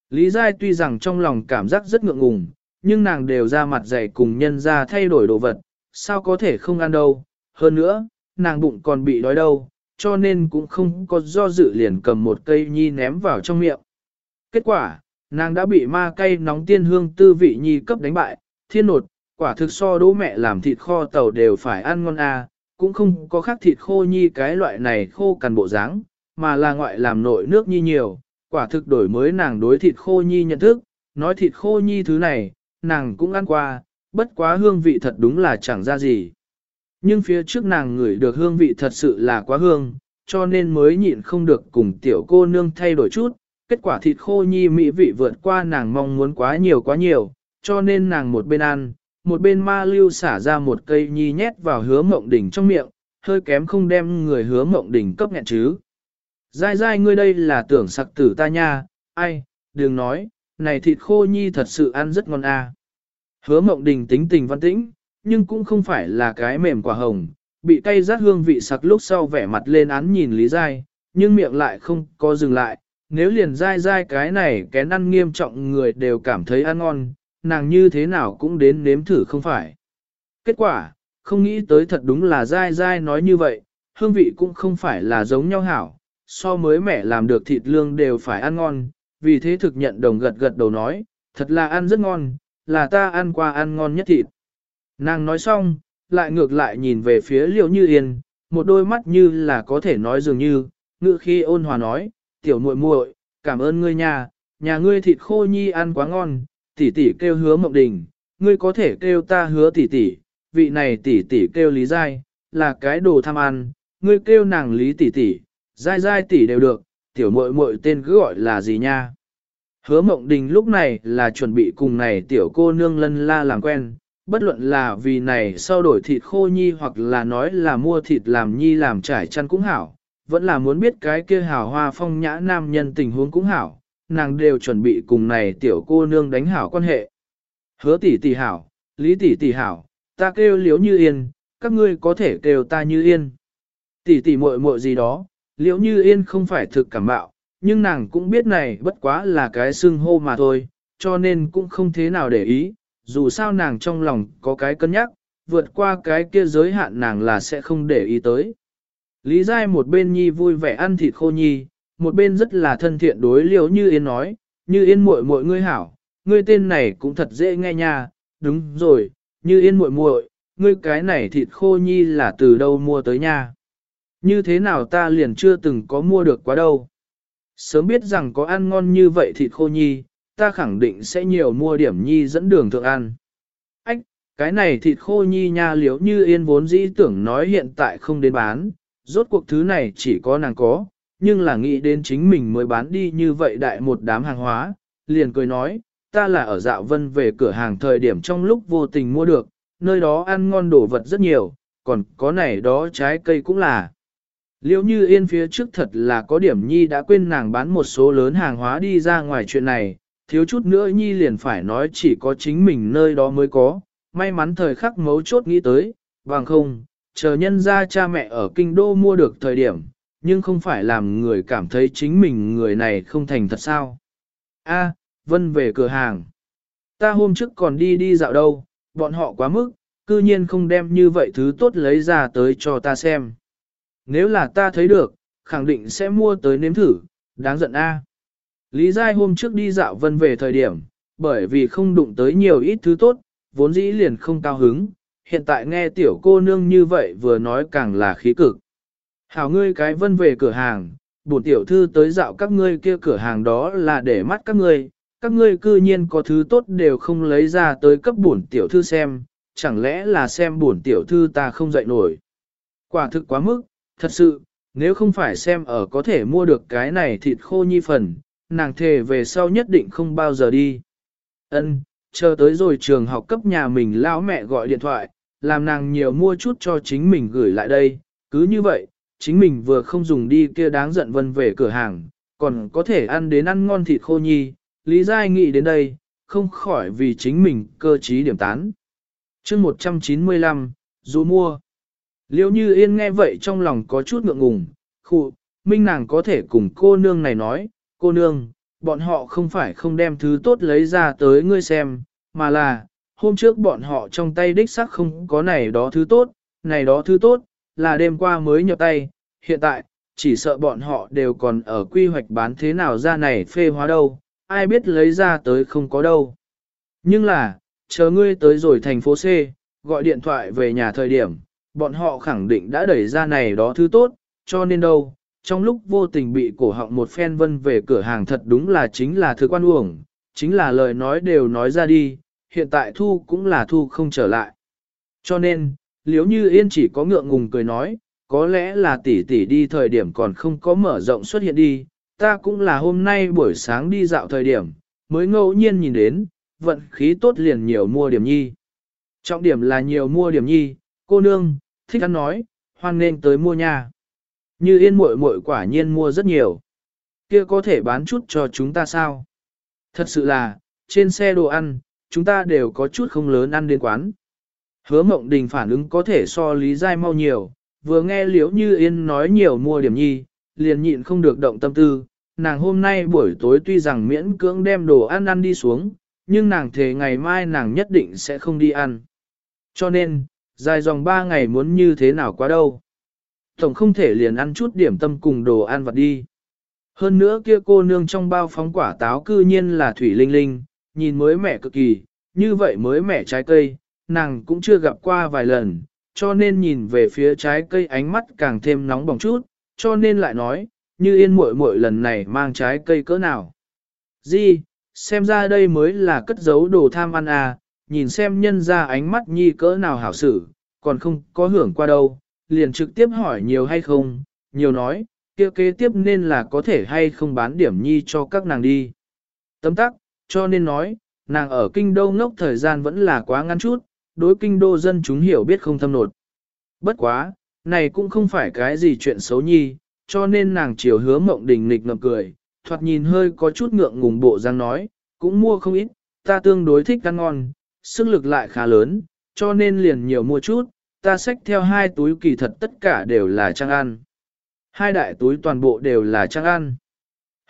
Lý Giai tuy rằng trong lòng cảm giác rất ngượng ngùng, nhưng nàng đều ra mặt dày cùng nhân ra thay đổi đồ vật, sao có thể không ăn đâu. Hơn nữa, nàng bụng còn bị đói đâu, cho nên cũng không có do dự liền cầm một cây nhi ném vào trong miệng. Kết quả, nàng đã bị ma cây nóng tiên hương tư vị nhi cấp đánh bại, thiên nột, quả thực so đỗ mẹ làm thịt kho tàu đều phải ăn ngon à, cũng không có khác thịt khô nhi cái loại này khô cằn bộ dáng, mà là ngoại làm nội nước nhi nhiều, quả thực đổi mới nàng đối thịt khô nhi nhận thức, nói thịt khô nhi thứ này, nàng cũng ăn qua, bất quá hương vị thật đúng là chẳng ra gì. Nhưng phía trước nàng ngửi được hương vị thật sự là quá hương, cho nên mới nhịn không được cùng tiểu cô nương thay đổi chút, kết quả thịt khô nhi mỹ vị vượt qua nàng mong muốn quá nhiều quá nhiều, cho nên nàng một bên ăn, một bên ma lưu xả ra một cây nhi nhét vào hứa mộng đỉnh trong miệng, hơi kém không đem người hứa mộng đỉnh cấp nghẹn chứ. Dai dai ngươi đây là tưởng sặc tử ta nha, ai, đừng nói, này thịt khô nhi thật sự ăn rất ngon à. Hứa mộng đình tính tình văn tĩnh, nhưng cũng không phải là cái mềm quả hồng, bị cay rát hương vị sặc lúc sau vẻ mặt lên án nhìn Lý Giai, nhưng miệng lại không có dừng lại, nếu liền dai dai cái này kén ăn nghiêm trọng người đều cảm thấy ăn ngon, nàng như thế nào cũng đến nếm thử không phải. Kết quả, không nghĩ tới thật đúng là dai dai nói như vậy, hương vị cũng không phải là giống nhau hảo, so mới mẻ làm được thịt lương đều phải ăn ngon, vì thế thực nhận đồng gật gật đầu nói, thật là ăn rất ngon, là ta ăn qua ăn ngon nhất thịt. Nàng nói xong, lại ngược lại nhìn về phía liễu như yên, một đôi mắt như là có thể nói dường như, ngự khi ôn hòa nói, tiểu muội muội, cảm ơn ngươi nhà, nhà ngươi thịt khô nhi ăn quá ngon, tỷ tỷ kêu hứa mộng đình, ngươi có thể kêu ta hứa tỷ tỷ, vị này tỷ tỷ kêu lý giai, là cái đồ tham ăn, ngươi kêu nàng lý tỷ tỷ, giai giai tỷ đều được, tiểu muội muội tên cứ gọi là gì nha. Hứa mộng đình lúc này là chuẩn bị cùng này tiểu cô nương lân la làm quen, bất luận là vì này sau đổi thịt khô nhi hoặc là nói là mua thịt làm nhi làm trải chăn cũng hảo, vẫn là muốn biết cái kia hào hoa phong nhã nam nhân tình huống cũng hảo, nàng đều chuẩn bị cùng này tiểu cô nương đánh hảo quan hệ. Hứa tỷ tỷ hảo, Lý tỷ tỷ hảo, ta kêu liếu như yên, các ngươi có thể kêu ta như yên. Tỷ tỷ muội muội gì đó, liễu như yên không phải thực cảm bạo, nhưng nàng cũng biết này bất quá là cái xưng hô mà thôi, cho nên cũng không thế nào để ý, dù sao nàng trong lòng có cái cân nhắc, vượt qua cái kia giới hạn nàng là sẽ không để ý tới. Lý Giai một bên nhi vui vẻ ăn thịt khô nhi, một bên rất là thân thiện đối liễu như yên nói, như yên muội muội ngươi hảo, ngươi tên này cũng thật dễ nghe nha, đúng rồi, như yên muội muội, ngươi cái này thịt khô nhi là từ đâu mua tới nha. Như thế nào ta liền chưa từng có mua được quá đâu. Sớm biết rằng có ăn ngon như vậy thịt khô nhi, ta khẳng định sẽ nhiều mua điểm nhi dẫn đường thượng ăn. Ách, cái này thịt khô nhi nha liếu như yên vốn dĩ tưởng nói hiện tại không đến bán, rốt cuộc thứ này chỉ có nàng có, nhưng là nghĩ đến chính mình mới bán đi như vậy đại một đám hàng hóa, liền cười nói, ta là ở dạo vân về cửa hàng thời điểm trong lúc vô tình mua được, nơi đó ăn ngon đồ vật rất nhiều, còn có này đó trái cây cũng là. Liễu như yên phía trước thật là có điểm nhi đã quên nàng bán một số lớn hàng hóa đi ra ngoài chuyện này, thiếu chút nữa nhi liền phải nói chỉ có chính mình nơi đó mới có, may mắn thời khắc mấu chốt nghĩ tới, bằng không, chờ nhân ra cha mẹ ở kinh đô mua được thời điểm, nhưng không phải làm người cảm thấy chính mình người này không thành thật sao. A, Vân về cửa hàng. Ta hôm trước còn đi đi dạo đâu, bọn họ quá mức, cư nhiên không đem như vậy thứ tốt lấy ra tới cho ta xem. Nếu là ta thấy được, khẳng định sẽ mua tới nếm thử, đáng giận a. Lý Giai hôm trước đi dạo vân về thời điểm, bởi vì không đụng tới nhiều ít thứ tốt, vốn dĩ liền không cao hứng, hiện tại nghe tiểu cô nương như vậy vừa nói càng là khí cực. Hảo ngươi cái vân về cửa hàng, bổn tiểu thư tới dạo các ngươi kia cửa hàng đó là để mắt các ngươi, các ngươi cư nhiên có thứ tốt đều không lấy ra tới cấp bổn tiểu thư xem, chẳng lẽ là xem bổn tiểu thư ta không dậy nổi. Quả thực quá mức, thật sự, nếu không phải xem ở có thể mua được cái này thịt khô nhi phần, nàng thề về sau nhất định không bao giờ đi. Ân, chờ tới rồi trường học cấp nhà mình lão mẹ gọi điện thoại, làm nàng nhiều mua chút cho chính mình gửi lại đây, cứ như vậy, chính mình vừa không dùng đi kia đáng giận vân về cửa hàng, còn có thể ăn đến ăn ngon thịt khô nhi, Lý Giai nghĩ đến đây, không khỏi vì chính mình cơ trí điểm tán. chương 195, dù mua. Liêu như yên nghe vậy trong lòng có chút ngượng ngùng, khụ, minh nàng có thể cùng cô nương này nói, cô nương, bọn họ không phải không đem thứ tốt lấy ra tới ngươi xem, mà là, hôm trước bọn họ trong tay đích sắc không có này đó thứ tốt, này đó thứ tốt, là đêm qua mới nhập tay, hiện tại, chỉ sợ bọn họ đều còn ở quy hoạch bán thế nào ra này phê hóa đâu, ai biết lấy ra tới không có đâu. Nhưng là, chờ ngươi tới rồi thành phố C, gọi điện thoại về nhà thời điểm, bọn họ khẳng định đã đẩy ra này đó thứ tốt, cho nên đâu, trong lúc vô tình bị cổ họng một phen vân về cửa hàng thật đúng là chính là thứ quan uổng, chính là lời nói đều nói ra đi, hiện tại thu cũng là thu không trở lại. Cho nên, liếu như yên chỉ có ngượng ngùng cười nói, có lẽ là tỷ tỷ đi thời điểm còn không có mở rộng xuất hiện đi, ta cũng là hôm nay buổi sáng đi dạo thời điểm, mới ngẫu nhiên nhìn đến, vận khí tốt liền nhiều mua điểm nhi. Trọng điểm là nhiều mua điểm nhi, cô nương, thích ăn nói, hoan nên tới mua nha. Như yên muội muội quả nhiên mua rất nhiều. Kia có thể bán chút cho chúng ta sao? Thật sự là, trên xe đồ ăn, chúng ta đều có chút không lớn ăn đến quán. Hứa mộng đình phản ứng có thể so lý dai mau nhiều, vừa nghe liễu như yên nói nhiều mua điểm nhi, liền nhịn không được động tâm tư. Nàng hôm nay buổi tối tuy rằng miễn cưỡng đem đồ ăn ăn đi xuống, nhưng nàng thề ngày mai nàng nhất định sẽ không đi ăn. Cho nên, dài dòng ba ngày muốn như thế nào quá đâu. Tổng không thể liền ăn chút điểm tâm cùng đồ ăn vặt đi. Hơn nữa kia cô nương trong bao phóng quả táo cư nhiên là thủy linh linh, nhìn mới mẻ cực kỳ, như vậy mới mẻ trái cây, nàng cũng chưa gặp qua vài lần, cho nên nhìn về phía trái cây ánh mắt càng thêm nóng bỏng chút, cho nên lại nói, như yên muội muội lần này mang trái cây cỡ nào. Di, xem ra đây mới là cất giấu đồ tham ăn à, nhìn xem nhân ra ánh mắt nhi cỡ nào hảo xử, còn không có hưởng qua đâu, liền trực tiếp hỏi nhiều hay không, nhiều nói, kia kế tiếp nên là có thể hay không bán điểm nhi cho các nàng đi. Tấm tắc, cho nên nói, nàng ở kinh đô ngốc thời gian vẫn là quá ngắn chút, đối kinh đô dân chúng hiểu biết không thâm nột. Bất quá, này cũng không phải cái gì chuyện xấu nhi, cho nên nàng chiều hứa mộng đình nịch ngậm cười, thoạt nhìn hơi có chút ngượng ngùng bộ răng nói, cũng mua không ít, ta tương đối thích ăn ngon, sức lực lại khá lớn, cho nên liền nhiều mua chút, ta xách theo hai túi kỳ thật tất cả đều là trang ăn. Hai đại túi toàn bộ đều là trang ăn.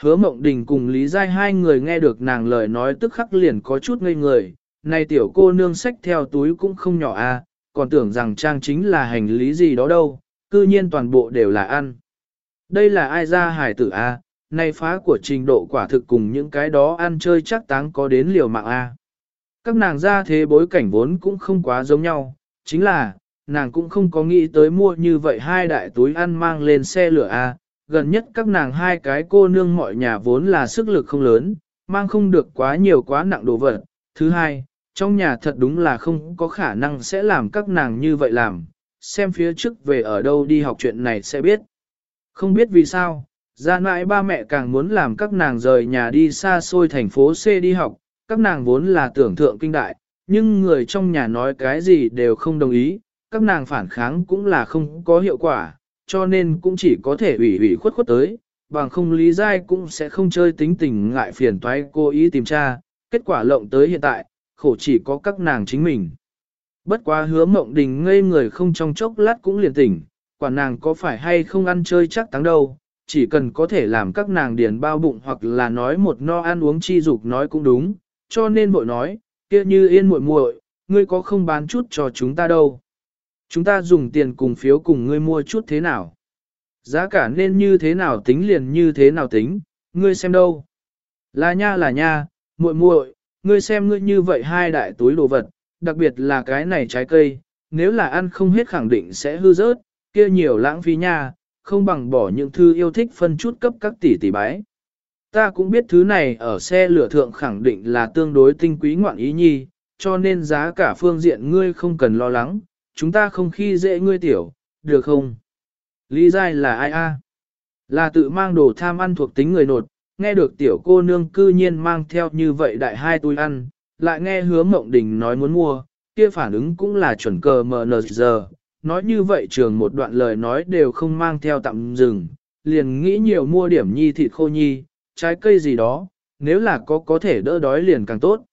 Hứa mộng đình cùng Lý Giai hai người nghe được nàng lời nói tức khắc liền có chút ngây người, này tiểu cô nương xách theo túi cũng không nhỏ à, còn tưởng rằng trang chính là hành lý gì đó đâu, cư nhiên toàn bộ đều là ăn. Đây là ai ra hải tử à, này phá của trình độ quả thực cùng những cái đó ăn chơi chắc táng có đến liều mạng a. Các nàng ra thế bối cảnh vốn cũng không quá giống nhau, chính là, nàng cũng không có nghĩ tới mua như vậy hai đại túi ăn mang lên xe lửa a. Gần nhất các nàng hai cái cô nương mọi nhà vốn là sức lực không lớn, mang không được quá nhiều quá nặng đồ vật. Thứ hai, trong nhà thật đúng là không có khả năng sẽ làm các nàng như vậy làm, xem phía trước về ở đâu đi học chuyện này sẽ biết. Không biết vì sao, ra mãi ba mẹ càng muốn làm các nàng rời nhà đi xa xôi thành phố C đi học, các nàng vốn là tưởng thượng kinh đại, nhưng người trong nhà nói cái gì đều không đồng ý, các nàng phản kháng cũng là không có hiệu quả, cho nên cũng chỉ có thể ủy ủy khuất khuất tới, bằng không lý giai cũng sẽ không chơi tính tình ngại phiền toái cô ý tìm tra, kết quả lộng tới hiện tại, khổ chỉ có các nàng chính mình. Bất quá hứa mộng đình ngây người không trong chốc lát cũng liền tỉnh, quả nàng có phải hay không ăn chơi chắc thắng đâu, chỉ cần có thể làm các nàng điền bao bụng hoặc là nói một no ăn uống chi dục nói cũng đúng, cho nên vội nói, kia như yên muội muội, ngươi có không bán chút cho chúng ta đâu. Chúng ta dùng tiền cùng phiếu cùng ngươi mua chút thế nào. Giá cả nên như thế nào tính liền như thế nào tính, ngươi xem đâu. Là nha là nha, muội muội, ngươi xem ngươi như vậy hai đại túi đồ vật, đặc biệt là cái này trái cây, nếu là ăn không hết khẳng định sẽ hư rớt, kia nhiều lãng phí nha, không bằng bỏ những thư yêu thích phân chút cấp các tỷ tỷ bái. Ta cũng biết thứ này ở xe lửa thượng khẳng định là tương đối tinh quý ngoạn ý nhi, cho nên giá cả phương diện ngươi không cần lo lắng, chúng ta không khi dễ ngươi tiểu, được không? Lý giai là ai a? Là tự mang đồ tham ăn thuộc tính người nột, nghe được tiểu cô nương cư nhiên mang theo như vậy đại hai túi ăn, lại nghe hứa mộng đình nói muốn mua, kia phản ứng cũng là chuẩn cờ mờ nờ giờ, nói như vậy trường một đoạn lời nói đều không mang theo tạm dừng, liền nghĩ nhiều mua điểm nhi thịt khô nhi, trái cây gì đó, nếu là có có thể đỡ đói liền càng tốt.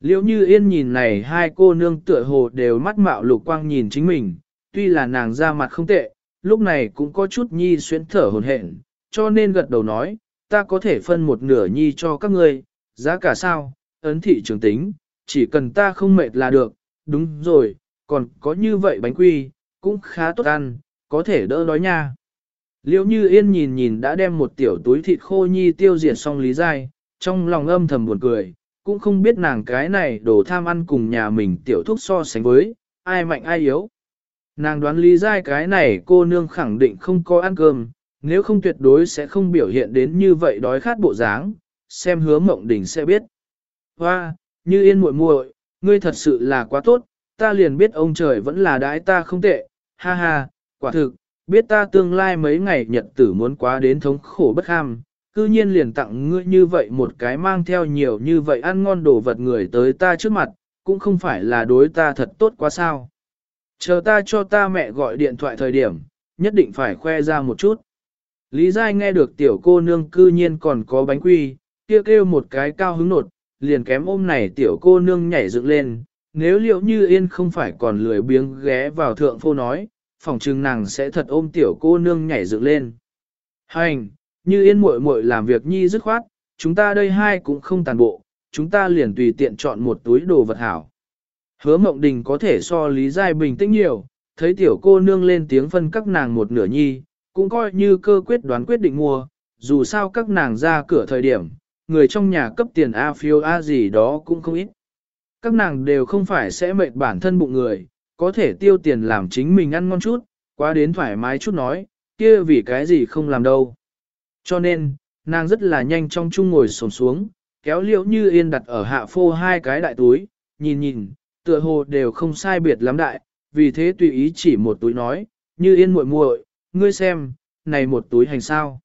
Liễu như yên nhìn này hai cô nương tựa hồ đều mắt mạo lục quang nhìn chính mình, tuy là nàng ra mặt không tệ, lúc này cũng có chút nhi xuyến thở hồn hển, cho nên gật đầu nói, ta có thể phân một nửa nhi cho các ngươi, giá cả sao, ấn thị trường tính, chỉ cần ta không mệt là được, đúng rồi, còn có như vậy bánh quy, cũng khá tốt ăn, có thể đỡ đói nha. Liễu như yên nhìn nhìn đã đem một tiểu túi thịt khô nhi tiêu diệt xong lý dai, trong lòng âm thầm buồn cười, cũng không biết nàng cái này đồ tham ăn cùng nhà mình tiểu thúc so sánh với, ai mạnh ai yếu. Nàng đoán lý dai cái này cô nương khẳng định không có ăn cơm, nếu không tuyệt đối sẽ không biểu hiện đến như vậy đói khát bộ dáng, xem hứa mộng đỉnh sẽ biết. Hoa, như yên muội muội, ngươi thật sự là quá tốt, ta liền biết ông trời vẫn là đái ta không tệ, ha ha, quả thực, biết ta tương lai mấy ngày nhật tử muốn quá đến thống khổ bất ham, cư nhiên liền tặng ngươi như vậy một cái mang theo nhiều như vậy ăn ngon đồ vật người tới ta trước mặt, cũng không phải là đối ta thật tốt quá sao. Chờ ta cho ta mẹ gọi điện thoại thời điểm, nhất định phải khoe ra một chút. Lý Giai nghe được tiểu cô nương cư nhiên còn có bánh quy, kia kêu một cái cao hứng nột, liền kém ôm này tiểu cô nương nhảy dựng lên, nếu liệu như yên không phải còn lười biếng ghé vào thượng phô nói, phòng trừng nàng sẽ thật ôm tiểu cô nương nhảy dựng lên. Hành, như yên muội muội làm việc nhi dứt khoát, chúng ta đây hai cũng không tàn bộ, chúng ta liền tùy tiện chọn một túi đồ vật hảo. Hứa mộng đình có thể so lý giai bình tĩnh nhiều, thấy tiểu cô nương lên tiếng phân các nàng một nửa nhi, cũng coi như cơ quyết đoán quyết định mua, dù sao các nàng ra cửa thời điểm, người trong nhà cấp tiền A phiêu A gì đó cũng không ít. Các nàng đều không phải sẽ mệt bản thân bụng người, có thể tiêu tiền làm chính mình ăn ngon chút, quá đến thoải mái chút nói, kia vì cái gì không làm đâu. Cho nên, nàng rất là nhanh trong chung ngồi sồn xuống, kéo liễu như yên đặt ở hạ phô hai cái đại túi, nhìn nhìn, tựa hồ đều không sai biệt lắm đại, vì thế tùy ý chỉ một túi nói, như yên muội muội, ngươi xem, này một túi hành sao.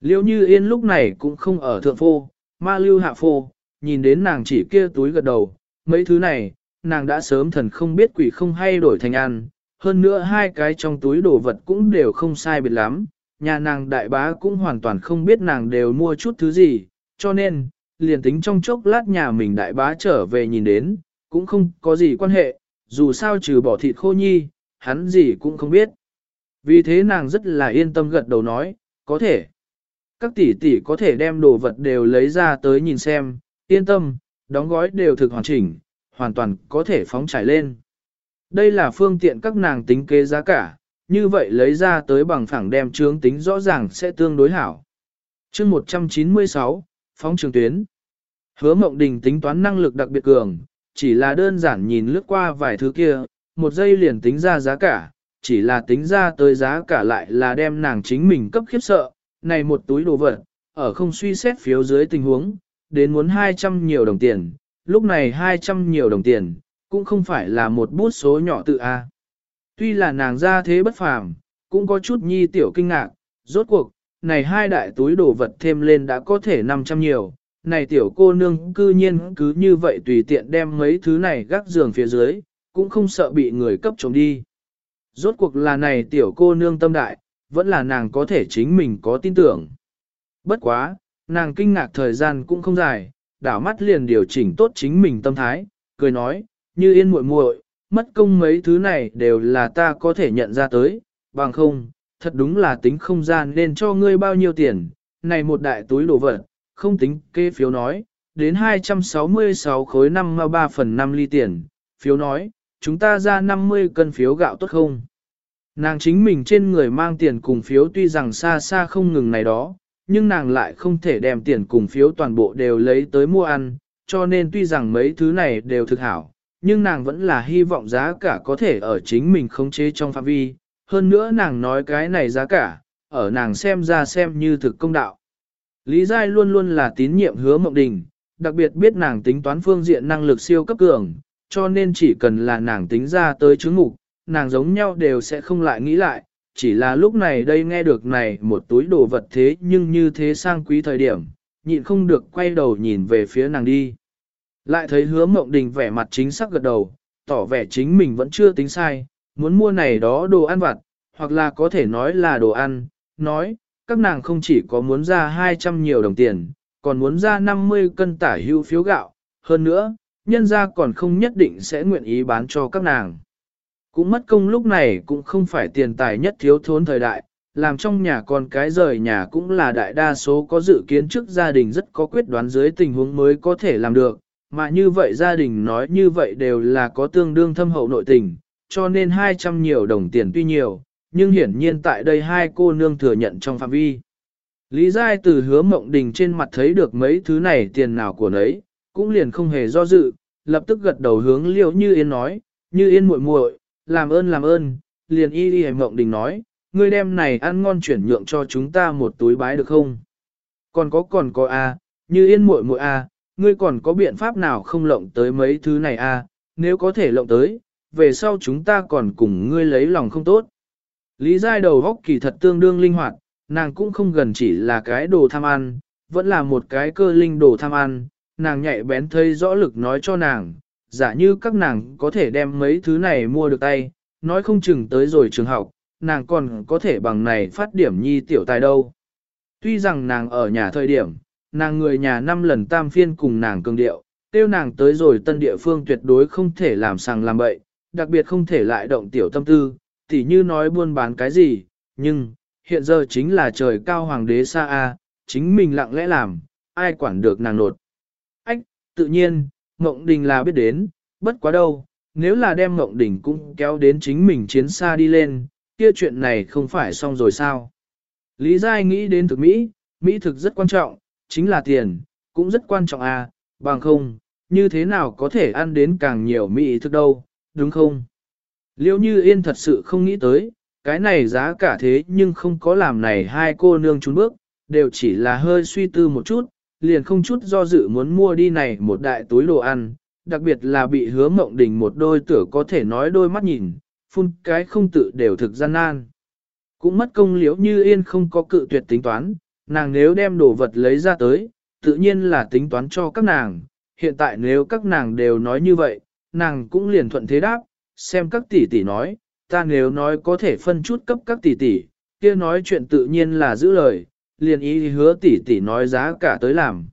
Liễu như yên lúc này cũng không ở thượng phô, ma lưu hạ phô, nhìn đến nàng chỉ kia túi gật đầu, mấy thứ này, nàng đã sớm thần không biết quỷ không hay đổi thành ăn, hơn nữa hai cái trong túi đồ vật cũng đều không sai biệt lắm, nhà nàng đại bá cũng hoàn toàn không biết nàng đều mua chút thứ gì, cho nên, liền tính trong chốc lát nhà mình đại bá trở về nhìn đến, cũng không có gì quan hệ, dù sao trừ bỏ thịt khô nhi, hắn gì cũng không biết. Vì thế nàng rất là yên tâm gật đầu nói, có thể. Các tỷ tỷ có thể đem đồ vật đều lấy ra tới nhìn xem, yên tâm, đóng gói đều thực hoàn chỉnh, hoàn toàn có thể phóng trải lên. Đây là phương tiện các nàng tính kế giá cả, như vậy lấy ra tới bằng phẳng đem trướng tính rõ ràng sẽ tương đối hảo. chương 196, phóng trường tuyến. Hứa mộng đình tính toán năng lực đặc biệt cường, chỉ là đơn giản nhìn lướt qua vài thứ kia, một giây liền tính ra giá cả, chỉ là tính ra tới giá cả lại là đem nàng chính mình cấp khiếp sợ, này một túi đồ vật, ở không suy xét phiếu dưới tình huống, đến muốn 200 nhiều đồng tiền, lúc này 200 nhiều đồng tiền, cũng không phải là một bút số nhỏ tự A. Tuy là nàng ra thế bất phàm, cũng có chút nhi tiểu kinh ngạc, rốt cuộc, này hai đại túi đồ vật thêm lên đã có thể 500 nhiều, này tiểu cô nương cư nhiên cứ như vậy tùy tiện đem mấy thứ này gác giường phía dưới, cũng không sợ bị người cấp trộm đi. Rốt cuộc là này tiểu cô nương tâm đại, vẫn là nàng có thể chính mình có tin tưởng. Bất quá, nàng kinh ngạc thời gian cũng không dài, đảo mắt liền điều chỉnh tốt chính mình tâm thái, cười nói, như yên muội muội, mất công mấy thứ này đều là ta có thể nhận ra tới, bằng không, thật đúng là tính không gian nên cho ngươi bao nhiêu tiền, này một đại túi đồ vật, không tính kê phiếu nói, đến 266 khối 5 mà 3 phần 5 ly tiền, phiếu nói, chúng ta ra 50 cân phiếu gạo tốt không? Nàng chính mình trên người mang tiền cùng phiếu tuy rằng xa xa không ngừng này đó, nhưng nàng lại không thể đem tiền cùng phiếu toàn bộ đều lấy tới mua ăn, cho nên tuy rằng mấy thứ này đều thực hảo, nhưng nàng vẫn là hy vọng giá cả có thể ở chính mình khống chế trong phạm vi. Hơn nữa nàng nói cái này giá cả, ở nàng xem ra xem như thực công đạo. Lý Giai luôn luôn là tín nhiệm hứa mộng đình, đặc biệt biết nàng tính toán phương diện năng lực siêu cấp cường, cho nên chỉ cần là nàng tính ra tới chứng ngục, nàng giống nhau đều sẽ không lại nghĩ lại, chỉ là lúc này đây nghe được này một túi đồ vật thế nhưng như thế sang quý thời điểm, nhịn không được quay đầu nhìn về phía nàng đi. Lại thấy hứa mộng đình vẻ mặt chính xác gật đầu, tỏ vẻ chính mình vẫn chưa tính sai, muốn mua này đó đồ ăn vặt, hoặc là có thể nói là đồ ăn, nói, các nàng không chỉ có muốn ra 200 nhiều đồng tiền, còn muốn ra 50 cân tả hưu phiếu gạo, hơn nữa, nhân ra còn không nhất định sẽ nguyện ý bán cho các nàng. Cũng mất công lúc này cũng không phải tiền tài nhất thiếu thốn thời đại, làm trong nhà con cái rời nhà cũng là đại đa số có dự kiến trước gia đình rất có quyết đoán dưới tình huống mới có thể làm được, mà như vậy gia đình nói như vậy đều là có tương đương thâm hậu nội tình, cho nên 200 nhiều đồng tiền tuy nhiều, nhưng hiển nhiên tại đây hai cô nương thừa nhận trong phạm vi. Lý Giai từ hứa mộng đình trên mặt thấy được mấy thứ này tiền nào của nấy, cũng liền không hề do dự, lập tức gật đầu hướng liễu như yên nói, như yên muội muội, làm ơn làm ơn, liền y đi mộng đình nói, ngươi đem này ăn ngon chuyển nhượng cho chúng ta một túi bái được không? Còn có còn có a, à, như yên muội muội a, ngươi còn có biện pháp nào không lộng tới mấy thứ này a? À? nếu có thể lộng tới, về sau chúng ta còn cùng ngươi lấy lòng không tốt. Lý giai đầu góc kỳ thật tương đương linh hoạt, nàng cũng không gần chỉ là cái đồ tham ăn, vẫn là một cái cơ linh đồ tham ăn, nàng nhạy bén thấy rõ lực nói cho nàng, giả như các nàng có thể đem mấy thứ này mua được tay, nói không chừng tới rồi trường học, nàng còn có thể bằng này phát điểm nhi tiểu tài đâu. Tuy rằng nàng ở nhà thời điểm, nàng người nhà năm lần tam phiên cùng nàng cường điệu, tiêu nàng tới rồi tân địa phương tuyệt đối không thể làm sàng làm bậy, đặc biệt không thể lại động tiểu tâm tư, tỉ như nói buôn bán cái gì, nhưng, hiện giờ chính là trời cao hoàng đế xa A, chính mình lặng lẽ làm, ai quản được nàng nột. Ách, tự nhiên, Ngộng Đình là biết đến, bất quá đâu, nếu là đem Ngộng Đình cũng kéo đến chính mình chiến xa đi lên, kia chuyện này không phải xong rồi sao. Lý Giai nghĩ đến thực Mỹ, Mỹ thực rất quan trọng, chính là tiền, cũng rất quan trọng à, bằng không, như thế nào có thể ăn đến càng nhiều Mỹ thực đâu, đúng không? Liêu như yên thật sự không nghĩ tới, cái này giá cả thế nhưng không có làm này hai cô nương trốn bước, đều chỉ là hơi suy tư một chút, liền không chút do dự muốn mua đi này một đại túi đồ ăn, đặc biệt là bị hứa mộng đình một đôi tử có thể nói đôi mắt nhìn, phun cái không tự đều thực gian nan. Cũng mất công liễu như yên không có cự tuyệt tính toán, nàng nếu đem đồ vật lấy ra tới, tự nhiên là tính toán cho các nàng, hiện tại nếu các nàng đều nói như vậy, nàng cũng liền thuận thế đáp, xem các tỷ tỷ nói, ta nếu nói có thể phân chút cấp các tỷ tỷ, kia nói chuyện tự nhiên là giữ lời, liền ý hứa tỷ tỷ nói giá cả tới làm.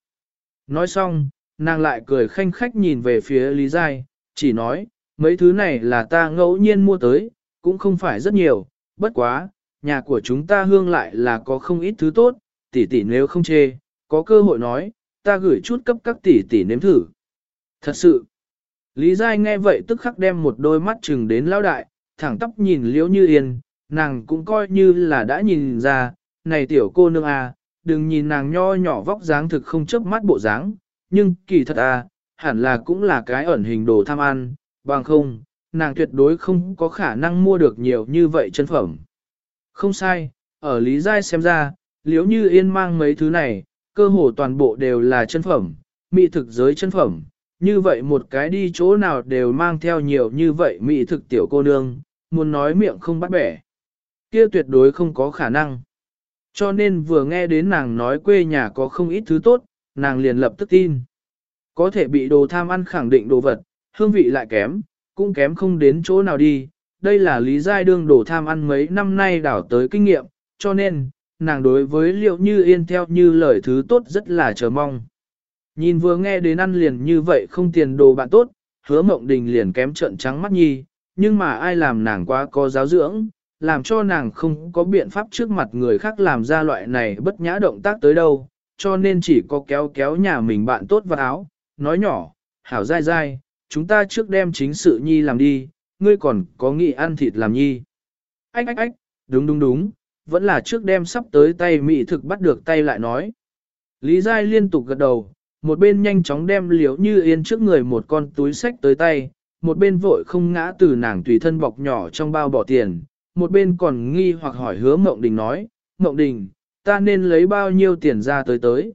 Nói xong, nàng lại cười khanh khách nhìn về phía Lý Giai, chỉ nói, mấy thứ này là ta ngẫu nhiên mua tới, cũng không phải rất nhiều, bất quá, nhà của chúng ta hương lại là có không ít thứ tốt, tỷ tỷ nếu không chê, có cơ hội nói, ta gửi chút cấp các tỷ tỷ nếm thử. Thật sự, Lý Giai nghe vậy tức khắc đem một đôi mắt chừng đến lão đại, thẳng tóc nhìn liễu như yên, nàng cũng coi như là đã nhìn ra, này tiểu cô nương à, đừng nhìn nàng nho nhỏ vóc dáng thực không chớp mắt bộ dáng, nhưng kỳ thật à, hẳn là cũng là cái ẩn hình đồ tham ăn, bằng không, nàng tuyệt đối không có khả năng mua được nhiều như vậy chân phẩm. Không sai, ở Lý Giai xem ra, liếu như yên mang mấy thứ này, cơ hồ toàn bộ đều là chân phẩm, mỹ thực giới chân phẩm. Như vậy một cái đi chỗ nào đều mang theo nhiều như vậy mỹ thực tiểu cô nương, muốn nói miệng không bắt bẻ. Kia tuyệt đối không có khả năng. Cho nên vừa nghe đến nàng nói quê nhà có không ít thứ tốt, nàng liền lập tức tin. Có thể bị đồ tham ăn khẳng định đồ vật, hương vị lại kém, cũng kém không đến chỗ nào đi. Đây là lý giai đương đồ tham ăn mấy năm nay đảo tới kinh nghiệm, cho nên, nàng đối với liệu như yên theo như lời thứ tốt rất là chờ mong. Nhìn vừa nghe đến ăn liền như vậy không tiền đồ bạn tốt, hứa mộng đình liền kém trợn trắng mắt nhi, nhưng mà ai làm nàng quá có giáo dưỡng, làm cho nàng không có biện pháp trước mặt người khác làm ra loại này bất nhã động tác tới đâu, cho nên chỉ có kéo kéo nhà mình bạn tốt vào áo, nói nhỏ, hảo dai dai, chúng ta trước đem chính sự nhi làm đi, ngươi còn có nghị ăn thịt làm nhi. Ách ách ách, đúng đúng đúng, vẫn là trước đem sắp tới tay mỹ thực bắt được tay lại nói. Lý Giai liên tục gật đầu, một bên nhanh chóng đem liễu như yên trước người một con túi sách tới tay, một bên vội không ngã từ nàng tùy thân bọc nhỏ trong bao bỏ tiền, một bên còn nghi hoặc hỏi hứa Mộng Đình nói, Mộng Đình, ta nên lấy bao nhiêu tiền ra tới tới.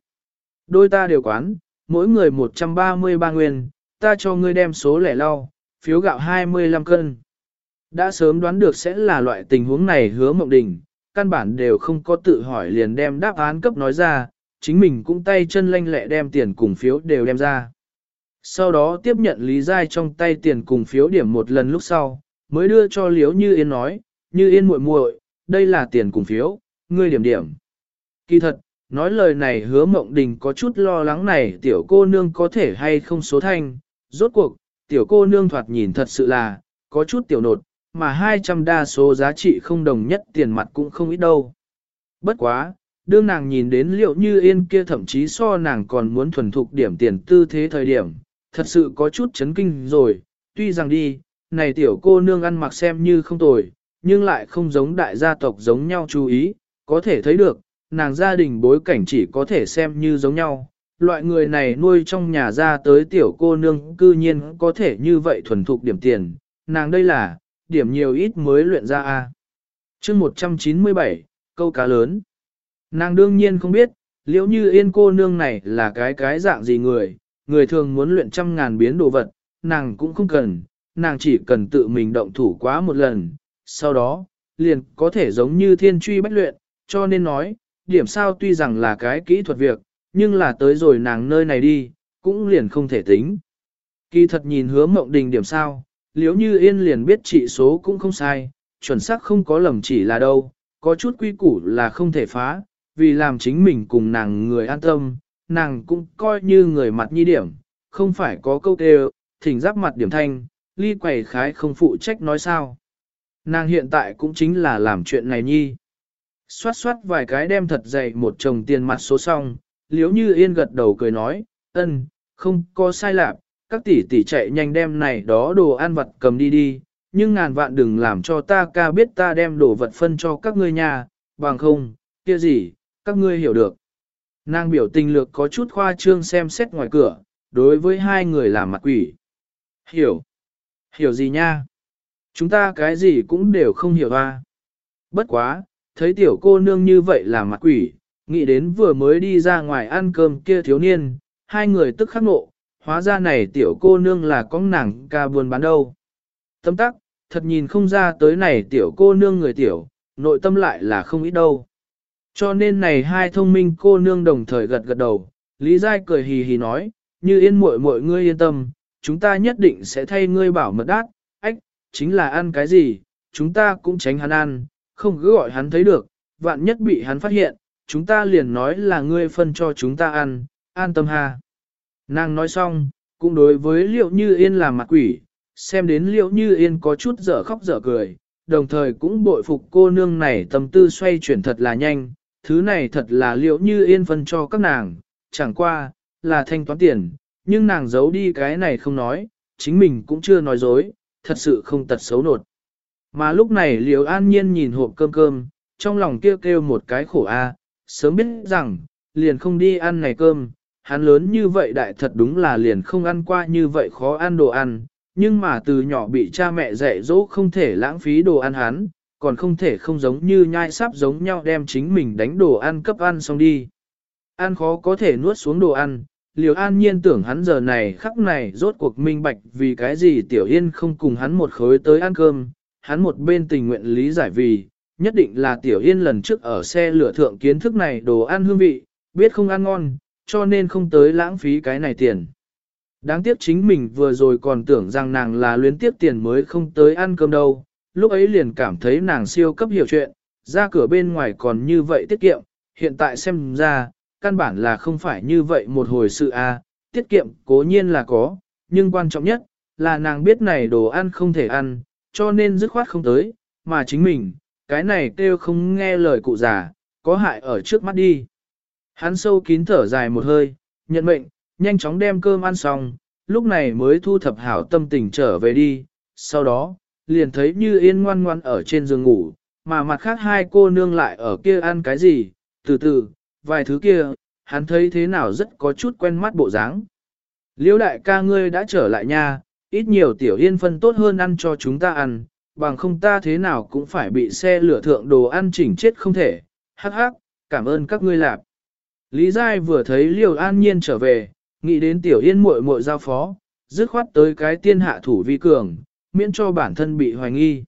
Đôi ta đều quán, mỗi người 133 nguyên, ta cho ngươi đem số lẻ lau, phiếu gạo 25 cân. Đã sớm đoán được sẽ là loại tình huống này hứa Mộng Đình, căn bản đều không có tự hỏi liền đem đáp án cấp nói ra, chính mình cũng tay chân lanh lẹ đem tiền cùng phiếu đều đem ra. Sau đó tiếp nhận Lý Giai trong tay tiền cùng phiếu điểm một lần lúc sau, mới đưa cho Liếu Như Yên nói, như Yên muội muội, đây là tiền cùng phiếu, ngươi điểm điểm. Kỳ thật, nói lời này hứa mộng đình có chút lo lắng này tiểu cô nương có thể hay không số thanh, rốt cuộc, tiểu cô nương thoạt nhìn thật sự là, có chút tiểu nột, mà 200 đa số giá trị không đồng nhất tiền mặt cũng không ít đâu. Bất quá, đương nàng nhìn đến liệu như yên kia thậm chí so nàng còn muốn thuần thục điểm tiền tư thế thời điểm, thật sự có chút chấn kinh rồi, tuy rằng đi, này tiểu cô nương ăn mặc xem như không tồi, nhưng lại không giống đại gia tộc giống nhau chú ý, có thể thấy được, nàng gia đình bối cảnh chỉ có thể xem như giống nhau. Loại người này nuôi trong nhà ra tới tiểu cô nương cư nhiên có thể như vậy thuần thục điểm tiền, nàng đây là, điểm nhiều ít mới luyện ra A. chương 197, câu cá lớn. Nàng đương nhiên không biết, liễu như yên cô nương này là cái cái dạng gì người, người thường muốn luyện trăm ngàn biến đồ vật, nàng cũng không cần, nàng chỉ cần tự mình động thủ quá một lần, sau đó, liền có thể giống như thiên truy bách luyện, cho nên nói, điểm sao tuy rằng là cái kỹ thuật việc, nhưng là tới rồi nàng nơi này đi, cũng liền không thể tính. Kỳ thật nhìn hứa mộng đình điểm sao, liếu như yên liền biết trị số cũng không sai, chuẩn xác không có lầm chỉ là đâu, có chút quy củ là không thể phá, vì làm chính mình cùng nàng người an tâm, nàng cũng coi như người mặt nhi điểm, không phải có câu kêu, thỉnh giáp mặt điểm thanh, ly quầy khái không phụ trách nói sao. Nàng hiện tại cũng chính là làm chuyện này nhi. Xoát xoát vài cái đem thật dày một chồng tiền mặt số xong, liếu như yên gật đầu cười nói, ân, không có sai lạc, các tỷ tỷ chạy nhanh đem này đó đồ ăn vật cầm đi đi, nhưng ngàn vạn đừng làm cho ta ca biết ta đem đồ vật phân cho các ngươi nhà, bằng không, kia gì, các ngươi hiểu được. Nàng biểu tình lược có chút khoa trương xem xét ngoài cửa, đối với hai người làm mặt quỷ. Hiểu. Hiểu gì nha? Chúng ta cái gì cũng đều không hiểu à. Bất quá, thấy tiểu cô nương như vậy là mặt quỷ, nghĩ đến vừa mới đi ra ngoài ăn cơm kia thiếu niên, hai người tức khắc nộ, hóa ra này tiểu cô nương là con nàng ca buồn bán đâu. Tâm tắc, thật nhìn không ra tới này tiểu cô nương người tiểu, nội tâm lại là không ít đâu. Cho nên này hai thông minh cô nương đồng thời gật gật đầu, Lý Giai cười hì hì nói, như yên muội muội ngươi yên tâm, chúng ta nhất định sẽ thay ngươi bảo mật đát, chính là ăn cái gì, chúng ta cũng tránh hắn ăn, không cứ gọi hắn thấy được, vạn nhất bị hắn phát hiện, chúng ta liền nói là ngươi phân cho chúng ta ăn, an tâm ha. Nàng nói xong, cũng đối với liệu như yên là mặt quỷ, Xem đến liệu như yên có chút dở khóc dở cười, đồng thời cũng bội phục cô nương này tâm tư xoay chuyển thật là nhanh, thứ này thật là liệu như yên phân cho các nàng, chẳng qua, là thanh toán tiền, nhưng nàng giấu đi cái này không nói, chính mình cũng chưa nói dối, thật sự không tật xấu nột. Mà lúc này liễu an nhiên nhìn hộp cơm cơm, trong lòng kêu kêu một cái khổ a, sớm biết rằng, liền không đi ăn này cơm, hắn lớn như vậy đại thật đúng là liền không ăn qua như vậy khó ăn đồ ăn, nhưng mà từ nhỏ bị cha mẹ dạy dỗ không thể lãng phí đồ ăn hắn, còn không thể không giống như nhai sắp giống nhau đem chính mình đánh đồ ăn cấp ăn xong đi. Ăn khó có thể nuốt xuống đồ ăn, liều an nhiên tưởng hắn giờ này khắc này rốt cuộc minh bạch vì cái gì tiểu yên không cùng hắn một khối tới ăn cơm, hắn một bên tình nguyện lý giải vì, nhất định là tiểu yên lần trước ở xe lửa thượng kiến thức này đồ ăn hương vị, biết không ăn ngon, cho nên không tới lãng phí cái này tiền. Đáng tiếc chính mình vừa rồi còn tưởng rằng nàng là luyến tiếc tiền mới không tới ăn cơm đâu, lúc ấy liền cảm thấy nàng siêu cấp hiểu chuyện, ra cửa bên ngoài còn như vậy tiết kiệm, hiện tại xem ra, căn bản là không phải như vậy một hồi sự a tiết kiệm cố nhiên là có, nhưng quan trọng nhất, là nàng biết này đồ ăn không thể ăn, cho nên dứt khoát không tới, mà chính mình, cái này kêu không nghe lời cụ già, có hại ở trước mắt đi. Hắn sâu kín thở dài một hơi, nhận mệnh, nhanh chóng đem cơm ăn xong, lúc này mới thu thập hảo tâm tình trở về đi, sau đó, liền thấy như yên ngoan ngoan ở trên giường ngủ, mà mặt khác hai cô nương lại ở kia ăn cái gì, từ từ, vài thứ kia, hắn thấy thế nào rất có chút quen mắt bộ dáng. Liêu đại ca ngươi đã trở lại nha, ít nhiều tiểu yên phân tốt hơn ăn cho chúng ta ăn, bằng không ta thế nào cũng phải bị xe lửa thượng đồ ăn chỉnh chết không thể, hắc hắc, cảm ơn các ngươi lạp. Lý Giai vừa thấy Liêu An Nhiên trở về, nghĩ đến tiểu yên muội muội giao phó, dứt khoát tới cái tiên hạ thủ vi cường, miễn cho bản thân bị hoài nghi.